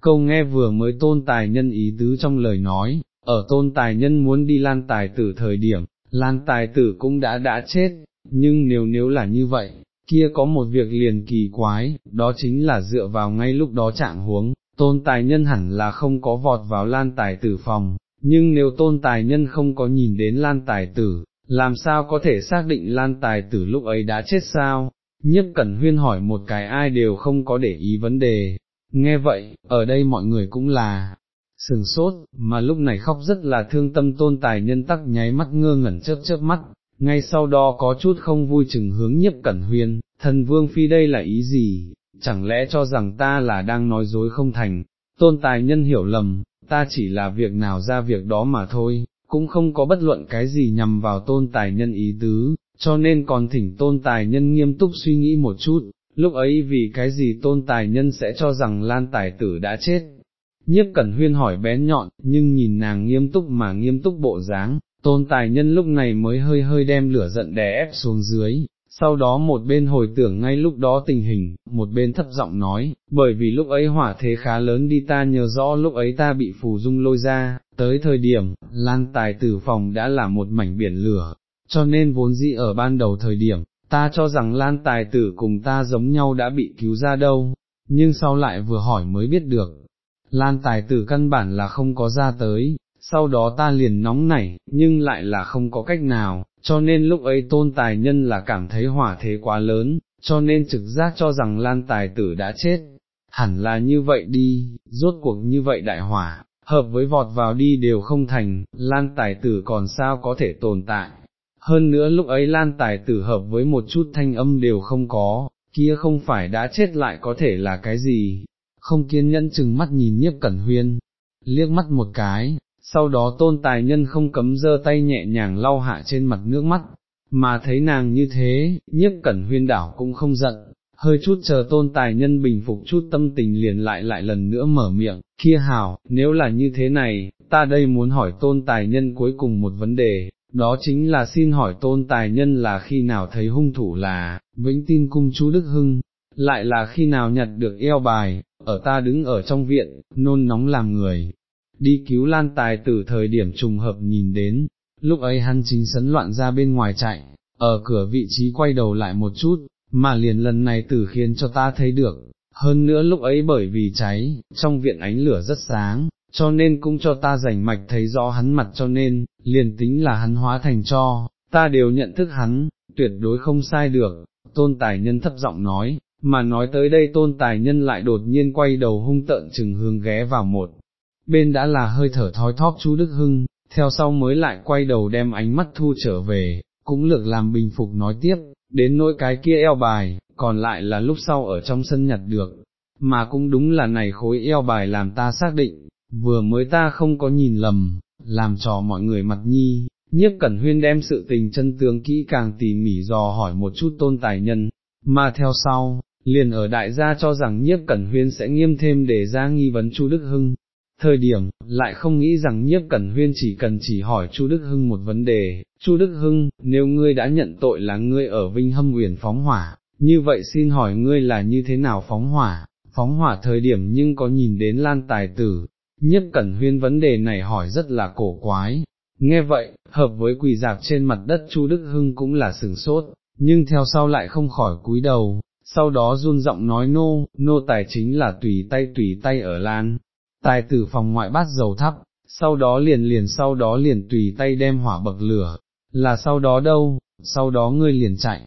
Câu nghe vừa mới tôn tài nhân ý tứ trong lời nói, ở tôn tài nhân muốn đi lan tài tử thời điểm, lan tài tử cũng đã đã chết, nhưng nếu nếu là như vậy, kia có một việc liền kỳ quái, đó chính là dựa vào ngay lúc đó trạng huống, tôn tài nhân hẳn là không có vọt vào lan tài tử phòng, nhưng nếu tôn tài nhân không có nhìn đến lan tài tử, làm sao có thể xác định lan tài tử lúc ấy đã chết sao? Nhất Cẩn Huyên hỏi một cái ai đều không có để ý vấn đề, nghe vậy, ở đây mọi người cũng là sừng sốt, mà lúc này khóc rất là thương tâm tôn tài nhân tắc nháy mắt ngơ ngẩn chớp chớp mắt, ngay sau đó có chút không vui chừng hướng Nhất Cẩn Huyên, thần vương phi đây là ý gì, chẳng lẽ cho rằng ta là đang nói dối không thành, tôn tài nhân hiểu lầm, ta chỉ là việc nào ra việc đó mà thôi, cũng không có bất luận cái gì nhằm vào tôn tài nhân ý tứ, cho nên còn thỉnh tôn tài nhân nghiêm túc suy nghĩ một chút, lúc ấy vì cái gì tôn tài nhân sẽ cho rằng lan tài tử đã chết. Nhiếp cẩn huyên hỏi bén nhọn, nhưng nhìn nàng nghiêm túc mà nghiêm túc bộ dáng, tôn tài nhân lúc này mới hơi hơi đem lửa giận đè ép xuống dưới, sau đó một bên hồi tưởng ngay lúc đó tình hình, một bên thấp giọng nói, bởi vì lúc ấy hỏa thế khá lớn đi ta nhớ rõ lúc ấy ta bị phù dung lôi ra, tới thời điểm, lan tài tử phòng đã là một mảnh biển lửa, cho nên vốn dĩ ở ban đầu thời điểm, ta cho rằng lan tài tử cùng ta giống nhau đã bị cứu ra đâu, nhưng sau lại vừa hỏi mới biết được, lan tài tử căn bản là không có ra tới, sau đó ta liền nóng nảy, nhưng lại là không có cách nào, cho nên lúc ấy tôn tài nhân là cảm thấy hỏa thế quá lớn, cho nên trực giác cho rằng lan tài tử đã chết, hẳn là như vậy đi, rốt cuộc như vậy đại hỏa, hợp với vọt vào đi đều không thành, lan tài tử còn sao có thể tồn tại. Hơn nữa lúc ấy lan tài tử hợp với một chút thanh âm đều không có, kia không phải đã chết lại có thể là cái gì, không kiên nhẫn chừng mắt nhìn nhiếp cẩn huyên, liếc mắt một cái, sau đó tôn tài nhân không cấm dơ tay nhẹ nhàng lau hạ trên mặt nước mắt, mà thấy nàng như thế, nhiếp cẩn huyên đảo cũng không giận, hơi chút chờ tôn tài nhân bình phục chút tâm tình liền lại lại lần nữa mở miệng, kia hảo, nếu là như thế này, ta đây muốn hỏi tôn tài nhân cuối cùng một vấn đề, đó chính là xin hỏi tôn tài nhân là khi nào thấy hung thủ là, vĩnh tin cung chú Đức Hưng, lại là khi nào nhặt được eo bài, ở ta đứng ở trong viện, nôn nóng làm người, đi cứu lan tài tử thời điểm trùng hợp nhìn đến, lúc ấy hắn chính sấn loạn ra bên ngoài chạy, ở cửa vị trí quay đầu lại một chút, mà liền lần này tử khiến cho ta thấy được, hơn nữa lúc ấy bởi vì cháy, trong viện ánh lửa rất sáng, cho nên cũng cho ta rảnh mạch thấy rõ hắn mặt cho nên, liền tính là hắn hóa thành cho, ta đều nhận thức hắn, tuyệt đối không sai được, tôn tài nhân thấp giọng nói, mà nói tới đây tôn tài nhân lại đột nhiên quay đầu hung tợn chừng hướng ghé vào một bên đã là hơi thở thói thóp chú Đức Hưng, theo sau mới lại quay đầu đem ánh mắt thu trở về, cũng lược làm bình phục nói tiếp, đến nỗi cái kia eo bài, còn lại là lúc sau ở trong sân nhặt được, mà cũng đúng là này khối eo bài làm ta xác định, vừa mới ta không có nhìn lầm, làm trò mọi người mặt nhi, nhiếp cẩn huyên đem sự tình chân tướng kỹ càng tỉ mỉ dò hỏi một chút tôn tài nhân, mà theo sau, liền ở đại gia cho rằng nhiếp cẩn huyên sẽ nghiêm thêm để ra nghi vấn chu Đức Hưng, thời điểm, lại không nghĩ rằng nhiếp cẩn huyên chỉ cần chỉ hỏi Chu Đức Hưng một vấn đề, Chu Đức Hưng, nếu ngươi đã nhận tội là ngươi ở Vinh Hâm Uyển phóng hỏa, như vậy xin hỏi ngươi là như thế nào phóng hỏa, phóng hỏa thời điểm nhưng có nhìn đến lan tài tử, nhiếp cẩn huyên vấn đề này hỏi rất là cổ quái. Nghe vậy, hợp với quỳ dạp trên mặt đất Chu Đức Hưng cũng là sừng sốt, nhưng theo sau lại không khỏi cúi đầu, sau đó run giọng nói nô, nô tài chính là tùy tay tùy tay ở lan, tài tử phòng ngoại bát dầu thắp, sau đó liền liền sau đó liền tùy tay đem hỏa bậc lửa, là sau đó đâu, sau đó ngươi liền chạy,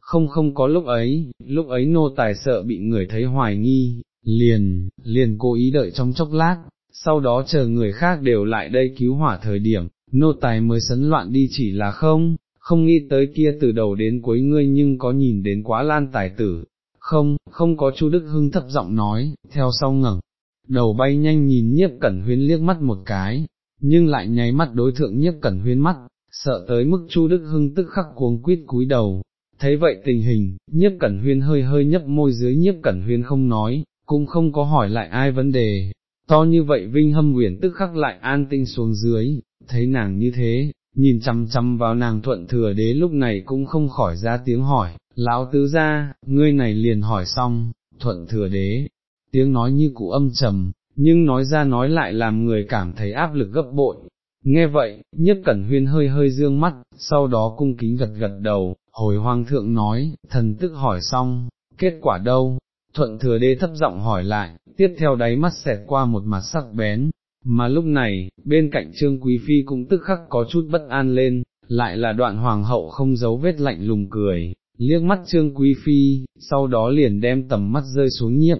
không không có lúc ấy, lúc ấy nô tài sợ bị người thấy hoài nghi, liền, liền cố ý đợi trong chốc lát, sau đó chờ người khác đều lại đây cứu hỏa thời điểm, nô tài mới sấn loạn đi chỉ là không, không nghĩ tới kia từ đầu đến cuối ngươi nhưng có nhìn đến quá lan tài tử, không, không có Chu Đức Hưng thấp giọng nói, theo sau ngẩng, đầu bay nhanh nhìn nhiếp cẩn huyên liếc mắt một cái, nhưng lại nháy mắt đối thượng nhiếp cẩn huyên mắt, sợ tới mức Chu Đức Hưng tức khắc cuống quýt cúi đầu. Thấy vậy tình hình, nhiếp cẩn huyên hơi hơi nhấp môi dưới nhiếp cẩn huyên không nói, cũng không có hỏi lại ai vấn đề, to như vậy Vinh Hâm Uyển tức khắc lại an tinh xuống dưới, thấy nàng như thế, nhìn chăm chăm vào nàng thuận thừa đế lúc này cũng không khỏi ra tiếng hỏi, lão tứ ra, ngươi này liền hỏi xong, thuận thừa đế, tiếng nói như cụ âm trầm, nhưng nói ra nói lại làm người cảm thấy áp lực gấp bội. Nghe vậy, nhất cẩn huyên hơi hơi dương mắt, sau đó cung kính gật gật đầu, hồi hoàng thượng nói, thần tức hỏi xong, kết quả đâu, thuận thừa đê thấp giọng hỏi lại, tiếp theo đáy mắt xẹt qua một mặt sắc bén, mà lúc này, bên cạnh trương quý phi cũng tức khắc có chút bất an lên, lại là đoạn hoàng hậu không giấu vết lạnh lùng cười, liếc mắt trương quý phi, sau đó liền đem tầm mắt rơi xuống nhiếp,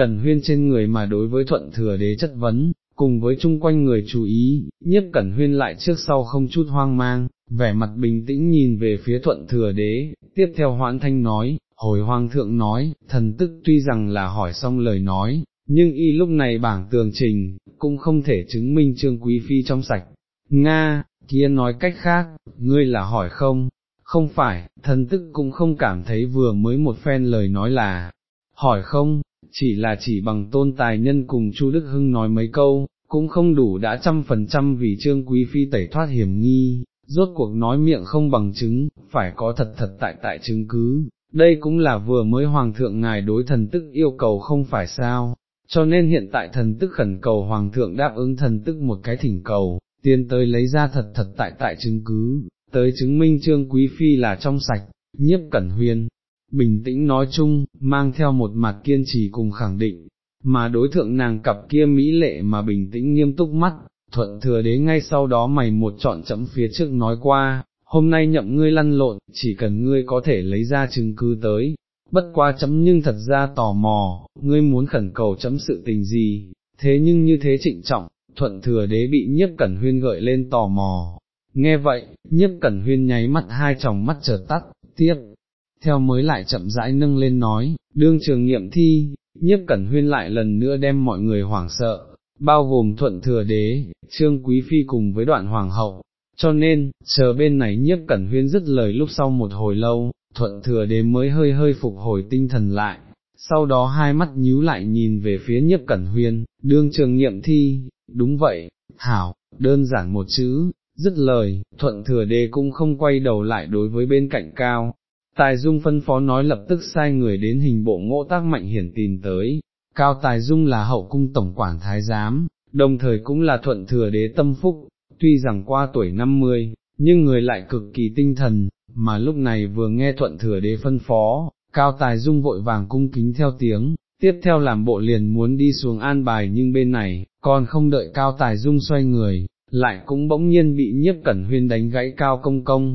cần huyên trên người mà đối với thuận thừa đế chất vấn, cùng với chung quanh người chú ý, nhiếp cẩn huyên lại trước sau không chút hoang mang, vẻ mặt bình tĩnh nhìn về phía thuận thừa đế, tiếp theo hoãn thanh nói, hồi hoàng thượng nói, thần tức tuy rằng là hỏi xong lời nói, nhưng y lúc này bảng tường trình, cũng không thể chứng minh trương quý phi trong sạch. Nga, kia nói cách khác, ngươi là hỏi không, không phải, thần tức cũng không cảm thấy vừa mới một phen lời nói là, hỏi không, chỉ là chỉ bằng tôn tài nhân cùng Chu Đức Hưng nói mấy câu, cũng không đủ đã trăm phần trăm vì trương quý phi tẩy thoát hiểm nghi, rốt cuộc nói miệng không bằng chứng, phải có thật thật tại tại chứng cứ, đây cũng là vừa mới hoàng thượng ngài đối thần tức yêu cầu không phải sao, cho nên hiện tại thần tức khẩn cầu hoàng thượng đáp ứng thần tức một cái thỉnh cầu, tiến tới lấy ra thật thật tại tại chứng cứ, tới chứng minh trương quý phi là trong sạch, nhiếp cẩn huyên, bình tĩnh nói chung, mang theo một mặt kiên trì cùng khẳng định, mà đối thượng nàng cặp kia mỹ lệ mà bình tĩnh nghiêm túc mắt, thuận thừa đế ngay sau đó mày một chọn chấm phía trước nói qua, hôm nay nhậm ngươi lăn lộn, chỉ cần ngươi có thể lấy ra chứng cứ tới, bất qua chấm nhưng thật ra tò mò, ngươi muốn khẩn cầu chấm sự tình gì, thế nhưng như thế trịnh trọng, thuận thừa đế bị nhiếp cẩn huyên gợi lên tò mò. Nghe vậy, nhiếp cẩn huyên nháy mắt hai tròng mắt trở tắt, tiếp, theo mới lại chậm rãi nâng lên nói, đương trường nghiệm thi, nhiếp cẩn huyên lại lần nữa đem mọi người hoảng sợ, bao gồm thuận thừa đế, trương quý phi cùng với đoạn hoàng hậu, cho nên, chờ bên này nhiếp cẩn huyên dứt lời lúc sau một hồi lâu, thuận thừa đế mới hơi hơi phục hồi tinh thần lại, sau đó hai mắt nhíu lại nhìn về phía nhiếp cẩn huyên, đương trường nghiệm thi, đúng vậy, hảo, đơn giản một chữ, dứt lời, thuận thừa đế cũng không quay đầu lại đối với bên cạnh cao. Tài Dung phân phó nói lập tức sai người đến hình bộ ngộ tác mạnh hiển tìm tới, Cao Tài Dung là hậu cung tổng quản thái giám, đồng thời cũng là thuận thừa đế tâm phúc, tuy rằng qua tuổi 50, nhưng người lại cực kỳ tinh thần, mà lúc này vừa nghe thuận thừa đế phân phó, cao tài dung vội vàng cung kính theo tiếng, tiếp theo làm bộ liền muốn đi xuống an bài nhưng bên này, còn không đợi cao tài dung xoay người, lại cũng bỗng nhiên bị nhiếp cẩn huyên đánh gãy cao công công,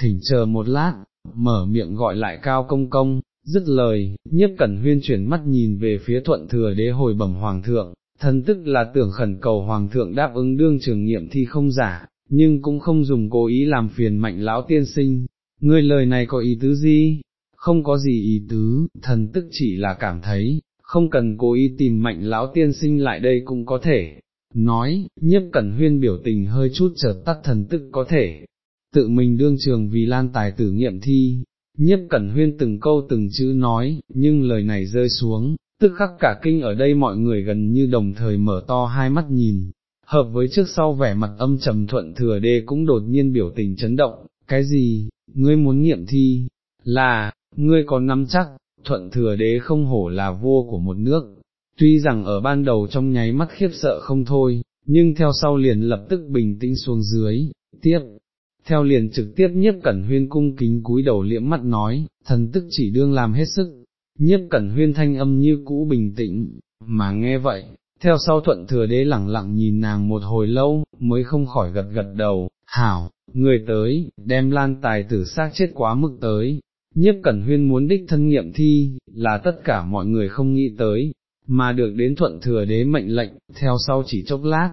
thỉnh chờ một lát, mở miệng gọi lại cao công công, dứt lời, nhiếp cẩn huyên chuyển mắt nhìn về phía thuận thừa đế hồi bẩm hoàng thượng, thần tức là tưởng khẩn cầu hoàng thượng đáp ứng đương trường nghiệm thi không giả, nhưng cũng không dùng cố ý làm phiền mạnh lão tiên sinh, ngươi lời này có ý tứ gì? Không có gì ý tứ, thần tức chỉ là cảm thấy, không cần cố ý tìm mạnh lão tiên sinh lại đây cũng có thể. Nói, nhiếp cẩn huyên biểu tình hơi chút chợt tắt thần tức có thể, tự mình đương trường vì lan tài tử nghiệm thi, nhiếp cẩn huyên từng câu từng chữ nói, nhưng lời này rơi xuống, tức khắc cả kinh ở đây mọi người gần như đồng thời mở to hai mắt nhìn, hợp với trước sau vẻ mặt âm trầm thuận thừa đê cũng đột nhiên biểu tình chấn động, cái gì, ngươi muốn nghiệm thi, là, ngươi có nắm chắc, thuận thừa đế không hổ là vua của một nước, tuy rằng ở ban đầu trong nháy mắt khiếp sợ không thôi, nhưng theo sau liền lập tức bình tĩnh xuống dưới, tiếp. Theo liền trực tiếp nhiếp cẩn huyên cung kính cúi đầu liễm mắt nói, thần tức chỉ đương làm hết sức, nhiếp cẩn huyên thanh âm như cũ bình tĩnh, mà nghe vậy, theo sau thuận thừa đế lẳng lặng nhìn nàng một hồi lâu, mới không khỏi gật gật đầu, hảo, người tới, đem lan tài tử xác chết quá mức tới, nhiếp cẩn huyên muốn đích thân nghiệm thi, là tất cả mọi người không nghĩ tới, mà được đến thuận thừa đế mệnh lệnh, theo sau chỉ chốc lát.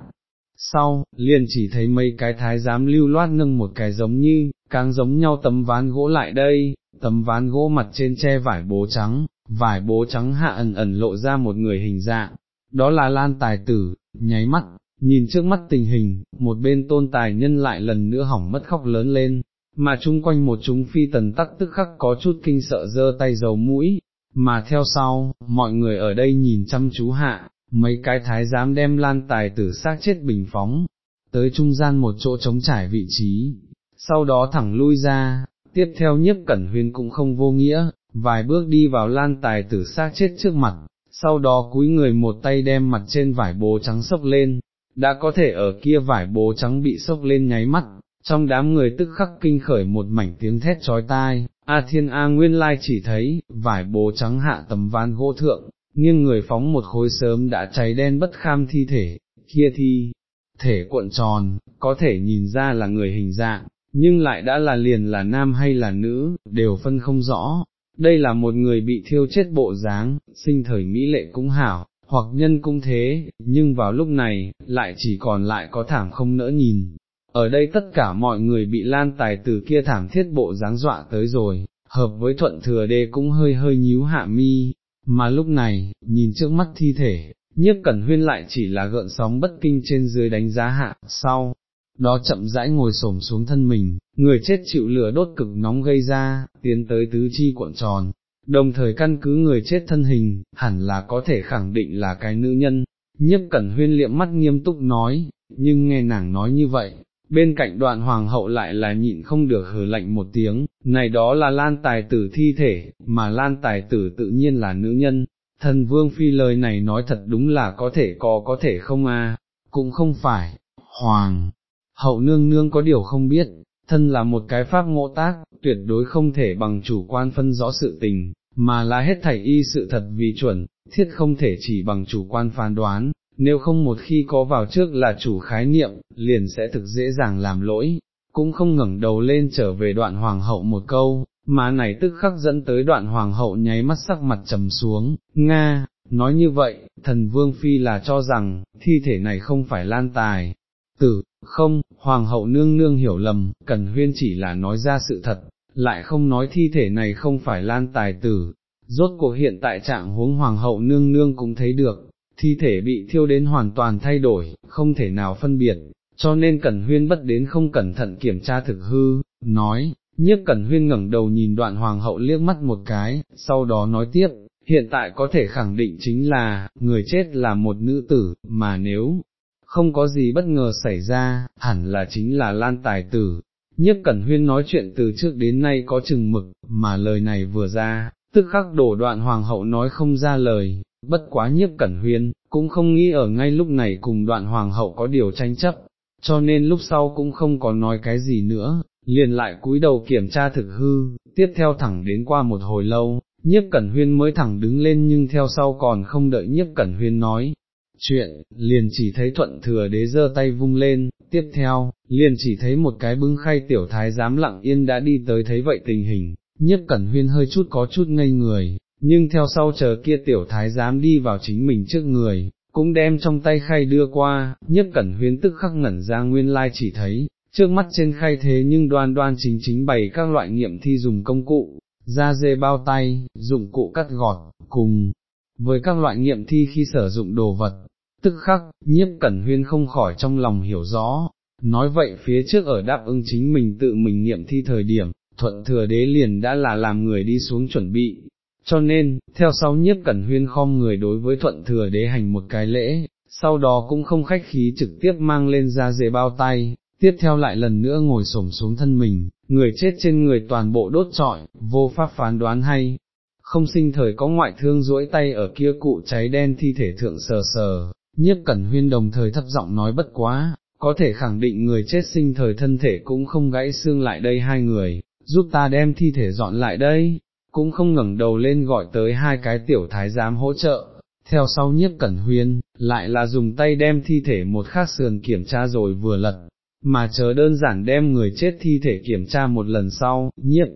Sau, liền chỉ thấy mấy cái thái giám lưu loát nâng một cái giống như, càng giống nhau tấm ván gỗ lại đây, tấm ván gỗ mặt trên che vải bố trắng, vải bố trắng hạ ẩn ẩn lộ ra một người hình dạng, đó là lan tài tử, nháy mắt, nhìn trước mắt tình hình, một bên tôn tài nhân lại lần nữa hỏng mất khóc lớn lên, mà chung quanh một chúng phi tần tắc tức khắc có chút kinh sợ dơ tay dầu mũi, mà theo sau, mọi người ở đây nhìn chăm chú hạ, mấy cái thái giám đem lan tài tử xác chết bình phóng, tới trung gian một chỗ trống trải vị trí, sau đó thẳng lui ra, tiếp theo nhiếp cẩn huyên cũng không vô nghĩa, vài bước đi vào lan tài tử xác chết trước mặt, sau đó cúi người một tay đem mặt trên vải bố trắng sốc lên, đã có thể ở kia vải bố trắng bị sốc lên nháy mắt, trong đám người tức khắc kinh khởi một mảnh tiếng thét trói tai, A Thiên A Nguyên Lai chỉ thấy, vải bố trắng hạ tầm ván gỗ thượng, nghiêng người phóng một khối sớm đã cháy đen bất kham thi thể, kia thi, thể cuộn tròn, có thể nhìn ra là người hình dạng, nhưng lại đã là liền là nam hay là nữ, đều phân không rõ. Đây là một người bị thiêu chết bộ dáng, sinh thời mỹ lệ cũng hảo, hoặc nhân cũng thế, nhưng vào lúc này, lại chỉ còn lại có thảm không nỡ nhìn. Ở đây tất cả mọi người bị lan tài từ kia thảm thiết bộ dáng dọa tới rồi, hợp với thuận thừa đê cũng hơi hơi nhíu hạ mi, mà lúc này, nhìn trước mắt thi thể, nhiếp cẩn huyên lại chỉ là gợn sóng bất kinh trên dưới đánh giá hạ, sau, đó chậm rãi ngồi xổm xuống thân mình, người chết chịu lửa đốt cực nóng gây ra, tiến tới tứ chi cuộn tròn, đồng thời căn cứ người chết thân hình, hẳn là có thể khẳng định là cái nữ nhân, nhiếp cẩn huyên liệm mắt nghiêm túc nói, nhưng nghe nàng nói như vậy, bên cạnh đoạn hoàng hậu lại là nhịn không được hừ lạnh một tiếng, này đó là lan tài tử thi thể, mà lan tài tử tự nhiên là nữ nhân, thần vương phi lời này nói thật đúng là có thể có có thể không a cũng không phải, hoàng, hậu nương nương có điều không biết, thân là một cái pháp ngộ tác, tuyệt đối không thể bằng chủ quan phân rõ sự tình, mà là hết thảy y sự thật vì chuẩn, thiết không thể chỉ bằng chủ quan phán đoán, nếu không một khi có vào trước là chủ khái niệm, liền sẽ thực dễ dàng làm lỗi, cũng không ngẩng đầu lên trở về đoạn hoàng hậu một câu, mà này tức khắc dẫn tới đoạn hoàng hậu nháy mắt sắc mặt trầm xuống, Nga, nói như vậy, thần vương phi là cho rằng, thi thể này không phải lan tài, tử, không, hoàng hậu nương nương hiểu lầm, cần huyên chỉ là nói ra sự thật, lại không nói thi thể này không phải lan tài tử, rốt cuộc hiện tại trạng huống hoàng hậu nương nương cũng thấy được, thi thể bị thiêu đến hoàn toàn thay đổi, không thể nào phân biệt, cho nên Cẩn Huyên bất đến không cẩn thận kiểm tra thực hư, nói, nhiếp Cẩn Huyên ngẩng đầu nhìn đoạn hoàng hậu liếc mắt một cái, sau đó nói tiếp, hiện tại có thể khẳng định chính là, người chết là một nữ tử, mà nếu không có gì bất ngờ xảy ra, hẳn là chính là Lan Tài Tử. Nhất Cẩn Huyên nói chuyện từ trước đến nay có chừng mực, mà lời này vừa ra, tức khắc đổ đoạn hoàng hậu nói không ra lời, bất quá nhiếp cẩn huyên, cũng không nghĩ ở ngay lúc này cùng đoạn hoàng hậu có điều tranh chấp, cho nên lúc sau cũng không có nói cái gì nữa, liền lại cúi đầu kiểm tra thực hư, tiếp theo thẳng đến qua một hồi lâu, nhiếp cẩn huyên mới thẳng đứng lên nhưng theo sau còn không đợi nhiếp cẩn huyên nói. Chuyện, liền chỉ thấy thuận thừa đế giơ tay vung lên, tiếp theo, liền chỉ thấy một cái bưng khay tiểu thái giám lặng yên đã đi tới thấy vậy tình hình, nhiếp cẩn huyên hơi chút có chút ngây người, nhưng theo sau chờ kia tiểu thái giám đi vào chính mình trước người, cũng đem trong tay khay đưa qua, nhất cẩn huyến tức khắc ngẩn ra nguyên lai chỉ thấy, trước mắt trên khay thế nhưng đoan đoan chính chính bày các loại nghiệm thi dùng công cụ, da dê bao tay, dụng cụ cắt gọt, cùng với các loại nghiệm thi khi sử dụng đồ vật, tức khắc, nhiếp cẩn huyên không khỏi trong lòng hiểu rõ, nói vậy phía trước ở đáp ứng chính mình tự mình nghiệm thi thời điểm, thuận thừa đế liền đã là làm người đi xuống chuẩn bị, cho nên, theo sau nhiếp cẩn huyên khom người đối với thuận thừa đế hành một cái lễ, sau đó cũng không khách khí trực tiếp mang lên ra dề bao tay, tiếp theo lại lần nữa ngồi xổm xuống thân mình, người chết trên người toàn bộ đốt trọi, vô pháp phán đoán hay, không sinh thời có ngoại thương duỗi tay ở kia cụ cháy đen thi thể thượng sờ sờ, nhiếp cẩn huyên đồng thời thấp giọng nói bất quá, có thể khẳng định người chết sinh thời thân thể cũng không gãy xương lại đây hai người, giúp ta đem thi thể dọn lại đây, cũng không ngẩng đầu lên gọi tới hai cái tiểu thái giám hỗ trợ, theo sau nhiếp cẩn huyên, lại là dùng tay đem thi thể một khác sườn kiểm tra rồi vừa lật, mà chờ đơn giản đem người chết thi thể kiểm tra một lần sau, nhiếp.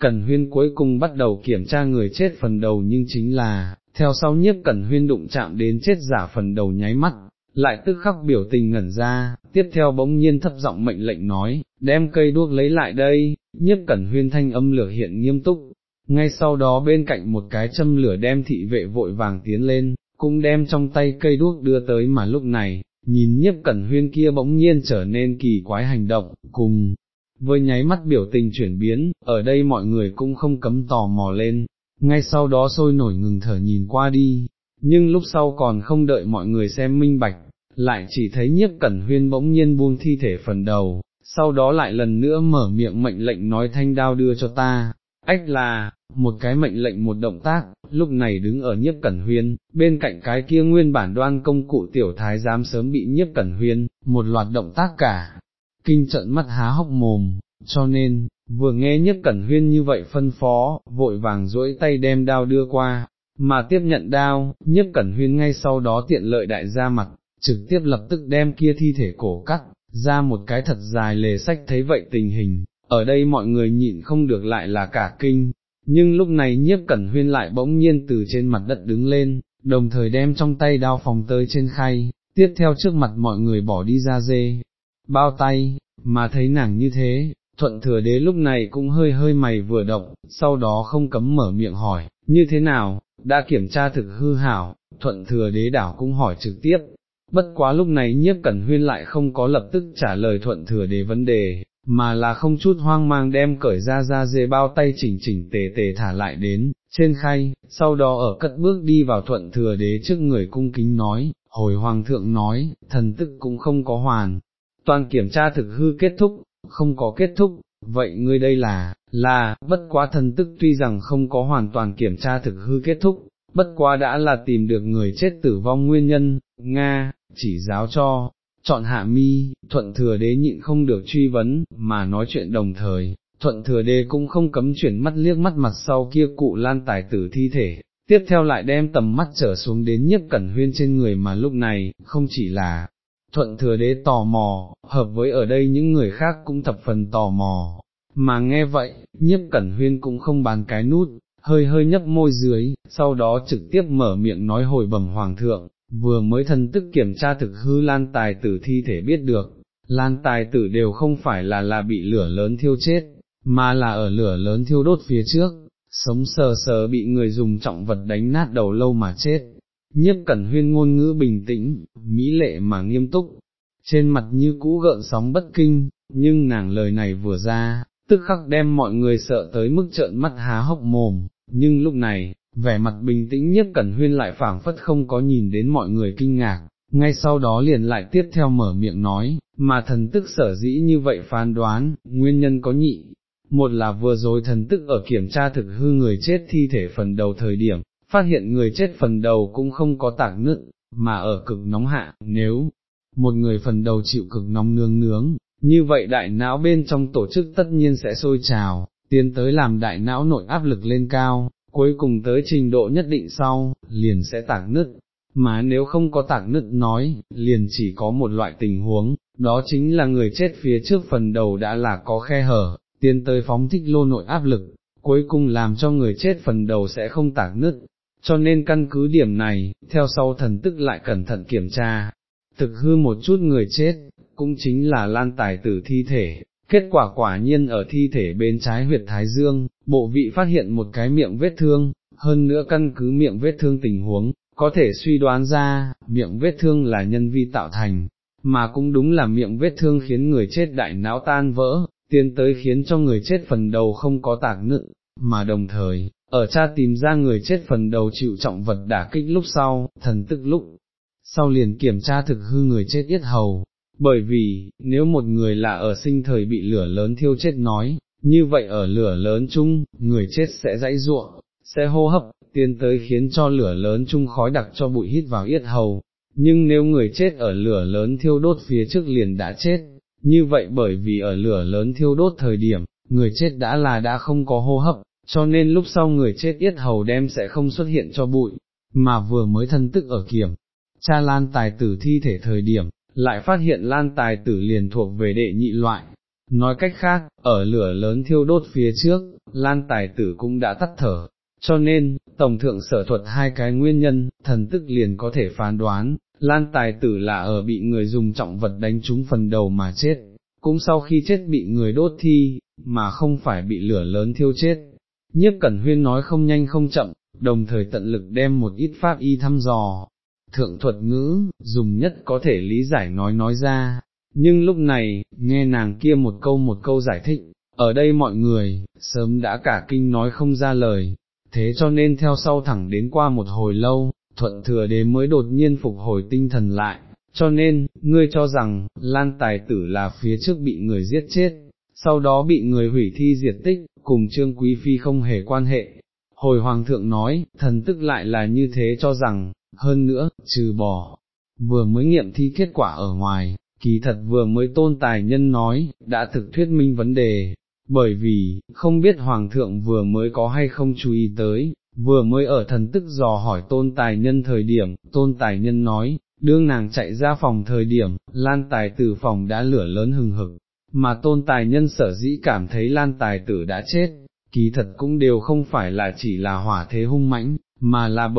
Cẩn huyên cuối cùng bắt đầu kiểm tra người chết phần đầu nhưng chính là, theo sau nhiếp cẩn huyên đụng chạm đến chết giả phần đầu nháy mắt, lại tức khắc biểu tình ngẩn ra, tiếp theo bỗng nhiên thấp giọng mệnh lệnh nói, đem cây đuốc lấy lại đây, nhiếp cẩn huyên thanh âm lửa hiện nghiêm túc, ngay sau đó bên cạnh một cái châm lửa đem thị vệ vội vàng tiến lên, cũng đem trong tay cây đuốc đưa tới mà lúc này, nhìn nhiếp cẩn huyên kia bỗng nhiên trở nên kỳ quái hành động, cùng, với nháy mắt biểu tình chuyển biến, ở đây mọi người cũng không cấm tò mò lên, ngay sau đó sôi nổi ngừng thở nhìn qua đi, nhưng lúc sau còn không đợi mọi người xem minh bạch, lại chỉ thấy nhiếp cẩn huyên bỗng nhiên buông thi thể phần đầu, sau đó lại lần nữa mở miệng mệnh lệnh nói thanh đao đưa cho ta, ách là, một cái mệnh lệnh một động tác, lúc này đứng ở nhiếp cẩn huyên, bên cạnh cái kia nguyên bản đoan công cụ tiểu thái giám sớm bị nhiếp cẩn huyên, một loạt động tác cả, kinh trận mắt há hốc mồm, cho nên, vừa nghe nhiếp cẩn huyên như vậy phân phó, vội vàng duỗi tay đem đao đưa qua, mà tiếp nhận đao, nhiếp cẩn huyên ngay sau đó tiện lợi đại ra mặt, trực tiếp lập tức đem kia thi thể cổ cắt, ra một cái thật dài lề sách thấy vậy tình hình, ở đây mọi người nhịn không được lại là cả kinh, nhưng lúc này nhiếp cẩn huyên lại bỗng nhiên từ trên mặt đất đứng lên, đồng thời đem trong tay đao phòng tới trên khay, tiếp theo trước mặt mọi người bỏ đi ra dê, bao tay, mà thấy nàng như thế, thuận thừa đế lúc này cũng hơi hơi mày vừa động, sau đó không cấm mở miệng hỏi, như thế nào, đã kiểm tra thực hư hảo, thuận thừa đế đảo cũng hỏi trực tiếp. Bất quá lúc này nhiếp cẩn huyên lại không có lập tức trả lời thuận thừa đế vấn đề, mà là không chút hoang mang đem cởi ra ra dê bao tay chỉnh chỉnh tề tề thả lại đến, trên khay, sau đó ở cất bước đi vào thuận thừa đế trước người cung kính nói, hồi hoàng thượng nói, thần tức cũng không có hoàn, toàn kiểm tra thực hư kết thúc, không có kết thúc, vậy ngươi đây là, là, bất quá thần tức tuy rằng không có hoàn toàn kiểm tra thực hư kết thúc, bất quá đã là tìm được người chết tử vong nguyên nhân, Nga, chỉ giáo cho, chọn hạ mi, thuận thừa đế nhịn không được truy vấn, mà nói chuyện đồng thời, thuận thừa đế cũng không cấm chuyển mắt liếc mắt mặt sau kia cụ lan tài tử thi thể, tiếp theo lại đem tầm mắt trở xuống đến nhất cẩn huyên trên người mà lúc này, không chỉ là thuận thừa đế tò mò, hợp với ở đây những người khác cũng thập phần tò mò, mà nghe vậy, nhiếp cẩn huyên cũng không bàn cái nút, hơi hơi nhấp môi dưới, sau đó trực tiếp mở miệng nói hồi bẩm hoàng thượng, vừa mới thần tức kiểm tra thực hư lan tài tử thi thể biết được, lan tài tử đều không phải là là bị lửa lớn thiêu chết, mà là ở lửa lớn thiêu đốt phía trước, sống sờ sờ bị người dùng trọng vật đánh nát đầu lâu mà chết. Nhiếp cẩn huyên ngôn ngữ bình tĩnh, mỹ lệ mà nghiêm túc, trên mặt như cũ gợn sóng bất kinh, nhưng nàng lời này vừa ra, tức khắc đem mọi người sợ tới mức trợn mắt há hốc mồm, nhưng lúc này, vẻ mặt bình tĩnh nhất cẩn huyên lại phảng phất không có nhìn đến mọi người kinh ngạc, ngay sau đó liền lại tiếp theo mở miệng nói, mà thần tức sở dĩ như vậy phán đoán, nguyên nhân có nhị. Một là vừa rồi thần tức ở kiểm tra thực hư người chết thi thể phần đầu thời điểm, phát hiện người chết phần đầu cũng không có tạc nứt, mà ở cực nóng hạ, nếu một người phần đầu chịu cực nóng nướng nướng, như vậy đại não bên trong tổ chức tất nhiên sẽ sôi trào, tiến tới làm đại não nội áp lực lên cao, cuối cùng tới trình độ nhất định sau, liền sẽ tạc nứt, mà nếu không có tạc nứt nói, liền chỉ có một loại tình huống, đó chính là người chết phía trước phần đầu đã là có khe hở, tiến tới phóng thích lô nội áp lực, cuối cùng làm cho người chết phần đầu sẽ không tạc nứt. Cho nên căn cứ điểm này, theo sau thần tức lại cẩn thận kiểm tra, thực hư một chút người chết, cũng chính là lan tài tử thi thể, kết quả quả nhiên ở thi thể bên trái huyệt thái dương, bộ vị phát hiện một cái miệng vết thương, hơn nữa căn cứ miệng vết thương tình huống, có thể suy đoán ra, miệng vết thương là nhân vi tạo thành, mà cũng đúng là miệng vết thương khiến người chết đại não tan vỡ, tiến tới khiến cho người chết phần đầu không có tạc nự, mà đồng thời, ở cha tìm ra người chết phần đầu chịu trọng vật đả kích lúc sau, thần tức lúc, sau liền kiểm tra thực hư người chết yết hầu, bởi vì, nếu một người là ở sinh thời bị lửa lớn thiêu chết nói, như vậy ở lửa lớn chung, người chết sẽ dãy ruộng, sẽ hô hấp, tiến tới khiến cho lửa lớn chung khói đặc cho bụi hít vào yết hầu, nhưng nếu người chết ở lửa lớn thiêu đốt phía trước liền đã chết, như vậy bởi vì ở lửa lớn thiêu đốt thời điểm, người chết đã là đã không có hô hấp, cho nên lúc sau người chết yết hầu đem sẽ không xuất hiện cho bụi, mà vừa mới thân tức ở kiểm, cha lan tài tử thi thể thời điểm, lại phát hiện lan tài tử liền thuộc về đệ nhị loại. Nói cách khác, ở lửa lớn thiêu đốt phía trước, lan tài tử cũng đã tắt thở, cho nên, Tổng thượng sở thuật hai cái nguyên nhân, thần tức liền có thể phán đoán, Lan tài tử là ở bị người dùng trọng vật đánh trúng phần đầu mà chết, cũng sau khi chết bị người đốt thi, mà không phải bị lửa lớn thiêu chết. Nhiếp Cẩn Huyên nói không nhanh không chậm, đồng thời tận lực đem một ít pháp y thăm dò, thượng thuật ngữ, dùng nhất có thể lý giải nói nói ra, nhưng lúc này, nghe nàng kia một câu một câu giải thích, ở đây mọi người, sớm đã cả kinh nói không ra lời, thế cho nên theo sau thẳng đến qua một hồi lâu, thuận thừa đế mới đột nhiên phục hồi tinh thần lại, cho nên, ngươi cho rằng, Lan Tài Tử là phía trước bị người giết chết, sau đó bị người hủy thi diệt tích, cùng Trương Quý Phi không hề quan hệ. Hồi Hoàng thượng nói, thần tức lại là như thế cho rằng, hơn nữa, trừ bỏ, vừa mới nghiệm thi kết quả ở ngoài, kỳ thật vừa mới tôn tài nhân nói, đã thực thuyết minh vấn đề, bởi vì, không biết Hoàng thượng vừa mới có hay không chú ý tới, vừa mới ở thần tức dò hỏi tôn tài nhân thời điểm, tôn tài nhân nói, đương nàng chạy ra phòng thời điểm, lan tài tử phòng đã lửa lớn hừng hực, mà tôn tài nhân sở dĩ cảm thấy lan tài tử đã chết, kỳ thật cũng đều không phải là chỉ là hỏa thế hung mãnh, mà là bởi